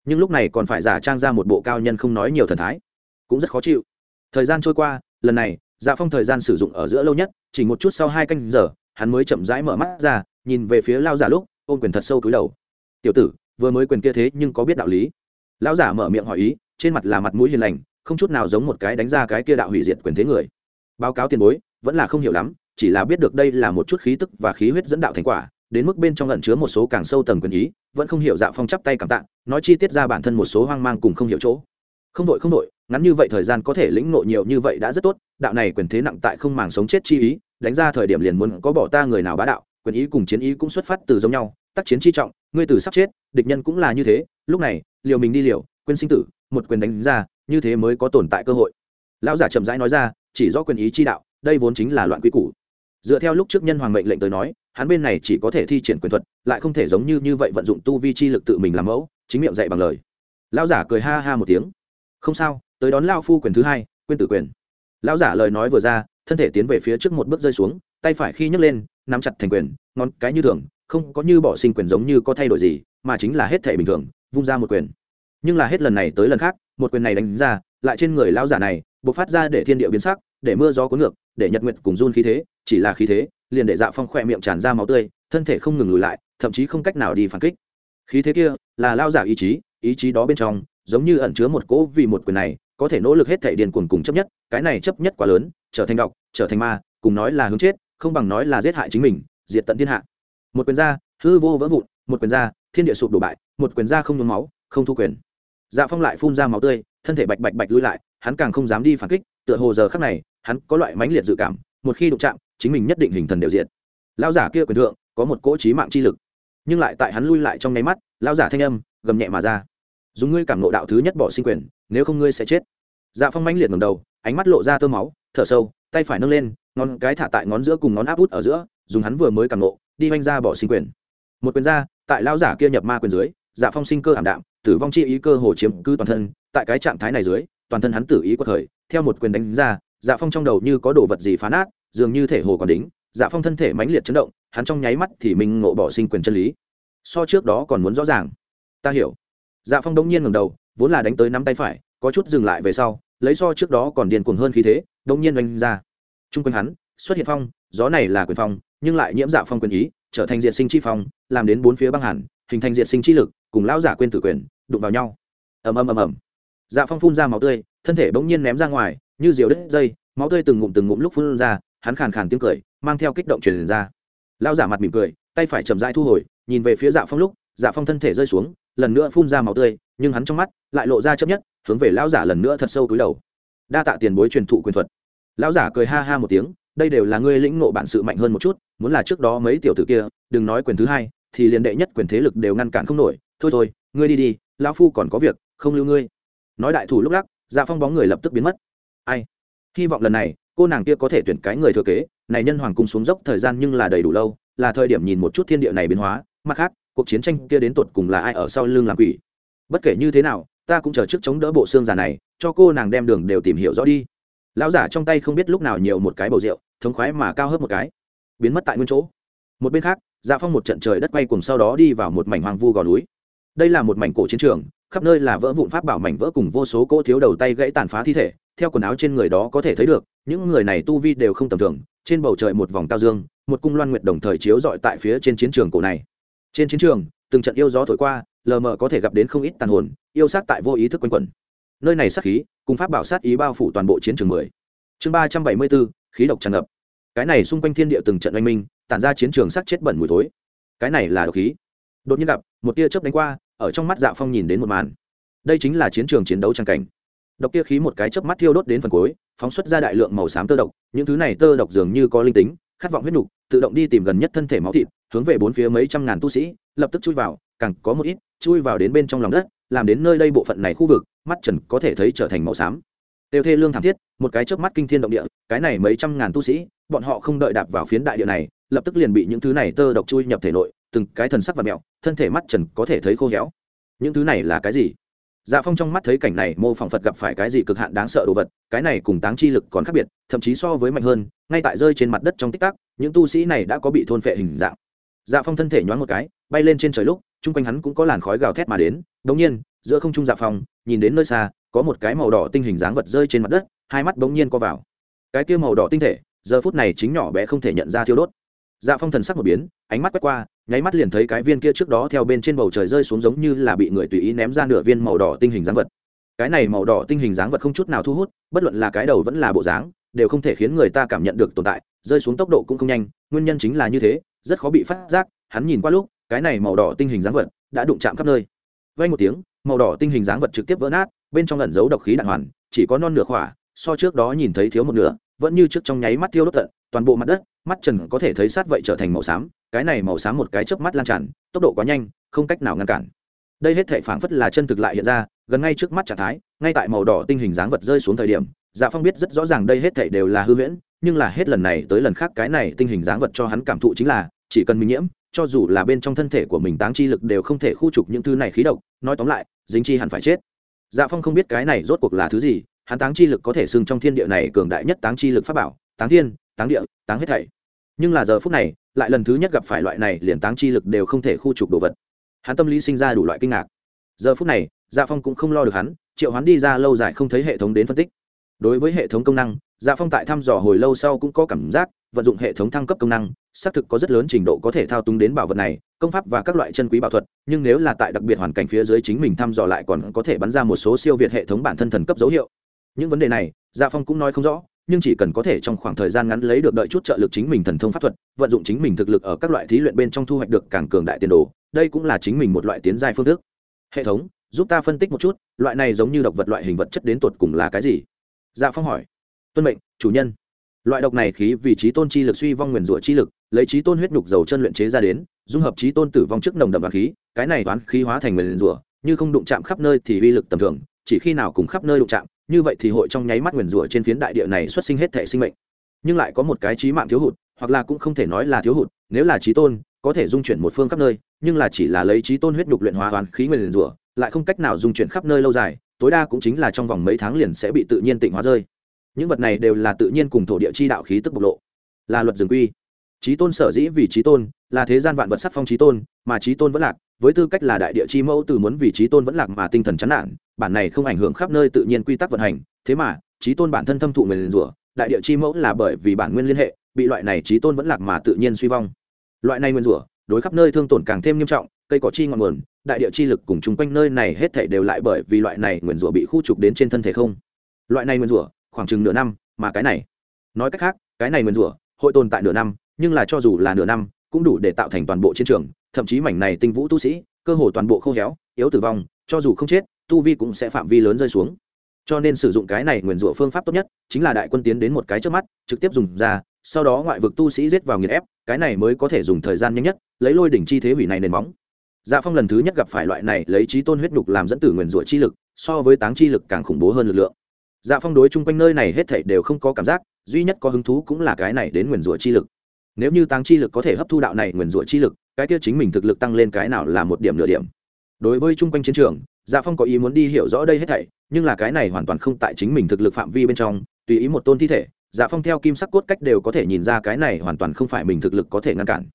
Nhưng lúc này còn phải giả trang ra một bộ cao nhân không nói nhiều thần thái, cũng rất khó chịu. Thời gian trôi qua, lần này dạ phong thời gian sử dụng ở giữa lâu nhất, chỉ một chút sau hai canh giờ, hắn mới chậm rãi mở mắt ra, nhìn về phía lao giả lúc, ôm quyền thật sâu cúi đầu. Tiểu tử, vừa mới quyền kia thế nhưng có biết đạo lý? Lão giả mở miệng hỏi ý, trên mặt là mặt mũi hiền lành, không chút nào giống một cái đánh ra cái kia đạo hủy diệt quyền thế người. Báo cáo tiền bối, vẫn là không hiểu lắm, chỉ là biết được đây là một chút khí tức và khí huyết dẫn đạo thành quả, đến mức bên trong lẩn chứa một số càng sâu tầng quyền ý, vẫn không hiểu dạ phong chắp tay cảm tạ, nói chi tiết ra bản thân một số hoang mang cùng không hiểu chỗ. Không đội không đội ngắn như vậy thời gian có thể lĩnh ngộ nhiều như vậy đã rất tốt, đạo này quyền thế nặng tại không màng sống chết chi ý, đánh ra thời điểm liền muốn có bỏ ta người nào bá đạo, quyền ý cùng chiến ý cũng xuất phát từ giống nhau, tác chiến chi trọng, ngươi từ sắp chết, địch nhân cũng là như thế, lúc này, liều mình đi liều, quên sinh tử, một quyền đánh ra, như thế mới có tồn tại cơ hội. Lão giả chậm rãi nói ra, chỉ do quyền ý chi đạo, đây vốn chính là loạn quy củ. Dựa theo lúc trước nhân hoàng mệnh lệnh tới nói, hắn bên này chỉ có thể thi triển quyền thuật, lại không thể giống như như vậy vận dụng tu vi chi lực tự mình làm mẫu, chính miệng dạy bằng lời. Lão giả cười ha ha một tiếng. Không sao tới đón lao phu quyền thứ hai quyền tử quyền. Lão giả lời nói vừa ra, thân thể tiến về phía trước một bước rơi xuống, tay phải khi nhấc lên, nắm chặt thành quyền, ngón cái như thường, không có như bỏ sinh quyền giống như có thay đổi gì, mà chính là hết thể bình thường, vung ra một quyền. Nhưng là hết lần này tới lần khác, một quyền này đánh ra, lại trên người lão giả này, bộc phát ra để thiên địa biến sắc, để mưa gió cuốn ngược, để nhật nguyệt cùng run khí thế, chỉ là khí thế, liền để dạ phong khỏe miệng tràn ra máu tươi, thân thể không ngừng lùi lại, thậm chí không cách nào đi phản kích. Khí thế kia là lao giả ý chí ý chí đó bên trong, giống như ẩn chứa một cỗ vì một quyền này có thể nỗ lực hết thể điền cuồng cùng chấp nhất, cái này chấp nhất quá lớn, trở thành độc, trở thành ma, cùng nói là hướng chết, không bằng nói là giết hại chính mình, diệt tận thiên hạ. Một quyền ra, hư vô vỡ vụn, một quyền ra, thiên địa sụp đổ bại, một quyền ra không nhuốm máu, không thu quyền. Dạ phong lại phun ra máu tươi, thân thể bạch bạch bạch lui lại, hắn càng không dám đi phản kích, tựa hồ giờ khắc này, hắn có loại mãnh liệt dự cảm, một khi đụng chạm, chính mình nhất định hình thần đều diện lao giả kia quyền thượng, có một cỗ trí mạng chi lực. Nhưng lại tại hắn lui lại trong nháy mắt lao giả thanh âm gầm nhẹ mà ra. Dùng ngươi cảm nộ đạo thứ nhất bỏ sinh quyền nếu không ngươi sẽ chết. Dạ phong mãnh liệt ngầm đầu, ánh mắt lộ ra tơ máu, thở sâu, tay phải nâng lên, ngón cái thả tại ngón giữa cùng ngón áp út ở giữa, dùng hắn vừa mới càng nộ đi oanh ra bỏ sinh quyền. Một quyền ra, tại lão giả kia nhập ma quyền dưới dạ phong sinh cơ ảm đạm, tử vong chi ý cơ hồ chiếm cứ toàn thân, tại cái trạng thái này dưới, toàn thân hắn tử ý quật khởi, theo một quyền đánh ra dạ phong trong đầu như có đồ vật gì phá nát, dường như thể hồ còn đính dạ phong thân thể mãnh liệt chấn động, hắn trong nháy mắt thì mình ngộ bỏ sinh quyền chân lý. So trước đó còn muốn rõ ràng. Ta hiểu. Dạ phong đông nhiên ngầm đầu vốn là đánh tới nắm tay phải, có chút dừng lại về sau, lấy so trước đó còn điền cuồng hơn khí thế đông nhiên đánh ra. T r u n g quanh hắn, xuất hiện phong, gió này là quyền phong, nhưng lại nhiễm dạ phong quyền ý, trở thành diện sinh chi phong, làm đến bốn phía băng hẳn hình thành diện sinh chi lực, cùng lão giả quên tử quyền, đụng vào nhau. Ầm ầm ầm ầm. Dạ phong phun ra máu tươi, thân thể bỗng nhiên ném ra ngoài, như diều đứt dây, máu tươi từng ngụm từng ngụm lúc phun ra, hắn khàn khàn tiếng cười, mang theo kích động truyền ra. Lão giả mặt mỉm cười, tay phải chậm rãi thu hồi, nhìn về phía dạ phong lúc dạ phong thân thể rơi xuống lần nữa phun ra máu tươi, nhưng hắn trong mắt lại lộ ra chấp nhất, hướng về lão giả lần nữa thật sâu túi đầu. Đa tạ tiền bối truyền thụ quyền thuật. Lão giả cười ha ha một tiếng, đây đều là ngươi lĩnh ngộ bản sự mạnh hơn một chút, muốn là trước đó mấy tiểu tử kia, đừng nói quyền thứ hai, thì liền đệ nhất quyền thế lực đều ngăn cản không nổi. Thôi thôi, ngươi đi đi, lão phu còn có việc, không lưu ngươi. Nói đại thủ lúc lắc dạ phong bóng người lập tức biến mất. Ai? Hy vọng lần này, cô nàng kia có thể tuyển cái người thừa kế, này nhân hoàng cung xuống dốc thời gian nhưng là đầy đủ lâu, là thời điểm nhìn một chút thiên địa này biến hóa. Mặt khác cuộc chiến tranh kia đến tột cùng là ai ở sau lưng làm quỷ? Bất kể như thế nào, ta cũng chờ trước chống đỡ bộ xương già này, cho cô nàng đem đường đều tìm hiểu rõ đi. Lão giả trong tay không biết lúc nào nhiều một cái bầu rượu, thống khoái mà cao hơn một cái. Biến mất tại nguyên chỗ. Một bên khác dạ phong một trận trời đất quay cùng sau đó đi vào một mảnh hoang vu gò núi. Đây là một mảnh cổ chiến trường, khắp nơi là vỡ vụn pháp bảo mảnh vỡ cùng vô số cỗ thiếu đầu tay gãy tàn phá thi thể, theo quần áo trên người đó có thể thấy được, những người này tu vi đều không tầm thường, trên bầu trời một vòng cao dương, một cung loan nguyệt đồng thời chiếu dọi tại phía trên chiến trường cổ này trên chiến trường, từng trận yêu gió thổi qua, lờ mờ có thể gặp đến không ít tàn hồn, yêu sát tại vô ý thức quanh quẩn. Nơi này sát khí, cùng pháp bảo sát ý bao phủ toàn bộ chiến trường mười. Chương ba trăm bảy mươi bốn, khí độc tràn ngập. Cái này xung quanh thiên địa từng trận oanh minh, tản ra chiến trường sát chết bẩn mùi thối. Cái này là độc khí. Đột nhiên gặp, một tia chớp đánh qua, ở trong mắt dạ phong nhìn đến một màn. Đây chính là chiến trường chiến đấu trang cảnh. Độc tia khí một cái chớp mắt thiêu đốt đến phần cuối, phóng xuất ra đại lượng màu xám tơ độc, những thứ này tơ độc dường như có linh tính, khát vọng huyết nục, tự động đi tìm gần nhất thân thể máu thịt hướng về bốn phía mấy trăm ngàn tu sĩ, lập tức chui vào, càng có một ít chui vào đến bên trong lòng đất, làm đến nơi đây bộ phận này khu vực, mắt trần có thể thấy trở thành màu xám. Tiêu thê lương thảm thiết, một cái chớp mắt kinh thiên động địa, cái này mấy trăm ngàn tu sĩ, bọn họ không đợi đạp vào phiến đại địa này, lập tức liền bị những thứ này tơ độc chui nhập thể nội, từng cái thần sắc và mẹo, thân thể mắt trần có thể thấy khô héo. Những thứ này là cái gì? Dạ phong trong mắt thấy cảnh này, mô phỏng phật gặp phải cái gì cực hạn đáng sợ đồ vật, cái này cùng táng chi lực còn khác biệt, thậm chí so với mạnh hơn, ngay tại rơi trên mặt đất trong tích tắc, những tu sĩ này đã có bị thôn phệ hình dạng dạ phong thân thể nhoáng một cái, bay lên trên trời lúc, chung quanh hắn cũng có làn khói gào thét mà đến. Đống nhiên, giữa không trung dạ phong, nhìn đến nơi xa, có một cái màu đỏ tinh hình dáng vật rơi trên mặt đất, hai mắt đống nhiên co vào. Cái kia màu đỏ tinh thể, giờ phút này chính nhỏ bé không thể nhận ra thiêu đốt. Dạ phong thần sắc một biến, ánh mắt quét qua, nháy mắt liền thấy cái viên kia trước đó theo bên trên bầu trời rơi xuống giống như là bị người tùy ý ném ra nửa viên màu đỏ tinh hình dáng vật. Cái này màu đỏ tinh hình dáng vật không chút nào thu hút, bất luận là cái đầu vẫn là bộ dáng, đều không thể khiến người ta cảm nhận được tồn tại, rơi xuống tốc độ cũng không nhanh, nguyên nhân chính là như thế rất khó bị phát giác, hắn nhìn qua lúc, cái này màu đỏ tinh hình dáng vật đã đụng chạm khắp nơi. Vay một tiếng, màu đỏ tinh hình dáng vật trực tiếp vỡ nát, bên trong lẩn giấu độc khí đạn hoàn, chỉ có non nửa khỏa, so trước đó nhìn thấy thiếu một nửa, vẫn như trước trong nháy mắt tiêu đốt tận, toàn bộ mặt đất, mắt trần có thể thấy sát vậy trở thành màu xám, cái này màu xám một cái chớp mắt lan tràn, tốc độ quá nhanh, không cách nào ngăn cản. Đây hết thể phảng phất là chân thực lại hiện ra, gần ngay trước mắt trạng thái, ngay tại màu đỏ tinh hình dáng vật rơi xuống thời điểm dạ phong biết rất rõ ràng đây hết thể đều là hư huyễn nhưng là hết lần này tới lần khác cái này tinh hình dáng vật cho hắn cảm thụ chính là, chỉ cần mình nhiễm, cho dù là bên trong thân thể của mình táng chi lực đều không thể khu trục những thứ này khí độc, nói tóm lại, dính chi hẳn phải chết. Dạ phong không biết cái này rốt cuộc là thứ gì, hắn táng chi lực có thể xưng trong thiên địa này cường đại nhất táng chi lực pháp bảo, táng thiên, táng địa, táng hết thảy. Nhưng là giờ phút này, lại lần thứ nhất gặp phải loại này liền táng chi lực đều không thể khu trục đồ vật. Hắn tâm lý sinh ra đủ loại kinh ngạc. Giờ phút này dạ phong cũng không lo được hắn, triệu hắn đi ra lâu dài không thấy hệ thống đến phân tích. Đối với hệ thống công năng dạ phong tại thăm dò hồi lâu sau cũng có cảm giác, vận dụng hệ thống thăng cấp công năng, xác thực có rất lớn trình độ có thể thao túng đến bảo vật này, công pháp và các loại chân quý bảo thuật, nhưng nếu là tại đặc biệt hoàn cảnh phía dưới chính mình thăm dò lại còn có thể bắn ra một số siêu việt hệ thống bản thân thần cấp dấu hiệu. Những vấn đề này dạ phong cũng nói không rõ, nhưng chỉ cần có thể trong khoảng thời gian ngắn lấy được đợi chút trợ lực chính mình thần thông pháp thuật, vận dụng chính mình thực lực ở các loại thí luyện bên trong thu hoạch được càng cường đại tiền đồ, đây cũng là chính mình một loại tiến giai phương thức. Hệ thống, giúp ta phân tích một chút, loại này giống như độc vật loại hình vật chất đến tột cùng là cái gì? Dạ phong hỏi tuân mệnh, chủ nhân. Loại độc này khí vì trí tôn chi lực suy vong nguyền rủa chi lực, lấy trí tôn huyết nhục dầu chân luyện chế ra đến, dung hợp trí tôn tử vong trước nồng đậm và khí, cái này toán khí hóa thành nguyền rủa, như không đụng chạm khắp nơi thì uy lực tầm thường, chỉ khi nào cùng khắp nơi đụng chạm, như vậy thì hội trong nháy mắt nguyền rủa trên phiến đại địa này xuất sinh hết thể sinh mệnh. Nhưng lại có một cái trí mạng thiếu hụt, hoặc là cũng không thể nói là thiếu hụt, nếu là trí tôn, có thể dung chuyển một phương khắp nơi, nhưng là chỉ là lấy trí tôn huyết nhục luyện hóa hoàn khí nguyền rủa, lại không cách nào dung chuyển khắp nơi lâu dài, tối đa cũng chính là trong vòng mấy tháng liền sẽ bị tự nhiên tịnh hóa rơi những vật này đều là tự nhiên cùng thổ địa chi đạo khí tức bộc lộ. Là luật rừng quy. Trí tôn sở dĩ vì trí tôn, là thế gian vạn vật sắc phong trí tôn, mà trí tôn vẫn lạc, với tư cách là đại địa chi mẫu từ muốn vì trí tôn vẫn lạc mà tinh thần chán nản, bản này không ảnh hưởng khắp nơi tự nhiên quy tắc vận hành. Thế mà trí tôn bản thân thâm thụ người liền rủa, đại địa chi mẫu là bởi vì bản nguyên liên hệ, bị loại này trí tôn vẫn lạc mà tự nhiên suy vong. Loại này nguyên rủa, đối khắp nơi thương tổn càng thêm nghiêm trọng, cây cỏ chi ngọn nguồn, đại địa chi lực cùng chung quanh nơi này hết thảy đều lại bởi vì loại này nguyên rủa bị khu trục đến trên thân thể không. Loại này nguyên rủa khoảng chừng nửa năm, mà cái này, nói cách khác, cái này nguyên rủa, hội tồn tại nửa năm, nhưng là cho dù là nửa năm, cũng đủ để tạo thành toàn bộ chiến trường, thậm chí mảnh này tinh vũ tu sĩ, cơ hồ toàn bộ khô héo, yếu tử vong, cho dù không chết, tu vi cũng sẽ phạm vi lớn rơi xuống. Cho nên sử dụng cái này nguyền rủa phương pháp tốt nhất, chính là đại quân tiến đến một cái trước mắt, trực tiếp dùng ra, sau đó ngoại vực tu sĩ giết vào nghiền ép, cái này mới có thể dùng thời gian nhanh nhất, lấy lôi đỉnh chi thế hủy này nền móng. Dạ phong lần thứ nhất gặp phải loại này lấy trí tôn huyết nhục làm dẫn tử nguyền rủa chi lực, so với táng chi lực càng khủng bố hơn lực lượng dạ phong đối chung quanh nơi này hết thảy đều không có cảm giác, duy nhất có hứng thú cũng là cái này đến nguyền rủa chi lực. Nếu như táng chi lực có thể hấp thu đạo này nguyền rủa chi lực, cái kia chính mình thực lực tăng lên cái nào là một điểm nửa điểm. Đối với chung quanh chiến trường dạ phong có ý muốn đi hiểu rõ đây hết thảy, nhưng là cái này hoàn toàn không tại chính mình thực lực phạm vi bên trong, tùy ý một tôn thi thể dạ phong theo kim sắc cốt cách đều có thể nhìn ra cái này hoàn toàn không phải mình thực lực có thể ngăn cản.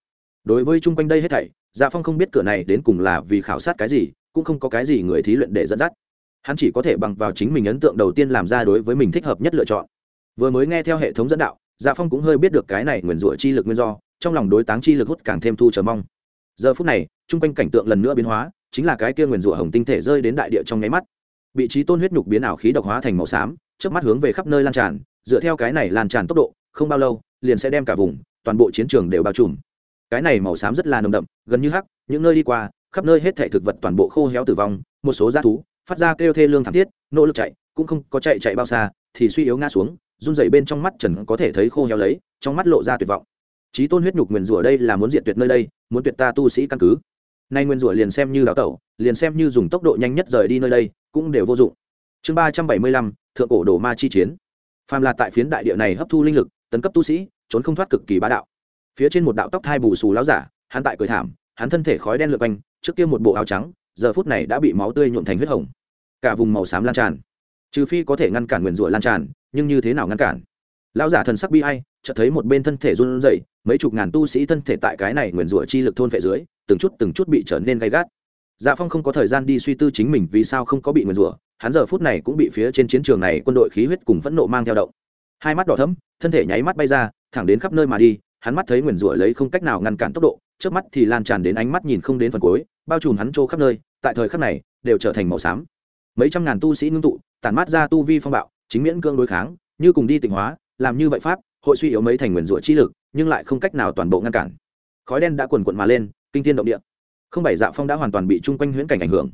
Đối với chung quanh đây hết thảy dạ phong không biết cửa này đến cùng là vì khảo sát cái gì, cũng không có cái gì người thí luyện để dẫn dắt hắn chỉ có thể bằng vào chính mình ấn tượng đầu tiên làm ra đối với mình thích hợp nhất lựa chọn. Vừa mới nghe theo hệ thống dẫn đạo dạ phong cũng hơi biết được cái này nguyền rủa chi lực nguyên do, trong lòng đối táng chi lực hút càng thêm thu chờ mong. Giờ phút này, chung quanh cảnh tượng lần nữa biến hóa, chính là cái kia nguyền rủa hồng tinh thể rơi đến đại địa trong nháy mắt. Vị trí tôn huyết nhục biến ảo khí độc hóa thành màu xám trước mắt hướng về khắp nơi lan tràn, dựa theo cái này lan tràn tốc độ, không bao lâu, liền sẽ đem cả vùng, toàn bộ chiến trường đều bao trùm. Cái này màu xám rất là nồng đậm, gần như hắc, những nơi đi qua, khắp nơi hết thể thực vật toàn bộ khô héo tử vong, một số g thú phát ra kêu thê lương thảm thiết, nỗ lực chạy, cũng không có chạy chạy bao xa, thì suy yếu ngã xuống, run rẩy bên trong mắt trần có thể thấy khô héo lấy, trong mắt lộ ra tuyệt vọng. Trí tôn huyết nhục nguyền rủa đây là muốn diệt tuyệt nơi đây, muốn tuyệt ta tu sĩ căn cứ. Nay nguyên rủa liền xem như đào tẩu, liền xem như dùng tốc độ nhanh nhất rời đi nơi đây, cũng đều vô dụng. Chương ba trăm bảy mươi lăm, thượng cổ đồ ma chi chiến. Phàm là tại phiến đại địa này hấp thu linh lực, tấn cấp tu sĩ, trốn không thoát cực kỳ bá đạo. Phía trên một đạo tóc thai bù xù láo giả, hắn tại cười thảm, hắn thân thể khói đen lượt quanh, trước kia một bộ áo trắng giờ phút này đã bị máu tươi nhuộm thành huyết hồng. Cả vùng màu xám lan tràn. Trừ phi có thể ngăn cản nguyền rủa lan tràn, nhưng như thế nào ngăn cản? Lão giả thần sắc bi ai, chợt thấy một bên thân thể run rẩy, mấy chục ngàn tu sĩ thân thể tại cái này nguyền rủa chi lực thôn phệ dưới, từng chút từng chút bị trở nên gay gắt. Dạ phong không có thời gian đi suy tư chính mình vì sao không có bị nguyền rủa, hắn giờ phút này cũng bị phía trên chiến trường này quân đội khí huyết cùng phẫn nộ mang theo động. Hai mắt đỏ thấm thân thể nháy mắt bay ra, thẳng đến khắp nơi mà đi hắn mắt thấy nguyền rủa lấy không cách nào ngăn cản tốc độ, trước mắt thì lan tràn đến ánh mắt nhìn không đến phần cuối, bao trùm hắn trô khắp nơi, tại thời khắc này, đều trở thành màu xám. Mấy trăm ngàn tu sĩ ngưng tụ, tản mát ra tu vi phong bạo, chính miễn cương đối kháng, như cùng đi tịnh hóa, làm như vậy pháp, hội suy yếu mấy thành nguyền rủa chi lực, nhưng lại không cách nào toàn bộ ngăn cản. Khói đen đã quần quận mà lên, kinh thiên động địa. Không bảy dạ phong đã hoàn toàn bị chung quanh huyễn cảnh ảnh hưởng.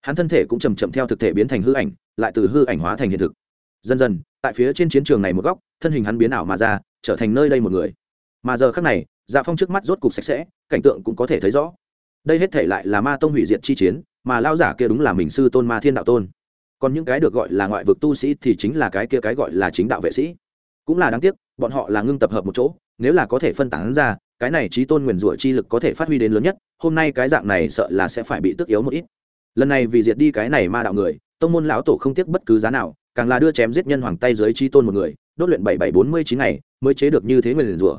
Hắn thân thể cũng chầm chậm theo thực thể biến thành hư ảnh, lại từ hư ảnh hóa thành hiện thực. Dần dần, tại phía trên chiến trường này một góc, thân hình hắn biến ảo mà ra, trở thành nơi đây một người mà giờ khác này dạ phong trước mắt rốt cục sạch sẽ, cảnh tượng cũng có thể thấy rõ. Đây hết thể lại là ma tông hủy diệt chi chiến, mà lao giả kia đúng là mình sư tôn ma thiên đạo tôn. Còn những cái được gọi là ngoại vực tu sĩ thì chính là cái kia cái gọi là chính đạo vệ sĩ. Cũng là đáng tiếc, bọn họ là ngưng tập hợp một chỗ, nếu là có thể phân tán ra, cái này trí tôn nguyền rủa chi lực có thể phát huy đến lớn nhất, hôm nay cái dạng này sợ là sẽ phải bị tức yếu một ít. Lần này vì diệt đi cái này ma đạo người, tông môn lão tổ không tiếc bất cứ giá nào, càng là đưa chém giết nhân hoàng tay dưới trí tôn một người, đốt luyện bảy bảy bốn mươi chín ngày, mới chế được như thế nguyền rủa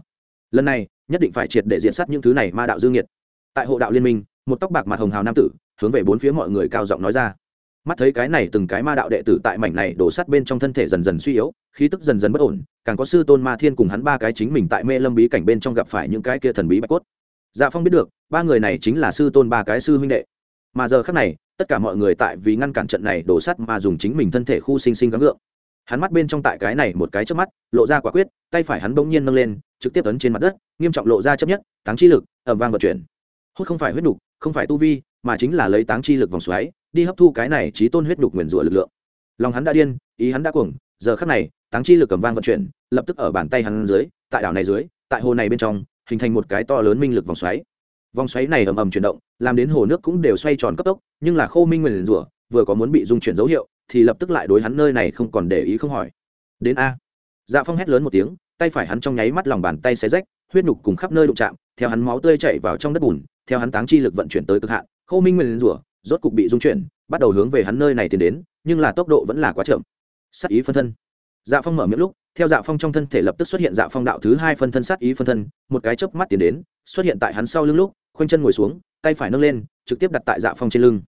lần này nhất định phải triệt để diện sát những thứ này ma đạo dương nhiệt. Tại hộ đạo liên minh, một tóc bạc mặt hồng hào nam tử, hướng về bốn phía mọi người cao giọng nói ra. Mắt thấy cái này từng cái ma đạo đệ tử tại mảnh này đổ sát bên trong thân thể dần dần suy yếu, khí tức dần dần bất ổn, càng có sư tôn ma thiên cùng hắn ba cái chính mình tại mê lâm bí cảnh bên trong gặp phải những cái kia thần bí bạch cốt. Dạ phong biết được, ba người này chính là sư tôn ba cái sư huynh đệ. Mà giờ khác này, tất cả mọi người tại vì ngăn cản trận này đổ sắt mà dùng chính mình thân thể khu sinh sinh gắng gượng hắn mắt bên trong tại cái này một cái trước mắt, lộ ra quả quyết, tay phải hắn bỗng nhiên nâng lên, trực tiếp ấn trên mặt đất, nghiêm trọng lộ ra chấp nhất, táng chi lực ẩm vang vận chuyển. Hút không phải huyết nục không phải tu vi, mà chính là lấy táng chi lực vòng xoáy, đi hấp thu cái này trí tôn huyết nục nguyền rủa lực lượng. Lòng hắn đã điên, ý hắn đã cuồng, giờ khắc này, táng chi lực cầm vang vận chuyển, lập tức ở bàn tay hắn dưới, tại đảo này dưới, tại hồ này bên trong, hình thành một cái to lớn minh lực vòng xoáy. Vòng xoáy này ầm ầm chuyển động, làm đến hồ nước cũng đều xoay tròn cấp tốc, nhưng là khô minh nguyền rủa, vừa có muốn bị dung chuyển dấu hiệu thì lập tức lại đối hắn nơi này không còn để ý không hỏi. Đến a. Dạ phong hét lớn một tiếng, tay phải hắn trong nháy mắt lòng bàn tay xé rách, huyết nhục cùng khắp nơi đụng chạm, theo hắn máu tươi chảy vào trong đất bùn, theo hắn táng chi lực vận chuyển tới cực hạn, Khâu minh nguyền rủa, rốt cục bị dung chuyển, bắt đầu hướng về hắn nơi này tiến đến, nhưng là tốc độ vẫn là quá chậm. Sát ý phân thân. Dạ phong mở miệng lúc, theo dạ phong trong thân thể lập tức xuất hiện dạ phong đạo thứ hai phân thân sát ý phân thân, một cái chớp mắt tiến đến, xuất hiện tại hắn sau lưng lúc, khoanh chân ngồi xuống, tay phải nâng lên, trực tiếp đặt tại dạ phong trên lưng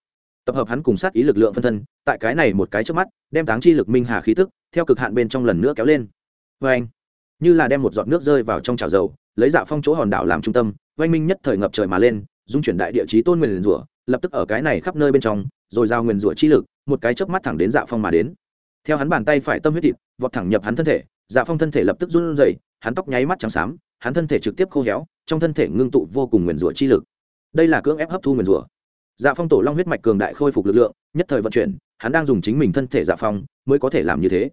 tập hợp hắn cùng sát ý lực lượng phân thân, tại cái này một cái chớp mắt, đem táng chi lực minh hà khí tức, theo cực hạn bên trong lần nữa kéo lên. Vê anh, như là đem một giọt nước rơi vào trong chảo dầu, lấy dạ phong chỗ hòn đảo làm trung tâm, oanh minh nhất thời ngập trời mà lên, dung chuyển đại địa chí tôn nguyền rủa, lập tức ở cái này khắp nơi bên trong, rồi giao nguyền rủa chi lực, một cái chớp mắt thẳng đến dạ phong mà đến. Theo hắn bàn tay phải tâm huyết thịt, vọt thẳng nhập hắn thân thể dạ phong thân thể lập tức run rẩy, hắn tóc nháy mắt trắng xám, hắn thân thể trực tiếp khô héo, trong thân thể ngưng tụ vô cùng nguyền rủa chi lực. Đây là cưỡng ép hấp thu nguyền rủa dạ phong tổ long huyết mạch cường đại khôi phục lực lượng, nhất thời vận chuyển, hắn đang dùng chính mình thân thể dạ phong mới có thể làm như thế.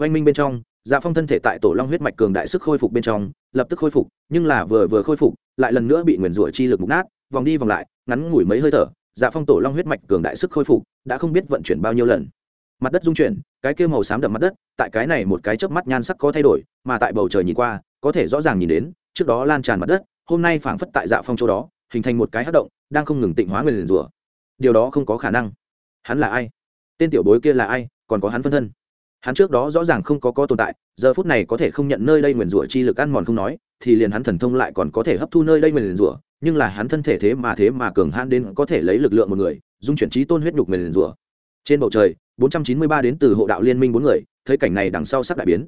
Oanh minh bên trong dạ phong thân thể tại tổ long huyết mạch cường đại sức khôi phục bên trong, lập tức khôi phục, nhưng là vừa vừa khôi phục, lại lần nữa bị nguyền rủa chi lực mục nát, vòng đi vòng lại, ngắn ngủi mấy hơi thở dạ phong tổ long huyết mạch cường đại sức khôi phục, đã không biết vận chuyển bao nhiêu lần. Mặt đất dung chuyển, cái kia màu xám đậm mặt đất, tại cái này một cái chớp mắt nhan sắc có thay đổi, mà tại bầu trời nhìn qua, có thể rõ ràng nhìn đến, trước đó lan tràn mặt đất, hôm nay phảng phất tại dạ phong chỗ đó hình thành một cái hát động, đang không ngừng tịnh hóa nguyền rủa điều đó không có khả năng. Hắn là ai? Tên tiểu bối kia là ai? Còn có hắn phân thân. Hắn trước đó rõ ràng không có có tồn tại, giờ phút này có thể không nhận nơi đây nguyền rủa chi lực ăn mòn không nói, thì liền hắn thần thông lại còn có thể hấp thu nơi đây nguyền rủa nhưng là hắn thân thể thế mà thế mà cường hãn đến có thể lấy lực lượng một người, dung chuyển trí tôn huyết nhục nguyền rủa trên bầu trời 493 đến từ hộ đạo liên minh bốn người, thấy cảnh này đằng sau sắp đại biến.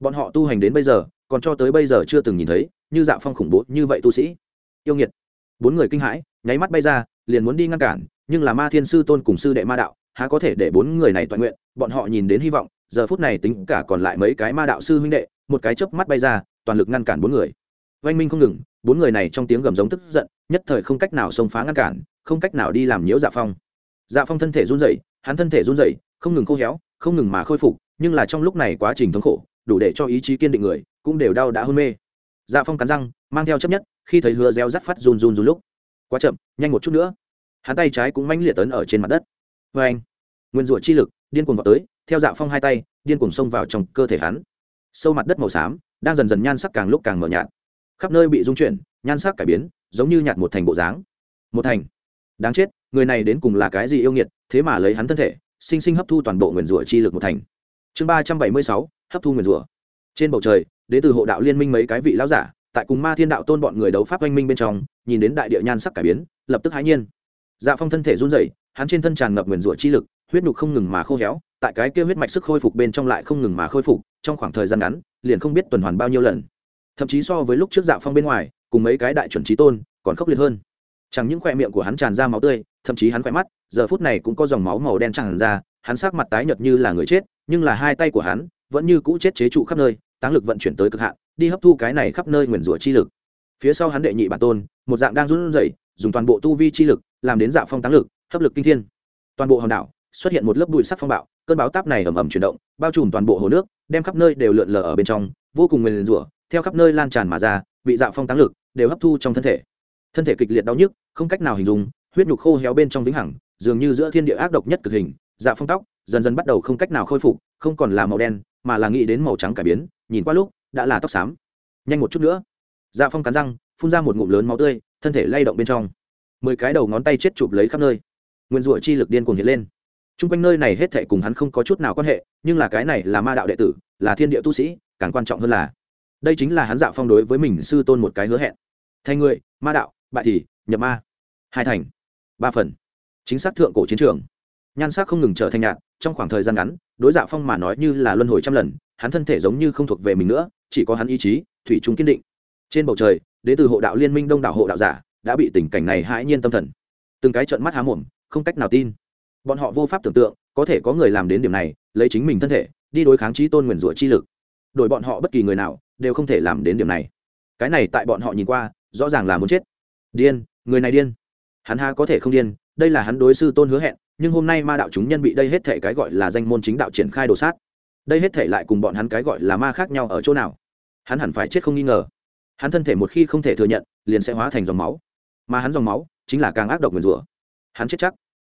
Bọn họ tu hành đến bây giờ, còn cho tới bây giờ chưa từng nhìn thấy như dạ phong khủng bố như vậy tu sĩ. Yêu nghiệt bốn người kinh hãi, nháy mắt bay ra, liền muốn đi ngăn cản, nhưng là ma thiên sư tôn cùng sư đệ ma đạo, há có thể để bốn người này toàn nguyện, bọn họ nhìn đến hy vọng, giờ phút này tính cả còn lại mấy cái ma đạo sư huynh đệ, một cái chớp mắt bay ra, toàn lực ngăn cản bốn người. Oanh minh không ngừng, bốn người này trong tiếng gầm giống tức giận, nhất thời không cách nào xông phá ngăn cản, không cách nào đi làm nhiễu dạ phong. Dạ phong thân thể run rẩy, hắn thân thể run rẩy, không ngừng khô héo, không ngừng mà khôi phục, nhưng là trong lúc này quá trình thống khổ, đủ để cho ý chí kiên định người, cũng đều đau đã hôn mê. Dạ phong cắn răng, mang theo chấp nhất khi thấy hứa reo rắt phát run run run lúc, quá chậm, nhanh một chút nữa. Hắn tay trái cũng mãnh liệt tấn ở trên mặt đất. Vê anh, nguyên rủa chi lực, điên cuồng vào tới, theo dạ phong hai tay, điên cuồng xông vào trong cơ thể hắn. Sâu mặt đất màu xám, đang dần dần nhan sắc càng lúc càng mờ nhạt. Khắp nơi bị dung chuyển, nhan sắc cải biến, giống như nhạt một thành bộ dáng. Một thành. Đáng chết, người này đến cùng là cái gì yêu nghiệt, thế mà lấy hắn thân thể, sinh sinh hấp thu toàn bộ nguyền rủa chi lực một thành. Chương ba trăm bảy mươi sáu, hấp thu nguyền rủa. Trên bầu trời, đến từ hộ đạo liên minh mấy cái vị lão giả tại cùng ma thiên đạo tôn bọn người đấu pháp oanh minh bên trong, nhìn đến đại địa nhan sắc cải biến, lập tức hãi nhiên. Dạ phong thân thể run rẩy, hắn trên thân tràn ngập nguyền rủa chi lực, huyết nhục không ngừng mà khô héo, tại cái kia huyết mạch sức khôi phục bên trong lại không ngừng mà khôi phục, trong khoảng thời gian ngắn, liền không biết tuần hoàn bao nhiêu lần. Thậm chí so với lúc trước dạ phong bên ngoài, cùng mấy cái đại chuẩn trí tôn, còn khốc liệt hơn. Chẳng những khoe miệng của hắn tràn ra máu tươi, thậm chí hắn khoe mắt, giờ phút này cũng có dòng máu màu đen tràn ra, hắn sắc mặt tái nhợt như là người chết, nhưng là hai tay của hắn vẫn như cũ chết chế trụ khắp nơi táng lực vận chuyển tới cực hạn, đi hấp thu cái này khắp nơi nguyền rủa chi lực. Phía sau hắn đệ nhị bản tôn, một dạng đang run rẩy, dùng toàn bộ tu vi chi lực, làm đến dạ phong táng lực, hấp lực kinh thiên. Toàn bộ hòn đảo, xuất hiện một lớp bụi sắc phong bạo, cơn báo táp này ầm ầm chuyển động, bao trùm toàn bộ hồ nước, đem khắp nơi đều lượn lờ ở bên trong, vô cùng nguyền rủa, theo khắp nơi lan tràn mà ra, bị dạ phong táng lực đều hấp thu trong thân thể. Thân thể kịch liệt đau nhức, không cách nào hình dung, huyết nhục khô héo bên trong vĩnh hằng, dường như giữa thiên địa ác độc nhất cực hình dạ phong tóc dần dần bắt đầu không cách nào khôi phục, không còn là màu đen, mà là nghĩ đến màu trắng cải biến nhìn qua lúc, đã là tóc xám. Nhanh một chút nữa. Dạ phong cắn răng, phun ra một ngụm lớn máu tươi, thân thể lay động bên trong. Mười cái đầu ngón tay chết chụp lấy khắp nơi. Nguyên rủa chi lực điên cuồng hiện lên. T r u n g quanh nơi này hết thệ cùng hắn không có chút nào quan hệ, nhưng là cái này là ma đạo đệ tử, là thiên địa tu sĩ, càng quan trọng hơn là, đây chính là hắn dạ phong đối với mình sư tôn một cái hứa hẹn. Thay người ma đạo, bại thì, nhập ma. Hai thành. Ba phần. Chính xác thượng cổ chiến trường. Nhan sắc không ngừng trở thành nhạt, trong khoảng thời gian ngắn, đối dạ phong mà nói như là luân hồi trăm lần hắn thân thể giống như không thuộc về mình nữa, chỉ có hắn ý chí, thủy chung kiên định. Trên bầu trời đến từ hộ đạo liên minh đông đảo hộ đạo giả đã bị tình cảnh này hãi nhiên tâm thần. Từng cái trận mắt há mồm, không cách nào tin. Bọn họ vô pháp tưởng tượng, có thể có người làm đến điểm này, lấy chính mình thân thể, đi đối kháng trí tôn nguyền rủa chi lực. Đổi bọn họ bất kỳ người nào, đều không thể làm đến điểm này. Cái này tại bọn họ nhìn qua, rõ ràng là muốn chết. Điên, người này điên. Hắn ha có thể không điên, đây là hắn đối sư tôn hứa hẹn, nhưng hôm nay ma đạo chúng nhân bị đây hết thể cái gọi là danh môn chính đạo triển khai đồ sát đây hết thể lại cùng bọn hắn cái gọi là ma khác nhau ở chỗ nào? Hắn hẳn phải chết không nghi ngờ. Hắn thân thể một khi không thể thừa nhận, liền sẽ hóa thành dòng máu. Mà hắn dòng máu chính là càng ác độc nguyền rủa. Hắn chết chắc.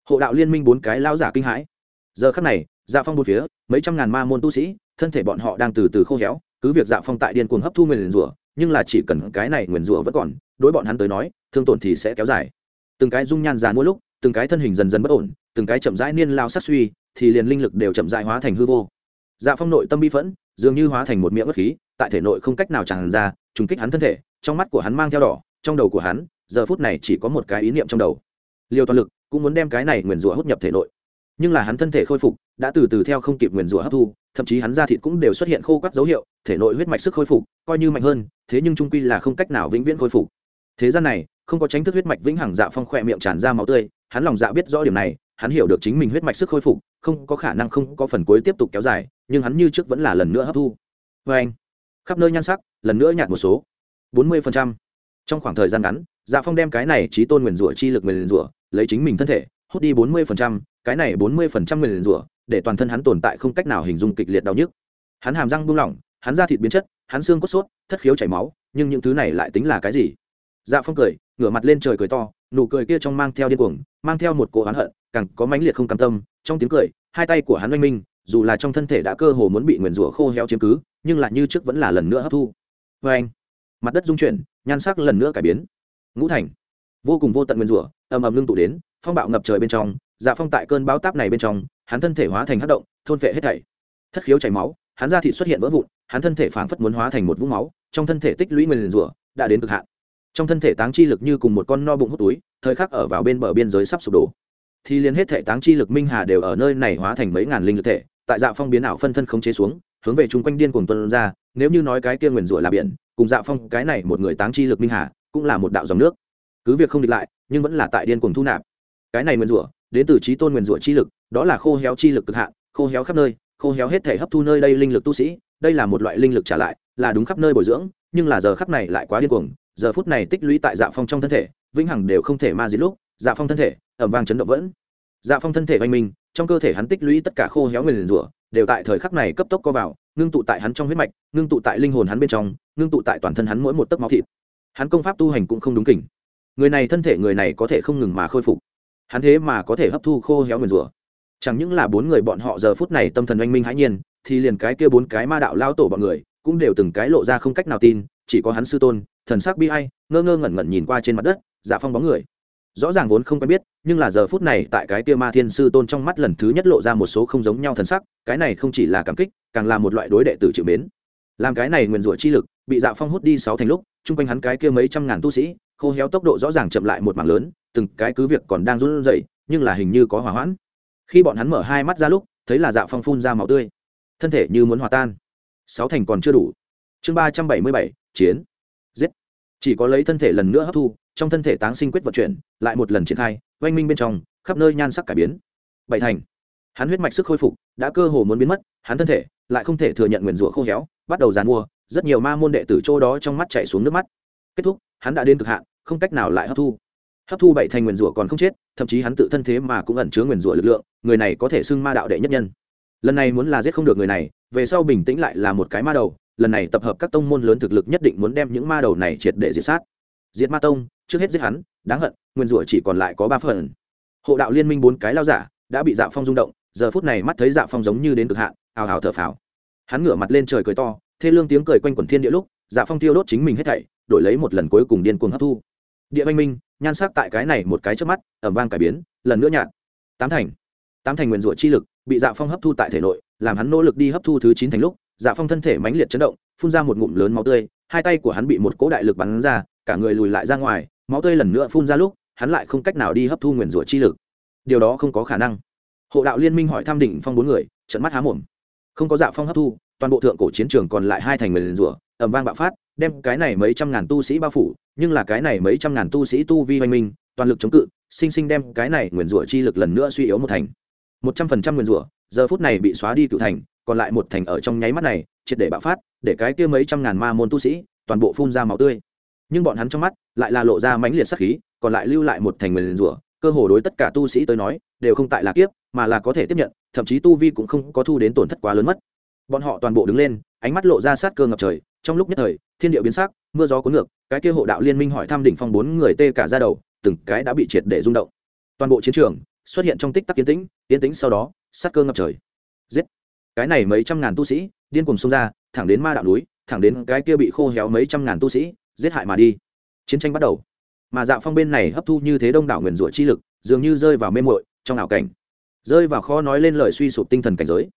Hộ đạo liên minh bốn cái lao giả kinh hãi. Giờ khắc này dạ phong một phía, mấy trăm ngàn ma môn tu sĩ, thân thể bọn họ đang từ từ khô héo, cứ việc dạ phong tại điên cuồng hấp thu nguyền rủa, nhưng là chỉ cần cái này nguyền rủa vẫn còn, đối bọn hắn tới nói, thương tổn thì sẽ kéo dài. Từng cái dung nhan già mỗi lúc, từng cái thân hình dần dần bất ổn, từng cái chậm rãi niên lao sát suy, thì liền linh lực đều chậm rãi hóa thành hư vô dạ phong nội tâm bi phẫn, dường như hóa thành một miệng bất khí, tại thể nội không cách nào tràn ra, trùng kích hắn thân thể, trong mắt của hắn mang theo đỏ, trong đầu của hắn, giờ phút này chỉ có một cái ý niệm trong đầu. Liều toàn lực cũng muốn đem cái này nguyền rủa hút nhập thể nội. Nhưng là hắn thân thể khôi phục, đã từ từ theo không kịp nguyền rủa hấp thu, thậm chí hắn da thịt cũng đều xuất hiện khô quắt dấu hiệu, thể nội huyết mạch sức khôi phục coi như mạnh hơn, thế nhưng trung quy là không cách nào vĩnh viễn khôi phục. Thế gian này, không có tránh thức huyết mạch vĩnh hằng dạ phong khỏe miệng tràn ra máu tươi, hắn lòng dạ biết rõ điểm này, hắn hiểu được chính mình huyết mạch sức khôi phục không có khả năng không có phần cuối tiếp tục kéo dài, nhưng hắn như trước vẫn là lần nữa hấp thu. Vê anh, khắp nơi nhan sắc, lần nữa nhạt một số. Bốn mươi trong khoảng thời gian ngắn dạ phong đem cái này trí tôn nguyền rủa chi lực nguyền rủa lấy chính mình thân thể, hút đi bốn mươi cái này bốn mươi nguyền rủa để toàn thân hắn tồn tại không cách nào hình dung kịch liệt đau nhức. Hắn hàm răng buông lỏng, hắn da thịt biến chất, hắn xương cốt sốt, thất khiếu chảy máu, nhưng những thứ này lại tính là cái gì? Dạ phong cười, ngửa mặt lên trời cười to, nụ cười kia trong mang theo điên cuồng, mang theo một cỗ oán hận, càng có mãnh liệt không cam tâm. Trong tiếng cười, hai tay của hắn oanh minh, dù là trong thân thể đã cơ hồ muốn bị nguyền rủa khô héo chiếm cứ, nhưng lại như trước vẫn là lần nữa hấp thu. Vê anh, mặt đất dung chuyển, nhan sắc lần nữa cải biến. Ngũ thành, vô cùng vô tận nguyền rủa, ầm ầm lưng tụ đến, phong bạo ngập trời bên trong dạ phong tại cơn bão táp này bên trong, hắn thân thể hóa thành hất động, thôn phệ hết thảy. Thất khiếu chảy máu, hắn ra thịt xuất hiện vỡ vụn, hắn thân thể phảng phất muốn hóa thành một vũng máu, trong thân thể tích lũy nguyền rủa, đã đến cực hạn trong thân thể táng chi lực như cùng một con no bụng hút túi, thời khắc ở vào bên bờ biên giới sắp sụp đổ. Thì liền hết thể táng chi lực minh hà đều ở nơi này hóa thành mấy ngàn linh lực thể, tại dạ phong biến ảo phân thân khống chế xuống, hướng về chung quanh điên cuồng tuân ra, nếu như nói cái kia nguyền rủa là biển, cùng dạ phong cái này một người táng chi lực minh hà, cũng là một đạo dòng nước. Cứ việc không địch lại, nhưng vẫn là tại điên cuồng thu nạp. Cái này nguyền rủa, đến từ trí tôn nguyền rủa chi lực, đó là khô héo chi lực cực hạn, khô héo khắp nơi, khô héo hết thể hấp thu nơi đây linh lực tu sĩ, đây là một loại linh lực trả lại, là đúng khắp nơi bồi dưỡng, nhưng là giờ khắp này lại quá điên cuồng giờ phút này tích lũy tại dạ phong trong thân thể, vĩnh hằng đều không thể ma diệt lúc dạ phong thân thể, ẩm vang chấn động vẫn. Dạ phong thân thể oanh minh, trong cơ thể hắn tích lũy tất cả khô héo nguyền rủa, đều tại thời khắc này cấp tốc co vào, ngưng tụ tại hắn trong huyết mạch, ngưng tụ tại linh hồn hắn bên trong, ngưng tụ tại toàn thân hắn mỗi một tấc máu thịt. Hắn công pháp tu hành cũng không đúng kỉnh. Người này thân thể người này có thể không ngừng mà khôi phục. Hắn thế mà có thể hấp thu khô héo nguyền rủa. Chẳng những là bốn người bọn họ giờ phút này tâm thần oanh minh hãi nhiên, thì liền cái kia bốn cái ma đạo lao tổ bọn người cũng đều từng cái lộ ra không cách nào tin, chỉ có hắn sư tôn, thần sắc bi ai, ngơ ngơ ngẩn ngẩn nhìn qua trên mặt đất, giả phong bóng người. Rõ ràng vốn không quen biết, nhưng là giờ phút này tại cái kia ma thiên sư tôn trong mắt lần thứ nhất lộ ra một số không giống nhau thần sắc, cái này không chỉ là cảm kích, càng là một loại đối đệ tử chịu mến. Làm cái này nguyền rủa chi lực, bị dạ phong hút đi sáu thành lúc, chung quanh hắn cái kia mấy trăm ngàn tu sĩ, khô héo tốc độ rõ ràng chậm lại một mảng lớn, từng cái cứ việc còn đang run rẩy, nhưng là hình như có hỏa hoãn. Khi bọn hắn mở hai mắt ra lúc, thấy là dạ phong phun ra máu tươi. Thân thể như muốn hòa tan sáu thành còn chưa đủ. Chương ba trăm bảy mươi bảy, chiến. Giết. Chỉ có lấy thân thể lần nữa hấp thu, trong thân thể táng sinh quyết vận chuyển, lại một lần triển khai, oanh minh bên trong, khắp nơi nhan sắc cải biến. Bảy thành. Hắn huyết mạch sức khôi phục, đã cơ hồ muốn biến mất, hắn thân thể lại không thể thừa nhận nguyền rủa khô héo, bắt đầu dàn mua, rất nhiều ma môn đệ tử chỗ đó trong mắt chạy xuống nước mắt. Kết thúc, hắn đã đến cực hạn, không cách nào lại hấp thu. Hấp thu bảy thành nguyền rủa còn không chết, thậm chí hắn tự thân thế mà cũng ẩn chứa nguyền rủa lực lượng, người này có thể xưng ma đạo đệ nhất nhân. Lần này muốn là giết không được người này về sau bình tĩnh lại là một cái ma đầu, lần này tập hợp các tông môn lớn thực lực nhất định muốn đem những ma đầu này triệt để diệt sát. Diệt ma tông, trước hết giết hắn, đáng hận, nguyên rủa chỉ còn lại có ba phần. Hộ đạo liên minh bốn cái lao giả đã bị dạ phong rung động, giờ phút này mắt thấy dạ phong giống như đến cực hạn, ào ào thở phào. Hắn ngửa mặt lên trời cười to, thê lương tiếng cười quanh quẩn thiên địa lúc dạ phong tiêu đốt chính mình hết thảy, đổi lấy một lần cuối cùng điên cuồng hấp thu. Địa văn minh, nhan sắc tại cái này một cái trước mắt ẩm vang cải biến, lần nữa nhạt. Tám thành. Tám thành nguyên rủa chi lực, bị dạ phong hấp thu tại thể nội làm hắn nỗ lực đi hấp thu thứ chín thành lúc dạ phong thân thể mãnh liệt chấn động, phun ra một ngụm lớn máu tươi, hai tay của hắn bị một cỗ đại lực bắn ra, cả người lùi lại ra ngoài, máu tươi lần nữa phun ra lúc, hắn lại không cách nào đi hấp thu nguyền rủa chi lực. Điều đó không có khả năng. Hộ đạo liên minh hỏi tham định phong bốn người trận mắt há mồm. Không có dạ phong hấp thu, toàn bộ thượng cổ chiến trường còn lại hai thành nguyền rủa ẩm vang bạo phát, đem cái này mấy trăm ngàn tu sĩ bao phủ, nhưng là cái này mấy trăm ngàn tu sĩ tu vi hoành minh, toàn lực chống cự, sinh sinh đem cái này nguyền rủa chi lực lần nữa suy yếu một thành. Một trăm phần trăm nguyền rủa giờ phút này bị xóa đi cựu thành, còn lại một thành ở trong nháy mắt này, triệt để bạo phát, để cái kia mấy trăm ngàn ma môn tu sĩ, toàn bộ phun ra máu tươi. Nhưng bọn hắn trong mắt lại là lộ ra mãnh liệt sắc khí, còn lại lưu lại một thành người liền rủa, cơ hồ đối tất cả tu sĩ tới nói, đều không tại là kiếp, mà là có thể tiếp nhận, thậm chí tu vi cũng không có thu đến tổn thất quá lớn mất. Bọn họ toàn bộ đứng lên, ánh mắt lộ ra sát cơ ngập trời, trong lúc nhất thời, thiên địa biến sắc, mưa gió cuốn ngược, cái kia hộ đạo liên minh hỏi thăm đỉnh phong bốn người tê cả ra đầu, từng cái đã bị triệt để rung động. Toàn bộ chiến trường xuất hiện trong tích tắc yên tĩnh yên tĩnh sau đó, sát cơ ngập trời. Giết! Cái này mấy trăm ngàn tu sĩ, điên cùng xông ra, thẳng đến ma đạo núi, thẳng đến cái kia bị khô héo mấy trăm ngàn tu sĩ, giết hại mà đi. Chiến tranh bắt đầu. Mà dạ phong bên này hấp thu như thế đông đảo nguyền rủa chi lực, dường như rơi vào mê muội, trong ảo cảnh. Rơi vào khó nói lên lời suy sụp tinh thần cảnh giới.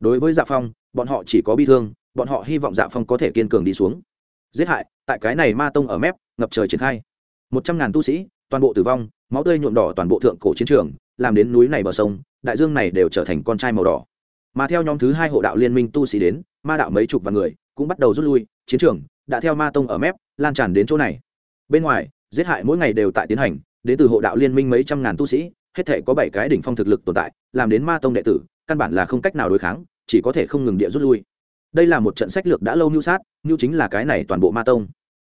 Đối với dạ phong, bọn họ chỉ có bi thương, bọn họ hy vọng dạ phong có thể kiên cường đi xuống. Giết hại, tại cái này ma tông ở mép, ngập trời triển khai. Một trăm ngàn tu sĩ, toàn bộ tử vong máu tươi nhuộm đỏ toàn bộ thượng cổ chiến trường, làm đến núi này bờ sông, đại dương này đều trở thành con trai màu đỏ. Mà theo nhóm thứ hai hộ đạo liên minh tu sĩ đến, ma đạo mấy chục và người cũng bắt đầu rút lui, chiến trường đã theo ma tông ở mép, lan tràn đến chỗ này. Bên ngoài, giết hại mỗi ngày đều tại tiến hành, đến từ hộ đạo liên minh mấy trăm ngàn tu sĩ, hết thể có bảy cái đỉnh phong thực lực tồn tại, làm đến ma tông đệ tử, căn bản là không cách nào đối kháng, chỉ có thể không ngừng địa rút lui. Đây là một trận sách lược đã lâu mưu sát, mưu chính là cái này toàn bộ ma tông.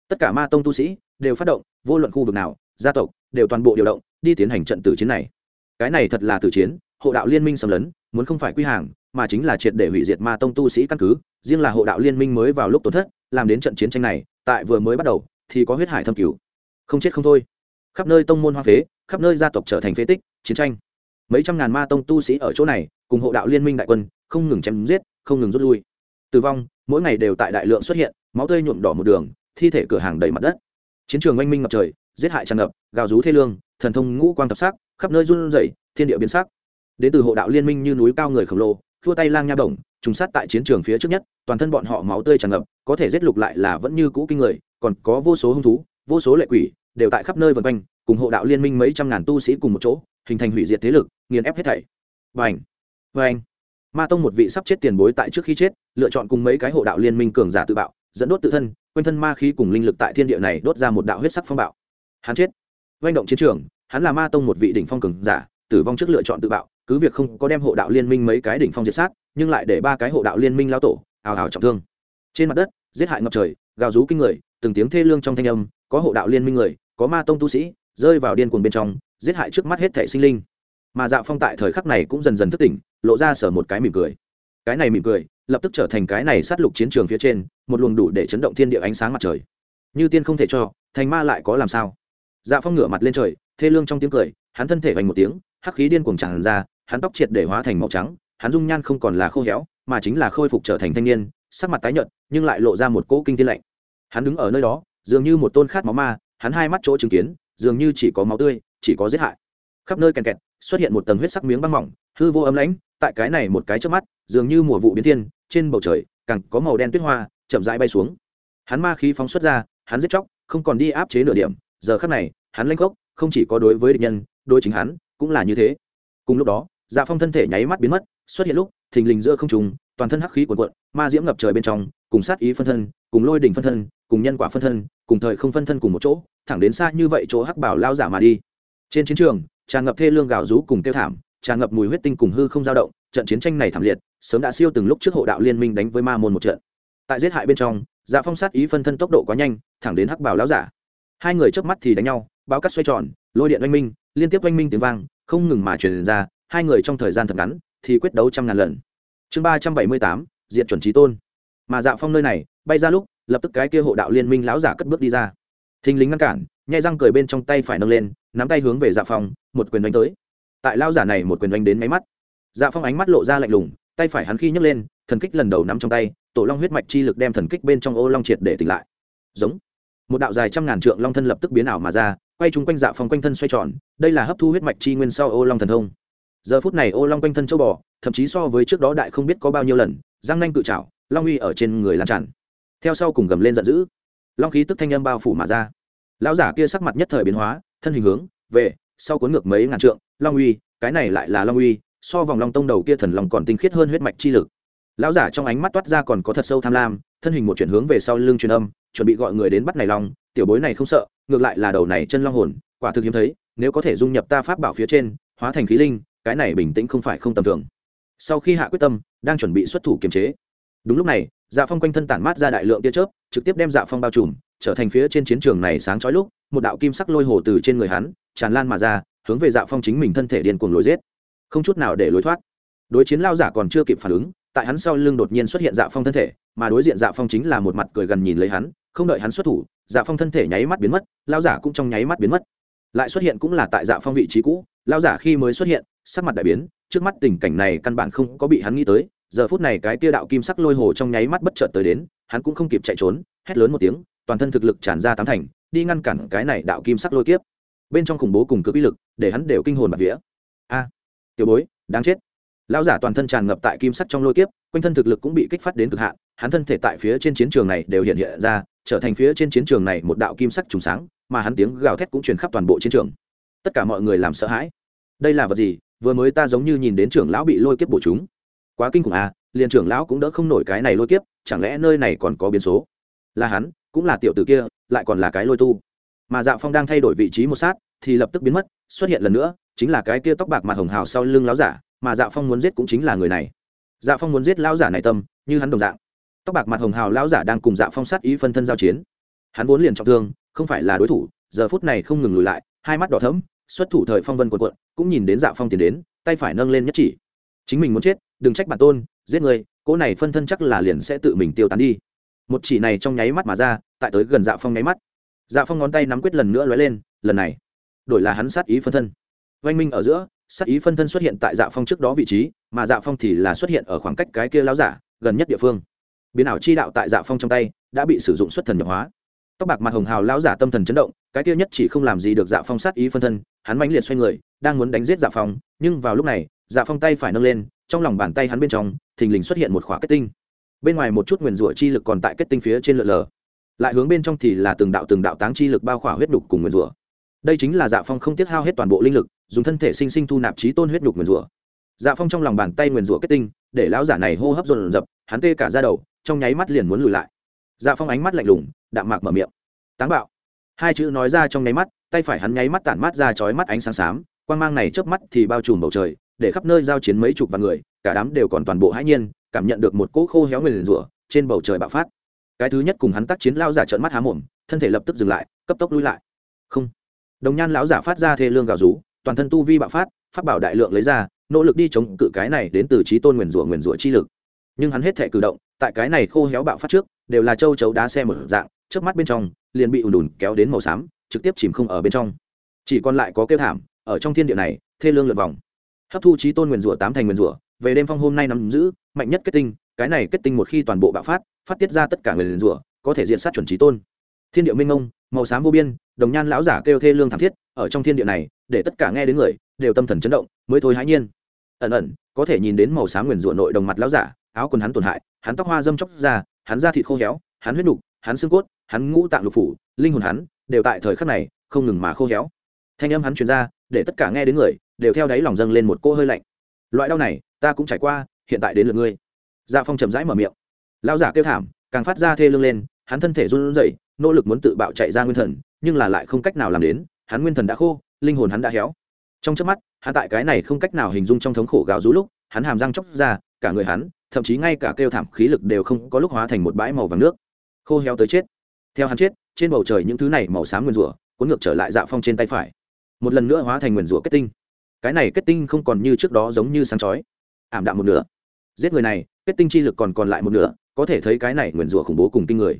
Tất cả ma tông tu sĩ đều phát động, vô luận khu vực nào gia tộc đều toàn bộ điều động đi tiến hành trận tử chiến này. Cái này thật là tử chiến, hộ đạo liên minh xâm lấn, muốn không phải quy hàng, mà chính là triệt để hủy diệt ma tông tu sĩ căn cứ. Riêng là hộ đạo liên minh mới vào lúc tổn thất, làm đến trận chiến tranh này, tại vừa mới bắt đầu thì có huyết hải thâm cứu không chết không thôi. Khắp nơi tông môn hoa phế, khắp nơi gia tộc trở thành phế tích, chiến tranh. Mấy trăm ngàn ma tông tu sĩ ở chỗ này, cùng hộ đạo liên minh đại quân, không ngừng chém giết, không ngừng rút lui. Tử vong, mỗi ngày đều tại đại lượng xuất hiện, máu tươi nhuộm đỏ một đường, thi thể cửa hàng đầy mặt đất. Chiến trường oanh minh ngập trời giết hại tràn ngập, gào rú thê lương, thần thông ngũ quang thập sắc, khắp nơi run rẩy, thiên địa biến sắc. Đến từ hộ đạo liên minh như núi cao người khổng lồ, thua tay lang nha bổng, trùng sát tại chiến trường phía trước nhất, toàn thân bọn họ máu tươi tràn ngập, có thể giết lục lại là vẫn như cũ kinh người, còn có vô số hung thú, vô số lệ quỷ, đều tại khắp nơi vần quanh, cùng hộ đạo liên minh mấy trăm ngàn tu sĩ cùng một chỗ, hình thành hủy diệt thế lực, nghiền ép hết thảy. Vành vành ma tông một vị sắp chết tiền bối tại trước khi chết, lựa chọn cùng mấy cái hộ đạo liên minh cường giả tự bạo, dẫn đốt tự thân, quanh thân ma khí cùng linh lực tại thiên địa này đốt ra một đạo huyết sắc phong bạo hắn chết. Manh động chiến trường, hắn là ma tông một vị đỉnh phong cường giả, tử vong trước lựa chọn tự bạo, cứ việc không có đem hộ đạo liên minh mấy cái đỉnh phong diệt sát, nhưng lại để ba cái hộ đạo liên minh lao tổ, ào ào trọng thương. Trên mặt đất, giết hại ngập trời, gào rú kinh người, từng tiếng thê lương trong thanh âm, có hộ đạo liên minh người, có ma tông tu sĩ, rơi vào điên cuồng bên trong, giết hại trước mắt hết thể sinh linh. Mà dạo phong tại thời khắc này cũng dần dần thức tỉnh, lộ ra sở một cái mỉm cười. Cái này mỉm cười, lập tức trở thành cái này sát lục chiến trường phía trên, một luồng đủ để chấn động thiên địa ánh sáng mặt trời. Như tiên không thể cho, thành ma lại có làm sao? Dạ phong ngửa mặt lên trời, thê lương trong tiếng cười, hắn thân thể vành một tiếng, hắc khí điên cuồng tràn ra, hắn tóc triệt để hóa thành màu trắng, hắn dung nhan không còn là khô héo, mà chính là khôi phục trở thành thanh niên, sắc mặt tái nhợt, nhưng lại lộ ra một cỗ kinh thiên lạnh. Hắn đứng ở nơi đó, dường như một tôn khát máu ma, hắn hai mắt chỗ chứng kiến, dường như chỉ có máu tươi, chỉ có giết hại. Khắp nơi kèn kẹt, xuất hiện một tầng huyết sắc miếng băng mỏng, hư vô ấm lãnh, tại cái này một cái trước mắt, dường như mùa vụ biến thiên, trên bầu trời, càng có màu đen tuyết hoa chậm rãi bay xuống. Hắn ma khí phóng xuất ra, hắn giết chóc, không còn đi áp chế nửa điểm giờ khắc này, hắn lanh khốc, không chỉ có đối với địch nhân, đối chính hắn, cũng là như thế. Cùng lúc đó dạ phong thân thể nháy mắt biến mất, xuất hiện lúc, thình lình giữa không trùng toàn thân hắc khí cuồn cuộn, ma diễm ngập trời bên trong, cùng sát ý phân thân, cùng lôi đỉnh phân thân, cùng nhân quả phân thân, cùng thời không phân thân cùng một chỗ, thẳng đến xa như vậy chỗ hắc bảo lao giả mà đi. Trên chiến trường, tràn ngập thê lương gào rú cùng kêu thảm, tràn ngập mùi huyết tinh cùng hư không dao động, trận chiến tranh này thảm liệt, sớm đã siêu từng lúc trước hộ đạo liên minh đánh với ma môn một trận. Tại giết hại bên trong dạ phong sát ý phân thân tốc độ quá nhanh, thẳng đến hắc bảo lao giả hai người trước mắt thì đánh nhau, báo cắt xoay tròn, lôi điện oanh minh, liên tiếp oanh minh tiếng vang, không ngừng mà truyền ra, hai người trong thời gian thật ngắn thì quyết đấu trăm ngàn lần. Chương ba trăm bảy mươi tám diện chuẩn trí tôn. Mà dạ phong nơi này, bay ra lúc, lập tức cái kia hộ đạo liên minh lão giả cất bước đi ra. Thình lính ngăn cản, nhai răng cười bên trong tay phải nâng lên, nắm tay hướng về dạ phong, một quyền đánh tới. Tại lao giả này một quyền đánh đến máy mắt dạ phong ánh mắt lộ ra lạnh lùng, tay phải hắn khi nhấc lên, thần kích lần đầu nắm trong tay, tổ long huyết mạch chi lực đem thần kích bên trong ô long triệt để tỉnh lại. Giống một đạo dài trăm ngàn trượng long thân lập tức biến ảo mà ra, quay chung quanh dạ phòng quanh thân xoay tròn, đây là hấp thu huyết mạch chi nguyên sau ô long thần thông. Giờ phút này ô long quanh thân châu bò, thậm chí so với trước đó đại không biết có bao nhiêu lần, răng nanh cự trảo, long uy ở trên người lan tràn. Theo sau cùng gầm lên giận dữ. Long khí tức thanh âm bao phủ mà ra. Lão giả kia sắc mặt nhất thời biến hóa, thân hình hướng về sau cuốn ngược mấy ngàn trượng, long uy, cái này lại là long uy, so vòng long tông đầu kia thần long còn tinh khiết hơn huyết mạch chi lực. Lão giả trong ánh mắt toát ra còn có thật sâu tham lam, thân hình một chuyển hướng về sau lưng truyền âm chuẩn bị gọi người đến bắt này long, tiểu bối này không sợ, ngược lại là đầu này chân long hồn, quả thực hiếm thấy, nếu có thể dung nhập ta pháp bảo phía trên, hóa thành khí linh, cái này bình tĩnh không phải không tầm thường. Sau khi hạ quyết tâm, đang chuẩn bị xuất thủ kiềm chế. Đúng lúc này dạ phong quanh thân tản mát ra đại lượng tia chớp, trực tiếp đem dạ phong bao trùm, trở thành phía trên chiến trường này sáng chói lúc, một đạo kim sắc lôi hồ từ trên người hắn, tràn lan mà ra, hướng về dạ phong chính mình thân thể điên cuồng lối giết. Không chút nào để lối thoát. Đối chiến lao giả còn chưa kịp phản ứng, tại hắn sau lưng đột nhiên xuất hiện dạ phong thân thể, mà đối diện dạ phong chính là một mặt cười gần nhìn lấy hắn không đợi hắn xuất thủ dạ phong thân thể nháy mắt biến mất lao giả cũng trong nháy mắt biến mất. Lại xuất hiện cũng là tại dạ phong vị trí cũ lao giả khi mới xuất hiện, sắc mặt đại biến, trước mắt tình cảnh này căn bản không có bị hắn nghĩ tới, giờ phút này cái tia đạo kim sắc lôi hồ trong nháy mắt bất chợt tới đến, hắn cũng không kịp chạy trốn, hét lớn một tiếng, toàn thân thực lực tràn ra tám thành, đi ngăn cản cái này đạo kim sắc lôi kiếp. Bên trong khủng bố cùng cực uy lực, để hắn đều kinh hồn bạt vía. A, tiểu bối, đáng chết. Lão giả toàn thân tràn ngập tại kim sắc trong lôi kiếp, quanh thân thực lực cũng bị kích phát đến cực hạn hắn thân thể tại phía trên chiến trường này đều hiện hiện ra, trở thành phía trên chiến trường này một đạo kim sắc trùng sáng, mà hắn tiếng gào thét cũng truyền khắp toàn bộ chiến trường. Tất cả mọi người làm sợ hãi. Đây là vật gì? Vừa mới ta giống như nhìn đến trưởng lão bị lôi kiếp bổ chúng. Quá kinh khủng à liền trưởng lão cũng đỡ không nổi cái này lôi kiếp, chẳng lẽ nơi này còn có biến số? Là hắn, cũng là tiểu tử kia, lại còn là cái lôi tu. Mà dạ phong đang thay đổi vị trí một sát, thì lập tức biến mất, xuất hiện lần nữa, chính là cái kia tóc bạc mặt hồng hào sau lưng láo giả, mà dạ phong muốn giết cũng chính là người này. Dạ phong muốn giết lão giả này tâm, như hắn đồng dạng tóc bạc mặt hồng hào lão giả đang cùng dạ phong sát ý phân thân giao chiến. Hắn vốn liền trọng thương, không phải là đối thủ, giờ phút này không ngừng lùi lại, hai mắt đỏ thẫm, xuất thủ thời phong vân quần quận cũng nhìn đến dạ phong tiến đến, tay phải nâng lên nhất chỉ. Chính mình muốn chết, đừng trách bản tôn, giết người, cỗ này phân thân chắc là liền sẽ tự mình tiêu tán đi. Một chỉ này trong nháy mắt mà ra, tại tới gần dạ phong nháy mắt. Dạ phong ngón tay nắm quyết lần nữa lóe lên, lần này, đổi là hắn sát ý phân thân. Oanh minh ở giữa, sát ý phân thân xuất hiện tại dạ phong trước đó vị trí, mà dạ phong thì là xuất hiện ở khoảng cách cái kia láo giả, gần nhất địa phương biến ảo chi đạo tại dạ phong trong tay đã bị sử dụng xuất thần nhập hóa. Tóc bạc mặt hồng hào lão giả tâm thần chấn động, cái kia nhất chỉ không làm gì được dạ phong sát ý phân thân, hắn mãnh liệt xoay người, đang muốn đánh giết dạ phong, nhưng vào lúc này dạ phong tay phải nâng lên, trong lòng bàn tay hắn bên trong, thình lình xuất hiện một khóa kết tinh. Bên ngoài một chút nguyền rủa chi lực còn tại kết tinh phía trên lợn lờ lại hướng bên trong thì là từng đạo từng đạo táng chi lực bao khỏa huyết đục cùng nguyền rủa. Đây chính là dạ phong không tiết hao hết toàn bộ linh lực, dùng thân thể sinh sinh thu nạp trí tôn huyết đục nguyền rủa. Dạ phong trong lòng bàn tay nguyền rủa kết tinh, để lão giả này hô hấp dồn dập, hắn tê cả ra đầu trong nháy mắt liền muốn lùi lại. Dạ phong ánh mắt lạnh lùng, đạm mạc mở miệng. Táng bạo. Hai chữ nói ra trong nháy mắt, tay phải hắn nháy mắt tản mắt ra chói mắt ánh sáng xám, quang mang này chớp mắt thì bao trùm bầu trời, để khắp nơi giao chiến mấy chục vạn người, cả đám đều còn toàn bộ hãi nhiên, cảm nhận được một cỗ khô héo người liền rủa trên bầu trời bạo phát. Cái thứ nhất cùng hắn tác chiến lao giả trợn mắt há mồm, thân thể lập tức dừng lại, cấp tốc lui lại. Không. Đồng nhan lão giả phát ra thê lương gào rú, toàn thân tu vi bạo phát phát bảo đại lượng lấy ra, nỗ lực đi chống cự cái này đến từ trí tôn nguyền rủa nguyền rủa chi lực. Nhưng hắn hết thể cử động tại cái này khô héo bạo phát trước, đều là châu chấu đá xe mở dạng trước mắt bên trong, liền bị ùn đùn kéo đến màu xám, trực tiếp chìm không ở bên trong. Chỉ còn lại có kêu thảm, ở trong thiên địa này, thê lương lượt vòng. Hấp thu trí tôn nguyền rủa tám thành nguyền rủa, về đêm phong hôm nay nắm giữ, mạnh nhất kết tinh, cái này kết tinh một khi toàn bộ bạo phát phát tiết ra tất cả nguyền rủa, có thể diện sát chuẩn trí tôn. Thiên địa minh ông màu xám vô biên, đồng nhan lão giả kêu thê lương thảm thiết, ở trong thiên địa này, để tất cả nghe đến người, đều tâm thần chấn động, mới thôi hãi nhiên. Ẩn ẩn, có thể nhìn đến màu xám nguyền rủa nội đồng mặt lão giả, áo quần hắn tổn hại hắn tóc hoa dâm chóc ra, hắn da thịt khô héo, hắn huyết nục, hắn xương cốt, hắn ngũ tạng lục phủ, linh hồn hắn đều tại thời khắc này không ngừng mà khô héo. Thanh âm hắn truyền ra, để tất cả nghe đến người đều theo đáy lòng dâng lên một cô hơi lạnh. Loại đau này, ta cũng trải qua, hiện tại đến lượt ngươi. Gia phong chậm rãi mở miệng. Lao giả kêu thảm, càng phát ra thê lương lên, hắn thân thể run rẩy, nỗ lực muốn tự bạo chạy ra nguyên thần, nhưng là lại không cách nào làm đến, hắn nguyên thần đã khô, linh hồn hắn đã héo. Trong trước mắt, hắn tại cái này không cách nào hình dung trong thống khổ gào rú lúc, hắn hàm răng chóc ra, cả người hắn thậm chí ngay cả kêu thảm khí lực đều không có lúc hóa thành một bãi màu vàng nước. Khô héo tới chết. Theo hắn chết, trên bầu trời những thứ này màu xám nguyên rủa, cuốn ngược trở lại dạ phong trên tay phải. Một lần nữa hóa thành nguyên rủa kết tinh. Cái này kết tinh không còn như trước đó giống như sáng chói. Ảm đạm một nửa. Giết người này, kết tinh chi lực còn còn lại một nửa, có thể thấy cái này nguyền rủa khủng bố cùng kinh người.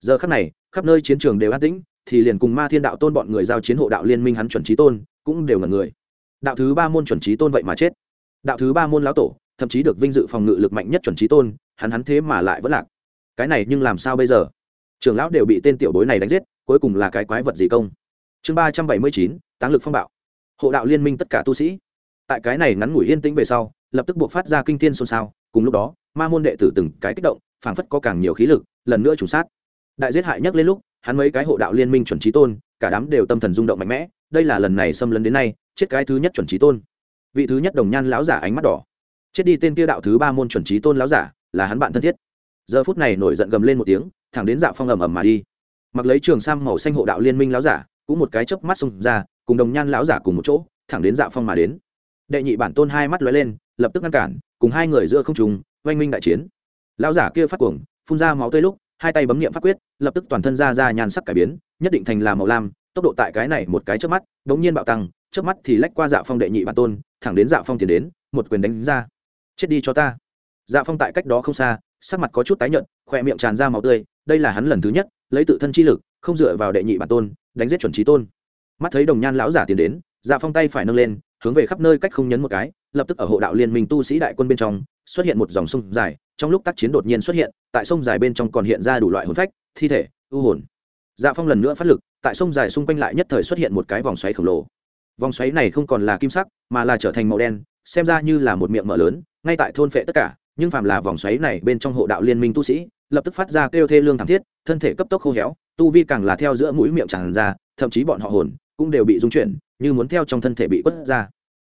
Giờ khắc này, khắp nơi chiến trường đều an tĩnh, thì liền cùng ma thiên đạo tôn bọn người giao chiến hộ đạo liên minh hắn chuẩn trí tôn, cũng đều ngẩn người. Đạo thứ ba môn chuẩn trí tôn vậy mà chết. Đạo thứ ba môn lão tổ thậm chí được vinh dự phòng ngự lực mạnh nhất chuẩn trí tôn, hắn hắn thế mà lại vẫn lạc. Cái này nhưng làm sao bây giờ? Trưởng lão đều bị tên tiểu bối này đánh giết, cuối cùng là cái quái vật gì công? Chương ba trăm bảy mươi chín, táng lực phong bạo. Hộ đạo liên minh tất cả tu sĩ. Tại cái này ngắn ngủi yên tĩnh về sau, lập tức buộc phát ra kinh thiên xôn xao, cùng lúc đó, ma môn đệ tử từng cái kích động, phảng phất có càng nhiều khí lực, lần nữa trùng sát. Đại giết hại nhắc lên lúc, hắn mấy cái hộ đạo liên minh chuẩn trí tôn, cả đám đều tâm thần rung động mạnh mẽ, đây là lần này xâm lấn đến nay, chết cái thứ nhất chuẩn trí tôn. Vị thứ nhất đồng nhan lão giả ánh mắt đỏ chết đi tên kia đạo thứ ba môn chuẩn trí tôn lão giả, là hắn bạn thân thiết. Giờ phút này nổi giận gầm lên một tiếng, thẳng đến dạ phong ầm ầm mà đi. Mặc lấy trường sam màu xanh hộ đạo liên minh lão giả, cũng một cái chớp mắt xông ra, cùng đồng nhan lão giả cùng một chỗ, thẳng đến dạ phong mà đến. Đệ nhị bản tôn hai mắt lóe lên, lập tức ngăn cản, cùng hai người giữa không trùng oanh minh đại chiến. Lão giả kia phát cuồng, phun ra máu tươi lúc, hai tay bấm nghiệm pháp quyết, lập tức toàn thân ra ra nhàn sắc cải biến, nhất định thành là màu lam, tốc độ tại cái này một cái trước mắt đ ố n g nhiên bạo tăng trước mắt thì lách qua dạ phong đệ nhị bản tôn, thẳng đến dạ phong tiến đến, một quyền đánh ra chết đi cho ta. Dạ phong tại cách đó không xa, sắc mặt có chút tái nhợt khoe miệng tràn ra màu tươi, đây là hắn lần thứ nhất, lấy tự thân chi lực, không dựa vào đệ nhị bản tôn, đánh giết chuẩn trí tôn. Mắt thấy đồng nhan lão giả tiến đến dạ phong tay phải nâng lên, hướng về khắp nơi cách không nhấn một cái, lập tức ở hộ đạo liên minh tu sĩ đại quân bên trong, xuất hiện một dòng sông dài, trong lúc tác chiến đột nhiên xuất hiện, tại sông dài bên trong còn hiện ra đủ loại hồn phách, thi thể, ưu hồn. Dạ phong lần nữa phát lực, tại sông dài xung quanh lại nhất thời xuất hiện một cái vòng xoáy khổng lồ. Vòng xoáy này không còn là kim sắc, mà là trở thành màu đen, xem ra như là một miệng mở lớn ngay tại thôn phệ tất cả, nhưng phàm là vòng xoáy này bên trong hộ đạo liên minh tu sĩ, lập tức phát ra kêu thê lương thảm thiết, thân thể cấp tốc khô héo, tu vi càng là theo giữa mũi miệng tràn ra, thậm chí bọn họ hồn cũng đều bị dung chuyển, như muốn theo trong thân thể bị quất ra.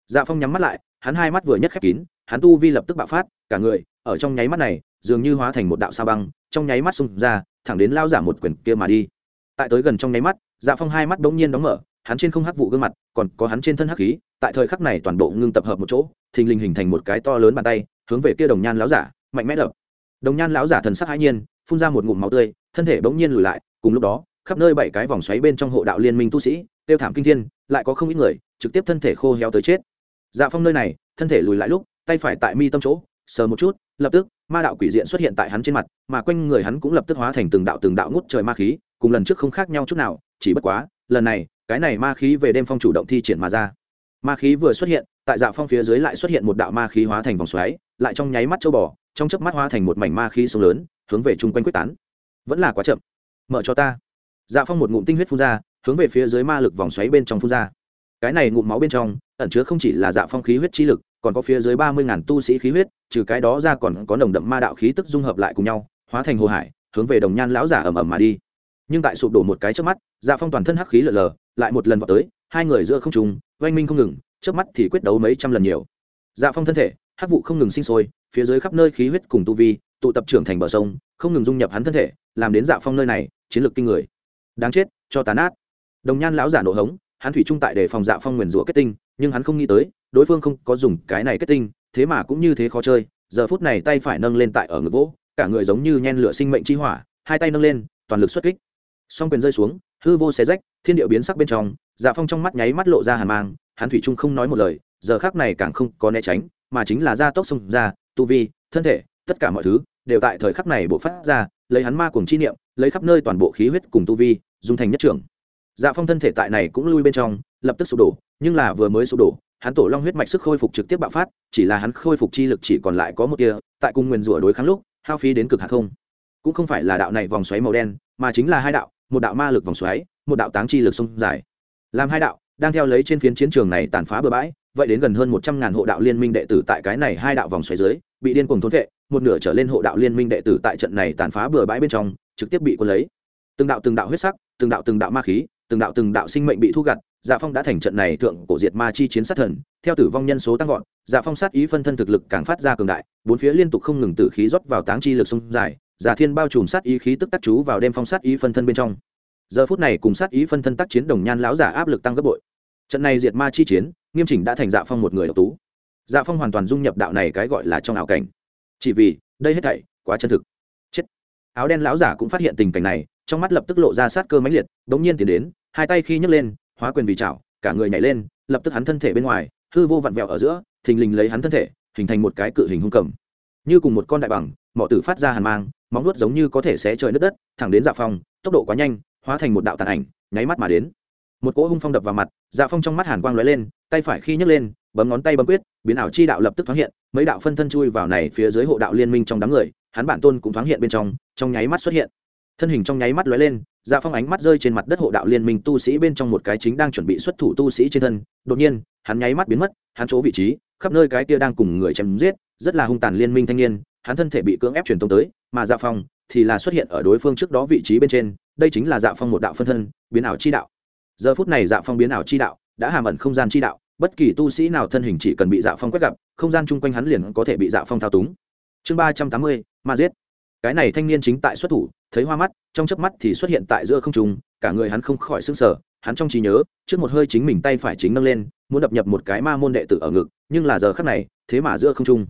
Dạ phong nhắm mắt lại, hắn hai mắt vừa nhất khép kín, hắn tu vi lập tức bạo phát, cả người, ở trong nháy mắt này, dường như hóa thành một đạo sa băng, trong nháy mắt xung ra, thẳng đến lao giả một quyển kia mà đi. Tại tới gần trong nháy mắt dạ phong hai mắt bỗng nhiên đóng mở, hắn trên không hắc vụ gương mặt, còn có hắn trên thân hắc khí, tại thời khắc này toàn bộ ngưng tập hợp một chỗ thình lình hình thành một cái to lớn bàn tay, hướng về kia đồng nhan lão giả, mạnh mẽ đập. Đồng nhan lão giả thần sắc hãi nhiên, phun ra một ngụm máu tươi, thân thể bỗng nhiên lùi lại, cùng lúc đó, khắp nơi bảy cái vòng xoáy bên trong hộ đạo liên minh tu sĩ, tiêu thảm kinh thiên, lại có không ít người, trực tiếp thân thể khô héo tới chết. Dạ phong nơi này, thân thể lùi lại lúc, tay phải tại mi tâm chỗ, sờ một chút, lập tức, ma đạo quỷ diện xuất hiện tại hắn trên mặt, mà quanh người hắn cũng lập tức hóa thành từng đạo từng đạo ngút trời ma khí, cùng lần trước không khác nhau chút nào, chỉ bất quá, lần này, cái này ma khí về đêm phong chủ động thi triển mà ra. Ma khí vừa xuất hiện tại dạ phong phía dưới lại xuất hiện một đạo ma khí hóa thành vòng xoáy, lại trong nháy mắt châu bò, trong chớp mắt hóa thành một mảnh ma khí sông lớn, hướng về chung quanh quyết tán. Vẫn là quá chậm. Mở cho ta. Dạ phong một ngụm tinh huyết phun ra, hướng về phía dưới ma lực vòng xoáy bên trong phun ra. Cái này ngụm máu bên trong, ẩn chứa không chỉ là dạ phong khí huyết chi lực, còn có phía dưới ba mươi ngàn tu sĩ khí huyết, trừ cái đó ra còn có nồng đậm ma đạo khí tức dung hợp lại cùng nhau, hóa thành hồ hải, hướng về đồng nhan lão giả ầm ầm mà đi. Nhưng tại sụp đổ một cái trước mắt dạ phong toàn thân hắc khí lở lờ, lại một lần vào tới, hai người giữa không trùng oanh minh không ngừng trước mắt thì quyết đấu mấy trăm lần nhiều. Dạ phong thân thể, hắc vụ không ngừng sinh sôi, phía dưới khắp nơi khí huyết cùng tu vi, tụ tập trưởng thành bờ sông, không ngừng dung nhập hắn thân thể, làm đến dạ phong nơi này, chiến lược kinh người. Đáng chết, cho tán át đồng nhan lão giả nổ hống, hắn thủy trung tại để phòng dạ phong nguyền rủa kết tinh, nhưng hắn không nghĩ tới, đối phương không có dùng cái này kết tinh, thế mà cũng như thế khó chơi. Giờ phút này tay phải nâng lên tại ở ngực vỗ cả người giống như nhen lửa sinh mệnh chi hỏa, hai tay nâng lên, toàn lực xuất kích. Song quyền rơi xuống hư vô xé rách, thiên điệu biến sắc bên trong dạ phong trong mắt nháy mắt lộ ra hàn mang, hắn thủy trung không nói một lời, giờ khác này càng không có né tránh, mà chính là gia tốc xông ra, tu vi, thân thể, tất cả mọi thứ, đều tại thời khắc này bộ phát ra, lấy hắn ma cùng chi niệm, lấy khắp nơi toàn bộ khí huyết cùng tu vi, dung thành nhất trưởng. Dạ phong thân thể tại này cũng lui bên trong, lập tức sụp đổ, nhưng là vừa mới sụp đổ, hắn tổ long huyết mạch sức khôi phục trực tiếp bạo phát, chỉ là hắn khôi phục chi lực chỉ còn lại có một tia, tại cung nguyền rủa đối kháng lúc, hao phí đến cực hạ không. Cũng không phải là đạo này vòng xoáy màu đen, mà chính là hai đạo một đạo ma lực vòng xoáy, một đạo táng chi lực sông dài. Làm hai đạo, đang theo lấy trên phiến chiến trường này tàn phá bừa bãi, vậy đến gần hơn một trăm ngàn hộ đạo liên minh đệ tử tại cái này hai đạo vòng xoáy dưới, bị điên cuồng thôn vệ, một nửa trở lên hộ đạo liên minh đệ tử tại trận này tàn phá bừa bãi bên trong, trực tiếp bị quân lấy. Từng đạo từng đạo huyết sắc, từng đạo từng đạo ma khí, từng đạo từng đạo sinh mệnh bị thu gặt dạ phong đã thành trận này thượng cổ diệt ma chi chiến sát thần, theo tử vong nhân số tăng vọt dạ phong sát ý phân thân thực lực càng phát ra cường đại, bốn phía liên tục không ngừng tử khí rót vào táng chi lực sông dài giả thiên bao trùm sát ý khí tức tác chú vào đem phong sát ý phân thân bên trong. Giờ phút này cùng sát ý phân thân tác chiến đồng nhan lão giả áp lực tăng gấp bội. Trận này diệt ma chi chiến, nghiêm chỉnh đã thành dạ phong một người độc tú. Dạ phong hoàn toàn dung nhập đạo này cái gọi là trong ảo cảnh. Chỉ vì, đây hết thảy, quá chân thực. Chết. Áo đen lão giả cũng phát hiện tình cảnh này, trong mắt lập tức lộ ra sát cơ mãnh liệt bỗng nhiên tiến đến, hai tay khi nhấc lên, hóa quyền vì chảo, cả người nhảy lên, lập tức hắn thân thể bên ngoài, hư vô vặn vẹo ở giữa, thình lình lấy hắn thân thể, hình thành một cái cự hình hung cầm. Như cùng một con đại bằng mỏ tử phát ra hàn mang, móng nuốt giống như có thể xé trời nứt đất, thẳng đến dạ phong, tốc độ quá nhanh, hóa thành một đạo tàn ảnh, nháy mắt mà đến. Một cỗ hung phong đập vào mặt dạ phong trong mắt hàn quang lóe lên, tay phải khi nhấc lên, bấm ngón tay bấm quyết, biến ảo chi đạo lập tức thoáng hiện, mấy đạo phân thân chui vào này phía dưới hộ đạo liên minh trong đám người, hắn bản tôn cũng thoáng hiện bên trong trong nháy mắt xuất hiện. Thân hình trong nháy mắt lóe lên dạ phong ánh mắt rơi trên mặt đất hộ đạo liên minh tu sĩ bên trong một cái chính đang chuẩn bị xuất thủ tu sĩ trên thân, đột nhiên, hắn nháy mắt biến mất, hắn chỗ vị trí khắp nơi cái kia đang cùng người chém giết, rất là hung tàn liên minh thanh niên, hắn thân thể bị cưỡng ép truyền tống tới, mà dạ phong thì là xuất hiện ở đối phương trước đó vị trí bên trên, đây chính là dạ phong một đạo phân thân, biến ảo chi đạo. Giờ phút này dạ phong biến ảo chi đạo, đã hàm ẩn không gian chi đạo, bất kỳ tu sĩ nào thân hình chỉ cần bị dạ phong quét gặp, không gian chung quanh hắn liền có thể bị dạ phong thao túng. Chương ba trăm tám mươi, ma giết. Cái này thanh niên chính tại xuất thủ, thấy hoa mắt, trong chớp mắt thì xuất hiện tại giữa không trung, cả người hắn không khỏi sững sợ hắn trong trí nhớ, trước một hơi chính mình tay phải chính nâng lên muốn đập nhập một cái ma môn đệ tử ở ngực, nhưng là giờ khắc này, thế mà giữa không trung.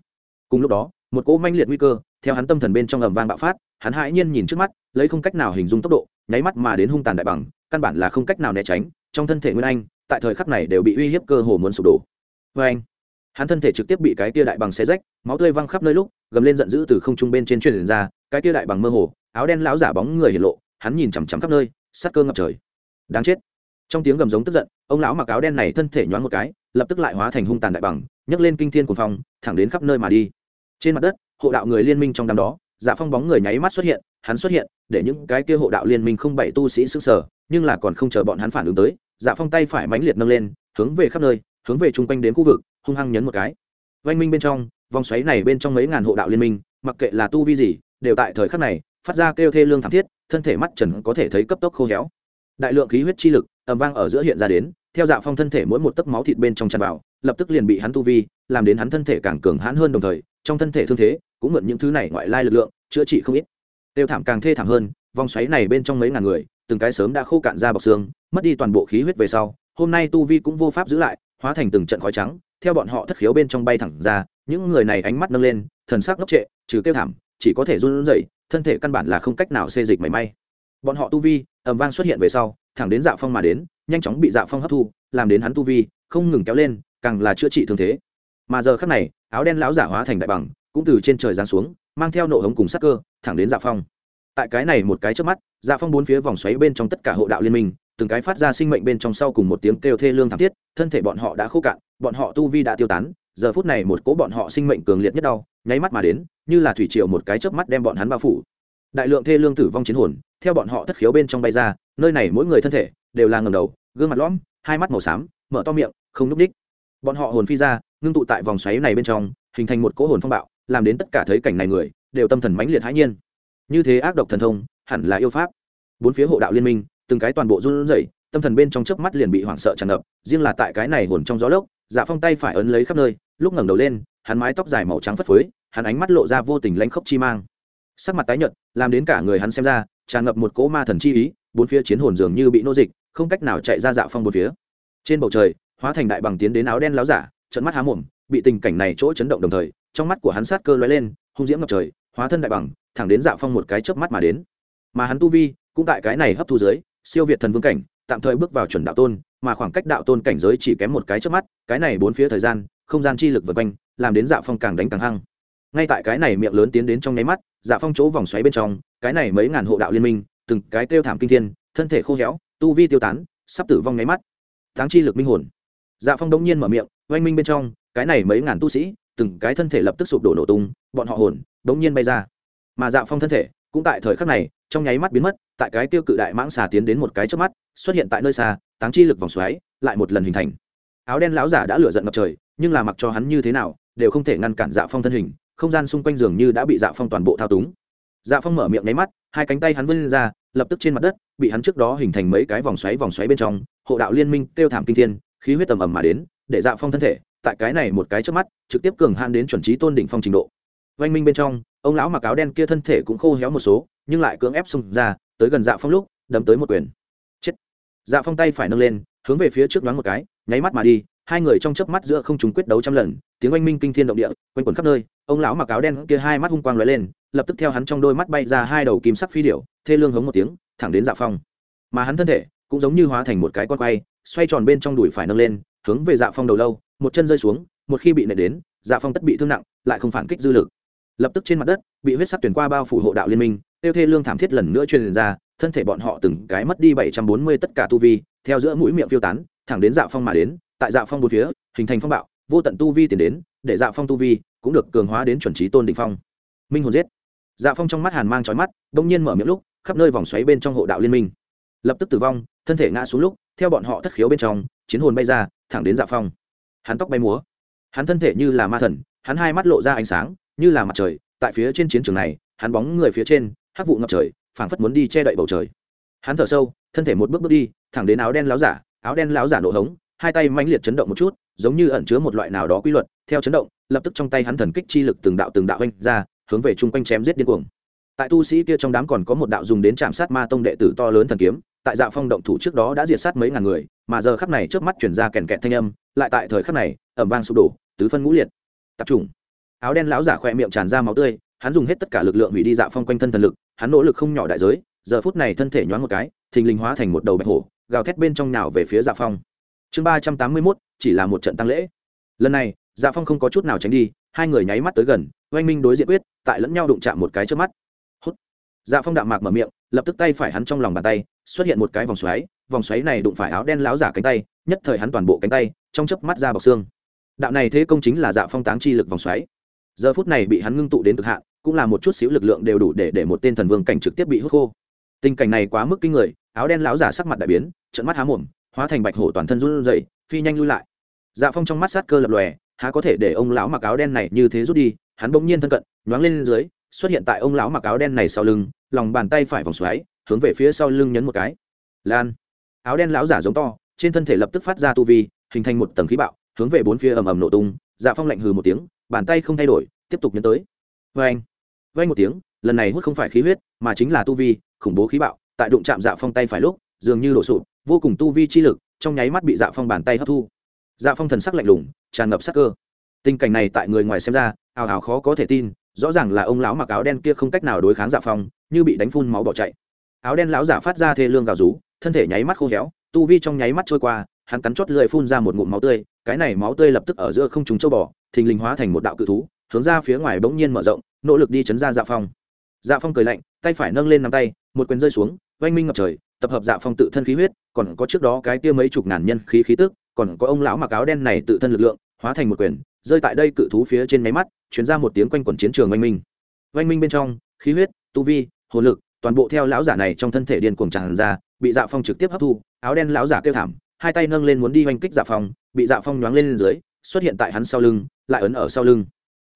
Cùng lúc đó, một cỗ manh liệt nguy cơ, theo hắn tâm thần bên trong ầm vang bạo phát, hắn hãi nhiên nhìn trước mắt, lấy không cách nào hình dung tốc độ, nháy mắt mà đến hung tàn đại bằng, căn bản là không cách nào né tránh, trong thân thể nguyên anh, tại thời khắc này đều bị uy hiếp cơ hồ muốn sụp đổ. Vê anh. Hắn thân thể trực tiếp bị cái tia đại bằng xé rách, máu tươi văng khắp nơi lúc, gầm lên giận dữ từ không trung bên trên truyền ra, cái tia đại bằng mơ hồ, áo đen lão giả bóng người hiện lộ, hắn nhìn chằm chằm khắp nơi sát cơ ngập trời. Đáng chết trong tiếng gầm giống tức giận, ông lão mặc áo đen này thân thể nhoáng một cái, lập tức lại hóa thành hung tàn đại bằng, nhấc lên kinh thiên cuồng phong, thẳng đến khắp nơi mà đi. Trên mặt đất, hộ đạo người liên minh trong đám đó dạ phong bóng người nháy mắt xuất hiện, hắn xuất hiện, để những cái kia hộ đạo liên minh không bảy tu sĩ sức sở nhưng là còn không chờ bọn hắn phản ứng tới dạ phong tay phải mãnh liệt nâng lên, hướng về khắp nơi, hướng về chung quanh đến khu vực, hung hăng nhấn một cái. Oanh minh bên trong, vòng xoáy này bên trong mấy ngàn hộ đạo liên minh, mặc kệ là tu vi gì, đều tại thời khắc này, phát ra kêu thê lương thảm thiết, thân thể mắt trần có thể thấy cấp tốc khô héo đại lượng khí huyết chi lực ầm vang ở giữa hiện ra đến, theo dạ phong thân thể mỗi một tấc máu thịt bên trong tràn vào, lập tức liền bị hắn tu vi, làm đến hắn thân thể càng cường hãn hơn đồng thời, trong thân thể thương thế cũng mượn những thứ này ngoại lai lực lượng, chữa trị không ít. Tiêu thảm càng thê thảm hơn, vòng xoáy này bên trong mấy ngàn người, từng cái sớm đã khô cạn ra bọc xương, mất đi toàn bộ khí huyết về sau, hôm nay tu vi cũng vô pháp giữ lại, hóa thành từng trận khói trắng, theo bọn họ thất khiếu bên trong bay thẳng ra, những người này ánh mắt nâng lên, thần sắc ngốc trệ, trừ kêu thảm, chỉ có thể run rẩy, thân thể căn bản là không cách nào xê dịch mảy may. Bọn họ tu vi ầm vang xuất hiện về sau, thẳng đến dạ phong mà đến, nhanh chóng bị dạ phong hấp thu, làm đến hắn tu vi không ngừng kéo lên, càng là chữa trị thương thế. Mà giờ khắc này, áo đen lão giả hóa thành đại bằng, cũng từ trên trời giáng xuống, mang theo nộ hống cùng sắc cơ, thẳng đến dạ phong. Tại cái này một cái trước mắt dạ phong bốn phía vòng xoáy bên trong tất cả hộ đạo liên minh, từng cái phát ra sinh mệnh bên trong sau cùng một tiếng kêu thê lương thảm thiết, thân thể bọn họ đã khô cạn, bọn họ tu vi đã tiêu tán, giờ phút này một cỗ bọn họ sinh mệnh cường liệt nhất đau, nháy mắt mà đến, như là thủy triều một cái chớp mắt đem bọn hắn bao phủ. Đại lượng thê lương tử vong chiến hồn theo bọn họ thất khiếu bên trong bay ra, nơi này mỗi người thân thể đều là ngầm đầu, gương mặt lõm, hai mắt màu xám, mở to miệng, không núp đích. Bọn họ hồn phi ra, ngưng tụ tại vòng xoáy này bên trong, hình thành một cỗ hồn phong bạo, làm đến tất cả thấy cảnh này người đều tâm thần mãnh liệt hãi nhiên. Như thế ác độc thần thông, hẳn là yêu pháp. Bốn phía hộ đạo liên minh, từng cái toàn bộ run rẩy, tâm thần bên trong chớp mắt liền bị hoảng sợ tràn ngập, riêng là tại cái này hồn trong gió lốc dạ phong tay phải ấn lấy khắp nơi, lúc ngẩng đầu lên, hắn mái tóc dài màu trắng phất phới, hắn ánh mắt lộ ra vô tình lanh khốc chi mang. Sắc mặt tái nhợt, làm đến cả người hắn xem ra tràn ngập một cỗ ma thần chi ý, bốn phía chiến hồn dường như bị nô dịch, không cách nào chạy ra dạo phong bốn phía. Trên bầu trời, hóa thành đại bằng tiến đến áo đen láo giả trận mắt há mồm, bị tình cảnh này chỗ chấn động đồng thời, trong mắt của hắn sát cơ lóe lên, hung diễm ngập trời, hóa thân đại bằng, thẳng đến dạo phong một cái chớp mắt mà đến. Mà hắn tu vi, cũng tại cái này hấp thu dưới, siêu việt thần vương cảnh, tạm thời bước vào chuẩn đạo tôn, mà khoảng cách đạo tôn cảnh giới chỉ kém một cái chớp mắt, cái này bốn phía thời gian, không gian chi lực vượt quanh, làm đến dạo phong càng đánh càng hăng. Ngay tại cái này miệng lớn tiến đến trong nháy mắt dạ phong chỗ vòng xoáy bên trong, cái này mấy ngàn hộ đạo liên minh, từng cái kêu thảm kinh thiên, thân thể khô héo, tu vi tiêu tán, sắp tử vong nháy mắt. Tháng chi lực minh hồn. Dạ phong đông nhiên mở miệng, oanh minh bên trong, cái này mấy ngàn tu sĩ, từng cái thân thể lập tức sụp đổ nổ tung, bọn họ hồn, đống nhiên bay ra. Mà dạ phong thân thể, cũng tại thời khắc này, trong nháy mắt biến mất, tại cái tiêu cự đại mãng xà tiến đến một cái trước mắt, xuất hiện tại nơi xa táng chi lực vòng xoáy, lại một lần hình thành. Áo đen lão giả đã lửa giận ngập trời, nhưng là mặc cho hắn như thế nào, đều không thể ngăn cản dạ phong thân hình không gian xung quanh giường như đã bị dạ phong toàn bộ thao túng. Dạ phong mở miệng nháy mắt, hai cánh tay hắn vươn ra, lập tức trên mặt đất, bị hắn trước đó hình thành mấy cái vòng xoáy vòng xoáy bên trong, hộ đạo liên minh kêu thảm kinh thiên, khí huyết tầm ầm mà đến, để dạ phong thân thể, tại cái này một cái trước mắt, trực tiếp cường han đến chuẩn trí tôn đỉnh phong trình độ. Oanh minh bên trong, ông lão mặc áo đen kia thân thể cũng khô héo một số, nhưng lại cưỡng ép xông ra, tới gần dạ phong lúc đâm tới một quyền. Chết. Dạ phong tay phải nâng lên, hướng về phía trước đoán một cái, nháy mắt mà đi, hai người trong chớp mắt giữa không chúng quyết đấu trăm lần, tiếng oanh minh kinh thiên động địa quanh quẩn khắp nơi ông lão mặc áo đen kia hai mắt hung quang lóe lên lập tức theo hắn trong đôi mắt bay ra hai đầu kim sắc phi điệu, thê lương hống một tiếng thẳng đến dạ phong. Mà hắn thân thể cũng giống như hóa thành một cái con quay xoay tròn bên trong đùi phải nâng lên hướng về dạ phong đầu lâu một chân rơi xuống một khi bị nệ đến dạ phong tất bị thương nặng lại không phản kích dư lực. Lập tức trên mặt đất bị huyết sắc tuyển qua bao phủ hộ đạo liên minh tiêu thê lương thảm thiết lần nữa truyền ra thân thể bọn họ từng cái mất đi bảy trăm bốn mươi tất cả tu vi theo giữa mũi miệng phiêu tán thẳng đến dạ phong mà đến tại dạ phong bốn phía hình thành phong bạo vô tận tu vi tiến đến, để dạ phong tu vi cũng được cường hóa đến chuẩn trí tôn đỉnh phong. Minh hồn giết. Dạ phong trong mắt hàn mang trói mắt, đông nhiên mở miệng lúc, khắp nơi vòng xoáy bên trong hộ đạo liên minh. Lập tức tử vong, thân thể ngã xuống lúc, theo bọn họ thất khiếu bên trong, chiến hồn bay ra, thẳng đến dạ phong. Hắn tóc bay múa. Hắn thân thể như là ma thần, hắn hai mắt lộ ra ánh sáng, như là mặt trời, tại phía trên chiến trường này, hắn bóng người phía trên, hắc vụ ngập trời, phảng phất muốn đi che đậy bầu trời. Hắn thở sâu, thân thể một bước bước đi, thẳng đến áo đen láo giả, áo đen láo giả nổ hống hai tay mãnh liệt chấn động một chút, giống như ẩn chứa một loại nào đó quy luật, theo chấn động, lập tức trong tay hắn thần kích chi lực từng đạo từng đạo anh ra, hướng về chung quanh chém giết điên cuồng. Tại tu sĩ kia trong đám còn có một đạo dùng đến chạm sát ma tông đệ tử to lớn thần kiếm, tại dạ phong động thủ trước đó đã diệt sát mấy ngàn người, mà giờ khắc này trước mắt chuyển ra kèn kẹt thanh âm, lại tại thời khắc này ẩm vang sụp đổ, tứ phân ngũ liệt. Tập trung. Áo đen lão giả khỏe miệng tràn ra máu tươi, hắn dùng hết tất cả lực lượng hủy đi dạ phong quanh thân thần lực, hắn nỗ lực không nhỏ đại giới, giờ phút này thân thể nhoáng một cái, thình lình hóa thành một đầu bạch hổ, gào thét bên trong nào về phía dạ phong chương ba trăm tám mươi mốt, chỉ là một trận tăng lễ. Lần này dạ phong không có chút nào tránh đi, hai người nháy mắt tới gần, oanh minh đối diện quyết, tại lẫn nhau đụng chạm một cái trước mắt. Hút. Dạ phong đạm mạc mở miệng, lập tức tay phải hắn trong lòng bàn tay, xuất hiện một cái vòng xoáy vòng xoáy này đụng phải áo đen láo giả cánh tay, nhất thời hắn toàn bộ cánh tay, trong chớp mắt ra bọc xương. Đạo này thế công chính là dạ phong táng chi lực vòng xoáy. Giờ phút này bị hắn ngưng tụ đến cực hạn, cũng là một chút xíu lực lượng đều đủ để để một tên thần vương cảnh trực tiếp bị hút khô. Tình cảnh này quá mức kinh người, áo đen láo giả sắc mặt đại biến trận mắt há mồm hóa thành bạch hổ toàn thân run rẩy, phi nhanh lui lại. Dạ phong trong mắt sát cơ lập lòe, há có thể để ông lão mặc áo đen này như thế rút đi, hắn bỗng nhiên thân cận, nhoáng lên dưới, xuất hiện tại ông lão mặc áo đen này sau lưng, lòng bàn tay phải vòng xoáy, hướng về phía sau lưng nhấn một cái. Lan. Áo đen lão giả giống to, trên thân thể lập tức phát ra tu vi, hình thành một tầng khí bạo, hướng về bốn phía ầm ầm nổ tung. Dạ phong lạnh hừ một tiếng, bàn tay không thay đổi, tiếp tục nhấn tới. Vê anh vê một tiếng, lần này hút không phải khí huyết, mà chính là tu vi, khủng bố khí bạo, tại đụng chạm dạ phong tay phải lúc, dường như đổ sụp vô cùng tu vi chi lực, trong nháy mắt bị dạ phong bàn tay hấp thu. Dạ phong thần sắc lạnh lùng, tràn ngập sắc cơ. Tình cảnh này tại người ngoài xem ra, ào ào khó có thể tin, rõ ràng là ông lão mặc áo đen kia không cách nào đối kháng dạ phong, như bị đánh phun máu bỏ chạy. Áo đen lão giả phát ra thê lương gào rú, thân thể nháy mắt khô héo, tu vi trong nháy mắt trôi qua, hắn cắn chót lưỡi phun ra một ngụm máu tươi, cái này máu tươi lập tức ở giữa không trùng châu bò, thình lình hóa thành một đạo cự thú, hướng ra phía ngoài bỗng nhiên mở rộng, nỗ lực đi chấn ra dạ phong. Dạ phong cười lạnh, tay phải nâng lên nắm tay, một quyền rơi xuống, oanh minh ngập trời tập hợp dạ phong tự thân khí huyết, còn có trước đó cái kia mấy chục ngàn nhân khí khí tức, còn có ông lão mặc áo đen này tự thân lực lượng, hóa thành một quyền, rơi tại đây cự thú phía trên máy mắt chuyển ra một tiếng quanh quẩn chiến trường oanh minh. Oanh minh bên trong, khí huyết, tu vi, hồn lực, toàn bộ theo lão giả này trong thân thể điên cuồng tràn ra, bị dạ phong trực tiếp hấp thu, áo đen lão giả kêu thảm, hai tay nâng lên muốn đi oanh kích dạ phong, bị dạ phong nhoáng lên dưới, xuất hiện tại hắn sau lưng, lại ấn ở sau lưng.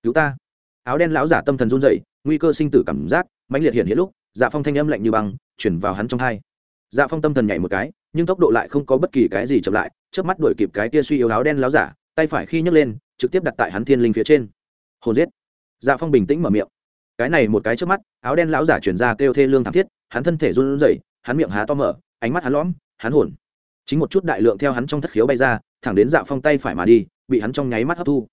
Cứu ta. Áo đen lão giả tâm thần run dậy nguy cơ sinh tử cảm giác mãnh liệt hiện hiện lúc dạ phong thanh âm lạnh như băng, chuyển vào hắn trong hai dạ phong tâm thần nhảy một cái, nhưng tốc độ lại không có bất kỳ cái gì chậm lại trước mắt đuổi kịp cái tia suy yếu áo đen lão giả, tay phải khi nhấc lên, trực tiếp đặt tại hắn thiên linh phía trên. Hồn giết. Dạ phong bình tĩnh mở miệng. Cái này một cái trước mắt, áo đen lão giả chuyển ra kêu thê lương thảm thiết, hắn thân thể run rẩy, hắn miệng há to mở, ánh mắt hắn lõm, hắn hồn. Chính một chút đại lượng theo hắn trong thất khiếu bay ra, thẳng đến dạ phong tay phải mà đi, bị hắn trong nháy mắt hấp thu.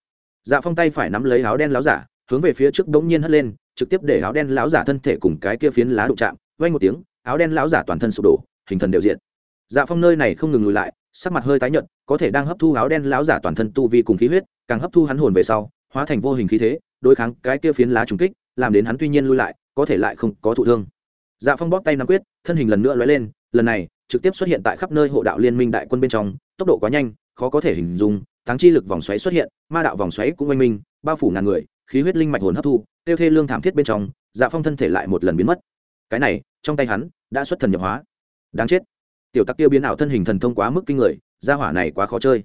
Dạ phong tay phải nắm lấy áo đen láo giả, hướng về phía trước đống nhiên hất lên, trực tiếp để áo đen láo giả thân thể cùng cái kia phiến lá đụng chạm vay một tiếng áo đen láo giả toàn thân sụp đổ, hình thần đều diện dạ phong nơi này không ngừng lùi lại, sắc mặt hơi tái nhợt, có thể đang hấp thu áo đen láo giả toàn thân tu vi cùng khí huyết, càng hấp thu hắn hồn về sau, hóa thành vô hình khí thế, đối kháng cái kia phiến lá trùng kích, làm đến hắn tuy nhiên lui lại, có thể lại không có thụ thương. Dạ phong bóp tay nắm quyết, thân hình lần nữa lóe lên, lần này, trực tiếp xuất hiện tại khắp nơi hộ đạo liên minh đại quân bên trong, tốc độ quá nhanh, khó có thể hình dung, thắng chi lực vòng xoáy xuất hiện, ma đạo vòng xoáy cũng oanh minh, bao phủ ngàn người, khí huyết linh mạch hồn hấp thu, tiêu thê lương thảm thiết bên trong dạ phong thân thể lại một lần biến mất. Cái này, trong tay hắn đã xuất thần nhập hóa. Đáng chết. Tiểu tắc tiêu biến ảo thân hình thần thông quá mức kinh người, gia hỏa này quá khó chơi.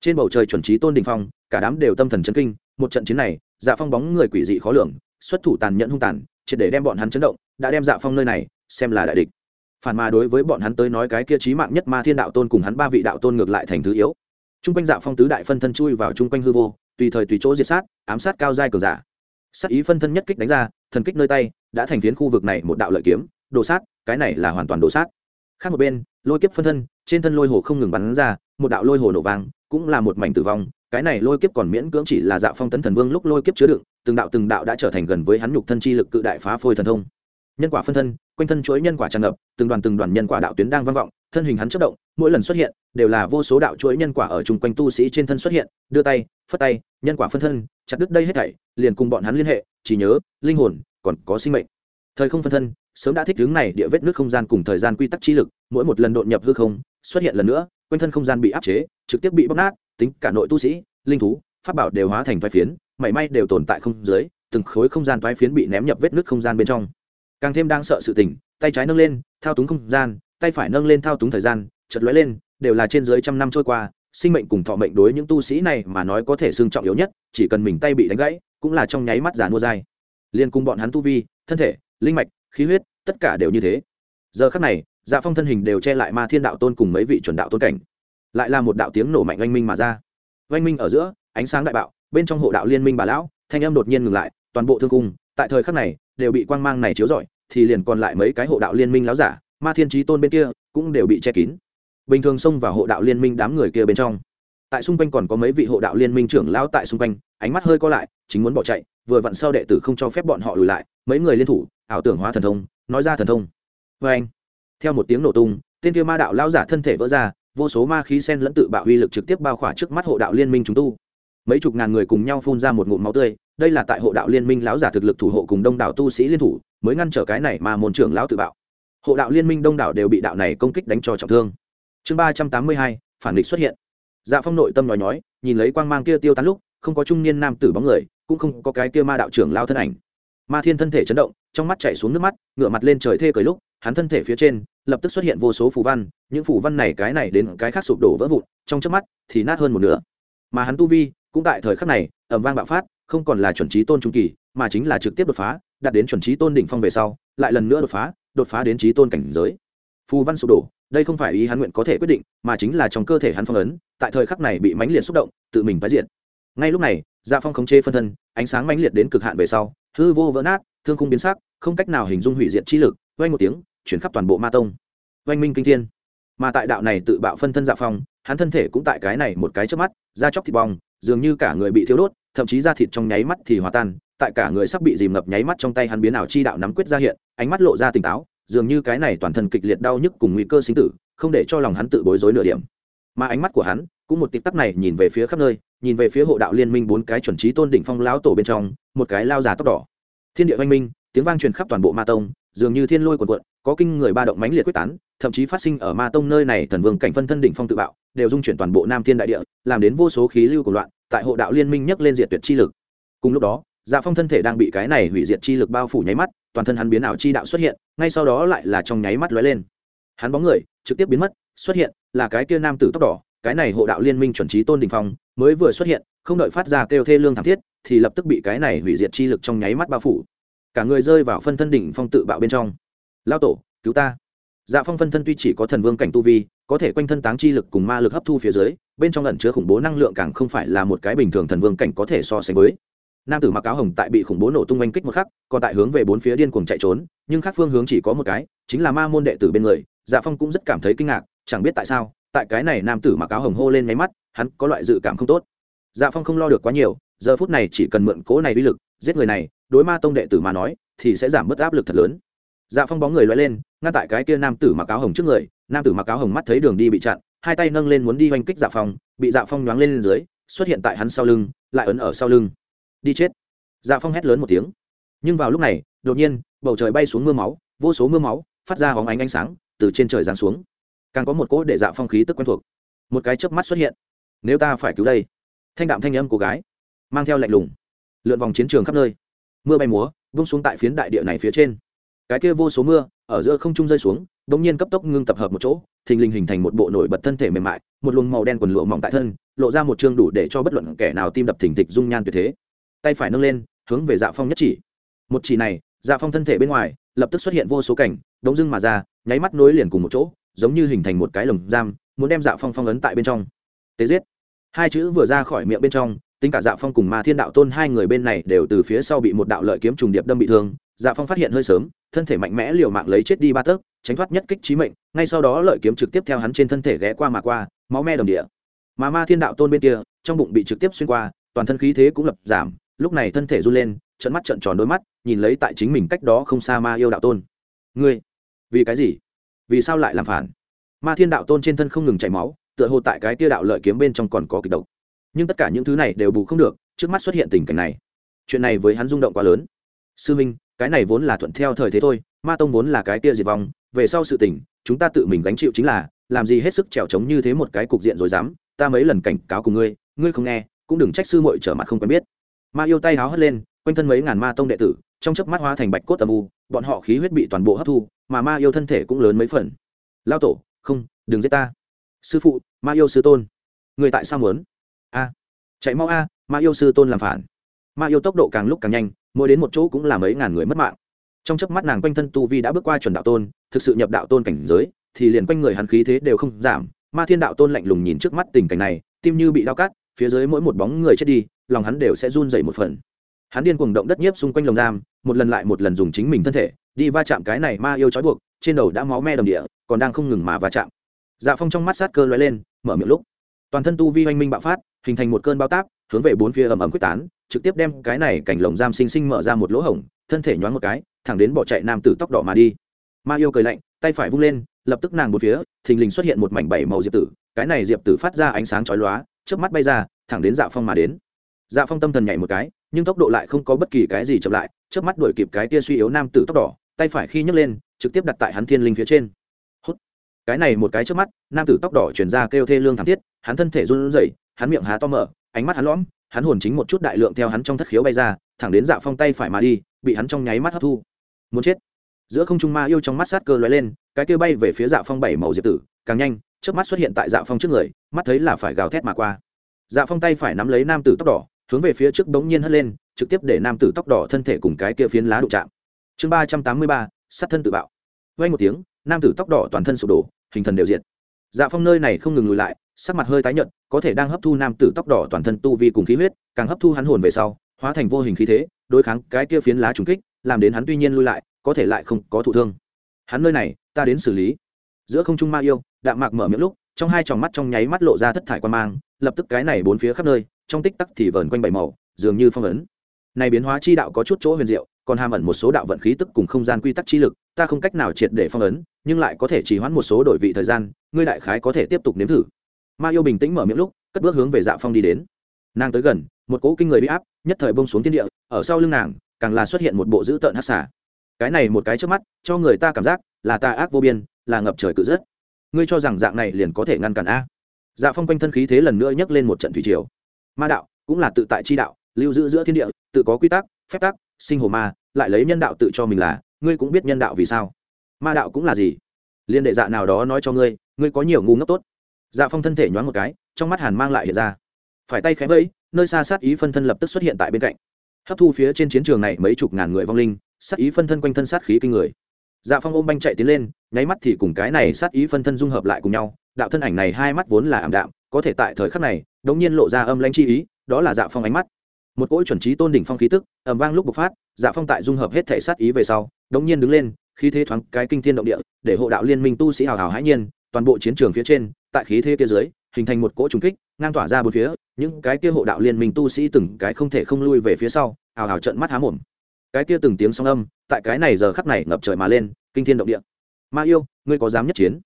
Trên bầu trời chuẩn trí tôn đình phong, cả đám đều tâm thần chấn kinh, một trận chiến này dạ phong bóng người quỷ dị khó lường, xuất thủ tàn nhẫn hung tàn, triệt để đem bọn hắn chấn động, đã đem dạ phong nơi này xem là đại địch. Phản mà đối với bọn hắn tới nói cái kia trí mạng nhất ma thiên đạo tôn cùng hắn ba vị đạo tôn ngược lại thành thứ yếu. T r u n g quanh dạ phong tứ đại phân thân chui vào chung quanh hư vô, tùy thời tùy chỗ diệt sát, ám sát cao giai cờ giả. Sát ý phân thân nhất kích đánh ra, thần kích nơi tay, đã thành phiến khu vực này một đạo lợi kiếm đồ sát, cái này là hoàn toàn đồ sát. Khác một bên, lôi kiếp phân thân, trên thân lôi hồ không ngừng bắn ra, một đạo lôi hồ nổ vang, cũng là một mảnh tử vong, cái này lôi kiếp còn miễn cưỡng chỉ là dạ phong tấn thần vương lúc lôi kiếp chứa đựng, từng đạo từng đạo đã trở thành gần với hắn nhục thân chi lực cự đại phá phôi thần thông. Nhân quả phân thân, quanh thân chuỗi nhân quả tràn ngập, từng đoàn từng đoàn nhân quả đạo tuyến đang vang vọng, thân hình hắn chất động, mỗi lần xuất hiện, đều là vô số đạo chuỗi nhân quả ở chung quanh tu sĩ trên thân xuất hiện, đưa tay, phất tay, nhân quả phân thân, chặt đứt đây hết thảy, liền cùng bọn hắn liên hệ, chỉ nhớ, linh hồn, còn có sinh mệnh thời không phân thân, sớm đã thích hướng này địa vết nước không gian cùng thời gian quy tắc chi lực, mỗi một lần đột nhập hư không, xuất hiện lần nữa, quanh thân không gian bị áp chế, trực tiếp bị bóc nát, tính cả nội tu sĩ, linh thú, pháp bảo đều hóa thành toái phiến, mảy may đều tồn tại không dưới, từng khối không gian toái phiến bị ném nhập vết nước không gian bên trong. Càng thêm đang sợ sự tình, tay trái nâng lên, thao túng không gian, tay phải nâng lên thao túng thời gian chật lóe lên, đều là trên dưới trăm năm trôi qua, sinh mệnh cùng thọ mệnh đối những tu sĩ này mà nói có thể xương trọng yếu nhất, chỉ cần mình tay bị đánh gãy, cũng là trong nháy mắt giả mua dai. Liên cùng bọn hắn tu vi, thân thể linh mạch, khí huyết, tất cả đều như thế. Giờ khắc này dạ phong thân hình đều che lại ma thiên đạo tôn cùng mấy vị chuẩn đạo tôn cảnh. Lại là một đạo tiếng nổ mạnh oanh minh mà ra. Oanh minh ở giữa, ánh sáng đại bạo, bên trong hộ đạo liên minh bà lão, thanh âm đột nhiên ngừng lại, toàn bộ thương cung, tại thời khắc này, đều bị quang mang này chiếu rọi, thì liền còn lại mấy cái hộ đạo liên minh láo giả, ma thiên trí tôn bên kia, cũng đều bị che kín. Bình thường xông vào hộ đạo liên minh đám người kia bên trong. Tại xung quanh còn có mấy vị hộ đạo liên minh trưởng lão tại xung quanh, ánh mắt hơi co lại, chính muốn bỏ chạy, vừa vặn sau đệ tử không cho phép bọn họ lùi lại, mấy người liên thủ ảo tưởng hóa thần thông, nói ra thần thông. Vê anh, theo một tiếng nổ tung, tên kia ma đạo lao giả thân thể vỡ ra, vô số ma khí sen lẫn tự bạo uy lực trực tiếp bao khỏa trước mắt hộ đạo liên minh chúng tu. Mấy chục ngàn người cùng nhau phun ra một ngụm máu tươi, đây là tại hộ đạo liên minh lão giả thực lực thủ hộ cùng đông đảo tu sĩ liên thủ, mới ngăn trở cái này mà môn trưởng lão tự bạo. Hộ đạo liên minh đông đảo đều bị đạo này công kích đánh cho trọng thương. Chương ba trăm tám mươi hai, phản địch xuất hiện. Dạ phong nội tâm nói nhói, nhìn lấy quang mang kia tiêu tán lúc, không có trung niên nam tử bóng người, cũng không có cái kia ma đạo trưởng lao thân ảnh. Ma thiên thân thể chấn động trong mắt chảy xuống nước mắt ngựa mặt lên trời thê cười lúc, hắn thân thể phía trên, lập tức xuất hiện vô số phù văn, những phù văn này cái này đến cái khác sụp đổ vỡ vụn, trong chớp mắt thì nát hơn một nửa. Mà hắn tu vi, cũng tại thời khắc này ẩm vang bạo phát, không còn là chuẩn trí tôn trung kỳ, mà chính là trực tiếp đột phá, đạt đến chuẩn trí tôn đỉnh phong về sau, lại lần nữa đột phá đột phá đến trí tôn cảnh giới. Phù văn sụp đổ, đây không phải ý hắn nguyện có thể quyết định, mà chính là trong cơ thể hắn phong ấn, tại thời khắc này bị mãnh liệt xúc động, tự mình tái diện ngay lúc này dạ phong khống chế phân thân, ánh sáng mãnh liệt đến cực hạn về sau, hư vô vỡ nát, thương khung biến sắc, không cách nào hình dung hủy diệt chi lực, vang một tiếng, chuyển khắp toàn bộ ma tông. Vang minh kinh thiên. Mà tại đạo này tự bạo phân thân dạ phong, hắn thân thể cũng tại cái này một cái trước mắt, da chóc thịt bong, dường như cả người bị thiếu đốt, thậm chí da thịt trong nháy mắt thì hòa tan, tại cả người sắp bị dìm ngập nháy mắt trong tay hắn biến ảo chi đạo nắm quyết ra hiện, ánh mắt lộ ra tỉnh táo, dường như cái này toàn thân kịch liệt đau nhức cùng nguy cơ sinh tử, không để cho lòng hắn tự bối rối nửa điểm. Mà ánh mắt của hắn, cũng một tịp tắc này nhìn về phía khắp nơi nhìn về phía hộ đạo liên minh bốn cái chuẩn trí tôn đỉnh phong lão tổ bên trong, một cái lao già tóc đỏ. Thiên địa văn minh, tiếng vang truyền khắp toàn bộ ma tông, dường như thiên lôi quần quận có kinh người ba động mãnh liệt quyết tán, thậm chí phát sinh ở ma tông nơi này thần vương cảnh phân thân đỉnh phong tự bạo, đều dung chuyển toàn bộ nam thiên đại địa, làm đến vô số khí lưu của loạn, tại hộ đạo liên minh nhấc lên diệt tuyệt chi lực. Cùng lúc đó dạ phong thân thể đang bị cái này hủy diệt chi lực bao phủ nháy mắt, toàn thân hắn biến ảo chi đạo xuất hiện, ngay sau đó lại là trong nháy mắt lóe lên. Hắn bóng người trực tiếp biến mất, xuất hiện là cái kia nam tử tóc đỏ cái này hộ đạo liên minh chuẩn trí tôn đình phong mới vừa xuất hiện, không đợi phát ra kêu thê lương thảm thiết, thì lập tức bị cái này hủy diệt chi lực trong nháy mắt bao phủ. Cả người rơi vào phân thân đỉnh phong tự bạo bên trong. Lao tổ, cứu ta. Dạ phong phân thân tuy chỉ có thần vương cảnh tu vi, có thể quanh thân táng chi lực cùng ma lực hấp thu phía dưới, bên trong lẩn chứa khủng bố năng lượng càng không phải là một cái bình thường thần vương cảnh có thể so sánh với. Nam tử mặc áo hồng tại bị khủng bố nổ tung oanh kích một khắc, còn tại hướng về bốn phía điên cuồng chạy trốn, nhưng khác phương hướng chỉ có một cái, chính là ma môn đệ tử bên người. Dạ phong cũng rất cảm thấy kinh ngạc, chẳng biết tại sao tại cái này nam tử mặc áo hồng hô lên máy mắt, hắn có loại dự cảm không tốt. Dạ phong không lo được quá nhiều, giờ phút này chỉ cần mượn cố này uy lực, giết người này, đối ma tông đệ tử mà nói, thì sẽ giảm bớt áp lực thật lớn. Dạ phong bóng người loay lên, ngăn tại cái kia nam tử mặc áo hồng trước người, nam tử mặc áo hồng mắt thấy đường đi bị chặn, hai tay nâng lên muốn đi oanh kích dạ phong, bị dạ phong nhoáng lên dưới, xuất hiện tại hắn sau lưng, lại ấn ở sau lưng. Đi chết. Dạ phong hét lớn một tiếng. Nhưng vào lúc này, đột nhiên, bầu trời bay xuống mưa máu, vô số mưa máu, phát ra hóng ánh ánh sáng, từ trên trời giáng xuống càng có một cỗ để dạ phong khí tức quen thuộc. Một cái chớp mắt xuất hiện. Nếu ta phải cứu đây. Thanh đạm thanh âm cô gái. Mang theo lạnh lùng. Lượn vòng chiến trường khắp nơi. Mưa bay múa, vung xuống tại phiến đại địa này phía trên. Cái kia vô số mưa, ở giữa không trung rơi xuống đ ỗ n g nhiên cấp tốc ngưng tập hợp một chỗ, thình lình hình thành một bộ nổi bật thân thể mềm mại, một luồng màu đen quần lụa mỏng tại thân, lộ ra một chương đủ để cho bất luận kẻ nào tim đập thình thịch dung nhan tuyệt thế. Tay phải nâng lên, hướng về dạ phong nhất chỉ. Một chỉ này dạ phong thân thể bên ngoài, lập tức xuất hiện vô số cảnh đống dưng mà ra, nháy mắt nối liền cùng một chỗ giống như hình thành một cái lồng giam, muốn đem dạ phong phong ấn tại bên trong. Tế giết. Hai chữ vừa ra khỏi miệng bên trong, tính cả dạ phong cùng ma thiên đạo tôn hai người bên này đều từ phía sau bị một đạo lợi kiếm trùng điệp đâm bị thương. Dạ phong phát hiện hơi sớm, thân thể mạnh mẽ liều mạng lấy chết đi ba tấc, tránh thoát nhất kích trí mệnh, ngay sau đó lợi kiếm trực tiếp theo hắn trên thân thể ghé qua mà qua, máu me đồng địa. Mà ma thiên đạo tôn bên kia, trong bụng bị trực tiếp xuyên qua, toàn thân khí thế cũng lập giảm, lúc này thân thể run lên trận mắt trận tròn đôi mắt, nhìn lấy tại chính mình cách đó không xa ma yêu đạo tôn. Ngươi, vì cái gì? Vì sao lại làm phản? Ma thiên đạo tôn trên thân không ngừng chảy máu, tựa hồ tại cái tia đạo lợi kiếm bên trong còn có kịch độc. Nhưng tất cả những thứ này đều bù không được, trước mắt xuất hiện tình cảnh này. Chuyện này với hắn rung động quá lớn. Sư minh, cái này vốn là thuận theo thời thế thôi, ma tông vốn là cái tia diệt vong, về sau sự tình, chúng ta tự mình gánh chịu chính là, làm gì hết sức trèo trống như thế một cái cục diện rồi dám, ta mấy lần cảnh cáo cùng ngươi ngươi không nghe, cũng đừng trách sư muội trở mặt không quen biết. Ma yêu tay háo hất lên, quanh thân mấy ngàn ma tông đệ tử, trong chớp mắt hóa thành bạch cốt âm u bọn họ khí huyết bị toàn bộ hấp thu, mà ma yêu thân thể cũng lớn mấy phần. Lao tổ, không, đừng giết ta. Sư phụ, ma yêu sư tôn. Người tại sao muốn? A. Chạy mau a, ma yêu sư tôn làm phản. Ma yêu tốc độ càng lúc càng nhanh, mỗi đến một chỗ cũng là mấy ngàn người mất mạng. Trong chớp mắt nàng quanh thân tu vi đã bước qua chuẩn đạo tôn, thực sự nhập đạo tôn cảnh giới, thì liền quanh người hắn khí thế đều không giảm. Ma thiên đạo tôn lạnh lùng nhìn trước mắt tình cảnh này, tim như bị đau cắt, phía dưới mỗi một bóng người chết đi, lòng hắn đều sẽ run dậy một phần. Hắn điên cuồng động đất nhiếp xung quanh lồng giam một lần lại một lần dùng chính mình thân thể, đi va chạm cái này ma yêu trói buộc, trên đầu đã máu me đồng địa, còn đang không ngừng mà va chạm. Dạ phong trong mắt sát cơ lóe lên, mở miệng lúc. Toàn thân tu vi oanh minh bạo phát, hình thành một cơn bao táp, hướng về bốn phía ầm ầm quyết tán, trực tiếp đem cái này cảnh lồng giam sinh sinh mở ra một lỗ hổng, thân thể nhoáng một cái, thẳng đến bỏ chạy nam tử tóc đỏ mà đi. Ma yêu cười lạnh, tay phải vung lên, lập tức nàng một phía, thình lình xuất hiện một mảnh bảy màu diệp tử, cái này diệp tử phát ra ánh sáng chói lóa trước mắt bay ra, thẳng đến dạ phong mà đến. Dạ phong tâm thần nhảy một cái, nhưng tốc độ lại không có bất kỳ cái gì chậm lại chớp mắt đuổi kịp cái tia suy yếu nam tử tóc đỏ, tay phải khi nhấc lên, trực tiếp đặt tại hắn thiên linh phía trên. Hút. Cái này một cái chớp mắt, nam tử tóc đỏ chuyển ra kêu thê lương thảm thiết, hắn thân thể run rẩy, hắn miệng há to mở, ánh mắt hắn lõm, hắn hồn chính một chút đại lượng theo hắn trong thất khiếu bay ra, thẳng đến dạ phong tay phải mà đi, bị hắn trong nháy mắt hấp thu. Muốn chết. Giữa không trung ma yêu trong mắt sát cơ lóe lên, cái kia bay về phía dạ phong bảy màu diệp tử, càng nhanh trước mắt xuất hiện tại dạ phong trước người, mắt thấy là phải gào thét mà qua. Dạ phong tay phải nắm lấy nam tử tóc đỏ, hướng về phía trước bỗng nhiên hất lên trực tiếp để nam tử tóc đỏ thân thể cùng cái kia phiến lá đụng chạm. Chương ba trăm tám mươi ba, sát thân tự bạo. Vay một tiếng, nam tử tóc đỏ toàn thân sụp đổ, hình thần đều diệt. Dạ phong nơi này không ngừng lùi lại, sắc mặt hơi tái nhợt, có thể đang hấp thu nam tử tóc đỏ toàn thân tu vi cùng khí huyết, càng hấp thu hắn hồn về sau, hóa thành vô hình khí thế, đối kháng cái kia phiến lá trùng kích, làm đến hắn tuy nhiên lui lại, có thể lại không có thụ thương. Hắn nơi này, ta đến xử lý. Giữa không trung ma yêu, đạm mạc mở miệng lúc, trong hai tròng mắt trong nháy mắt lộ ra thất thải quan mang, lập tức cái này bốn phía khắp nơi, trong tích tắc thì vờn quanh bảy màu, dường như phong ấn này biến hóa chi đạo có chút chỗ huyền diệu, còn hàm ẩn một số đạo vận khí tức cùng không gian quy tắc chi lực, ta không cách nào triệt để phong ấn, nhưng lại có thể trì hoãn một số đổi vị thời gian, ngươi đại khái có thể tiếp tục nếm thử. Ma yêu bình tĩnh mở miệng lúc, cất bước hướng về dạ phong đi đến. Nàng tới gần, một cỗ kinh người bị áp, nhất thời bông xuống thiên địa, ở sau lưng nàng, càng là xuất hiện một bộ dữ tợn hát xả cái này một cái trước mắt, cho người ta cảm giác là ta ác vô biên, là ngập trời cự rất ngươi cho rằng dạng này liền có thể ngăn cản a? Dạ phong quanh thân khí thế lần nữa nhấc lên một trận thủy triều. Ma đạo cũng là tự tại chi đạo, lưu giữ giữa thiên địa tự có quy tắc, phép tắc, sinh hồ ma, lại lấy nhân đạo tự cho mình là, ngươi cũng biết nhân đạo vì sao. Ma đạo cũng là gì? Liên đệ dạ nào đó nói cho ngươi ngươi có nhiều ngu ngốc tốt. Dạ phong thân thể nhoáng một cái, trong mắt hàn mang lại hiện ra. Phải tay khẽ vẫy, nơi xa sát ý phân thân lập tức xuất hiện tại bên cạnh. Hấp thu phía trên chiến trường này mấy chục ngàn người vong linh, sát ý phân thân quanh thân sát khí kinh người. Dạ phong ôm banh chạy tiến lên, nháy mắt thì cùng cái này sát ý phân thân dung hợp lại cùng nhau. Đạo thân ảnh này hai mắt vốn là ảm đạm, có thể tại thời khắc này, đống nhiên lộ ra âm lãnh chi ý, đó là dạ phong ánh mắt một cỗ chuẩn trí tôn đỉnh phong khí tức, ầm vang lúc bộc phát dạ phong tại dung hợp hết thể sát ý về sau đống nhiên đứng lên, khí thế thoáng cái kinh thiên động địa, để hộ đạo liên minh tu sĩ hào hào hãi nhiên, toàn bộ chiến trường phía trên, tại khí thế kia dưới, hình thành một cỗ trùng kích, ngang tỏa ra bốn phía, những cái kia hộ đạo liên minh tu sĩ từng cái không thể không lui về phía sau, hào hào trận mắt há mồm. Cái kia từng tiếng song âm, tại cái này giờ khắc này ngập trời mà lên, kinh thiên động địa. Ma yêu, ngươi có dám nhất chiến?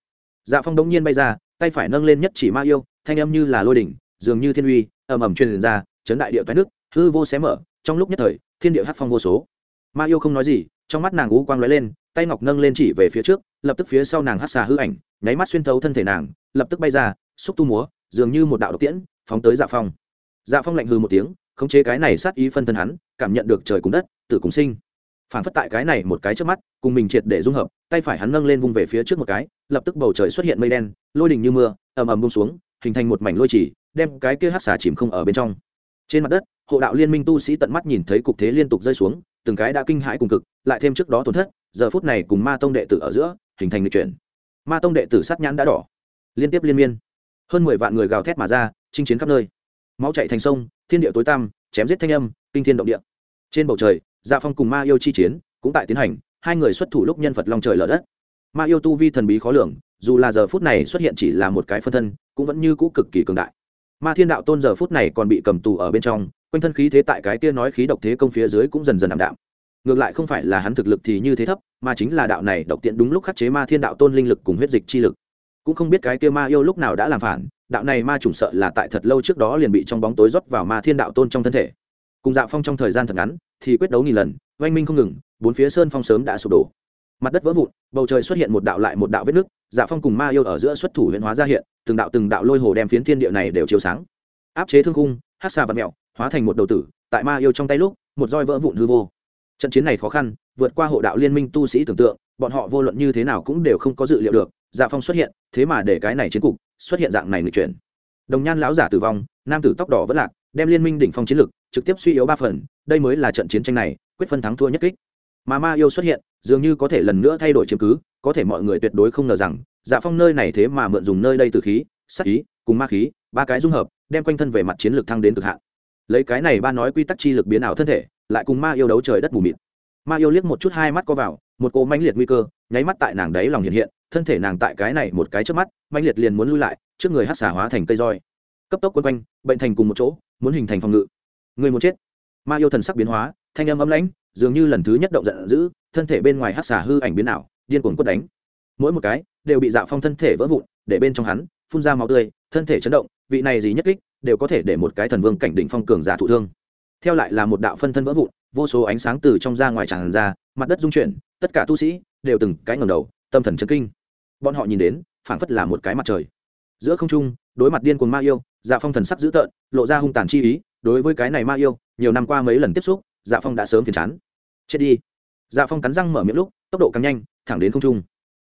Dạ phong đống nhiên bay ra, tay phải nâng lên nhất chỉ ma yêu, thanh âm như là lôi đỉnh, dường như thiên uy, ầm ầm truyền ra, chấn đại địa toái nước hư vô xé mở, trong lúc nhất thời, thiên địa hát phong vô số. Ma yêu không nói gì, trong mắt nàng ú quang lóe lên, tay ngọc nâng lên chỉ về phía trước, lập tức phía sau nàng hát xà hư ảnh, nháy mắt xuyên thấu thân thể nàng, lập tức bay ra, xúc tu múa, dường như một đạo độc tiễn, phóng tới dạ phong. Dạ phong lạnh hư một tiếng, khống chế cái này sát ý phân thân hắn, cảm nhận được trời cùng đất, tử cùng sinh. Phản phất tại cái này một cái trước mắt, cùng mình triệt để dung hợp, tay phải hắn nâng lên vung về phía trước một cái, lập tức bầu trời xuất hiện mây đen, lôi đình như mưa, ầm ầm bông xuống, hình thành một mảnh lôi chỉ, đem cái kia hát xà chìm không ở bên trong. Trên mặt đất hộ đạo liên minh tu sĩ tận mắt nhìn thấy cục thế liên tục rơi xuống, từng cái đã kinh hãi cùng cực, lại thêm trước đó tổn thất, giờ phút này cùng ma tông đệ tử ở giữa, hình thành lịch chuyển. Ma tông đệ tử sát nhãn đã đỏ. Liên tiếp liên miên. Hơn mười vạn người gào thét mà ra, chinh chiến khắp nơi. Máu chạy thành sông, thiên địa tối tăm, chém giết thanh âm, kinh thiên động địa. Trên bầu trời dạ phong cùng ma yêu chi chiến cũng tại tiến hành, hai người xuất thủ lúc nhân phật long trời lở đất. Ma yêu tu vi thần bí khó lường, dù là giờ phút này xuất hiện chỉ là một cái phân thân, cũng vẫn như cũ cực kỳ cường đại ma thiên đạo tôn giờ phút này còn bị cầm tù ở bên trong, quanh thân khí thế tại cái kia nói khí độc thế công phía dưới cũng dần dần ảm đạm. Ngược lại không phải là hắn thực lực thì như thế thấp, mà chính là đạo này độc tiện đúng lúc khắc chế ma thiên đạo tôn linh lực cùng huyết dịch chi lực. Cũng không biết cái kia ma yêu lúc nào đã làm phản, đạo này ma chủng sợ là tại thật lâu trước đó liền bị trong bóng tối rót vào ma thiên đạo tôn trong thân thể. Cùng dạ phong trong thời gian thật ngắn, thì quyết đấu nghìn lần, oanh minh không ngừng, bốn phía sơn phong sớm đã sụp đổ mặt đất vỡ vụn, bầu trời xuất hiện một đạo lại một đạo vết nước dạ phong cùng ma yêu ở giữa xuất thủ huyện hóa ra hiện, từng đạo từng đạo lôi hồ đem phiến thiên địa này đều chiếu sáng. Áp chế thương khung, hát xà vật mẹo, hóa thành một đầu tử, tại ma yêu trong tay lúc, một roi vỡ vụn hư vô. Trận chiến này khó khăn, vượt qua hộ đạo liên minh tu sĩ tưởng tượng, bọn họ vô luận như thế nào cũng đều không có dự liệu được dạ phong xuất hiện, thế mà để cái này chiến cục xuất hiện dạng này người chuyển. Đồng nhan lão giả tử vong, nam tử tóc đỏ vẫn lạc, đem liên minh đỉnh phong chiến lực trực tiếp suy yếu ba phần, đây mới là trận chiến tranh này, quyết phân thắng thua nhất kích. Mà ma yêu xuất hiện dường như có thể lần nữa thay đổi chiếm cứ, có thể mọi người tuyệt đối không ngờ rằng dạ phong nơi này thế mà mượn dùng nơi đây từ khí sắc ý, cùng ma khí, ba cái dung hợp, đem quanh thân về mặt chiến lược thăng đến cực hạn. Lấy cái này ba nói quy tắc chi lực biến ảo thân thể, lại cùng ma yêu đấu trời đất mù mịt. Ma yêu liếc một chút hai mắt co vào, một cô mãnh liệt nguy cơ, nháy mắt tại nàng đấy lòng hiện hiện, thân thể nàng tại cái này một cái trước mắt, mãnh liệt liền muốn lui lại, trước người hát xả hóa thành cây roi. Cấp tốc quân quanh, bệnh thành cùng một chỗ, muốn hình thành phòng ngự. Người muốn chết. Ma yêu thần sắc biến hóa, thanh âm âm lãnh, dường như lần thứ nhất động giận dữ thân thể bên ngoài hát xả hư ảnh biến ảo, điên cuồng quất đánh. Mỗi một cái đều bị dạ phong thân thể vỡ vụn, để bên trong hắn phun ra máu tươi, thân thể chấn động, vị này gì nhất kích đều có thể để một cái thần vương cảnh đỉnh phong cường giả thụ thương. Theo lại là một đạo phân thân vỡ vụn, vô số ánh sáng từ trong ra ngoài tràn ra, mặt đất rung chuyển, tất cả tu sĩ đều từng cái ngầm đầu, tâm thần chấn kinh. Bọn họ nhìn đến, phảng phất là một cái mặt trời. Giữa không trung, đối mặt điên cuồng ma yêu dạ phong thần sắc dữ tợn, lộ ra hung tàn chi ý, đối với cái này ma yêu, nhiều năm qua mấy lần tiếp xúc dạ phong đã sớm phiền chán. Chết đi dạ phong cắn răng mở miệng lúc, tốc độ càng nhanh, thẳng đến không trung.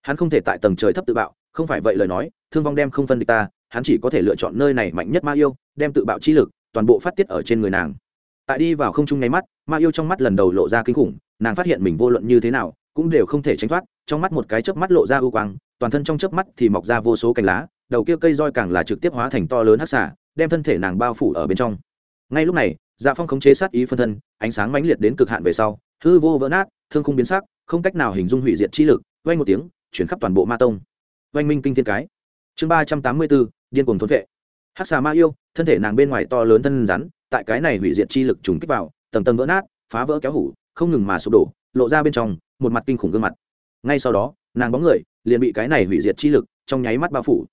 Hắn không thể tại tầng trời thấp tự bạo, không phải vậy lời nói, thương vong đem không phân địch ta, hắn chỉ có thể lựa chọn nơi này mạnh nhất ma yêu, đem tự bạo chi lực, toàn bộ phát tiết ở trên người nàng. Tại đi vào không trung nháy mắt, ma yêu trong mắt lần đầu lộ ra kinh khủng, nàng phát hiện mình vô luận như thế nào, cũng đều không thể tránh thoát, trong mắt một cái chớp mắt lộ ra ưu quang, toàn thân trong chớp mắt thì mọc ra vô số cành lá, đầu kia cây roi càng là trực tiếp hóa thành to lớn hắc xả đem thân thể nàng bao phủ ở bên trong. Ngay lúc này dạ phong khống chế sát ý phân thân, ánh sáng mãnh liệt đến cực hạn về sau, hư vô vỡ nát thương khung biến sắc, không cách nào hình dung hủy diệt chi lực, vang một tiếng, chuyển khắp toàn bộ ma tông. Vang minh kinh thiên cái. Chương ba trăm tám mươi bốn, điên cuồng thôn vệ. Hắc xà ma yêu, thân thể nàng bên ngoài to lớn thân rắn, tại cái này hủy diệt chi lực trùng kích vào, tầng tầng vỡ nát, phá vỡ kéo hủ, không ngừng mà sụp đổ, lộ ra bên trong, một mặt kinh khủng gương mặt. Ngay sau đó, nàng bóng người liền bị cái này hủy diệt chi lực trong nháy mắt bao phủ.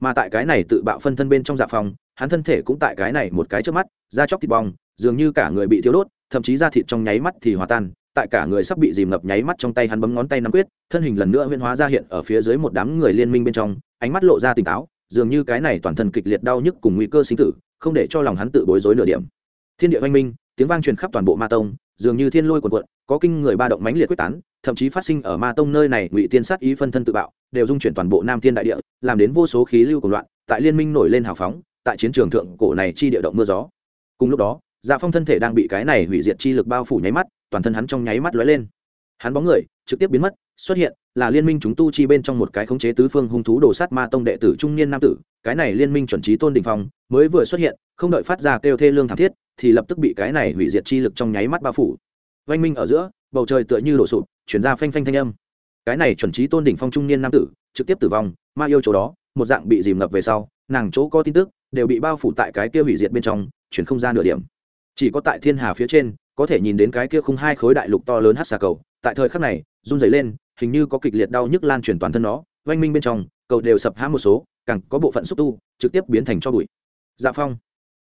Mà tại cái này tự bạo phân thân bên trong dạ phòng, hắn thân thể cũng tại cái này một cái trước mắt, da chóc thịt bong, dường như cả người bị thiếu đốt, thậm chí da thịt trong nháy mắt thì hòa tan tại cả người sắp bị dìm ngập nháy mắt trong tay hắn bấm ngón tay nắm quyết, thân hình lần nữa huyên hóa ra hiện ở phía dưới một đám người liên minh bên trong, ánh mắt lộ ra tỉnh táo, dường như cái này toàn thân kịch liệt đau nhức cùng nguy cơ sinh tử, không để cho lòng hắn tự bối rối nửa điểm. Thiên địa oanh minh, tiếng vang truyền khắp toàn bộ ma tông, dường như thiên lôi quần quận có kinh người ba động mãnh liệt quyết tán, thậm chí phát sinh ở ma tông nơi này, ngụy tiên sát ý phân thân tự bạo, đều dung chuyển toàn bộ nam thiên đại địa, làm đến vô số khí lưu cùng loạn, tại liên minh nổi lên hào phóng, tại chiến trường thượng cổ này chi địa động mưa gió. Cùng lúc đó dạ phong thân thể đang bị cái này hủy diệt chi lực bao phủ nháy mắt, toàn thân hắn trong nháy mắt lóe lên. Hắn bóng người trực tiếp biến mất, xuất hiện là liên minh chúng tu chi bên trong một cái khống chế tứ phương hung thú đồ sát ma tông đệ tử trung niên nam tử, cái này liên minh chuẩn trí tôn đình phong, mới vừa xuất hiện, không đợi phát ra kêu thê lương thảm thiết, thì lập tức bị cái này hủy diệt chi lực trong nháy mắt bao phủ. Oanh minh ở giữa, bầu trời tựa như đổ sụp, chuyển ra phanh phanh thanh âm. Cái này chuẩn trí tôn đỉnh phong trung niên nam tử, trực tiếp tử vong, ma yêu chỗ đó, một dạng bị dìm ngập về sau, nàng chỗ có tin tức, đều bị bao phủ tại cái kia hủy diệt bên trong, chuyển không ra nửa điểm chỉ có tại thiên hà phía trên, có thể nhìn đến cái kia khung hai khối đại lục to lớn hát xà cầu. Tại thời khắc này, run dày lên, hình như có kịch liệt đau nhức lan truyền toàn thân nó. Oanh minh bên trong, cầu đều sập hã một số, càng có bộ phận xúc tu, trực tiếp biến thành cho bụi. Dạ phong.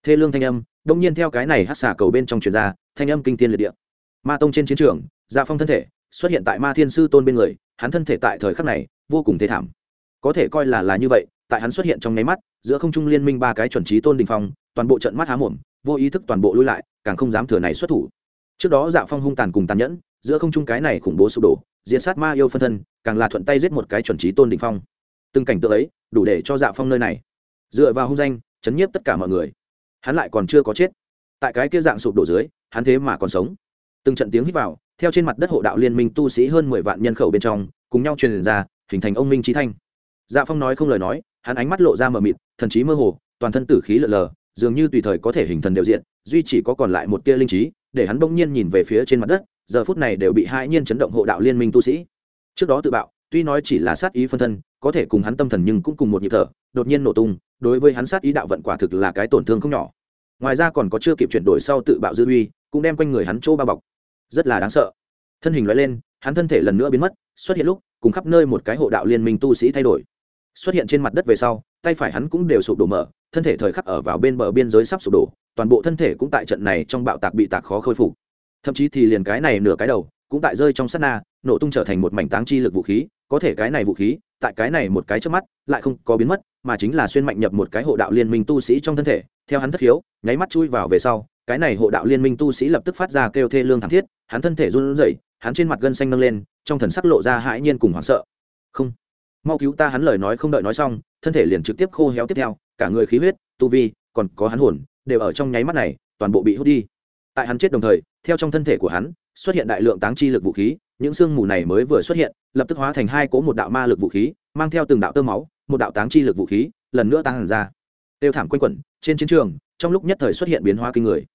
Thê lương thanh âm, đông nhiên theo cái này hát xà cầu bên trong truyền ra, thanh âm kinh tiên liệt địa. Ma tông trên chiến trường dạ phong thân thể xuất hiện tại ma thiên sư tôn bên người, hắn thân thể tại thời khắc này, vô cùng thế thảm. Có thể coi là là như vậy, tại hắn xuất hiện trong nháy mắt, giữa không trung liên minh ba cái chuẩn trí tôn đình phong, toàn bộ trận mắt há mồm vô ý thức toàn bộ lui lại, càng không dám thừa này xuất thủ. Trước đó dạ phong hung tàn cùng tàn nhẫn, giữa không trung cái này khủng bố sụp đổ diện sát ma yêu phân thân, càng là thuận tay giết một cái chuẩn trí tôn đình phong. Từng cảnh tượng ấy, đủ để cho dạ phong nơi này. Dựa vào hung danh, chấn nhiếp tất cả mọi người. Hắn lại còn chưa có chết. Tại cái kia dạng sụp đổ dưới, hắn thế mà còn sống. Từng trận tiếng hít vào, theo trên mặt đất hộ đạo liên minh tu sĩ hơn mười vạn nhân khẩu bên trong, cùng nhau truyền ra, hình thành ông minh trí thanh. Dạ phong nói không lời nói, hắn ánh mắt lộ ra mờ mịt, thần trí mơ hồ, toàn thân tử khí lờ lờ dường như tùy thời có thể hình thần đều diện, duy chỉ có còn lại một tia linh trí, để hắn bỗng nhiên nhìn về phía trên mặt đất, giờ phút này đều bị hai nhiên chấn động hộ đạo liên minh tu sĩ. Trước đó tự bạo, tuy nói chỉ là sát ý phân thân, có thể cùng hắn tâm thần nhưng cũng cùng một nhịp thở, đột nhiên nổ tung, đối với hắn sát ý đạo vận quả thực là cái tổn thương không nhỏ. Ngoài ra còn có chưa kịp chuyển đổi sau tự bạo dư uy, cũng đem quanh người hắn chỗ bao bọc. Rất là đáng sợ. Thân hình loại lên, hắn thân thể lần nữa biến mất, xuất hiện lúc, cùng khắp nơi một cái hộ đạo liên minh tu sĩ thay đổi. Xuất hiện trên mặt đất về sau tay phải hắn cũng đều sụp đổ mở, thân thể thời khắc ở vào bên bờ biên giới sắp sụp đổ, toàn bộ thân thể cũng tại trận này trong bạo tạc bị tạc khó khôi phục. Thậm chí thì liền cái này nửa cái đầu cũng tại rơi trong sát na, nổ tung trở thành một mảnh táng chi lực vũ khí, có thể cái này vũ khí, tại cái này một cái trước mắt, lại không có biến mất, mà chính là xuyên mạnh nhập một cái hộ đạo liên minh tu sĩ trong thân thể, theo hắn thất hiếu nháy mắt chui vào về sau, cái này hộ đạo liên minh tu sĩ lập tức phát ra kêu thê lương thảm thiết, hắn thân thể run rẩy, hắn trên mặt gân xanh nâng lên, trong thần sắc lộ ra hãi nhiên cùng hoảng sợ. Không mau cứu ta hắn lời nói không đợi nói xong, thân thể liền trực tiếp khô héo tiếp theo, cả người khí huyết, tu vi, còn có hắn hồn, đều ở trong nháy mắt này, toàn bộ bị hút đi. Tại hắn chết đồng thời, theo trong thân thể của hắn, xuất hiện đại lượng táng chi lực vũ khí, những sương mù này mới vừa xuất hiện, lập tức hóa thành hai cỗ một đạo ma lực vũ khí, mang theo từng đạo tơ máu, một đạo táng chi lực vũ khí, lần nữa tăng hẳn ra. Tiêu thảm quanh quẩn, trên chiến trường, trong lúc nhất thời xuất hiện biến hóa kinh người.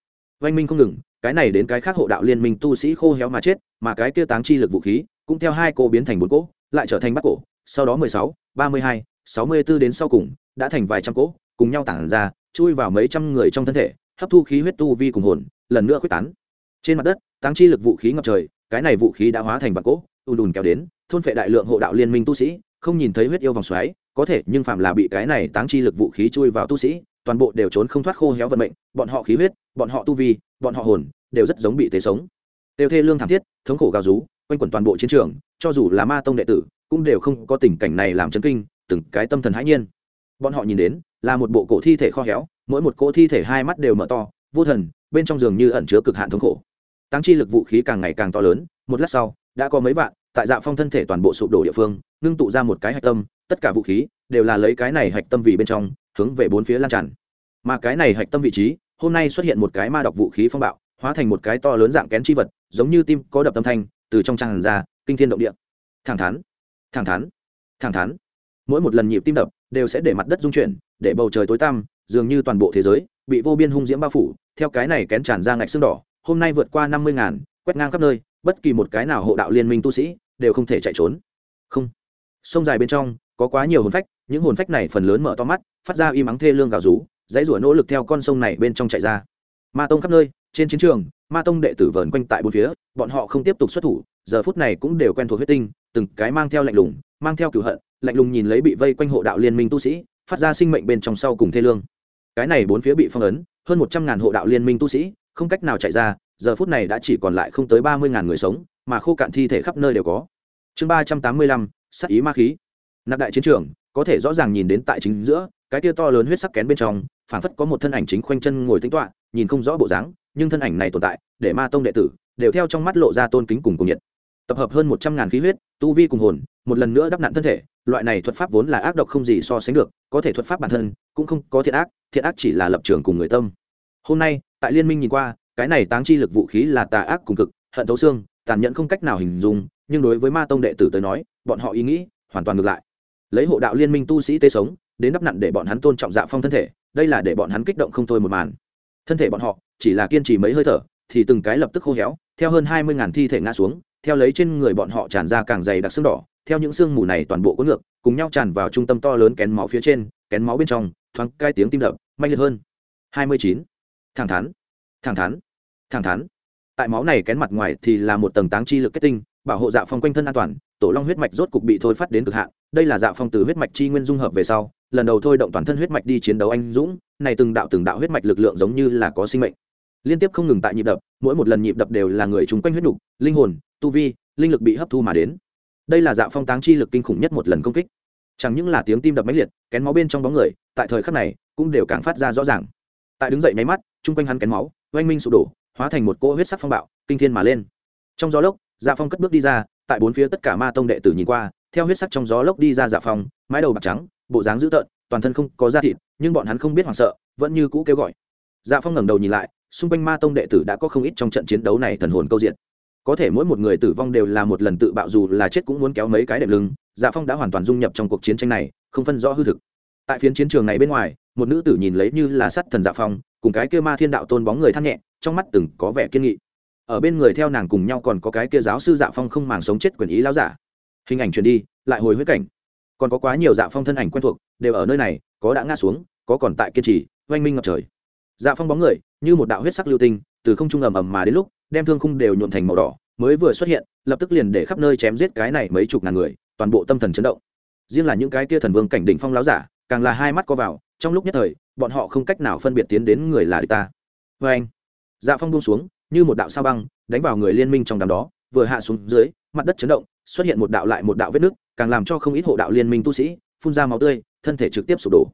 Oanh minh không ngừng, cái này đến cái khác hộ đạo liên minh tu sĩ khô héo mà chết, mà cái kia táng chi lực vũ khí, cũng theo hai cô biến thành bốn cỗ, lại trở thành bắt cổ sau đó mười sáu, ba mươi hai, sáu mươi b ố đến sau cùng, đã thành vài trăm cỗ, cùng nhau tản ra, chui vào mấy trăm người trong thân thể, hấp thu khí huyết tu vi cùng hồn, lần nữa quyết tán. Trên mặt đất, tăng chi lực vũ khí ngập trời, cái này vũ khí đã hóa thành vạn cỗ, ùn ùn kéo đến, thôn phệ đại lượng hộ đạo liên minh tu sĩ, không nhìn thấy huyết yêu vòng xoáy, có thể, nhưng phạm là bị cái này táng chi lực vũ khí chui vào tu sĩ, toàn bộ đều trốn không thoát khô héo vận mệnh, bọn họ khí huyết, bọn họ tu vi, bọn họ hồn, đều rất giống bị tế sống. Đều thê lương thảm thiết, thống khổ gào rú, quanh quẩn toàn bộ chiến trường, cho dù là ma tông đệ tử cũng đều không có tình cảnh này làm chấn kinh, từng cái tâm thần hãi nhiên. Bọn họ nhìn đến, là một bộ cổ thi thể kho héo, mỗi một cỗ thi thể hai mắt đều mở to, vô thần, bên trong giường như ẩn chứa cực hạn thống khổ. Tăng chi lực vũ khí càng ngày càng to lớn, một lát sau, đã có mấy vạn, tại dạ phong thân thể toàn bộ sụp đổ địa phương, ngưng tụ ra một cái hạch tâm, tất cả vũ khí đều là lấy cái này hạch tâm vì bên trong, hướng về bốn phía lan tràn. Mà cái này hạch tâm vị trí, hôm nay xuất hiện một cái ma độc vũ khí phong bạo, hóa thành một cái to lớn dạng kén chi vật, giống như tim có đập tâm thanh, từ trong tràn ra, kinh thiên động địa. Thẳng thắn thẳng thắn thẳng thắn. Mỗi một lần nhịp tim đập đều sẽ để mặt đất rung chuyển, để bầu trời tối tăm, dường như toàn bộ thế giới bị vô biên hung diễm bao phủ. Theo cái này kén tràn ra ngạch xương đỏ, hôm nay vượt qua năm mươi ngàn, quét ngang khắp nơi, bất kỳ một cái nào hộ đạo liên minh tu sĩ đều không thể chạy trốn. Không. Sông dài bên trong, có quá nhiều hồn phách, những hồn phách này phần lớn mở to mắt, phát ra im ắng thê lương gào rú, dãy rủa nỗ lực theo con sông này bên trong chạy ra. Ma tông khắp nơi, trên chiến trường, ma tông đệ tử vờn quanh tại bốn phía, bọn họ không tiếp tục xuất thủ giờ phút này cũng đều quen thuộc huyết tinh, từng cái mang theo lạnh lùng, mang theo cửu hận, lạnh lùng nhìn lấy bị vây quanh hộ đạo liên minh tu sĩ, phát ra sinh mệnh bên trong sau cùng thê lương. Cái này bốn phía bị phong ấn, hơn một trăm ngàn hộ đạo liên minh tu sĩ, không cách nào chạy ra, giờ phút này đã chỉ còn lại không tới ba mươi ngàn người sống, mà khô cạn thi thể khắp nơi đều có. Chương ba trăm tám mươi lăm sắc ý ma khí. Nạp đại chiến trường, có thể rõ ràng nhìn đến tại chính giữa, cái tia to lớn huyết sắc kén bên trong, phảng phất có một thân ảnh chính khoanh chân ngồi tính toạ nhìn không rõ bộ dáng, nhưng thân ảnh này tồn tại, để ma tông đệ tử, đều theo trong mắt lộ ra tôn kính cùng cùng nhiệt tập hợp hơn một trăm ngàn khí huyết, tu vi cùng hồn, một lần nữa đắp nặn thân thể, loại này thuật pháp vốn là ác độc không gì so sánh được, có thể thuật pháp bản thân cũng không có thiện ác thiện ác chỉ là lập trường cùng người tâm. Hôm nay, tại liên minh nhìn qua, cái này táng chi lực vũ khí là tà ác cùng cực, hận thấu xương, tàn nhẫn không cách nào hình dung, nhưng đối với ma tông đệ tử tới nói, bọn họ ý nghĩ hoàn toàn ngược lại. Lấy hộ đạo liên minh tu sĩ tê sống, đến đắp nặn để bọn hắn tôn trọng dạ phong thân thể, đây là để bọn hắn kích động không thôi một màn. Thân thể bọn họ chỉ là kiên trì mấy hơi thở, thì từng cái lập tức khô héo, theo hơn hai mươi ngàn thi thể ngã xuống theo lấy trên người bọn họ tràn ra càng dày đặc xương đỏ, theo những xương mù này toàn bộ có ngược, cùng nhau tràn vào trung tâm to lớn kén máu phía trên, kén máu bên trong, thoáng cai tiếng tim đập, mạnh liệt hơn. Hai mươi chín. Thẳng thắn. Thẳng thắn. Thẳng thắn. Tại máu này kén mặt ngoài thì là một tầng táng chi lực kết tinh, bảo hộ dạ phong quanh thân an toàn, tổ long huyết mạch rốt cục bị thôi phát đến cực hạn, đây là dạ phong từ huyết mạch chi nguyên dung hợp về sau, lần đầu thôi động toàn thân huyết mạch đi chiến đấu anh dũng, này từng đạo từng đạo huyết mạch lực lượng giống như là có sinh mệnh liên tiếp không ngừng tại nhịp đập, mỗi một lần nhịp đập đều là người chung quanh huyết nục linh hồn, tu vi, linh lực bị hấp thu mà đến. Đây là dạ phong táng chi lực kinh khủng nhất một lần công kích. Chẳng những là tiếng tim đập máy liệt, kén máu bên trong bóng người, tại thời khắc này, cũng đều càng phát ra rõ ràng. Tại đứng dậy nháy mắt, chung quanh hắn kén máu, oanh minh sụp đổ, hóa thành một cỗ huyết sắc phong bạo, kinh thiên mà lên. Trong gió lốc dạ phong cất bước đi ra, tại bốn phía tất cả ma tông đệ tử nhìn qua, theo huyết sắc trong gió lốc đi ra dạ phong, mái đầu bạc trắng, bộ dáng dữ tợn, toàn thân không có da thịt, nhưng bọn hắn không biết hoảng sợ, vẫn như cũ kêu gọi. Dạ phong ngẩng đầu nhìn lại xung quanh ma tông đệ tử đã có không ít trong trận chiến đấu này thần hồn câu diện. Có thể mỗi một người tử vong đều là một lần tự bạo dù là chết cũng muốn kéo mấy cái đệm lưng dạ phong đã hoàn toàn dung nhập trong cuộc chiến tranh này, không phân rõ hư thực. Tại phiến chiến trường này bên ngoài, một nữ tử nhìn lấy như là sắt thần dạ phong, cùng cái kia ma thiên đạo tôn bóng người thắt nhẹ, trong mắt từng có vẻ kiên nghị. Ở bên người theo nàng cùng nhau còn có cái kia giáo sư dạ phong không màng sống chết quyền ý lao giả. Hình ảnh truyền đi, lại hồi huyết cảnh. Còn có quá nhiều dạ phong thân ảnh quen thuộc, đều ở nơi này, có đã ngã xuống, có còn tại kiên trì, oanh minh ngập trời. Dạ phong bóng người như một đạo huyết sắc lưu tinh, từ không trung ầm ầm mà đến lúc, đem thương khung đều nhuộn thành màu đỏ, mới vừa xuất hiện, lập tức liền để khắp nơi chém giết cái này mấy chục ngàn người, toàn bộ tâm thần chấn động. Riêng là những cái kia thần vương cảnh đỉnh phong láo giả, càng là hai mắt co vào, trong lúc nhất thời, bọn họ không cách nào phân biệt tiến đến người là địch ta. Vê anh dạ phong buông xuống, như một đạo sao băng, đánh vào người liên minh trong đám đó, vừa hạ xuống dưới, mặt đất chấn động, xuất hiện một đạo lại một đạo vết nứt, càng làm cho không ít hộ đạo liên minh tu sĩ, phun ra máu tươi, thân thể trực tiếp sụp đổ.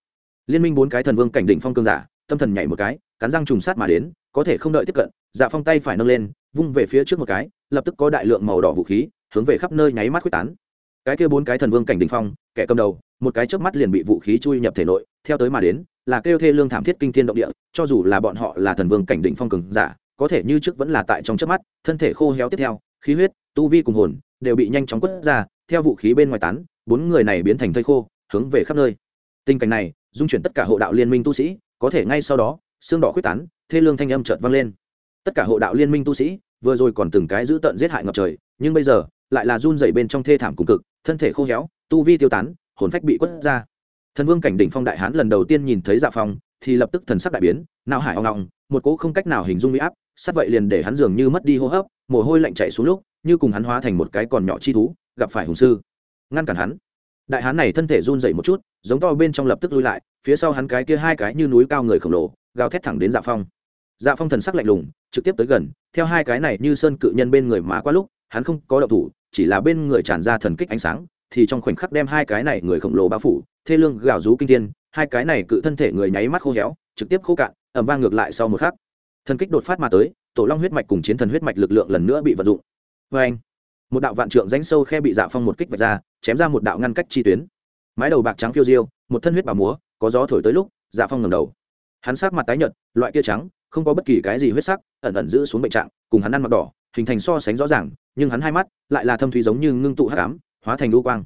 Liên minh bốn cái thần vương cảnh đỉnh phong cương giả tâm thần nhảy một cái, cắn răng trùng sát mà đến, có thể không đợi tiếp cận dạ phong tay phải nâng lên, vung về phía trước một cái, lập tức có đại lượng màu đỏ vũ khí, hướng về khắp nơi nháy mắt quyết tán. Cái kia bốn cái thần vương cảnh đỉnh phong, kẻ cầm đầu, một cái chớp mắt liền bị vũ khí chui nhập thể nội, theo tới mà đến, là kêu thê lương thảm thiết kinh thiên động địa, cho dù là bọn họ là thần vương cảnh đỉnh phong cường giả, có thể như trước vẫn là tại trong chớp mắt, thân thể khô héo tiếp theo, khí huyết, tu vi cùng hồn, đều bị nhanh chóng quất ra, theo vũ khí bên ngoài tán, bốn người này biến thành thây khô, hướng về khắp nơi. Tình cảnh này, dung chuyển tất cả hộ đạo liên minh tu sĩ có thể ngay sau đó, xương đỏ quyết tán, thê lương thanh âm chợt vang lên. Tất cả hộ đạo liên minh tu sĩ, vừa rồi còn từng cái giữ tận giết hại ngập trời, nhưng bây giờ, lại là run dày bên trong thê thảm cùng cực, thân thể khô héo, tu vi tiêu tán, hồn phách bị quất ra. Thần vương cảnh đỉnh phong đại hán lần đầu tiên nhìn thấy dạ phong, thì lập tức thần sắc đại biến nao hải oong ngọng một cỗ không cách nào hình dung huy áp sát vậy liền để hắn dường như mất đi hô hấp, mồ hôi lạnh chạy xuống lúc, như cùng hắn hóa thành một cái còn nhỏ chi thú, gặp phải hùng sư. Ngăn cản hắn đại hán này thân thể run dậy một chút, giống to bên trong lập tức lui lại, phía sau hắn cái kia hai cái như núi cao người khổng lồ, gào thét thẳng đến dạ phong. Dạ phong thần sắc lạnh lùng, trực tiếp tới gần, theo hai cái này như sơn cự nhân bên người mà qua lúc, hắn không có động thủ, chỉ là bên người tràn ra thần kích ánh sáng, thì trong khoảnh khắc đem hai cái này người khổng lồ bao phủ, thê lương gào rú kinh thiên, hai cái này cự thân thể người nháy mắt khô héo, trực tiếp khô cạn ẩm vang ngược lại sau một khắc. Thần kích đột phát mà tới, tổ long huyết mạch cùng chiến thần huyết mạch lực lượng lần nữa bị vận dụng. Vê anh một đạo vạn trượng ránh sâu khe bị dạ phong một kích vạch ra chém ra một đạo ngăn cách chi tuyến. Mái đầu bạc trắng phiêu diêu, một thân huyết bà múa, có gió thổi tới lúc dạ phong ngầm đầu. Hắn sắc mặt tái nhợt, loại kia trắng, không có bất kỳ cái gì huyết sắc, ẩn ẩn giữ xuống bệnh trạng, cùng hắn ăn mặc đỏ, hình thành so sánh rõ ràng, nhưng hắn hai mắt lại là thâm thúy giống như ngưng tụ hắc ám, hóa thành đu quang.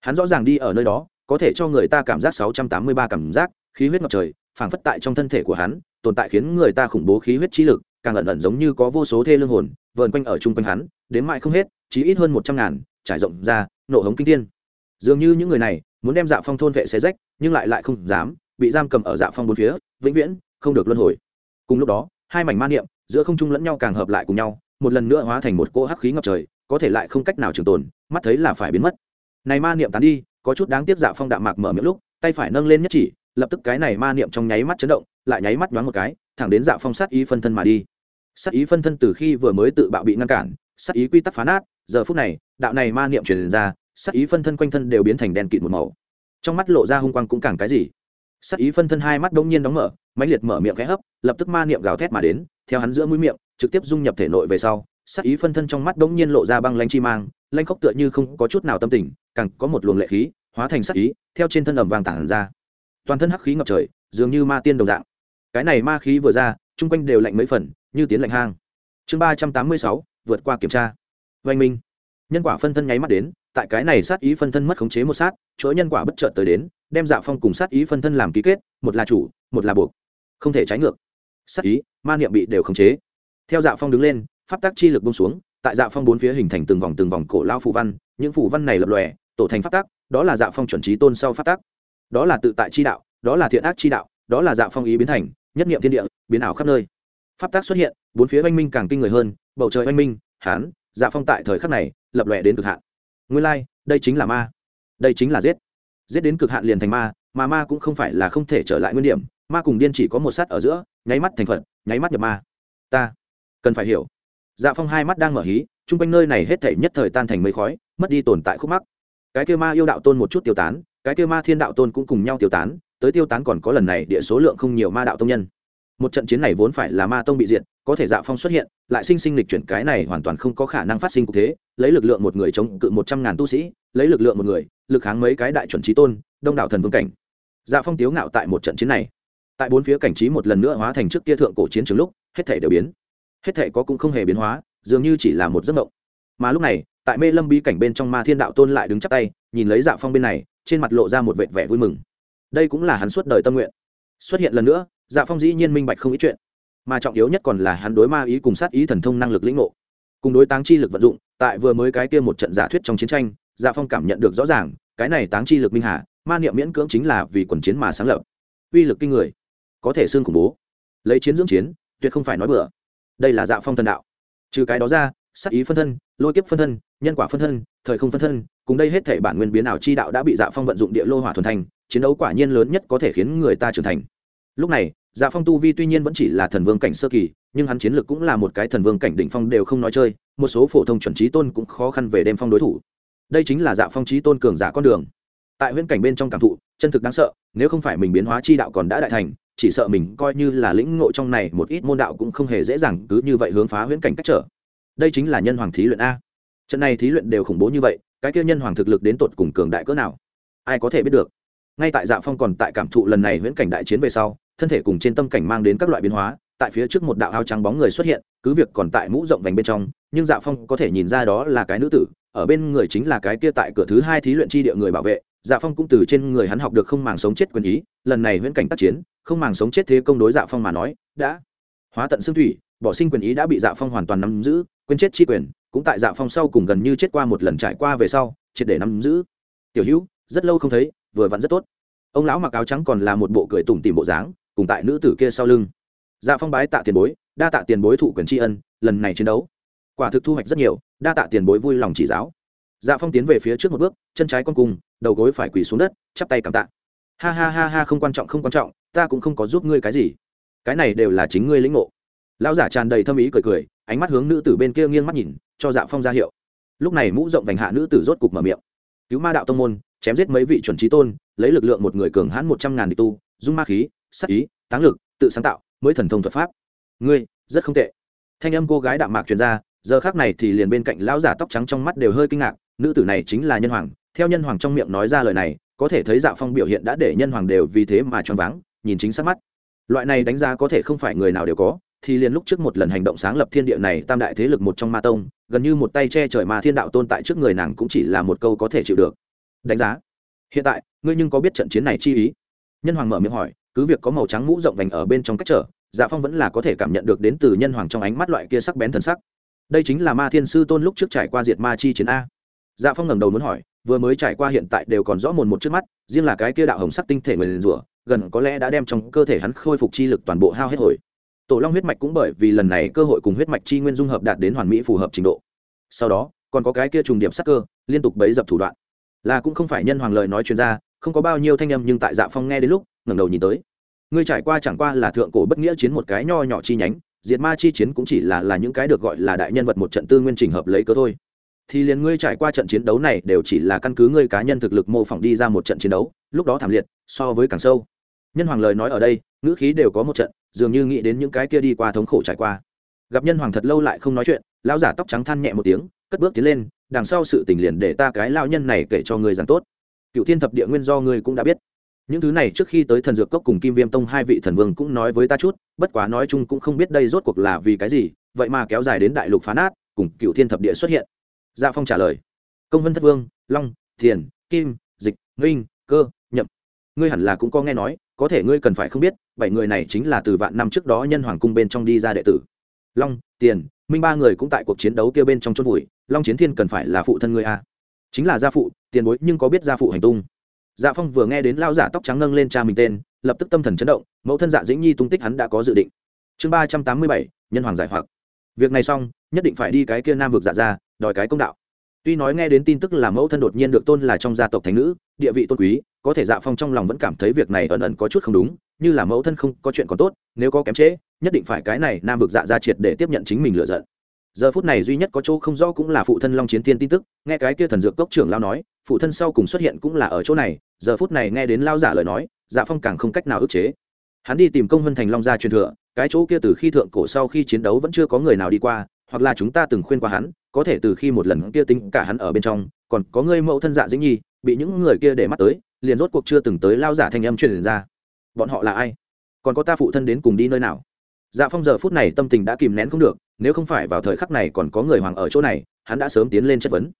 Hắn rõ ràng đi ở nơi đó, có thể cho người ta cảm giác sáu trăm tám mươi ba cảm giác, khí huyết ngập trời, phảng phất tại trong thân thể của hắn, tồn tại khiến người ta khủng bố khí huyết trí lực, càng ẩn ẩn giống như có vô số thê lương hồn, vờn quanh ở chung quanh hắn, đến mãi không hết chỉ ít hơn một trăm ngàn, trải rộng ra nổ hống kinh thiên. Dường như những người này muốn đem dạ phong thôn vệ xé rách, nhưng lại lại không dám, bị giam cầm ở dạ phong bốn phía, vĩnh viễn không được luân hồi. Cùng lúc đó, hai mảnh ma niệm giữa không trung lẫn nhau càng hợp lại cùng nhau, một lần nữa hóa thành một cỗ hắc khí ngập trời, có thể lại không cách nào trường tồn, mắt thấy là phải biến mất. Này ma niệm tán đi, có chút đáng tiếc dạ phong đạm mạc mở miệng lúc, tay phải nâng lên nhất chỉ, lập tức cái này ma niệm trong nháy mắt chấn động, lại nháy mắt đoán một cái, thẳng đến dạ phong sát ý phân thân mà đi. Sát ý phân thân từ khi vừa mới tự bạo bị ngăn cản, sát ý quy tắc phá nát, giờ phút này, đạo này ma niệm truyền ra sắc ý phân thân quanh thân đều biến thành đen kịt một màu. Trong mắt lộ ra hung quang cũng càng cái gì? Sắc ý phân thân hai mắt đông nhiên đóng mở, mãnh liệt mở miệng khẽ hấp, lập tức ma niệm gào thét mà đến, theo hắn giữa mũi miệng, trực tiếp dung nhập thể nội về sau, sắc ý phân thân trong mắt đông nhiên lộ ra băng lanh chi mang lanh khóc tựa như không có chút nào tâm tình, càng có một luồng lệ khí, hóa thành sắc ý, theo trên thân ẩm vàng tản ra. Toàn thân hắc khí ngập trời, dường như ma tiên đồng dạng. Cái này ma khí vừa ra, chung quanh đều lạnh mấy phần, như tiến lạnh hang. Chương ba trăm tám mươi sáu, vượt qua kiểm tra. Oanh minh. Nhân quả phân thân nháy mắt đến tại cái này sát ý phân thân mất khống chế một sát chỗ nhân quả bất chợt tới đến, đem dạ phong cùng sát ý phân thân làm ký kết, một là chủ, một là buộc. Không thể trái ngược. Sát ý, ma niệm bị đều khống chế. Theo dạ phong đứng lên, pháp tác chi lực bông xuống, tại dạ phong bốn phía hình thành từng vòng từng vòng cổ lao phù văn, những phù văn này lập lòe, tổ thành pháp tác đó là dạ phong chuẩn trí tôn sau pháp tác đó là tự tại chi đạo, đó là thiện ác chi đạo, đó là dạ phong ý biến thành, nhất niệm thiên địa, biến ảo khắp nơi. Pháp tác xuất hiện, bốn phía oanh minh càng kinh người hơn, bầu trời oanh minh, hán dạ phong tại thời khắc này, lập lòe đến cực hạn nguyên lai、like, đây chính là ma. Đây chính là giết. Giết đến cực hạn liền thành ma mà ma cũng không phải là không thể trở lại nguyên điểm. Ma cùng điên chỉ có một sắt ở giữa nháy mắt thành phật nháy mắt nhập ma. Ta cần phải hiểu. Dạ phong hai mắt đang mở hí chung quanh nơi này hết thể nhất thời tan thành mây khói mất đi tồn tại khúc mắc. Cái kêu ma yêu đạo tôn một chút tiêu tán cái kêu ma thiên đạo tôn cũng cùng nhau tiêu tán tới tiêu tán còn có lần này địa số lượng không nhiều ma đạo tông nhân một trận chiến này vốn phải là ma tông bị diệt, có thể dạ phong xuất hiện, lại sinh sinh lịch chuyển cái này hoàn toàn không có khả năng phát sinh cục thế, lấy lực lượng một người chống cự một trăm ngàn tu sĩ, lấy lực lượng một người, lực kháng mấy cái đại chuẩn trí tôn, đông đảo thần vương cảnh. Dạ phong tiếu ngạo tại một trận chiến này. Tại bốn phía cảnh trí một lần nữa hóa thành trước kia thượng cổ chiến trường lúc, hết thể đều biến. Hết thể có cũng không hề biến hóa, dường như chỉ là một giấc mộng. Mà lúc này, tại mê lâm bí cảnh bên trong ma thiên đạo tôn lại đứng chắc tay, nhìn lấy dạ phong bên này, trên mặt lộ ra một vệt vẻ vui mừng. Đây cũng là hắn suốt đời tâm nguyện. Xuất hiện lần nữa dạ phong dĩ nhiên minh bạch không ít chuyện, mà trọng yếu nhất còn là hắn đối ma ý cùng sát ý thần thông năng lực lĩnh ngộ. Cùng đối táng chi lực vận dụng, tại vừa mới cái kia một trận giả thuyết trong chiến tranh dạ phong cảm nhận được rõ ràng, cái này táng chi lực minh hà, ma niệm miễn cưỡng chính là vì quần chiến mà sáng lập. Uy lực kinh người, có thể xương khủng bố. Lấy chiến dưỡng chiến, tuyệt không phải nói bừa. Đây là dạ phong thần đạo. Trừ cái đó ra, sát ý phân thân, lôi kiếp phân thân, nhân quả phân thân, thời không phân thân, cùng đây hết thể bản nguyên biến ảo chi đạo đã bị dạ phong vận dụng địa lô hỏa thuần thành, chiến đấu quả nhiên lớn nhất có thể khiến người ta trưởng thành. Lúc này dạ phong tu vi tuy nhiên vẫn chỉ là thần vương cảnh sơ kỳ, nhưng hắn chiến lược cũng là một cái thần vương cảnh đỉnh phong đều không nói chơi, một số phổ thông chuẩn trí tôn cũng khó khăn về đêm phong đối thủ. Đây chính là dạ phong trí tôn cường giả con đường. Tại huyễn cảnh bên trong cảm thụ, chân thực đáng sợ, nếu không phải mình biến hóa chi đạo còn đã đại thành, chỉ sợ mình coi như là lĩnh ngộ trong này một ít môn đạo cũng không hề dễ dàng cứ như vậy hướng phá huyễn cảnh cách trở. Đây chính là nhân hoàng thí luyện a. Trận này thí luyện đều khủng bố như vậy, cái kia nhân hoàng thực lực đến tột cùng cường đại cỡ nào? Ai có thể biết được? Ngay tại dạ phong còn tại cảm thụ lần này huyễn cảnh đại chiến về sau thân thể cùng trên tâm cảnh mang đến các loại biến hóa, tại phía trước một đạo áo trắng bóng người xuất hiện, cứ việc còn tại mũ rộng vành bên trong, nhưng dạ phong có thể nhìn ra đó là cái nữ tử, ở bên người chính là cái kia tại cửa thứ hai thí luyện chi địa người bảo vệ. Dạ phong cũng từ trên người hắn học được không màng sống chết quyền ý, lần này huyễn cảnh tác chiến, không màng sống chết thế công đối dạ phong mà nói, đã hóa tận xương thủy, bỏ sinh quyền ý đã bị dạ phong hoàn toàn nắm giữ, quên chết chi quyền, cũng tại dạ phong sau cùng gần như chết qua một lần trải qua về sau, triệt để nắm giữ. Tiểu hữu, rất lâu không thấy, vừa vặn rất tốt. Ông lão mặc áo trắng còn là một bộ cười tủm tìm bộ dáng cùng tại nữ tử kia sau lưng. Dạ phong bái tạ tiền bối, đa tạ tiền bối thụ quyền tri ân, lần này chiến đấu, quả thực thu hoạch rất nhiều, đa tạ tiền bối vui lòng chỉ giáo. Dạ phong tiến về phía trước một bước, chân trái con cùng, đầu gối phải quỳ xuống đất, chắp tay cảm tạ. Ha ha ha ha, không quan trọng, không quan trọng, ta cũng không có giúp ngươi cái gì. Cái này đều là chính ngươi lĩnh ngộ. Lão giả tràn đầy thâm ý cười cười, ánh mắt hướng nữ tử bên kia nghiêng mắt nhìn, cho dạ phong ra hiệu. Lúc này mũ rộng vành hạ nữ tử rốt cục mở miệng. Cứu ma đạo tông môn, chém giết mấy vị chuẩn trí tôn, lấy lực lượng một người cường hãn một trăm ngàn địch tu, dung ma khí sắc ý, táng lực, tự sáng tạo, mới thần thông thuật pháp. Ngươi, rất không tệ. Thanh âm cô gái đạm mạc truyền ra, giờ khác này thì liền bên cạnh lão giả tóc trắng trong mắt đều hơi kinh ngạc, nữ tử này chính là nhân hoàng. Theo nhân hoàng trong miệng nói ra lời này, có thể thấy dạ phong biểu hiện đã để nhân hoàng đều vì thế mà choáng váng, nhìn chính xác mắt. Loại này đánh giá có thể không phải người nào đều có, thì liền lúc trước một lần hành động sáng lập thiên địa này, tam đại thế lực một trong ma tông, gần như một tay che trời ma thiên đạo tồn tại trước người nàng cũng chỉ là một câu có thể chịu được. Đánh giá. Hiện tại, ngươi nhưng có biết trận chiến này chi ý? Nhân hoàng mở miệng hỏi cứ việc có màu trắng mũ rộng vành ở bên trong cách trở dạ phong vẫn là có thể cảm nhận được đến từ nhân hoàng trong ánh mắt loại kia sắc bén thần sắc. Đây chính là ma thiên sư tôn lúc trước trải qua diệt ma chi chiến a. Dạ phong ngẩng đầu muốn hỏi, vừa mới trải qua hiện tại đều còn rõ mồn một trước mắt, riêng là cái kia đạo hồng sắc tinh thể người liền rủa, gần có lẽ đã đem trong cơ thể hắn khôi phục chi lực toàn bộ hao hết hồi. Tổ long huyết mạch cũng bởi vì lần này cơ hội cùng huyết mạch chi nguyên dung hợp đạt đến hoàn mỹ phù hợp trình độ. Sau đó, còn có cái kia trùng điểm sắc cơ, liên tục bấy dập thủ đoạn. Là cũng không phải nhân hoàng lời nói chuyên gia, không có bao nhiêu thanh âm nhưng tại dạ phong nghe đến lúc, ngẩng đầu nhìn tới ngươi trải qua chẳng qua là thượng cổ bất nghĩa chiến một cái nho nhỏ chi nhánh, diệt ma chi chiến cũng chỉ là là những cái được gọi là đại nhân vật một trận tư nguyên trình hợp lấy cớ thôi. Thì liền ngươi trải qua trận chiến đấu này đều chỉ là căn cứ ngươi cá nhân thực lực mô phỏng đi ra một trận chiến đấu, lúc đó thảm liệt, so với càng sâu. Nhân hoàng lời nói ở đây, ngữ khí đều có một trận, dường như nghĩ đến những cái kia đi qua thống khổ trải qua. Gặp nhân hoàng thật lâu lại không nói chuyện, lão giả tóc trắng than nhẹ một tiếng, cất bước tiến lên, đằng sau sự tình liền để ta cái lao nhân này kể cho ngươi giảng tốt. Cựu thiên thập địa nguyên do ngươi cũng đã biết những thứ này trước khi tới thần dược cốc cùng kim viêm tông hai vị thần vương cũng nói với ta chút bất quá nói chung cũng không biết đây rốt cuộc là vì cái gì vậy mà kéo dài đến đại lục phá nát cùng cựu thiên thập địa xuất hiện. Gia phong trả lời công vân thất vương long thiền kim dịch Vinh, cơ nhậm. Ngươi hẳn là cũng có nghe nói có thể ngươi cần phải không biết bảy người này chính là từ vạn năm trước đó nhân hoàng cung bên trong đi ra đệ tử. Long tiền minh ba người cũng tại cuộc chiến đấu kia bên trong chôn vùi long chiến thiên cần phải là phụ thân ngươi a à? chính là gia phụ tiền bối nhưng có biết gia phụ hành tung? Dạ phong vừa nghe đến lao giả tóc trắng nâng lên cha mình tên, lập tức tâm thần chấn động, mẫu thân dạ dĩnh nhi tung tích hắn đã có dự định. Chương ba trăm tám mươi bảy, nhân hoàng giải hoặc. Việc này xong, nhất định phải đi cái kia nam vực dạ ra đòi cái công đạo. Tuy nói nghe đến tin tức là mẫu thân đột nhiên được tôn là trong gia tộc thành nữ, địa vị tôn quý, có thể dạ phong trong lòng vẫn cảm thấy việc này ẩn ẩn có chút không đúng, như là mẫu thân không có chuyện còn tốt, nếu có kém trễ nhất định phải cái này nam vực dạ ra triệt để tiếp nhận chính mình lựa giận. Giờ phút này duy nhất có chỗ không rõ cũng là phụ thân long chiến tiên tin tức, nghe cái kia thần dược cốc trưởng lao nói, phụ thân sau cùng xuất hiện cũng là ở chỗ này giờ phút này nghe đến lao giả lời nói dạ phong càng không cách nào ức chế. Hắn đi tìm công vân thành long gia truyền thừa, cái chỗ kia từ khi thượng cổ sau khi chiến đấu vẫn chưa có người nào đi qua, hoặc là chúng ta từng khuyên qua hắn, có thể từ khi một lần kia tính cả hắn ở bên trong, còn có người mẫu thân dạ dĩnh nhi, bị những người kia để mắt tới, liền rốt cuộc chưa từng tới lao giả thanh âm truyền ra. Bọn họ là ai? Còn có ta phụ thân đến cùng đi nơi nào? Dạ phong giờ phút này tâm tình đã kìm nén không được, nếu không phải vào thời khắc này còn có người hoàng ở chỗ này, hắn đã sớm tiến lên chất vấn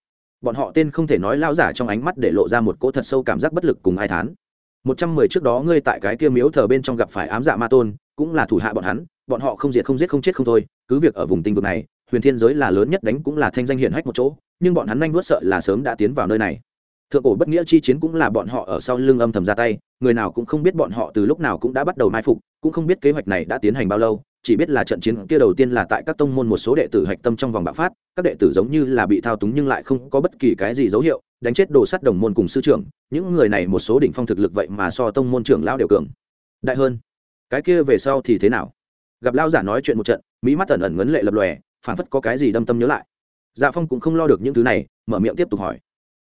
bọn họ tên không thể nói lao giả trong ánh mắt để lộ ra một cỗ thật sâu cảm giác bất lực cùng ai thán. Một trăm mười trước đó ngươi tại cái kia miếu thờ bên trong gặp phải ám dạ ma tôn, cũng là thủ hạ bọn hắn, bọn họ không diệt không giết không chết không thôi, cứ việc ở vùng tinh vực này, huyền thiên giới là lớn nhất đánh cũng là thanh danh hiển hách một chỗ, nhưng bọn hắn nhanh vớt sợ là sớm đã tiến vào nơi này. Thượng cổ bất nghĩa chi chiến cũng là bọn họ ở sau lưng âm thầm ra tay, người nào cũng không biết bọn họ từ lúc nào cũng đã bắt đầu mai phục, cũng không biết kế hoạch này đã tiến hành bao lâu chỉ biết là trận chiến kia đầu tiên là tại các tông môn một số đệ tử hạch tâm trong vòng bạo phát, các đệ tử giống như là bị thao túng nhưng lại không có bất kỳ cái gì dấu hiệu, đánh chết đồ sắt đồng môn cùng sư trưởng, những người này một số đỉnh phong thực lực vậy mà so tông môn trưởng lao đều cường. Đại hơn, cái kia về sau thì thế nào? Gặp lao giả nói chuyện một trận, mỹ mắt ẩn ẩn ngấn lệ lập lòe phản phất có cái gì đâm tâm nhớ lại. Dạ phong cũng không lo được những thứ này, mở miệng tiếp tục hỏi.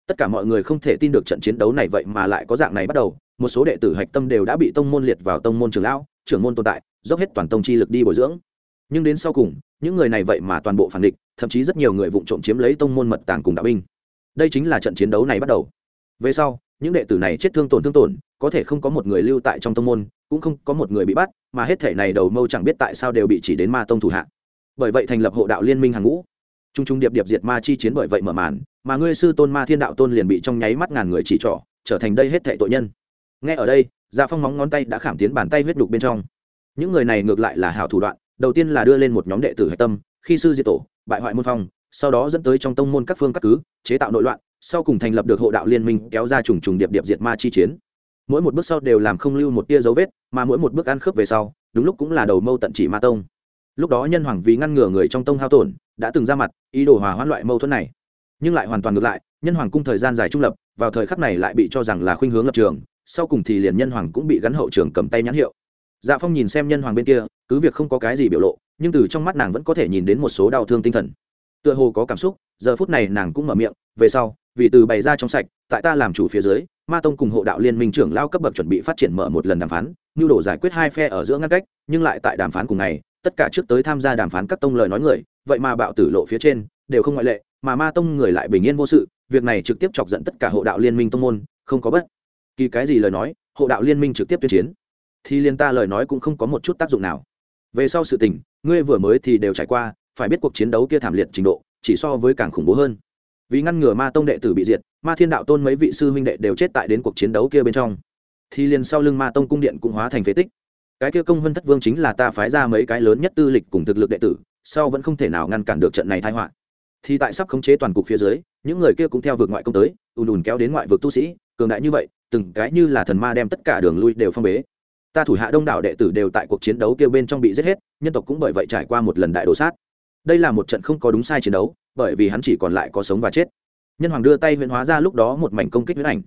Tất cả mọi người không thể tin được trận chiến đấu này vậy mà lại có dạng này bắt đầu, một số đệ tử hạch tâm đều đã bị tông môn liệt vào tông môn trường lão trưởng môn tồn tại, dốc hết toàn tông chi lực đi bồi dưỡng. Nhưng đến sau cùng, những người này vậy mà toàn bộ phản địch, thậm chí rất nhiều người vụ trộm chiếm lấy tông môn mật tàng cùng đạo binh. Đây chính là trận chiến đấu này bắt đầu. Về sau, những đệ tử này chết thương tổn thương tổn, có thể không có một người lưu tại trong tông môn, cũng không có một người bị bắt, mà hết thể này đầu mâu chẳng biết tại sao đều bị chỉ đến ma tông thủ hạ. Bởi vậy thành lập hộ đạo liên minh hàng ngũ. T r u n g t r u n g điệp điệp diệt ma chi chiến bởi vậy mở màn, mà ngươi sư tôn ma thiên đạo tôn liền bị trong nháy mắt ngàn người chỉ trỏ, trở thành đây hết thể tội nhân. Nghe ở đây dạ phong móng ngón tay đã khảm tiến bàn tay huyết đục bên trong. Những người này ngược lại là hảo thủ đoạn, đầu tiên là đưa lên một nhóm đệ tử hạch tâm, khi sư diệt tổ, bại hoại môn phong, sau đó dẫn tới trong tông môn các phương các cứ, chế tạo nội loạn, sau cùng thành lập được hộ đạo liên minh, kéo ra trùng trùng điệp điệp diệt ma chi chiến. Mỗi một bước sau đều làm không lưu một tia dấu vết, mà mỗi một bước ăn khớp về sau, đúng lúc cũng là đầu mâu tận chỉ ma tông. Lúc đó nhân hoàng vì ngăn ngừa người trong tông hao tổn, đã từng ra mặt, ý đồ hòa hoãn loại mâu thuẫn này. Nhưng lại hoàn toàn ngược lại, nhân hoàng cung thời gian dài trung lập, vào thời khắc này lại bị cho rằng là khuynh hướng lập trường sau cùng thì liền nhân hoàng cũng bị gắn hậu trường cầm tay nhãn hiệu. Dạ phong nhìn xem nhân hoàng bên kia, cứ việc không có cái gì biểu lộ, nhưng từ trong mắt nàng vẫn có thể nhìn đến một số đau thương tinh thần. Tựa hồ có cảm xúc, giờ phút này nàng cũng mở miệng, về sau, vì từ bày ra trong sạch, tại ta làm chủ phía dưới, ma tông cùng hộ đạo liên minh trưởng lao cấp bậc chuẩn bị phát triển mở một lần đàm phán, nhu đồ giải quyết hai phe ở giữa ngăn cách, nhưng lại tại đàm phán cùng ngày, tất cả trước tới tham gia đàm phán các tông lời nói người, vậy mà bạo tử lộ phía trên, đều không ngoại lệ, mà ma tông người lại bình yên vô sự, việc này trực tiếp chọc giận tất cả hộ đạo liên minh tông môn, không có bất kỳ cái gì lời nói, hộ đạo liên minh trực tiếp tuyên chiến. Thì liên ta lời nói cũng không có một chút tác dụng nào. Về sau sự tình, ngươi vừa mới thì đều trải qua, phải biết cuộc chiến đấu kia thảm liệt trình độ, chỉ so với càng khủng bố hơn. Vì ngăn ngừa ma tông đệ tử bị diệt, ma thiên đạo tôn mấy vị sư huynh đệ đều chết tại đến cuộc chiến đấu kia bên trong. Thì liền sau lưng ma tông cung điện cũng hóa thành phế tích. Cái kia công vân thất vương chính là ta phái ra mấy cái lớn nhất tư lịch cùng thực lực đệ tử, sau vẫn không thể nào ngăn cản được trận này thái họa thì tại sắp khống chế toàn cục phía dưới, những người kia cũng theo vượt ngoại công tới, ùn ùn kéo đến ngoại vực tu sĩ, cường đại như vậy, từng cái như là thần ma đem tất cả đường lui đều phong bế. Ta thủ hạ đông đảo đệ tử đều tại cuộc chiến đấu kia bên trong bị giết hết, nhân tộc cũng bởi vậy trải qua một lần đại đổ sát. Đây là một trận không có đúng sai chiến đấu, bởi vì hắn chỉ còn lại có sống và chết. Nhân hoàng đưa tay huyễn hóa ra lúc đó một mảnh công kích huyễn ảnh.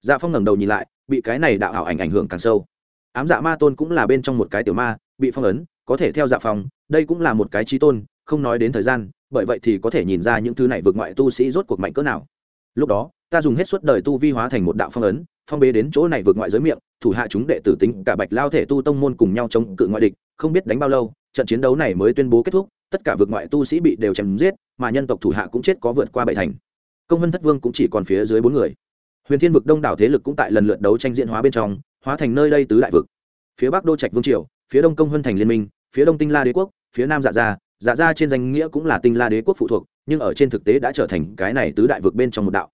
Dạ phong ngẩng đầu nhìn lại, bị cái này đạo ảo ảnh ảnh hưởng càng sâu. Ám dạ ma tôn cũng là bên trong một cái tiểu ma, bị phong ấn, có thể theo dạ phong, đây cũng là một cái trí tôn không nói đến thời gian, bởi vậy thì có thể nhìn ra những thứ này vượt ngoại tu sĩ rốt cuộc mạnh cỡ nào. Lúc đó, ta dùng hết suốt đời tu vi hóa thành một đạo phong ấn, phong bế đến chỗ này vượt ngoại giới miệng, thủ hạ chúng đệ tử tính cả bạch lao thể tu tông môn cùng nhau chống cự ngoại địch, không biết đánh bao lâu, trận chiến đấu này mới tuyên bố kết thúc, tất cả vượt ngoại tu sĩ bị đều chém giết, mà nhân tộc thủ hạ cũng chết có vượt qua bảy thành. Công vân thất vương cũng chỉ còn phía dưới bốn người. Huyền thiên vực đông đảo thế lực cũng tại lần lượt đấu tranh diễn hóa bên trong, hóa thành nơi đây tứ đại vực. Phía bắc đô trạch vương triều, phía đông công vân thành liên minh, phía đông tinh la đế quốc, phía nam dạ gia dạ gia trên danh nghĩa cũng là tinh la đế quốc phụ thuộc, nhưng ở trên thực tế đã trở thành cái này tứ đại vực bên trong một đạo.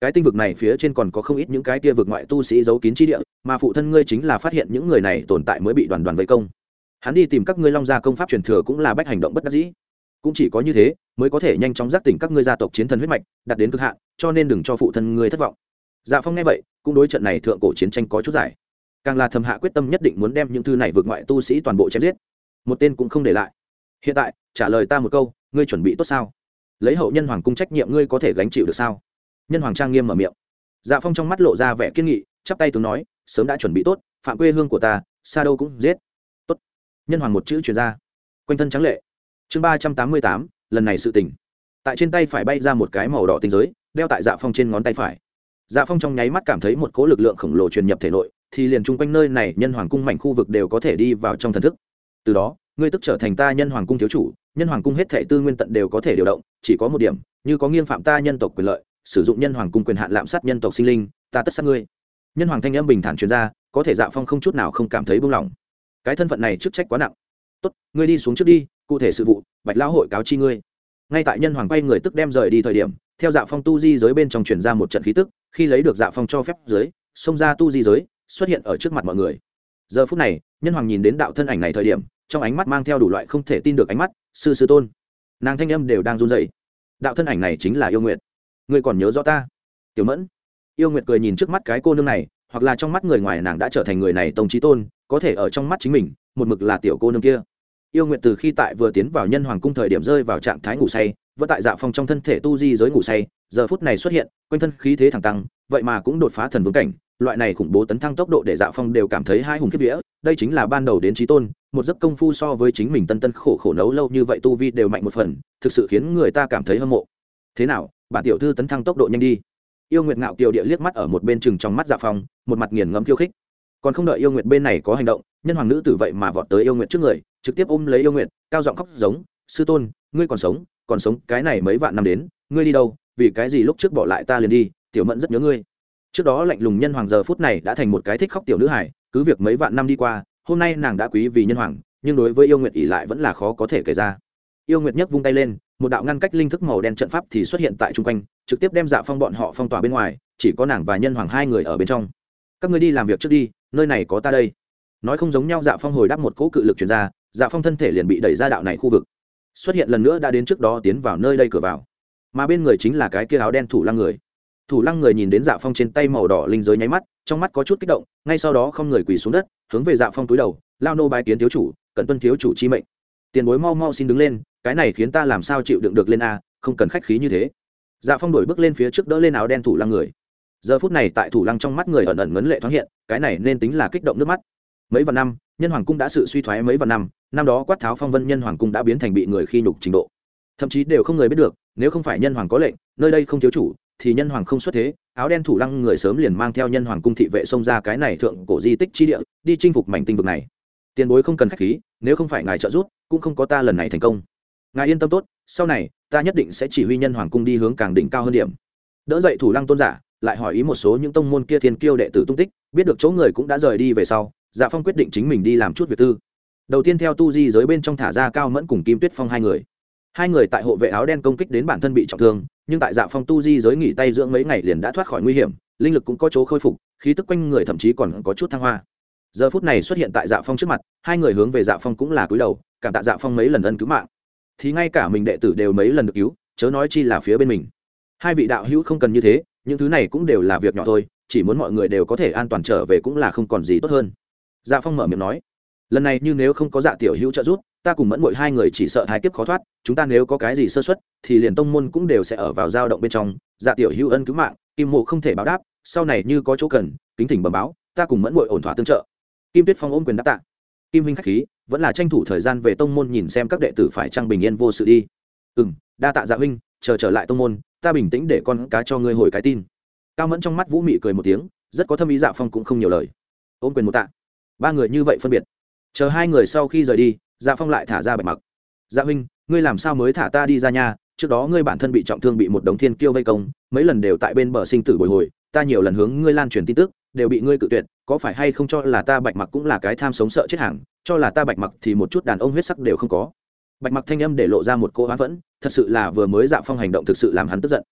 Cái tinh vực này phía trên còn có không ít những cái kia vực ngoại tu sĩ giấu kín chi địa, mà phụ thân ngươi chính là phát hiện những người này tồn tại mới bị đoàn đoàn vây công. Hắn đi tìm các ngươi long gia công pháp truyền thừa cũng là bách hành động bất đắc dĩ. Cũng chỉ có như thế, mới có thể nhanh chóng giác tỉnh các ngươi gia tộc chiến thần huyết mạch, đạt đến cực hạn, cho nên đừng cho phụ thân ngươi thất vọng. Dạ phong nghe vậy, cũng đối trận này thượng cổ chiến tranh có chút giải. Càng là thầm hạ quyết tâm nhất định muốn đem những thư này vượt ngoại tu sĩ toàn bộ chém giết. Một tên cũng không để lại hiện tại, trả lời ta một câu, ngươi chuẩn bị tốt sao? Lấy hậu nhân hoàng cung trách nhiệm ngươi có thể gánh chịu được sao? Nhân hoàng trang nghiêm mở miệng. Dạ phong trong mắt lộ ra vẻ kiên nghị, chắp tay tướng nói, sớm đã chuẩn bị tốt, phạm quê hương của ta, xa đâu cũng giết. Tốt. Nhân hoàng một chữ chuyển ra. Quanh thân trắng lệ. Chương ba trăm tám mươi tám, lần này sự tỉnh tại trên tay phải bay ra một cái màu đỏ tinh giới, đeo tại dạ phong trên ngón tay phải. Dạ phong trong nháy mắt cảm thấy một cỗ lực lượng khổng lồ truyền nhập thể nội, thì liền chung quanh nơi này, nhân hoàng cung mảnh khu vực đều có thể đi vào trong thần thức. Từ đó ngươi tức trở thành ta nhân hoàng cung thiếu chủ, nhân hoàng cung hết thể tư nguyên tận đều có thể điều động, chỉ có một điểm, như có nghiêng phạm ta nhân tộc quyền lợi, sử dụng nhân hoàng cung quyền hạn lạm sát nhân tộc sinh linh, ta tất sát ngươi. Nhân hoàng thanh âm bình thản truyền ra, có thể dạ phong không chút nào không cảm thấy buông lỏng. Cái thân phận này chức trách quá nặng. Tốt, ngươi đi xuống trước đi, cụ thể sự vụ, bạch lão hội cáo chi ngươi. Ngay tại nhân hoàng quay người tức đem rời đi thời điểm, theo dạ phong tu di giới bên trong truyền ra một trận khí tức, khi lấy được dạ phong cho phép giới xông ra tu di giới, xuất hiện ở trước mặt mọi người. Giờ phút này, nhân hoàng nhìn đến đạo thân ảnh này thời điểm trong ánh mắt mang theo đủ loại không thể tin được ánh mắt, sư sư tôn. Nàng thanh âm đều đang run dậy đạo thân ảnh này chính là yêu nguyện ngươi còn nhớ rõ ta? Tiểu mẫn. Yêu nguyệt cười nhìn trước mắt cái cô nương này, hoặc là trong mắt người ngoài nàng đã trở thành người này tông trí tôn, có thể ở trong mắt chính mình, một mực là tiểu cô nương kia. Yêu nguyệt từ khi tại vừa tiến vào nhân hoàng cung thời điểm rơi vào trạng thái ngủ say, vẫn tại dạ phong trong thân thể tu di giới ngủ say, giờ phút này xuất hiện, quanh thân khí thế thẳng tăng vậy mà cũng đột phá thần vương cảnh loại này khủng bố tấn thăng tốc độ để dạ phong đều cảm thấy hai hùng kiếp vĩa đây chính là ban đầu đến trí tôn, một giấc công phu so với chính mình tân tân khổ khổ nấu lâu như vậy tu vi đều mạnh một phần, thực sự khiến người ta cảm thấy hâm mộ. Thế nào, bản tiểu thư tấn thăng tốc độ nhanh đi. Yêu nguyệt ngạo kiều địa liếc mắt ở một bên chừng trong mắt dạ phong, một mặt nghiền ngẫm khiêu khích. Còn không đợi yêu nguyệt bên này có hành động, nhân hoàng nữ tử vậy mà vọt tới yêu nguyệt trước người, trực tiếp ôm lấy yêu nguyệt, cao giọng khóc giống, sư tôn, ngươi còn sống còn sống cái này mấy vạn năm đến, ngươi đi đâu, vì cái gì lúc trước bỏ lại ta liền đi, tiểu mẫn rất nhớ ngươi trước đó lạnh lùng nhân hoàng giờ phút này đã thành một cái thích khóc tiểu nữ hải cứ việc mấy vạn năm đi qua, hôm nay nàng đã quý vì nhân hoàng, nhưng đối với yêu nguyệt ỷ lại vẫn là khó có thể kể ra. Yêu nguyệt nhấc vung tay lên, một đạo ngăn cách linh thức màu đen trận pháp thì xuất hiện tại chung quanh, trực tiếp đem dạ phong bọn họ phong tỏa bên ngoài, chỉ có nàng và nhân hoàng hai người ở bên trong. Các người đi làm việc trước đi, nơi này có ta đây. Nói không giống nhau dạ phong hồi đáp một cỗ cự lực chuyển ra dạ phong thân thể liền bị đẩy ra đạo này khu vực. Xuất hiện lần nữa đã đến trước đó tiến vào nơi đây cửa vào. Mà bên người chính là cái kia áo đen thủ lăng người thủ lăng người nhìn đến dạ phong trên tay màu đỏ linh giới nháy mắt, trong mắt có chút kích động, ngay sau đó không người quỳ xuống đất, hướng về dạ phong túi đầu, lao nô bài kiến thiếu chủ cần tuân thiếu chủ chi mệnh. Tiền bối mau mau xin đứng lên, cái này khiến ta làm sao chịu đựng được lên a, không cần khách khí như thế. Dạ phong đổi bước lên phía trước đỡ lên áo đen thủ lăng người. Giờ phút này tại thủ lăng trong mắt người ẩn ẩn ngấn lệ thoáng hiện, cái này nên tính là kích động nước mắt. Mấy vạn năm, nhân hoàng cung đã sự suy thoái mấy vạn năm năm đó quát tháo phong vân nhân hoàng cung đã biến thành bị người khi nhục trình độ. Thậm chí đều không người biết được, nếu không phải nhân hoàng có lệnh, nơi đây không thiếu chủ thì nhân hoàng không xuất thế, áo đen thủ lăng người sớm liền mang theo nhân hoàng cung thị vệ xông ra cái này thượng cổ di tích chi địa, đi chinh phục mảnh tinh vực này. Tiền bối không cần khách khí, nếu không phải ngài trợ giúp, cũng không có ta lần này thành công. Ngài yên tâm tốt, sau này, ta nhất định sẽ chỉ huy nhân hoàng cung đi hướng càng đỉnh cao hơn điểm. Đỡ dậy thủ lăng tôn giả, lại hỏi ý một số những tông môn kia thiên kiêu đệ tử tung tích, biết được chỗ người cũng đã rời đi về sau dạ phong quyết định chính mình đi làm chút việc tư. Đầu tiên theo tu di giới bên trong thả ra cao mẫn cùng kim tuyết phong hai người hai người tại hộ vệ áo đen công kích đến bản thân bị trọng thương, nhưng tại dạ phong tu di giới nghỉ tay dưỡng mấy ngày liền đã thoát khỏi nguy hiểm, linh lực cũng có chỗ khôi phục, khí tức quanh người thậm chí còn có chút thăng hoa. Giờ phút này xuất hiện tại dạ phong trước mặt, hai người hướng về dạ phong cũng là cúi đầu, cảm tạ dạ phong mấy lần ân cứu mạng. Thì ngay cả mình đệ tử đều mấy lần được cứu, chớ nói chi là phía bên mình. Hai vị đạo hữu không cần như thế, những thứ này cũng đều là việc nhỏ thôi, chỉ muốn mọi người đều có thể an toàn trở về cũng là không còn gì tốt hơn. Dạ phong mở miệng nói, lần này như nếu không có dạ tiểu hữu trợ giúp ta cùng mẫn mỗi hai người chỉ sợ hai kiếp khó thoát, chúng ta nếu có cái gì sơ xuất thì liền tông môn cũng đều sẽ ở vào dao động bên trong. Dạ tiểu hữu ân cứu mạng, kim mộ không thể báo đáp, sau này như có chỗ cần, kính thỉnh bẩm báo, ta cùng mẫn mội ổn thỏa tương trợ. Kim tuyết phong ôm quyền đáp tạ. Kim huynh khách khí, vẫn là tranh thủ thời gian về tông môn nhìn xem các đệ tử phải trang bình yên vô sự đi. Ừ m đa tạ dạ huynh, chờ trở lại tông môn, ta bình tĩnh để con cá cho ngươi hồi cái tin. Cao mẫn trong mắt vũ mị cười một tiếng, rất có thâm ý dạ phong cũng không nhiều lời. Ôm quyền một tạ. Ba người như vậy phân biệt. Chờ hai người sau khi rời đi dạ phong lại thả ra bạch mặc. Dạ huynh, ngươi làm sao mới thả ta đi ra nhà trước đó ngươi bản thân bị trọng thương bị một đống thiên kiêu vây công, mấy lần đều tại bên bờ sinh tử bồi hồi, ta nhiều lần hướng ngươi lan truyền tin tức, đều bị ngươi cự tuyệt, có phải hay không cho là ta bạch mặc cũng là cái tham sống sợ chết hàng, cho là ta bạch mặc thì một chút đàn ông huyết sắc đều không có. Bạch mặc thanh âm để lộ ra một cô hoán vẫn thật sự là vừa mới dạ phong hành động thực sự làm hắn tức giận.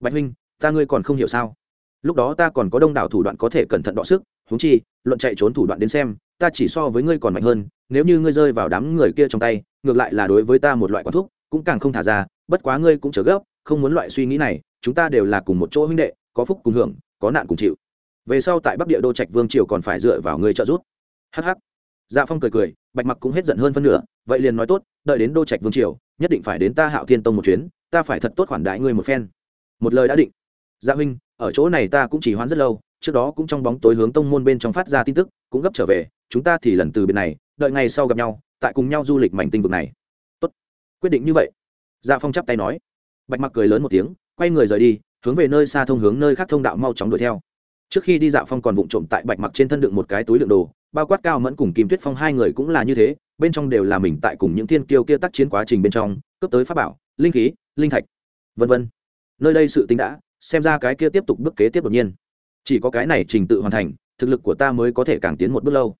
Bạch huynh, ta ngươi còn không hiểu sao? Lúc đó ta còn có đông đảo thủ đoạn có thể cẩn thận đọ sức húng chi, luận chạy trốn thủ đoạn đến xem ta chỉ so với ngươi còn mạnh hơn, nếu như ngươi rơi vào đám người kia trong tay, ngược lại là đối với ta một loại quán thuốc cũng càng không thả ra, bất quá ngươi cũng trở gấp, không muốn loại suy nghĩ này, chúng ta đều là cùng một chỗ huynh đệ, có phúc cùng hưởng, có nạn cùng chịu. Về sau tại bắc địa đô trạch vương triều còn phải dựa vào ngươi trợ giúp. Hh dạ phong cười cười, bạch mặc cũng hết giận hơn phân nửa, vậy liền nói tốt, đợi đến đô trạch vương triều, nhất định phải đến ta hạo thiên tông một chuyến, ta phải thật tốt khoản đại ngươi một phen. Một lời đã định. Dạ huynh, ở chỗ này ta cũng chỉ hoãn rất lâu, trước đó cũng trong bóng tối hướng tông môn bên trong phát ra tin tức, cũng gấp trở về chúng ta thì lần từ biệt này, đợi ngày sau gặp nhau, tại cùng nhau du lịch mảnh tinh vực này. Tốt. Quyết định như vậy. Dạ phong chắp tay nói. Bạch mặc cười lớn một tiếng, quay người rời đi, hướng về nơi xa thông hướng nơi khác thông đạo mau chóng đuổi theo. Trước khi đi dạ phong còn vụng trộm tại bạch mặc trên thân đựng một cái túi đựng đồ, bao quát cao mẫn cùng kim tuyết phong hai người cũng là như thế, bên trong đều là mình tại cùng những thiên kiêu kia tác chiến quá trình bên trong, cướp tới pháp bảo, linh khí, linh thạch, vân vân. Nơi đây sự tính đã, xem ra cái kia tiếp tục bước kế tiếp đột nhiên. Chỉ có cái này trình tự hoàn thành, thực lực của ta mới có thể càng tiến một bước lâu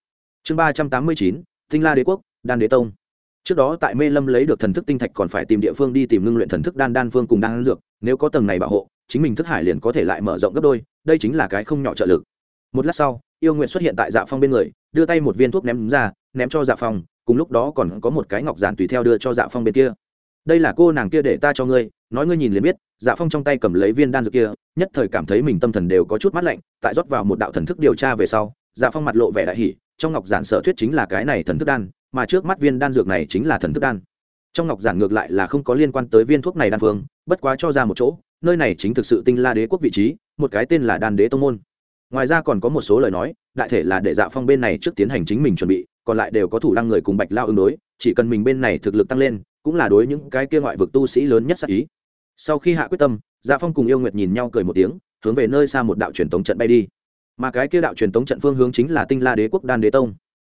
chương ba trăm tám mươi chín, tinh la đế quốc, đan đế tông. Trước đó tại mê lâm lấy được thần thức tinh thạch còn phải tìm địa phương đi tìm ngưng luyện thần thức đan đan phương cùng đan dược, nếu có tầng này bảo hộ, chính mình thức hải liền có thể lại mở rộng gấp đôi, đây chính là cái không nhỏ trợ lực. Một lát sau, yêu nguyện xuất hiện tại dạ phong bên người, đưa tay một viên thuốc ném ra, ném cho dạ phong, cùng lúc đó còn có một cái ngọc giản tùy theo đưa cho dạ phong bên kia. Đây là cô nàng kia để ta cho ngươi, nói ngươi nhìn liền biết. Dạ phong trong tay cầm lấy viên đan dược kia, nhất thời cảm thấy mình tâm thần đều có chút mát lạnh, tại rót vào một đạo thần thức điều tra về sau dạ phong mặt lộ vẻ đại hỷ trong ngọc giản sở thuyết chính là cái này thần thức đan, mà trước mắt viên đan dược này chính là thần thức đan. Trong ngọc giản ngược lại là không có liên quan tới viên thuốc này đan phương, bất quá cho ra một chỗ, nơi này chính thực sự tinh la đế quốc vị trí, một cái tên là đan đế tông môn. Ngoài ra còn có một số lời nói, đại thể là để dạ phong bên này trước tiến hành chính mình chuẩn bị, còn lại đều có thủ lăng người cùng bạch lao ứng đối, chỉ cần mình bên này thực lực tăng lên, cũng là đối những cái kia ngoại vực tu sĩ lớn nhất sắc ý. Sau khi hạ quyết tâm dạ phong cùng yêu nguyệt nhìn nhau cười một tiếng, hướng về nơi xa một đạo truyền tống trận bay đi mà cái kia đạo truyền tống trận phương hướng chính là tinh la đế quốc đan đế tông.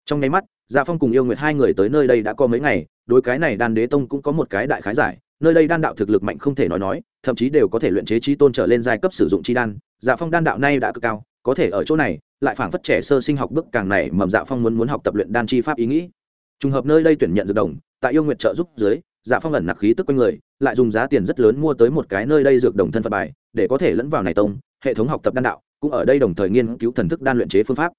Trong nháy mắt dạ phong cùng yêu nguyệt hai người tới nơi đây đã có mấy ngày, đối cái này đan đế tông cũng có một cái đại khái giải, nơi đây đan đạo thực lực mạnh không thể nói nói, thậm chí đều có thể luyện chế trí tôn trở lên giai cấp sử dụng chi đan. Dạ phong đan đạo nay đã cực cao, có thể ở chỗ này, lại phảng phất trẻ sơ sinh học bước càng này mầm dạ phong muốn muốn học tập luyện đan chi pháp ý nghĩ. Trùng hợp nơi đây tuyển nhận dược đồng, tại yêu nguyệt trợ giúp dưới dạ phong ẩn nặc khí tức quanh người, lại dùng giá tiền rất lớn mua tới một cái nơi đây dược đồng thân phận bài, để có thể lẫn vào này tông, hệ thống học tập đan đạo cũng ở đây đồng thời nghiên cứu thần thức đan luyện chế phương pháp.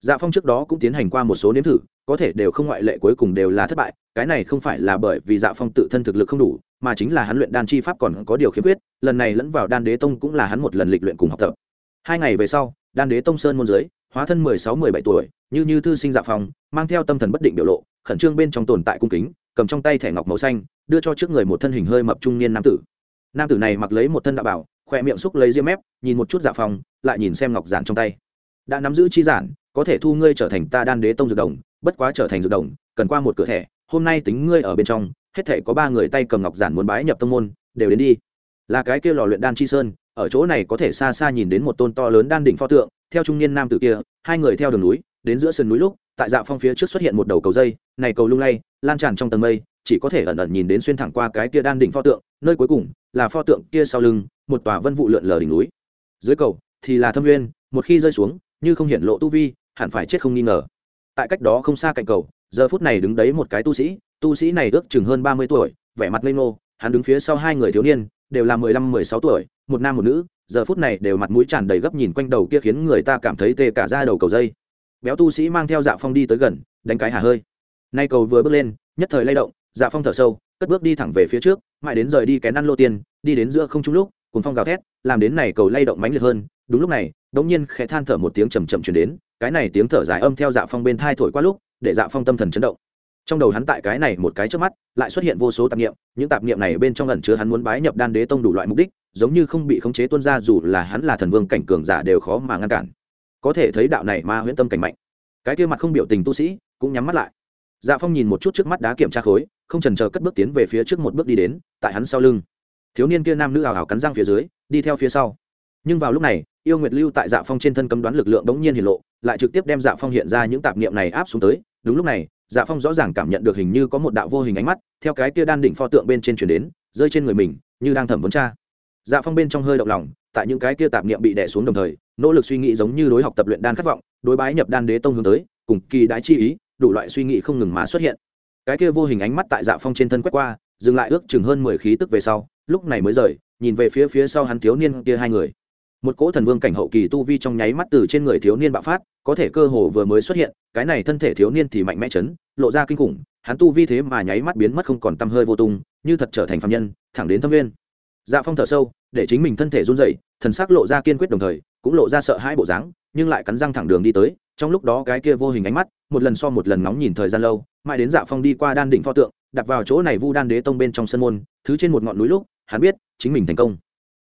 Dạ phong trước đó cũng tiến hành qua một số nếm thử, có thể đều không ngoại lệ cuối cùng đều là thất bại, cái này không phải là bởi vì dạ phong tự thân thực lực không đủ, mà chính là hắn luyện đan chi pháp còn có điều khiếm khuyết, lần này lẫn vào đan đế tông cũng là hắn một lần lịch luyện cùng học tập. Hai ngày về sau, đan đế tông sơn môn dưới, hóa thân mười sáu, mười bảy tuổi, như như thư sinh dạ phong, mang theo tâm thần bất định biểu lộ, khẩn trương bên trong tồn tại cung kính, cầm trong tay thẻ ngọc màu xanh, đưa cho trước người một thân hình hơi mập trung niên nam tử. Nam tử này mặc lấy một thân đạo bảo khoe miệng xúc lấy diêm mép, nhìn một chút dạ phong lại nhìn xem ngọc giản trong tay. Đã nắm giữ chi giản, có thể thu ngươi trở thành ta đan đế tông dược đồng, bất quá trở thành dược đồng, cần qua một cửa thẻ, hôm nay tính ngươi ở bên trong, hết thể có ba người tay cầm ngọc giản muốn bái nhập tông môn, đều đến đi. Là cái kia lò luyện đan chi sơn, ở chỗ này có thể xa xa nhìn đến một tôn to lớn đan đỉnh pho tượng, theo trung niên nam tử kia, hai người theo đường núi, đến giữa sườn núi lúc, tại dạ phong phía trước xuất hiện một đầu cầu dây, này cầu lung lay, lan tràn trong tầng mây chỉ có thể ẩn ẩn nhìn đến xuyên thẳng qua cái kia đan đỉnh pho tượng, nơi cuối cùng là pho tượng kia sau lưng, một tòa vân vụ lượn lờ đỉnh núi. Dưới cầu thì là thâm nguyên, một khi rơi xuống, như không hiện lộ tu vi, hẳn phải chết không nghi ngờ. Tại cách đó không xa cạnh cầu, giờ phút này đứng đấy một cái tu sĩ tu sĩ này ước chừng hơn ba mươi tuổi, vẻ mặt ngây ngô, hắn đứng phía sau hai người thiếu niên, đều là mười lăm, mười sáu tuổi, một nam một nữ, giờ phút này đều mặt mũi tràn đầy gấp nhìn quanh đầu kia khiến người ta cảm thấy tê cả ra đầu cầu dây. Béo tu sĩ mang theo dạ phong đi tới gần, đánh cái hà hơi. Nay cầu vừa bước lên, nhất thời lay động dạ phong thở sâu, cất bước đi thẳng về phía trước, mãi đến rời đi kén ăn lô tiên, đi đến giữa không trung lúc cùng phong gào thét, làm đến này cầu lay động mãnh liệt hơn. Đúng lúc này, đống nhiên khẽ than thở một tiếng trầm trầm chuyển đến, cái này tiếng thở dài âm theo dạ phong bên thai thổi qua lúc, để dạ phong tâm thần chấn động. Trong đầu hắn tại cái này một cái trước mắt, lại xuất hiện vô số tạp niệm, những tạp niệm này bên trong ẩn chứa hắn muốn bái nhập đan đế tông đủ loại mục đích, giống như không bị khống chế tuân ra dù là hắn là thần vương cảnh cường giả đều khó mà ngăn cản. Có thể thấy đạo này ma huyễn tâm cảnh mạnh. Cái kia mặt không biểu tình tu sĩ cũng nhắm mắt lại. Dạ phong nhìn một chút trước mắt đá kiểm tra khối không trần chờ cất bước tiến về phía trước một bước đi đến, tại hắn sau lưng. Thiếu niên kia nam nữ ảo ảo cắn răng phía dưới, đi theo phía sau. Nhưng vào lúc này, yêu nguyệt lưu tại dạ phong trên thân cấm đoán lực lượng bỗng nhiên hiển lộ, lại trực tiếp đem dạ phong hiện ra những tạp niệm này áp xuống tới. Đúng lúc này dạ phong rõ ràng cảm nhận được hình như có một đạo vô hình ánh mắt, theo cái kia đan đỉnh pho tượng bên trên chuyển đến, rơi trên người mình, như đang thẩm vấn cha. Dạ phong bên trong hơi động lòng, tại những cái kia tạp niệm bị đè xuống đồng thời, nỗ lực suy nghĩ giống như đối học tập luyện đan khát vọng, đối bái nhập đan đế tông hướng tới, cùng kỳ đái chi ý, đủ loại suy nghĩ không ngừng mà xuất hiện cái kia vô hình ánh mắt tại dạ phong trên thân quét qua, dừng lại ước chừng hơn mười khí tức về sau, lúc này mới rời, nhìn về phía phía sau hắn thiếu niên kia hai người. Một cỗ thần vương cảnh hậu kỳ tu vi trong nháy mắt từ trên người thiếu niên bạo phát, có thể cơ hồ vừa mới xuất hiện, cái này thân thể thiếu niên thì mạnh mẽ chấn, lộ ra kinh khủng, hắn tu vi thế mà nháy mắt biến mất không còn tăm hơi vô tung, như thật trở thành phạm nhân, thẳng đến thâm viên dạ phong thở sâu, để chính mình thân thể run dậy thần sắc lộ ra kiên quyết đồng thời, cũng lộ ra sợ hãi bộ dáng, nhưng lại cắn răng thẳng đường đi tới, trong lúc đó cái kia vô hình ánh mắt, một lần so một lần nóng nhìn thời gian lâu mãi đến dạ phong đi qua đan đỉnh pho tượng, đặt vào chỗ này vu đan đế tông bên trong sân môn, thứ trên một ngọn núi lúc, hắn biết chính mình thành công.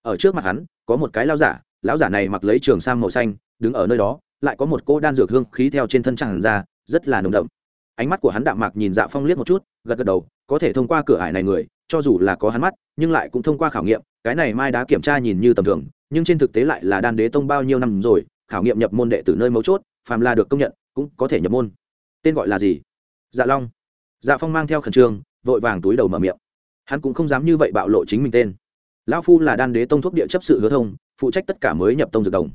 Ở trước mặt hắn, có một cái lao giả, lão giả này mặc lấy trường sang màu xanh, đứng ở nơi đó, lại có một cô đan dược hương khí theo trên thân tràn ra, rất là nồng đậm. Ánh mắt của hắn đạm mạc nhìn dạ phong liếc một chút, gật gật đầu, có thể thông qua cửa ải này người, cho dù là có hắn mắt, nhưng lại cũng thông qua khảo nghiệm, cái này mai đá kiểm tra nhìn như tầm thường, nhưng trên thực tế lại là đan đế tông bao nhiêu năm rồi, khảo nghiệm nhập môn đệ từ nơi mấu chốt, phàm là được công nhận, cũng có thể nhập môn. Tên gọi là gì? Dạ long. Dạ phong mang theo khẩn trương, vội vàng túi đầu mở miệng. Hắn cũng không dám như vậy bạo lộ chính mình tên. Lão phu là đan đế tông thuốc địa chấp sự hứa thông, phụ trách tất cả mới nhập tông dược đồng.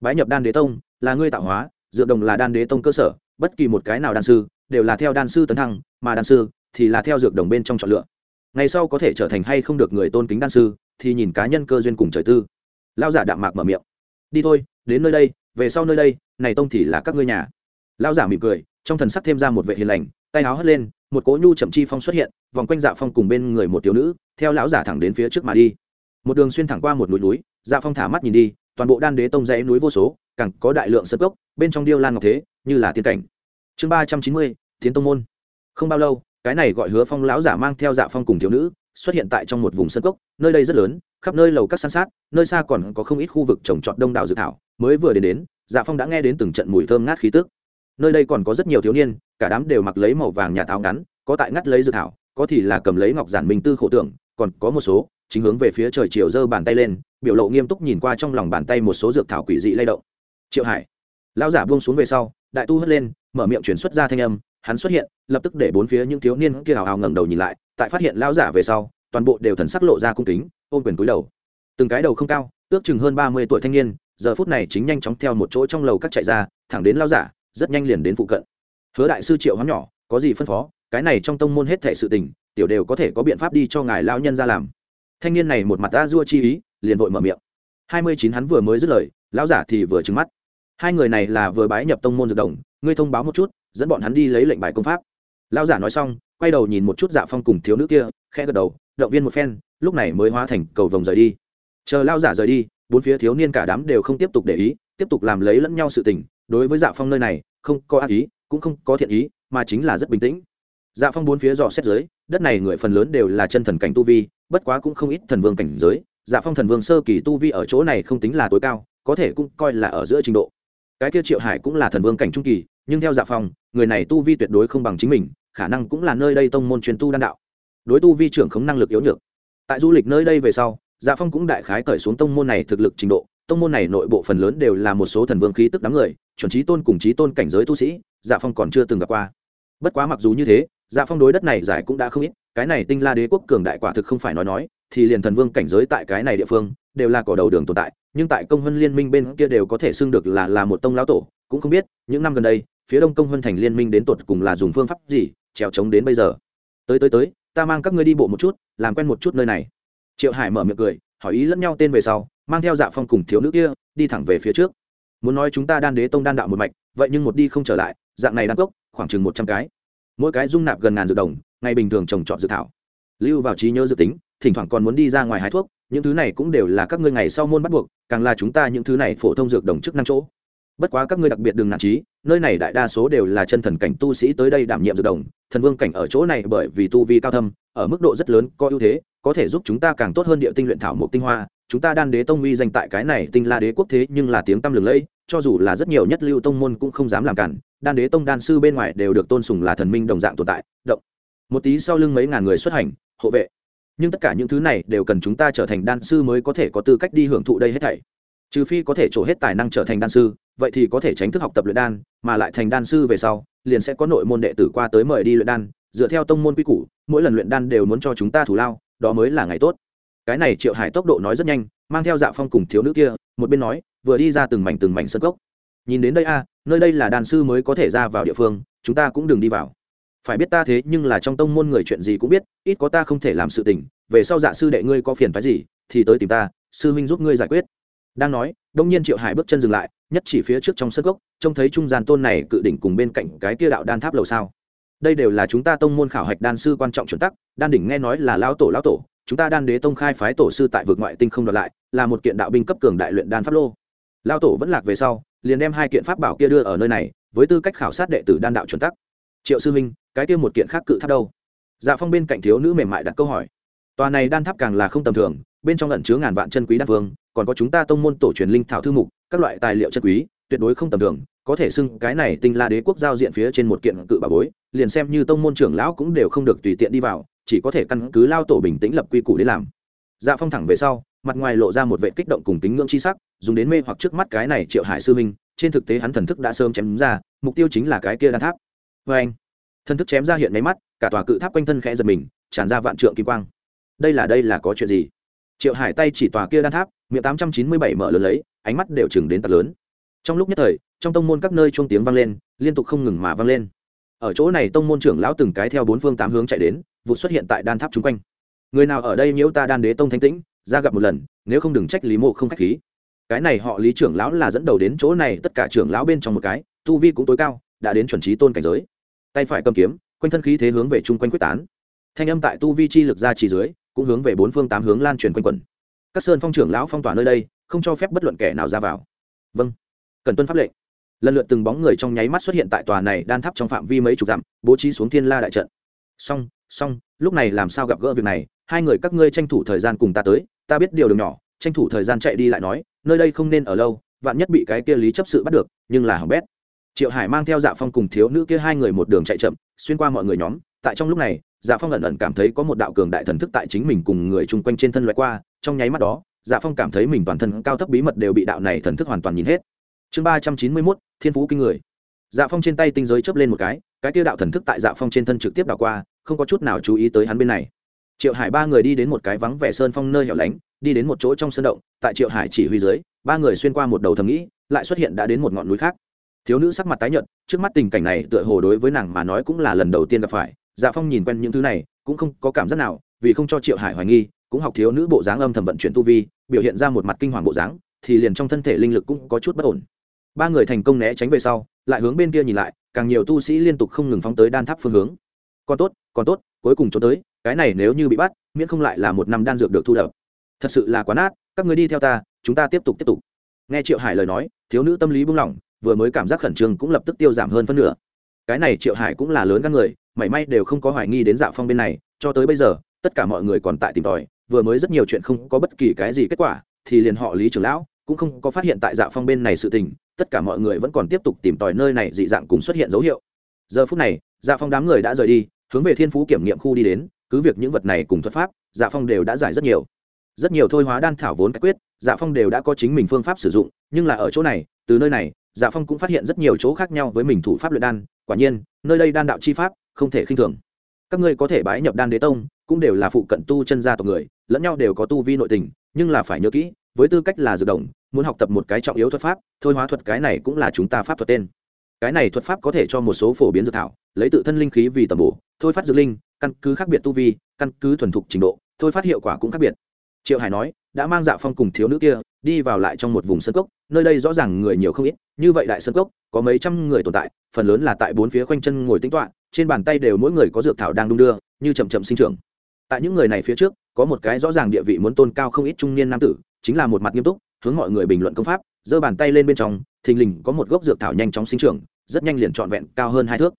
Bái nhập đan đế tông là ngươi tạo hóa, dược đồng là đan đế tông cơ sở, bất kỳ một cái nào đan sư đều là theo đan sư tấn thăng, mà đan sư thì là theo dược đồng bên trong chọn lựa. Ngày sau có thể trở thành hay không được người tôn kính đan sư thì nhìn cá nhân cơ duyên cùng trời tư. Lao giả đạm mạc mở miệng. Đi thôi, đến nơi đây, về sau nơi đây, này tông thì là các ngươi nhà. Lao giả mỉm cười trong thần sắc thêm ra một vệ hiền lành, tay áo hất lên, một cỗ nhu chậm chi phong xuất hiện, vòng quanh dạ phong cùng bên người một thiếu nữ, theo lão giả thẳng đến phía trước mà đi. Một đường xuyên thẳng qua một núi núi dạ phong thả mắt nhìn đi, toàn bộ đan đế tông dãy núi vô số, càng có đại lượng sơ cốc, bên trong điêu lan ngọc thế, như là tiên cảnh. Chương ba trăm chín mươi tiến tông môn. Không bao lâu, cái này gọi hứa phong lão giả mang theo dạ phong cùng thiếu nữ, xuất hiện tại trong một vùng sân cốc, nơi đây rất lớn, khắp nơi lầu các san sát, nơi xa còn có không ít khu vực trồng trọt đông đảo dự thảo. Mới vừa đến đến dạ phong đã nghe đến từng trận mùi thơm ngát khí tức nơi đây còn có rất nhiều thiếu niên, cả đám đều mặc lấy màu vàng nhà tháo ngắn, có tại ngắt lấy dự thảo, có thì là cầm lấy ngọc giản minh tư khổ tưởng còn có một số chính hướng về phía trời chiều giơ bàn tay lên, biểu lộ nghiêm túc nhìn qua trong lòng bàn tay một số dược thảo quỷ dị lay động. Triệu hải. Lão giả buông xuống về sau, đại tu hất lên, mở miệng chuyển xuất ra thanh âm, hắn xuất hiện, lập tức để bốn phía những thiếu niên kia hào hào ngẩng đầu nhìn lại, tại phát hiện lão giả về sau, toàn bộ đều thần sắc lộ ra cung kính, ôm quyền túi đầu. Từng cái đầu không cao, ước chừng hơn ba mươi tuổi thanh niên, giờ phút này chính nhanh chóng theo một chỗ trong lầu các chạy ra, thẳng đến lão giả rất nhanh liền đến phụ cận. Hứa đại sư triệu hắn nhỏ, có gì phân phó, cái này trong tông môn hết thể sự tình, tiểu đều có thể có biện pháp đi cho ngài lao nhân ra làm. Thanh niên này một mặt ta dua chi ý, liền vội mở miệng. Hai mươi chín hắn vừa mới dứt lời, lão giả thì vừa trứng mắt. Hai người này là vừa bái nhập tông môn dược đồng, ngươi thông báo một chút, dẫn bọn hắn đi lấy lệnh bài công pháp. Lão giả nói xong, quay đầu nhìn một chút dạ phong cùng thiếu nữ kia, khẽ gật đầu, động viên một phen, lúc này mới hóa thành cầu vồng rời đi. Chờ lão giả rời đi, bốn phía thiếu niên cả đám đều không tiếp tục để ý, tiếp tục làm lấy lẫn nhau sự tình đối với dạ phong nơi này, không có ác ý, cũng không có thiện ý, mà chính là rất bình tĩnh. Dạ phong bốn phía dò xét giới, đất này người phần lớn đều là chân thần cảnh tu vi, bất quá cũng không ít thần vương cảnh giới. Dạ phong thần vương sơ kỳ tu vi ở chỗ này không tính là tối cao, có thể cũng coi là ở giữa trình độ. Cái kia triệu hải cũng là thần vương cảnh trung kỳ, nhưng theo dạ phong, người này tu vi tuyệt đối không bằng chính mình, khả năng cũng là nơi đây tông môn truyền tu đan đạo. Đối tu vi trưởng không năng lực yếu nhược. Tại du lịch nơi đây về sau dạ phong cũng đại khái cởi xuống tông môn này thực lực trình độ tông môn này nội bộ phần lớn đều là một số thần vương khí tức đám người, chuẩn trí tôn cùng trí tôn cảnh giới tu sĩ dạ phong còn chưa từng gặp qua. Bất quá mặc dù như thế dạ phong đối đất này giải cũng đã không ít, cái này tinh la đế quốc cường đại quả thực không phải nói nói, thì liền thần vương cảnh giới tại cái này địa phương, đều là cỏ đầu đường tồn tại, nhưng tại công huân liên minh bên kia đều có thể xưng được là là một tông lão tổ, cũng không biết, những năm gần đây, phía đông công huân thành liên minh đến tột cùng là dùng phương pháp gì, trèo trống đến bây giờ. Tới tới tới, ta mang các ngươi đi bộ một chút, làm quen một chút nơi này. Triệu hải mở miệng cười, hỏi ý lẫn nhau tên về sau mang theo dạ phong cùng thiếu nữ kia, đi thẳng về phía trước. Muốn nói chúng ta đan đế tông đan đạo một mạch, vậy nhưng một đi không trở lại, dạng này đan cốc, khoảng chừng một trăm cái. Mỗi cái dung nạp gần ngàn dược đồng, ngày bình thường trồng trọt dược thảo. Lưu vào trí nhớ dự tính, thỉnh thoảng còn muốn đi ra ngoài hái thuốc, những thứ này cũng đều là các ngươi ngày sau môn bắt buộc, càng là chúng ta những thứ này phổ thông dược đồng chức năng chỗ. Bất quá các ngươi đặc biệt đừng nản trí, nơi này đại đa số đều là chân thần cảnh tu sĩ tới đây đảm nhiệm dược đồng, thần vương cảnh ở chỗ này bởi vì tu vi cao thâm, ở mức độ rất lớn, có ưu thế, có thể giúp chúng ta càng tốt hơn địa tinh luyện thảo mộc tinh hoa chúng ta đan đế tông uy danh tại cái này tinh la đế quốc thế nhưng là tiếng tăm lừng lẫy, cho dù là rất nhiều nhất lưu tông môn cũng không dám làm cản, đan đế tông đan sư bên ngoài đều được tôn sùng là thần minh đồng dạng tồn tại, động. Một tí sau lưng mấy ngàn người xuất hành, hộ vệ. Nhưng tất cả những thứ này đều cần chúng ta trở thành đan sư mới có thể có tư cách đi hưởng thụ đây hết thảy. Trừ phi có thể trổ hết tài năng trở thành đan sư, vậy thì có thể tránh thức học tập luyện đan, mà lại thành đan sư về sau, liền sẽ có nội môn đệ tử qua tới mời đi luyện đan. Dựa theo tông môn quy củ, mỗi lần luyện đan đều muốn cho chúng ta thủ lao, đó mới là ngày tốt cái này triệu hải tốc độ nói rất nhanh, mang theo dạ phong cùng thiếu nữ kia, một bên nói, vừa đi ra từng mảnh từng mảnh sân cốc. Nhìn đến đây a, nơi đây là đàn sư mới có thể ra vào địa phương, chúng ta cũng đừng đi vào. Phải biết ta thế nhưng là trong tông môn người chuyện gì cũng biết, ít có ta không thể làm sự tình, về sau dạ sư đệ ngươi có phiền phái gì, thì tới tìm ta, sư huynh giúp ngươi giải quyết. Đang nói, đông nhiên triệu hải bước chân dừng lại, nhất chỉ phía trước trong sân gốc trông thấy trung gian tôn này cự đỉnh cùng bên cạnh cái kia đạo đan tháp lầu sao. Đây đều là chúng ta tông môn khảo hạch đan sư quan trọng chuẩn tắc, đan đỉnh nghe nói là lão tổ lão tổ chúng ta đan đế tông khai phái tổ sư tại vực ngoại tinh không đoạt lại, là một kiện đạo binh cấp cường đại luyện đan pháp lô. Lao tổ vẫn lạc về sau, liền đem hai kiện pháp bảo kia đưa ở nơi này, với tư cách khảo sát đệ tử đan đạo chuẩn tắc. Triệu sư minh cái kia một kiện khác cự tháp đâu? Dạ phong bên cạnh thiếu nữ mềm mại đặt câu hỏi. Tòa này đan tháp càng là không tầm thường, bên trong lẩn chứa ngàn vạn chân quý đan vương, còn có chúng ta tông môn tổ truyền linh thảo thư mục, các loại tài liệu chân quý, tuyệt đối không tầm thường, có thể xưng cái này tinh la đế quốc giao diện phía trên một kiện cự bà bối, liền xem như tông môn trưởng lão cũng đều không được tùy tiện đi vào chỉ có thể căn cứ lao tổ bình tĩnh lập quy củ để làm. Dạ phong thẳng về sau, mặt ngoài lộ ra một vệ kích động cùng tính ngưỡng chi sắc, dùng đến mê hoặc trước mắt cái này triệu hải sư minh trên thực tế hắn thần thức đã sớm chém ra, mục tiêu chính là cái kia đan tháp. Vê anh, thần thức chém ra hiện máy mắt, cả tòa cự tháp quanh thân khẽ giật mình, tràn ra vạn trượng kim quang. Đây là đây là có chuyện gì? Triệu hải tay chỉ tòa kia đan tháp, miệng tám trăm chín mươi bảy mở lớn lấy, ánh mắt đều chừng đến tật lớn. Trong lúc nhất thời, trong tông môn các nơi chuông tiếng vang lên, liên tục không ngừng mà vang lên. Ở chỗ này tông môn trưởng lão từng cái theo bốn phương tám hướng chạy đến vụ xuất hiện tại đan tháp chung quanh. Người nào ở đây nhiễu ta đan đế tông thanh tĩnh, ra gặp một lần, nếu không đừng trách lý mộ không k h á c h khí. Cái này họ lý trưởng lão là dẫn đầu đến chỗ này, tất cả trưởng lão bên trong một cái, tu vi cũng tối cao, đã đến chuẩn trí tôn cảnh giới. Tay phải cầm kiếm, quanh thân khí thế hướng về chung quanh quyết tán. Thanh âm tại tu vi chi lực ra chỉ dưới, cũng hướng về bốn phương tám hướng lan truyền quanh quẩn. Các sơn phong trưởng lão phong tỏa nơi đây, không cho phép bất luận kẻ nào ra vào. Vâng. Cần tuân pháp lệnh. Lần lượt từng bóng người trong nháy mắt xuất hiện tại tòa này đan tháp trong phạm vi mấy chục dặm, bố trí xuống thiên la đại trận. Xong xong, lúc này làm sao gặp gỡ việc này? Hai người các ngươi tranh thủ thời gian cùng ta tới, ta biết điều đường nhỏ, tranh thủ thời gian chạy đi lại nói, nơi đây không nên ở lâu, vạn nhất bị cái kia lý chấp sự bắt được, nhưng là hỏng bét. Triệu hải mang theo dạ phong cùng thiếu nữ kia hai người một đường chạy chậm, xuyên qua mọi người nhóm. Tại trong lúc này dạ phong ẩn ẩn cảm thấy có một đạo cường đại thần thức tại chính mình cùng người chung quanh trên thân loại qua, trong nháy mắt đó dạ phong cảm thấy mình toàn thân cao thấp bí mật đều bị đạo này thần thức hoàn toàn nhìn hết. Chương ba trăm chín mươi mốt, thiên phú kinh người. Dạ phong trên tay tinh giới chớp lên một cái cái kia đạo thần thức tại dạ phong trên thân trực tiếp đảo qua, không có chút nào chú ý tới hắn bên này. Triệu hải ba người đi đến một cái vắng vẻ sơn phong nơi hẻo lánh, đi đến một chỗ trong sơn động, tại triệu hải chỉ huy dưới, ba người xuyên qua một đầu thầm nghĩ, lại xuất hiện đã đến một ngọn núi khác. Thiếu nữ sắc mặt tái nhợt, trước mắt tình cảnh này tựa hồ đối với nàng mà nói cũng là lần đầu tiên gặp phải dạ phong nhìn quen những thứ này, cũng không có cảm giác nào, vì không cho triệu hải hoài nghi, cũng học thiếu nữ bộ dáng âm thầm vận chuyển tu vi, biểu hiện ra một mặt kinh hoàng bộ dáng, thì liền trong thân thể linh lực cũng có chút bất ổn ba người thành công né tránh về sau, lại hướng bên kia nhìn lại, càng nhiều tu sĩ liên tục không ngừng phóng tới đan tháp phương hướng. Còn tốt còn tốt, cuối cùng trốn tới, cái này nếu như bị bắt, miễn không lại là một năm đan dược được thu đập thật sự là quá nát, các người đi theo ta, chúng ta tiếp tục tiếp tục. Nghe triệu hải lời nói, thiếu nữ tâm lý buông lỏng, vừa mới cảm giác khẩn trương cũng lập tức tiêu giảm hơn phân nửa. Cái này triệu hải cũng là lớn các người, mảy may đều không có hoài nghi đến dạ phong bên này, cho tới bây giờ, tất cả mọi người còn tại tìm tòi, vừa mới rất nhiều chuyện không có bất kỳ cái gì kết quả, thì liền họ lý trưởng lão cũng không có phát hiện tại dạ phong bên này sự tình tất cả mọi người vẫn còn tiếp tục tìm tòi nơi này dị dạng cùng xuất hiện dấu hiệu. Giờ phút này dạ phong đám người đã rời đi, hướng về thiên phú kiểm nghiệm khu đi đến, cứ việc những vật này cùng thuật pháp dạ phong đều đã giải rất nhiều. Rất nhiều thôi hóa đan thảo vốn cách quyết dạ phong đều đã có chính mình phương pháp sử dụng, nhưng là ở chỗ này, từ nơi này dạ phong cũng phát hiện rất nhiều chỗ khác nhau với mình thủ pháp luyện đan, quả nhiên, nơi đây đan đạo chi pháp, không thể khinh thường. Các ngươi có thể bái nhập đan đế tông, cũng đều là phụ cận tu chân gia tộc người, lẫn nhau đều có tu vi nội tình, nhưng là phải nhớ kỹ, với tư cách là dược đồng muốn học tập một cái trọng yếu thuật pháp, thôi hóa thuật cái này cũng là chúng ta pháp thuật tên. Cái này thuật pháp có thể cho một số phổ biến dược thảo, lấy tự thân linh khí vì tầm bổ, thôi phát dược linh, căn cứ khác biệt tu vi, căn cứ thuần thục trình độ, thôi phát hiệu quả cũng khác biệt. Triệu hải nói, đã mang dạ phong cùng thiếu nữ kia, đi vào lại trong một vùng sân cốc, nơi đây rõ ràng người nhiều không ít, như vậy đại sân cốc, có mấy trăm người tồn tại, phần lớn là tại bốn phía quanh chân ngồi tính toạ trên bàn tay đều mỗi người có dược thảo đang đung đưa, như chậm chậm sinh trưởng. Tại những người này phía trước, có một cái rõ ràng địa vị muốn tôn cao không ít trung niên nam tử, chính là một mặt nghiêm túc hướng mọi người bình luận công pháp, giơ bàn tay lên bên trong, thình lình có một gốc dược thảo nhanh chóng sinh trưởng, rất nhanh liền trọn vẹn cao hơn hai thước.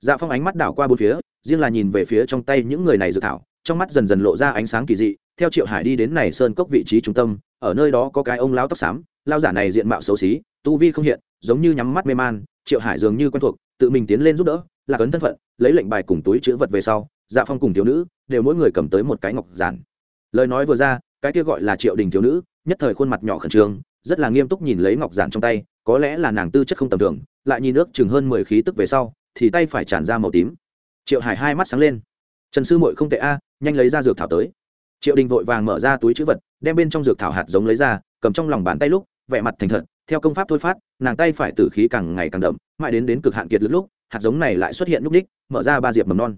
Dạ phong ánh mắt đảo qua bốn phía, riêng là nhìn về phía trong tay những người này dược thảo, trong mắt dần dần lộ ra ánh sáng kỳ dị, theo triệu hải đi đến này sơn cốc vị trí trung tâm, ở nơi đó có cái ông lão tóc xám lao giả này diện mạo xấu xí, tu vi không hiện, giống như nhắm mắt mê man, triệu hải dường như quen thuộc, tự mình tiến lên giúp đỡ là cấn thân phận, lấy lệnh bài cùng túi chữ vật về sau dạ phong cùng thiếu nữ đều mỗi người cầm tới một cái ngọc giản. Lời nói vừa ra, cái kia gọi là triệu đình thiếu nữ nhất thời khuôn mặt nhỏ khẩn trương, rất là nghiêm túc nhìn lấy ngọc giản trong tay, có lẽ là nàng tư chất không tầm thường, lại nhìn nước chừng hơn mười khí tức về sau, thì tay phải tràn ra màu tím. Triệu hải hai mắt sáng lên. Trần sư mội không tệ a, nhanh lấy ra dược thảo tới. Triệu đình vội vàng mở ra túi chữ vật, đem bên trong dược thảo hạt giống lấy ra, cầm trong lòng bàn tay lúc, vẻ mặt thành thật, theo công pháp thôi phát, nàng tay phải tử khí càng ngày càng đậm, mãi đến đến cực hạn kiệt lực lúc, hạt giống này lại xuất hiện lúc ních mở ra ba diệp mầm non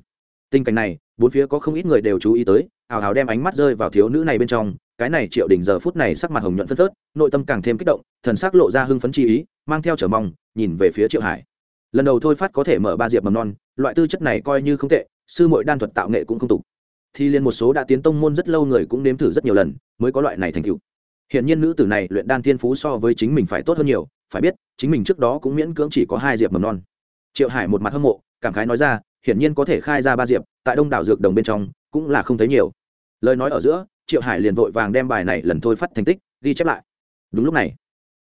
tình cảnh này, bốn phía có không ít người đều chú ý tới, hào hào đem ánh mắt rơi vào thiếu nữ này bên trong, cái này triệu đình giờ phút này sắc mặt hồng nhuận phân phớt, nội tâm càng thêm kích động, thần sắc lộ ra hưng phấn chi ý, mang theo trở mong, nhìn về phía triệu hải. Lần đầu thôi phát có thể mở ba diệp mầm non, loại tư chất này coi như không tệ, sư mội đan thuật tạo nghệ cũng không tục. Thì liền một số đã tiến tông môn rất lâu người cũng nếm thử rất nhiều lần, mới có loại này thành tựu. Hiện nhiên nữ tử này luyện đan thiên phú so với chính mình phải tốt hơn nhiều, phải biết, chính mình trước đó cũng miễn cưỡng chỉ có hai diệp mầm non. Triệu hải một mặt hâm mộ, cảm khái nói ra hiển nhiên có thể khai ra ba diệp, tại đông đảo dược đồng bên trong cũng là không thấy nhiều. Lời nói ở giữa, triệu hải liền vội vàng đem bài này lần thôi phát thành tích ghi chép lại. Đúng lúc này,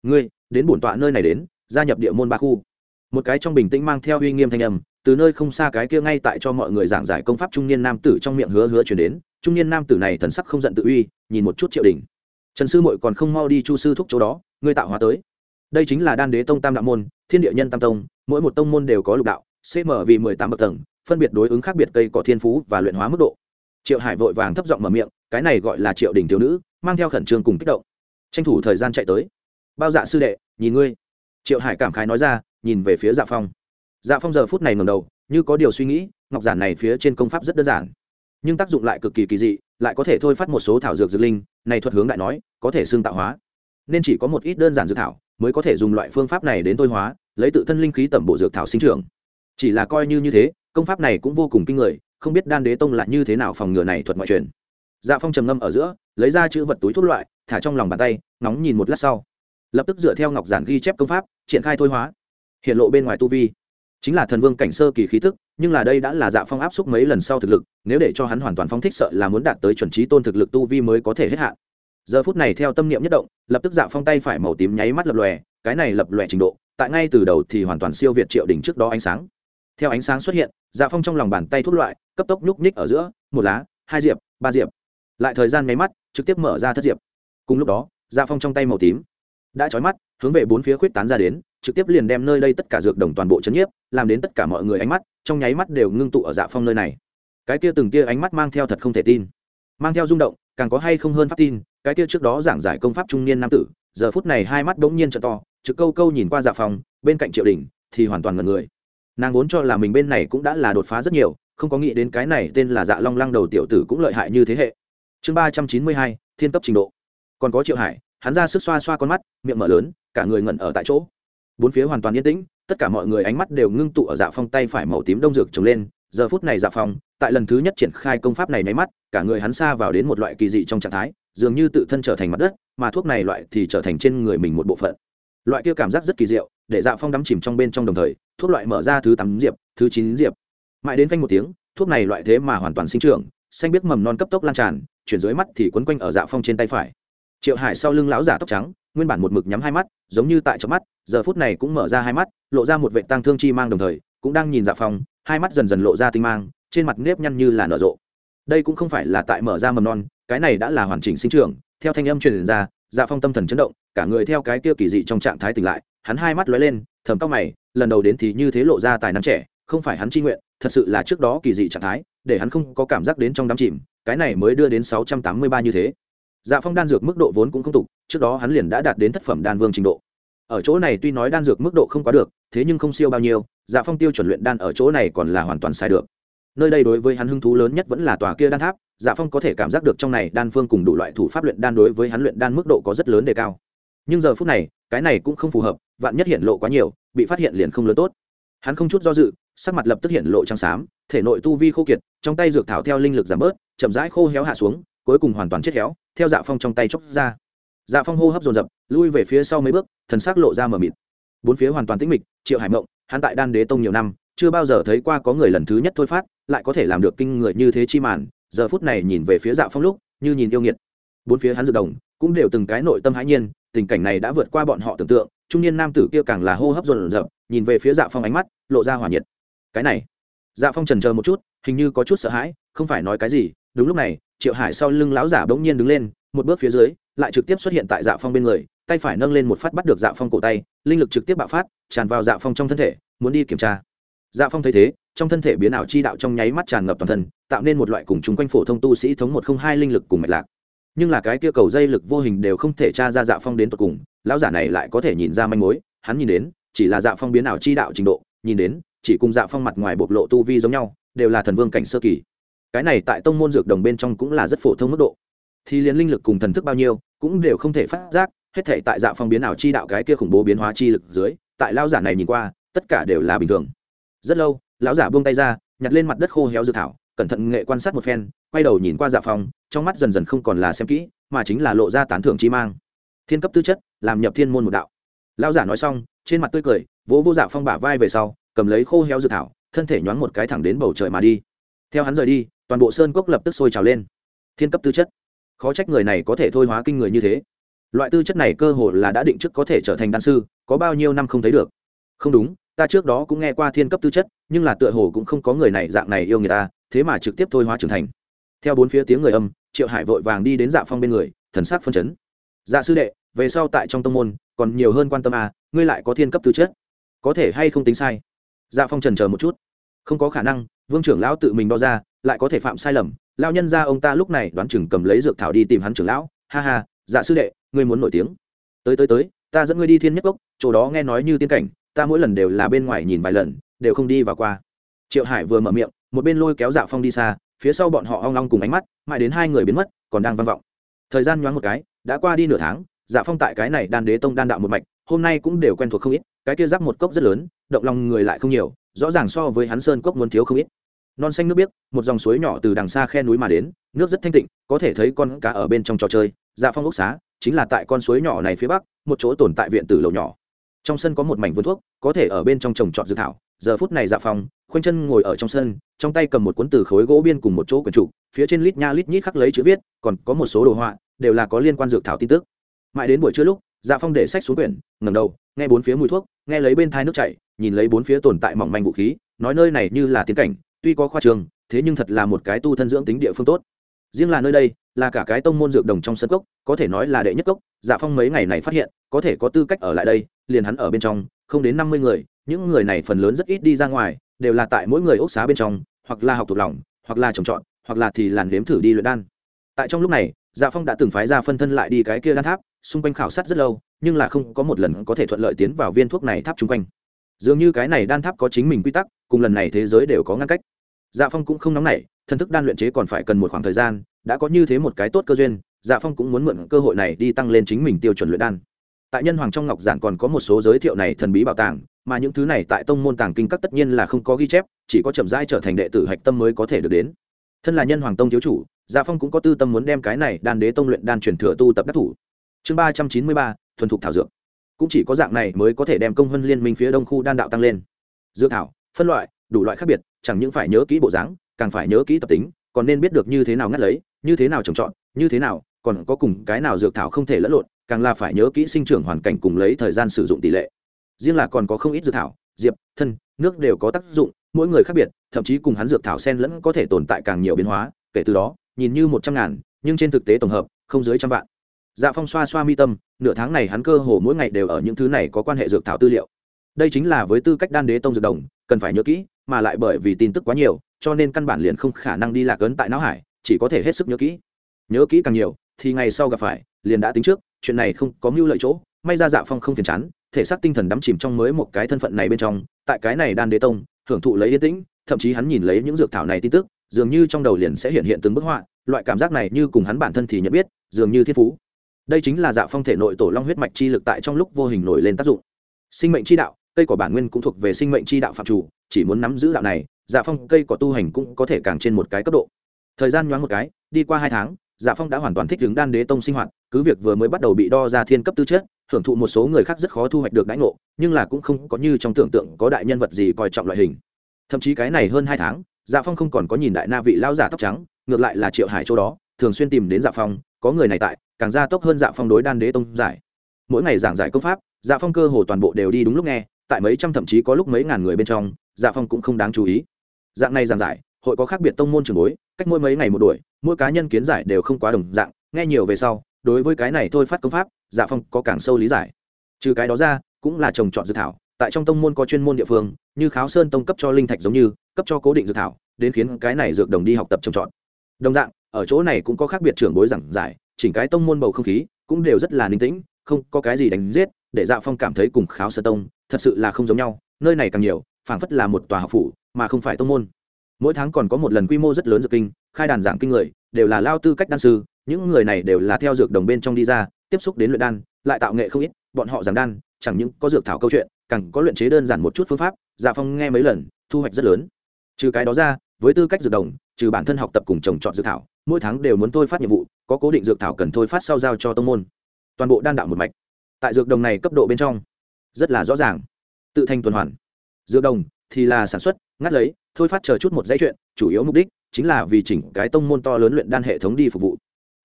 ngươi đến bổn tọa nơi này đến, gia nhập địa môn ba khu. Một cái trong bình tĩnh mang theo uy nghiêm thanh âm, từ nơi không xa cái kia ngay tại cho mọi người giảng giải công pháp trung niên nam tử trong miệng hứa hứa chuyển đến. Trung niên nam tử này thần sắc không giận tự uy, nhìn một chút triệu đình. Trần sư mội còn không mau đi chu sư thúc chỗ đó, ngươi tạo hóa tới. Đây chính là đan đế tông tam đạo môn, thiên địa nhân tam tông, mỗi một tông môn đều có lục đạo cm vì mười tám bậc tầng, phân biệt đối ứng khác biệt cây cỏ thiên phú và luyện hóa mức độ. Triệu hải vội vàng thấp giọng mở miệng, cái này gọi là triệu đình thiếu nữ, mang theo khẩn trương cùng kích động. Tranh thủ thời gian chạy tới. Bao dạ sư đệ, nhìn ngươi. Triệu hải cảm khái nói ra, nhìn về phía dạ phong. Dạ phong giờ phút này ngầm đầu, như có điều suy nghĩ, ngọc giản này phía trên công pháp rất đơn giản. Nhưng tác dụng lại cực kỳ kỳ dị, lại có thể thôi phát một số thảo dược dược linh, này thuật hướng đại nói, có thể xương tạo hóa. Nên chỉ có một ít đơn giản dược thảo, mới có thể dùng loại phương pháp này đến thôi hóa, lấy tự thân linh khí tẩm bộ dược thảo sinh trưởng chỉ là coi như như thế, công pháp này cũng vô cùng kinh người, không biết đan đế tông là như thế nào phòng ngừa này thuật ngoại truyền. Dạ phong trầm ngâm ở giữa, lấy ra chữ vật túi thuốc loại, thả trong lòng bàn tay nóng nhìn một lát sau. Lập tức dựa theo ngọc giản ghi chép công pháp, triển khai thôi hóa. Hiện lộ bên ngoài tu vi. Chính là thần vương cảnh sơ kỳ khí thức, nhưng là đây đã là dạ phong áp xúc mấy lần sau thực lực, nếu để cho hắn hoàn toàn phong thích sợ là muốn đạt tới chuẩn trí tôn thực lực tu vi mới có thể hết hạn. Giờ phút này theo tâm niệm nhất động, lập tức dạ phong tay phải màu tím nháy mắt lập lòe, cái này lập lòe trình độ, tại ngay từ đầu thì hoàn toàn siêu việt triệu đỉnh trước đó ánh sáng theo ánh sáng xuất hiện dạ phong trong lòng bàn tay thuốc loại, cấp tốc nhúc nhích ở giữa, một lá, hai diệp, ba diệp. Lại thời gian nháy mắt, trực tiếp mở ra thất diệp. Cùng lúc đó dạ phong trong tay màu tím đã trói mắt, hướng về bốn phía khuyết tán ra đến, trực tiếp liền đem nơi đây tất cả dược đồng toàn bộ chấn nhiếp, làm đến tất cả mọi người ánh mắt, trong nháy mắt đều ngưng tụ ở dạ phong nơi này. Cái kia từng tia ánh mắt mang theo thật không thể tin, mang theo rung động, càng có hay không hơn pháp tin, cái kia trước đó giảng giải công pháp trung niên nam tử, giờ phút này hai mắt bỗng nhiên trợ to, trực câu câu nhìn qua dạ phong, bên cạnh triệu đình thì hoàn toàn ngần người nàng vốn cho là mình bên này cũng đã là đột phá rất nhiều, không có nghĩ đến cái này tên là dạ long lăng đầu tiểu tử cũng lợi hại như thế hệ. Chương ba trăm chín mươi hai, thiên cấp trình độ. Còn có triệu hải, hắn ra sức xoa xoa con mắt, miệng mở lớn, cả người ngẩn ở tại chỗ. Bốn phía hoàn toàn yên tĩnh, tất cả mọi người ánh mắt đều ngưng tụ ở dạ phong tay phải màu tím đông dược trồng lên, giờ phút này dạ phong, tại lần thứ nhất triển khai công pháp này nháy mắt, cả người hắn xa vào đến một loại kỳ dị trong trạng thái, dường như tự thân trở thành mặt đất, mà thuốc này loại thì trở thành trên người mình một bộ phận. Loại kia cảm giác rất kỳ diệu, để dạ phong đắm chìm trong bên trong đồng thời thuốc loại mở ra thứ tám diệp, thứ chín diệp. Mãi đến phanh một tiếng, thuốc này loại thế mà hoàn toàn sinh trưởng, xanh biết mầm non cấp tốc lan tràn, chuyển dưới mắt thì quấn quanh ở dạ phong trên tay phải. Triệu hải sau lưng lão giả tóc trắng, nguyên bản một mực nhắm hai mắt, giống như tại trong mắt, giờ phút này cũng mở ra hai mắt, lộ ra một vệ tăng thương chi mang đồng thời, cũng đang nhìn dạ phong, hai mắt dần dần lộ ra tinh mang, trên mặt nếp nhăn như là nở rộ. Đây cũng không phải là tại mở ra mầm non, cái này đã là hoàn chỉnh sinh trưởng, theo thanh âm truyền ra dạ phong tâm thần chấn động, cả người theo cái kia kỳ dị trong trạng thái tỉnh lại, hắn hai mắt lóe lên, thầm cao mày lần đầu đến thì như thế lộ ra tài năng trẻ, không phải hắn chi nguyện, thật sự là trước đó kỳ dị trạng thái, để hắn không có cảm giác đến trong đám chìm, cái này mới đưa đến sáu trăm tám mươi ba như thế. Dạ phong đan dược mức độ vốn cũng không tục, trước đó hắn liền đã đạt đến thất phẩm đan vương trình độ. Ở chỗ này tuy nói đan dược mức độ không quá được, thế nhưng không siêu bao nhiêu dạ phong tiêu chuẩn luyện đan ở chỗ này còn là hoàn toàn sai được. Nơi đây đối với hắn hứng thú lớn nhất vẫn là tòa kia đan tháp dạ phong có thể cảm giác được trong này đan phương cùng đủ loại thủ pháp luyện đan đối với hắn luyện đan mức độ có rất lớn đề cao nhưng giờ phút này, cái này cũng không phù hợp, vạn nhất hiện lộ quá nhiều, bị phát hiện liền không lớn tốt. Hắn không chút do dự, sắc mặt lập tức hiện lộ trắng xám, thể nội tu vi khô kiệt, trong tay dược thảo theo linh lực giảm bớt, chậm rãi khô héo hạ xuống, cuối cùng hoàn toàn chết héo, theo dạ phong trong tay chóc ra. Dạ phong hô hấp dồn dập, lui về phía sau mấy bước, thần xác lộ ra mờ mịt. Bốn phía hoàn toàn tĩnh mịch, triệu hải mộng, hắn tại đan đế tông nhiều năm, chưa bao giờ thấy qua có người lần thứ nhất thôi phát, lại có thể làm được kinh người như thế chi màn. Giờ phút này nhìn về phía dạ phong lúc, như nhìn yêu nghiệt bốn phía hắn dự đồng, cũng đều từng cái nội tâm hãi nhiên, tình cảnh này đã vượt qua bọn họ tưởng tượng, trung niên nam tử kia càng là hô hấp dồn dập, nhìn về phía dạ phong ánh mắt, lộ ra hỏa nhiệt. Cái này dạ phong trần chờ một chút, hình như có chút sợ hãi, không phải nói cái gì, đúng lúc này, triệu hải sau lưng lão giả bỗng nhiên đứng lên, một bước phía dưới, lại trực tiếp xuất hiện tại dạ phong bên người, tay phải nâng lên một phát bắt được dạ phong cổ tay, linh lực trực tiếp bạo phát, tràn vào dạ phong trong thân thể, muốn đi kiểm tra. Dạ phong thấy thế, trong thân thể biến ảo chi đạo trong nháy mắt tràn ngập toàn thân, tạo nên một loại cùng chung quanh phổ thông tu sĩ thống một không hai linh lực cùng mạch lạc nhưng là cái kia cầu dây lực vô hình đều không thể tra ra dạ phong đến tột cùng, lão giả này lại có thể nhìn ra manh mối, hắn nhìn đến, chỉ là dạ phong biến ảo chi đạo trình độ, nhìn đến, chỉ cùng dạ phong mặt ngoài bộc lộ tu vi giống nhau, đều là thần vương cảnh sơ kỳ. Cái này tại tông môn dược đồng bên trong cũng là rất phổ thông mức độ. Thì liền linh lực cùng thần thức bao nhiêu, cũng đều không thể phát giác, hết thể tại dạ phong biến ảo chi đạo cái kia khủng bố biến hóa chi lực dưới, tại lão giả này nhìn qua, tất cả đều là bình thường. Rất lâu, lão giả buông tay ra nhặt lên mặt đất khô héo dược thảo, cẩn thận nghệ quan sát một phen, quay đầu nhìn qua dạ phong trong mắt dần dần không còn là xem kỹ, mà chính là lộ ra tán thưởng chi mang. Thiên cấp tư chất, làm nhập thiên môn một đạo. Lão giả nói xong, trên mặt tươi cười, vỗ vô dạ phong bả vai về sau, cầm lấy khô héo dược thảo, thân thể nhoáng một cái thẳng đến bầu trời mà đi. Theo hắn rời đi, toàn bộ sơn cốc lập tức sôi trào lên. Thiên cấp tư chất. Khó trách người này có thể thôi hóa kinh người như thế. Loại tư chất này cơ hồ là đã định trước có thể trở thành đan sư, có bao nhiêu năm không thấy được. Không đúng ta trước đó cũng nghe qua thiên cấp tư chất, nhưng là tựa hồ cũng không có người này dạng này yêu người ta, thế mà trực tiếp thôi hóa trưởng thành. Theo bốn phía tiếng người âm, triệu hải vội vàng đi đến dạ phong bên người, thần sắc phân chấn. Dạ sư đệ, về sau tại trong tông môn, còn nhiều hơn quan tâm à ngươi lại có thiên cấp tư chất. Có thể hay không tính sai? Dạ phong trần chờ một chút. Không có khả năng, vương trưởng lão tự mình đo ra, lại có thể phạm sai lầm. Lao nhân ra ông ta lúc này đoán chừng cầm lấy dược thảo đi tìm hắn trưởng lão. Ha ha dạ sư đệ, ngươi muốn nổi tiếng. Tới tới tới, ta dẫn ngươi đi thiên nhất cốc, chỗ đó nghe nói như tiên cảnh ta mỗi lần đều là bên ngoài nhìn vài lần, đều không đi vào qua. Triệu hải vừa mở miệng, một bên lôi kéo dạ phong đi xa, phía sau bọn họ hoang long cùng ánh mắt, mãi đến hai người biến mất, còn đang vang vọng. Thời gian nhoáng một cái, đã qua đi nửa tháng dạ phong tại cái này đan đế tông đan đạo một mạch, hôm nay cũng đều quen thuộc không ít, cái kia giáp một cốc rất lớn, động lòng người lại không nhiều, rõ ràng so với hắn sơn cốc muốn thiếu không ít. Non xanh nước biếc, một dòng suối nhỏ từ đằng xa khe núi mà đến, nước rất thanh tịnh, có thể thấy con cá ở bên trong trò chơi. Dạ phong ốc xá, chính là tại con suối nhỏ này phía bắc, một chỗ tồn tại viện tử lầu nhỏ trong sân có một mảnh vườn thuốc, có thể ở bên trong trồng trọt dự thảo. Giờ phút này dạ phong khoanh chân ngồi ở trong sân, trong tay cầm một cuốn từ khối gỗ biên cùng một chỗ quyển trụ phía trên lít nha lít nhít khắc lấy chữ viết, còn có một số đồ họa, đều là có liên quan dược thảo tin tức. Mãi đến buổi trưa lúc dạ phong để sách xuống quyển ngầm đầu, nghe bốn phía mùi thuốc, nghe lấy bên thai nước chảy, nhìn lấy bốn phía tồn tại mỏng manh vũ khí, nói nơi này như là tiến cảnh, tuy có khoa trường, thế nhưng thật là một cái tu thân dưỡng tính địa phương tốt. Riêng là nơi đây, là cả cái tông môn dược đồng trong sân cốc, có thể nói là đệ nhất cốc dạ phong mấy ngày này phát hiện, có thể có tư cách ở lại đây liền hắn ở bên trong, không đến năm mươi người, những người này phần lớn rất ít đi ra ngoài, đều là tại mỗi người ốc xá bên trong, hoặc là học thuộc lòng, hoặc là trồng trọt, hoặc là thì làn nếm thử đi luyện đan. Tại trong lúc này dạ phong đã từng phái ra phân thân lại đi cái kia đan tháp, xung quanh khảo sát rất lâu, nhưng là không có một lần có thể thuận lợi tiến vào viên thuốc này tháp chung quanh. Dường như cái này đan tháp có chính mình quy tắc, cùng lần này thế giới đều có ngăn cách. Dạ phong cũng không nóng nảy, thân thức đan luyện chế còn phải cần một khoảng thời gian, đã có như thế một cái tốt cơ duyên dạ phong cũng muốn mượn cơ hội này đi tăng lên chính mình tiêu chuẩn luyện đan tại nhân hoàng trong ngọc giản còn có một số giới thiệu này thần bí bảo tàng, mà những thứ này tại tông môn tàng kinh các tất nhiên là không có ghi chép, chỉ có chậm rãi trở thành đệ tử hạch tâm mới có thể được đến. Thân là nhân hoàng tông thiếu chủ, gia phong cũng có tư tâm muốn đem cái này đan đế tông luyện đan truyền thừa tu tập đắc thủ. Chương ba trăm chín mươi ba, thuần thục thảo dược. Cũng chỉ có dạng này mới có thể đem công hơn liên minh phía đông khu đan đạo tăng lên. Dược thảo, phân loại, đủ loại khác biệt, chẳng những phải nhớ kỹ bộ dáng, càng phải nhớ kỹ tập tính, còn nên biết được như thế nào ngắt lấy, như thế nào trồng trọt, như thế nào, còn có cùng cái nào dược thảo không thể lẫn lộn càng là phải nhớ kỹ sinh trưởng hoàn cảnh cùng lấy thời gian sử dụng tỷ lệ. Riêng là còn có không ít dược thảo, diệp, thân, nước đều có tác dụng, mỗi người khác biệt, thậm chí cùng hắn dược thảo sen lẫn có thể tồn tại càng nhiều biến hóa, kể từ đó, nhìn như một trăm ngàn, nhưng trên thực tế tổng hợp, không dưới trăm vạn. Dạ phong xoa xoa mi tâm, nửa tháng này hắn cơ hồ mỗi ngày đều ở những thứ này có quan hệ dược thảo tư liệu. Đây chính là với tư cách đan đế tông dược đồng, cần phải nhớ kỹ, mà lại bởi vì tin tức quá nhiều, cho nên căn bản liền không khả năng đi lạc ấn tại não hải, chỉ có thể hết sức nhớ kỹ. Nhớ kỹ càng nhiều, thì ngày sau gặp phải, liền đã tính trước chuyện này không có mưu lợi chỗ, may ra dạ phong không phiền chán, thể xác tinh thần đắm chìm trong mới một cái thân phận này bên trong, tại cái này đan đế tông, hưởng thụ lấy yên tĩnh, thậm chí hắn nhìn lấy những dược thảo này tin tức, dường như trong đầu liền sẽ hiện hiện từng bức họa, loại cảm giác này như cùng hắn bản thân thì nhận biết, dường như thiên phú. Đây chính là dạ phong thể nội tổ long huyết mạch chi lực tại trong lúc vô hình nổi lên tác dụng. Sinh mệnh chi đạo, cây cỏ bản nguyên cũng thuộc về sinh mệnh chi đạo phạm chủ, chỉ muốn nắm giữ đạo này dạ phong cây cỏ tu hành cũng có thể càng trên một cái cấp độ. Thời gian nhoáng một cái, đi qua hai tháng dạ phong đã hoàn toàn thích ứng đan đế tông sinh hoạt, cứ việc vừa mới bắt đầu bị đo ra thiên cấp tư chất hưởng thụ một số người khác rất khó thu hoạch được đãi ngộ, nhưng là cũng không có như trong tưởng tượng có đại nhân vật gì coi trọng loại hình. Thậm chí cái này hơn hai tháng dạ phong không còn có nhìn đại na vị lao giả tóc trắng, ngược lại là triệu hải châu đó, thường xuyên tìm đến dạ phong, có người này tại, càng gia tốc hơn dạ phong đối đan đế tông giải. Mỗi ngày giảng giải công pháp dạ phong cơ hồ toàn bộ đều đi đúng lúc nghe, tại mấy trăm thậm chí có lúc mấy ngàn người bên trong dạ phong cũng không đáng chú ý. Dạng này giảng giải, hội có khác biệt tông môn trường bối cách mỗi mấy ngày một đuổi, mỗi cá nhân kiến giải đều không quá đồng dạng, nghe nhiều về sau, đối với cái này thôi phát công pháp dạ phong có càng sâu lý giải. Trừ cái đó ra, cũng là trồng trọt dự thảo, tại trong tông môn có chuyên môn địa phương, như kháo sơn tông cấp cho linh thạch giống như, cấp cho cố định dự thảo, đến khiến cái này dược đồng đi học tập trồng trọt. Đồng dạng, ở chỗ này cũng có khác biệt trưởng bối giảng giải, chỉnh cái tông môn bầu không khí, cũng đều rất là ninh tĩnh, không có cái gì đánh giết, để dạ phong cảm thấy cùng kháo sơn tông thật sự là không giống nhau, nơi này càng nhiều, phảng phất là một tòa học phủ, mà không phải tông môn mỗi tháng còn có một lần quy mô rất lớn dược kinh, khai đàn giảng kinh người, đều là lao tư cách đan sư, những người này đều là theo dược đồng bên trong đi ra, tiếp xúc đến luyện đan, lại tạo nghệ không ít, bọn họ giảng đan, chẳng những có dược thảo câu chuyện, càng có luyện chế đơn giản một chút phương pháp dạ phong nghe mấy lần, thu hoạch rất lớn. Trừ cái đó ra, với tư cách dược đồng, trừ bản thân học tập cùng trồng trọt dược thảo, mỗi tháng đều muốn thôi phát nhiệm vụ, có cố định dược thảo cần thôi phát sau giao cho tông môn. Toàn bộ đan đạo một mạch, tại dược đồng này cấp độ bên trong, rất là rõ ràng, tự thành tuần hoàn. Dược đồng thì là sản xuất, ngắt lấy thôi phát chờ chút một dãy chuyện, chủ yếu mục đích chính là vì chỉnh cái tông môn to lớn luyện đan hệ thống đi phục vụ.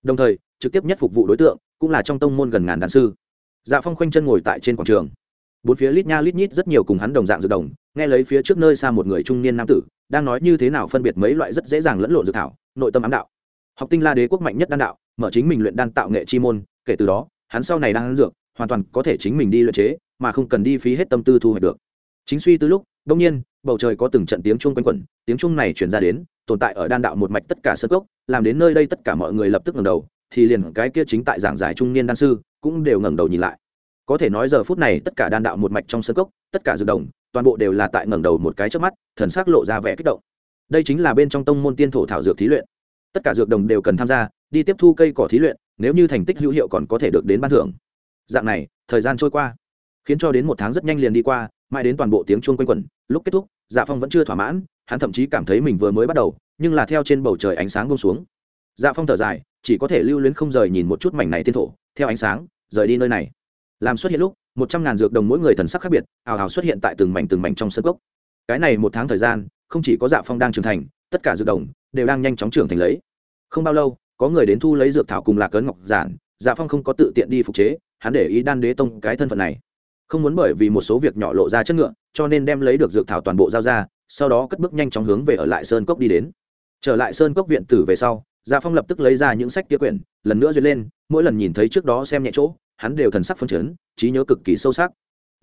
Đồng thời, trực tiếp nhất phục vụ đối tượng cũng là trong tông môn gần ngàn đan sư. Dạ phong khoanh chân ngồi tại trên quảng trường. Bốn phía lít nha lít nhít rất nhiều cùng hắn đồng dạng dược đồng, nghe lấy phía trước nơi xa một người trung niên nam tử, đang nói như thế nào phân biệt mấy loại rất dễ dàng lẫn lộn dược thảo, nội tâm ám đạo. Học tinh la đế quốc mạnh nhất đan đạo, mở chính mình luyện đan tạo nghệ chi môn, kể từ đó, hắn sau này đang ăn dược, hoàn toàn có thể chính mình đi luyện chế, mà không cần đi phí hết tâm tư thu hoạch được. Chính suy từ lúc đông nhiên, bầu trời có từng trận tiếng chuông quanh quẩn, tiếng chuông này truyền ra đến, tồn tại ở đan đạo một mạch tất cả sơ cốc, làm đến nơi đây tất cả mọi người lập tức ngẩng đầu, thì liền cái kia chính tại giảng giải trung niên đan sư cũng đều ngẩng đầu nhìn lại. Có thể nói giờ phút này tất cả đan đạo một mạch trong sơ cốc, tất cả dược đồng, toàn bộ đều là tại ngẩng đầu một cái trước mắt, thần sắc lộ ra vẻ kích động. Đây chính là bên trong tông môn tiên thổ thảo dược thí luyện. Tất cả dược đồng đều cần tham gia, đi tiếp thu cây cỏ thí luyện, nếu như thành tích hữu hiệu còn có thể được đến ban thưởng. Dạng này, thời gian trôi qua, khiến cho đến một tháng rất nhanh liền đi qua mãi đến toàn bộ tiếng chuông quanh quẩn, lúc kết thúc dạ phong vẫn chưa thỏa mãn, hắn thậm chí cảm thấy mình vừa mới bắt đầu, nhưng là theo trên bầu trời ánh sáng bông xuống. Dạ phong thở dài, chỉ có thể lưu luyến không rời nhìn một chút mảnh này tiên thổ, theo ánh sáng, rời đi nơi này. Làm xuất hiện lúc, một trăm ngàn dược đồng mỗi người thần sắc khác biệt, ào ào xuất hiện tại từng mảnh từng mảnh trong sân gốc cái này một tháng thời gian, không chỉ có dạ phong đang trưởng thành, tất cả dược đồng đều đang nhanh chóng trưởng thành lấy. Không bao lâu, có người đến thu lấy dược thảo cùng lạc cấn ngọc giản dạ phong không có tự tiện đi phục chế, hắn để ý đan đế tông cái thân phận này không muốn bởi vì một số việc nhỏ lộ ra chất ngựa, cho nên đem lấy được dược thảo toàn bộ giao ra, sau đó cất bước nhanh chóng hướng về ở lại sơn cốc đi đến. Trở lại sơn cốc viện tử về sau Gia phong lập tức lấy ra những sách kia quyển, lần nữa duyệt lên, mỗi lần nhìn thấy trước đó xem nhẹ chỗ, hắn đều thần sắc phân chấn, trí nhớ cực kỳ sâu sắc.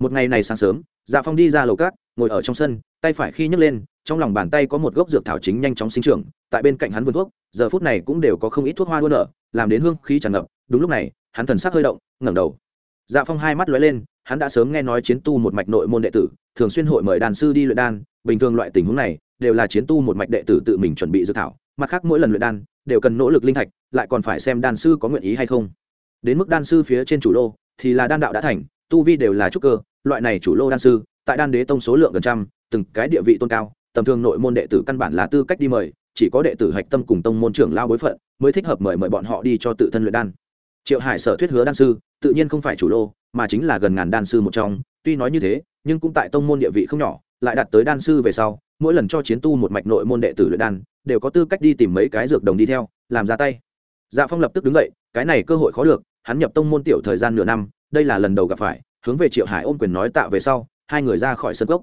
Một ngày này sáng sớm Gia phong đi ra lầu cát, ngồi ở trong sân, tay phải khi nhấc lên, trong lòng bàn tay có một gốc dược thảo chính nhanh chóng sinh trưởng, tại bên cạnh hắn vườn thuốc, giờ phút này cũng đều có không ít thuốc hoa đua nở, làm đến hương khí tràn ngập. Đúng lúc này, hắn thần sắc hơi động, ngẩng đầu dạ phong hai mắt lóe lên, hắn đã sớm nghe nói chiến tu một mạch nội môn đệ tử, thường xuyên hội mời đàn sư đi luyện đan, bình thường loại tình huống này, đều là chiến tu một mạch đệ tử tự mình chuẩn bị dược thảo, mặt khác mỗi lần luyện đan, đều cần nỗ lực linh thạch, lại còn phải xem đan sư có nguyện ý hay không. Đến mức đan sư phía trên chủ lô, thì là đan đạo đã thành, tu vi đều là trúc cơ, loại này chủ lô đan sư, tại đan đế tông số lượng gần trăm, từng cái địa vị tôn cao, tầm thường nội môn đệ tử căn bản là tư cách đi mời, chỉ có đệ tử hạch tâm cùng tông môn trưởng lao bối phận, mới thích hợp mời mời bọn họ đi cho tự thân luyện đan. Triệu hải sở thuyết hứa đan sư tự nhiên không phải chủ lô mà chính là gần ngàn đan sư một trong. Tuy nói như thế, nhưng cũng tại tông môn địa vị không nhỏ, lại đạt tới đan sư về sau, mỗi lần cho chiến tu một mạch nội môn đệ tử luyện đan, đều có tư cách đi tìm mấy cái dược đồng đi theo, làm ra tay. Dạ phong lập tức đứng dậy, cái này cơ hội khó được, hắn nhập tông môn tiểu thời gian nửa năm, đây là lần đầu gặp phải, hướng về triệu hải ôm quyền nói tạ về sau, hai người ra khỏi sân cốc.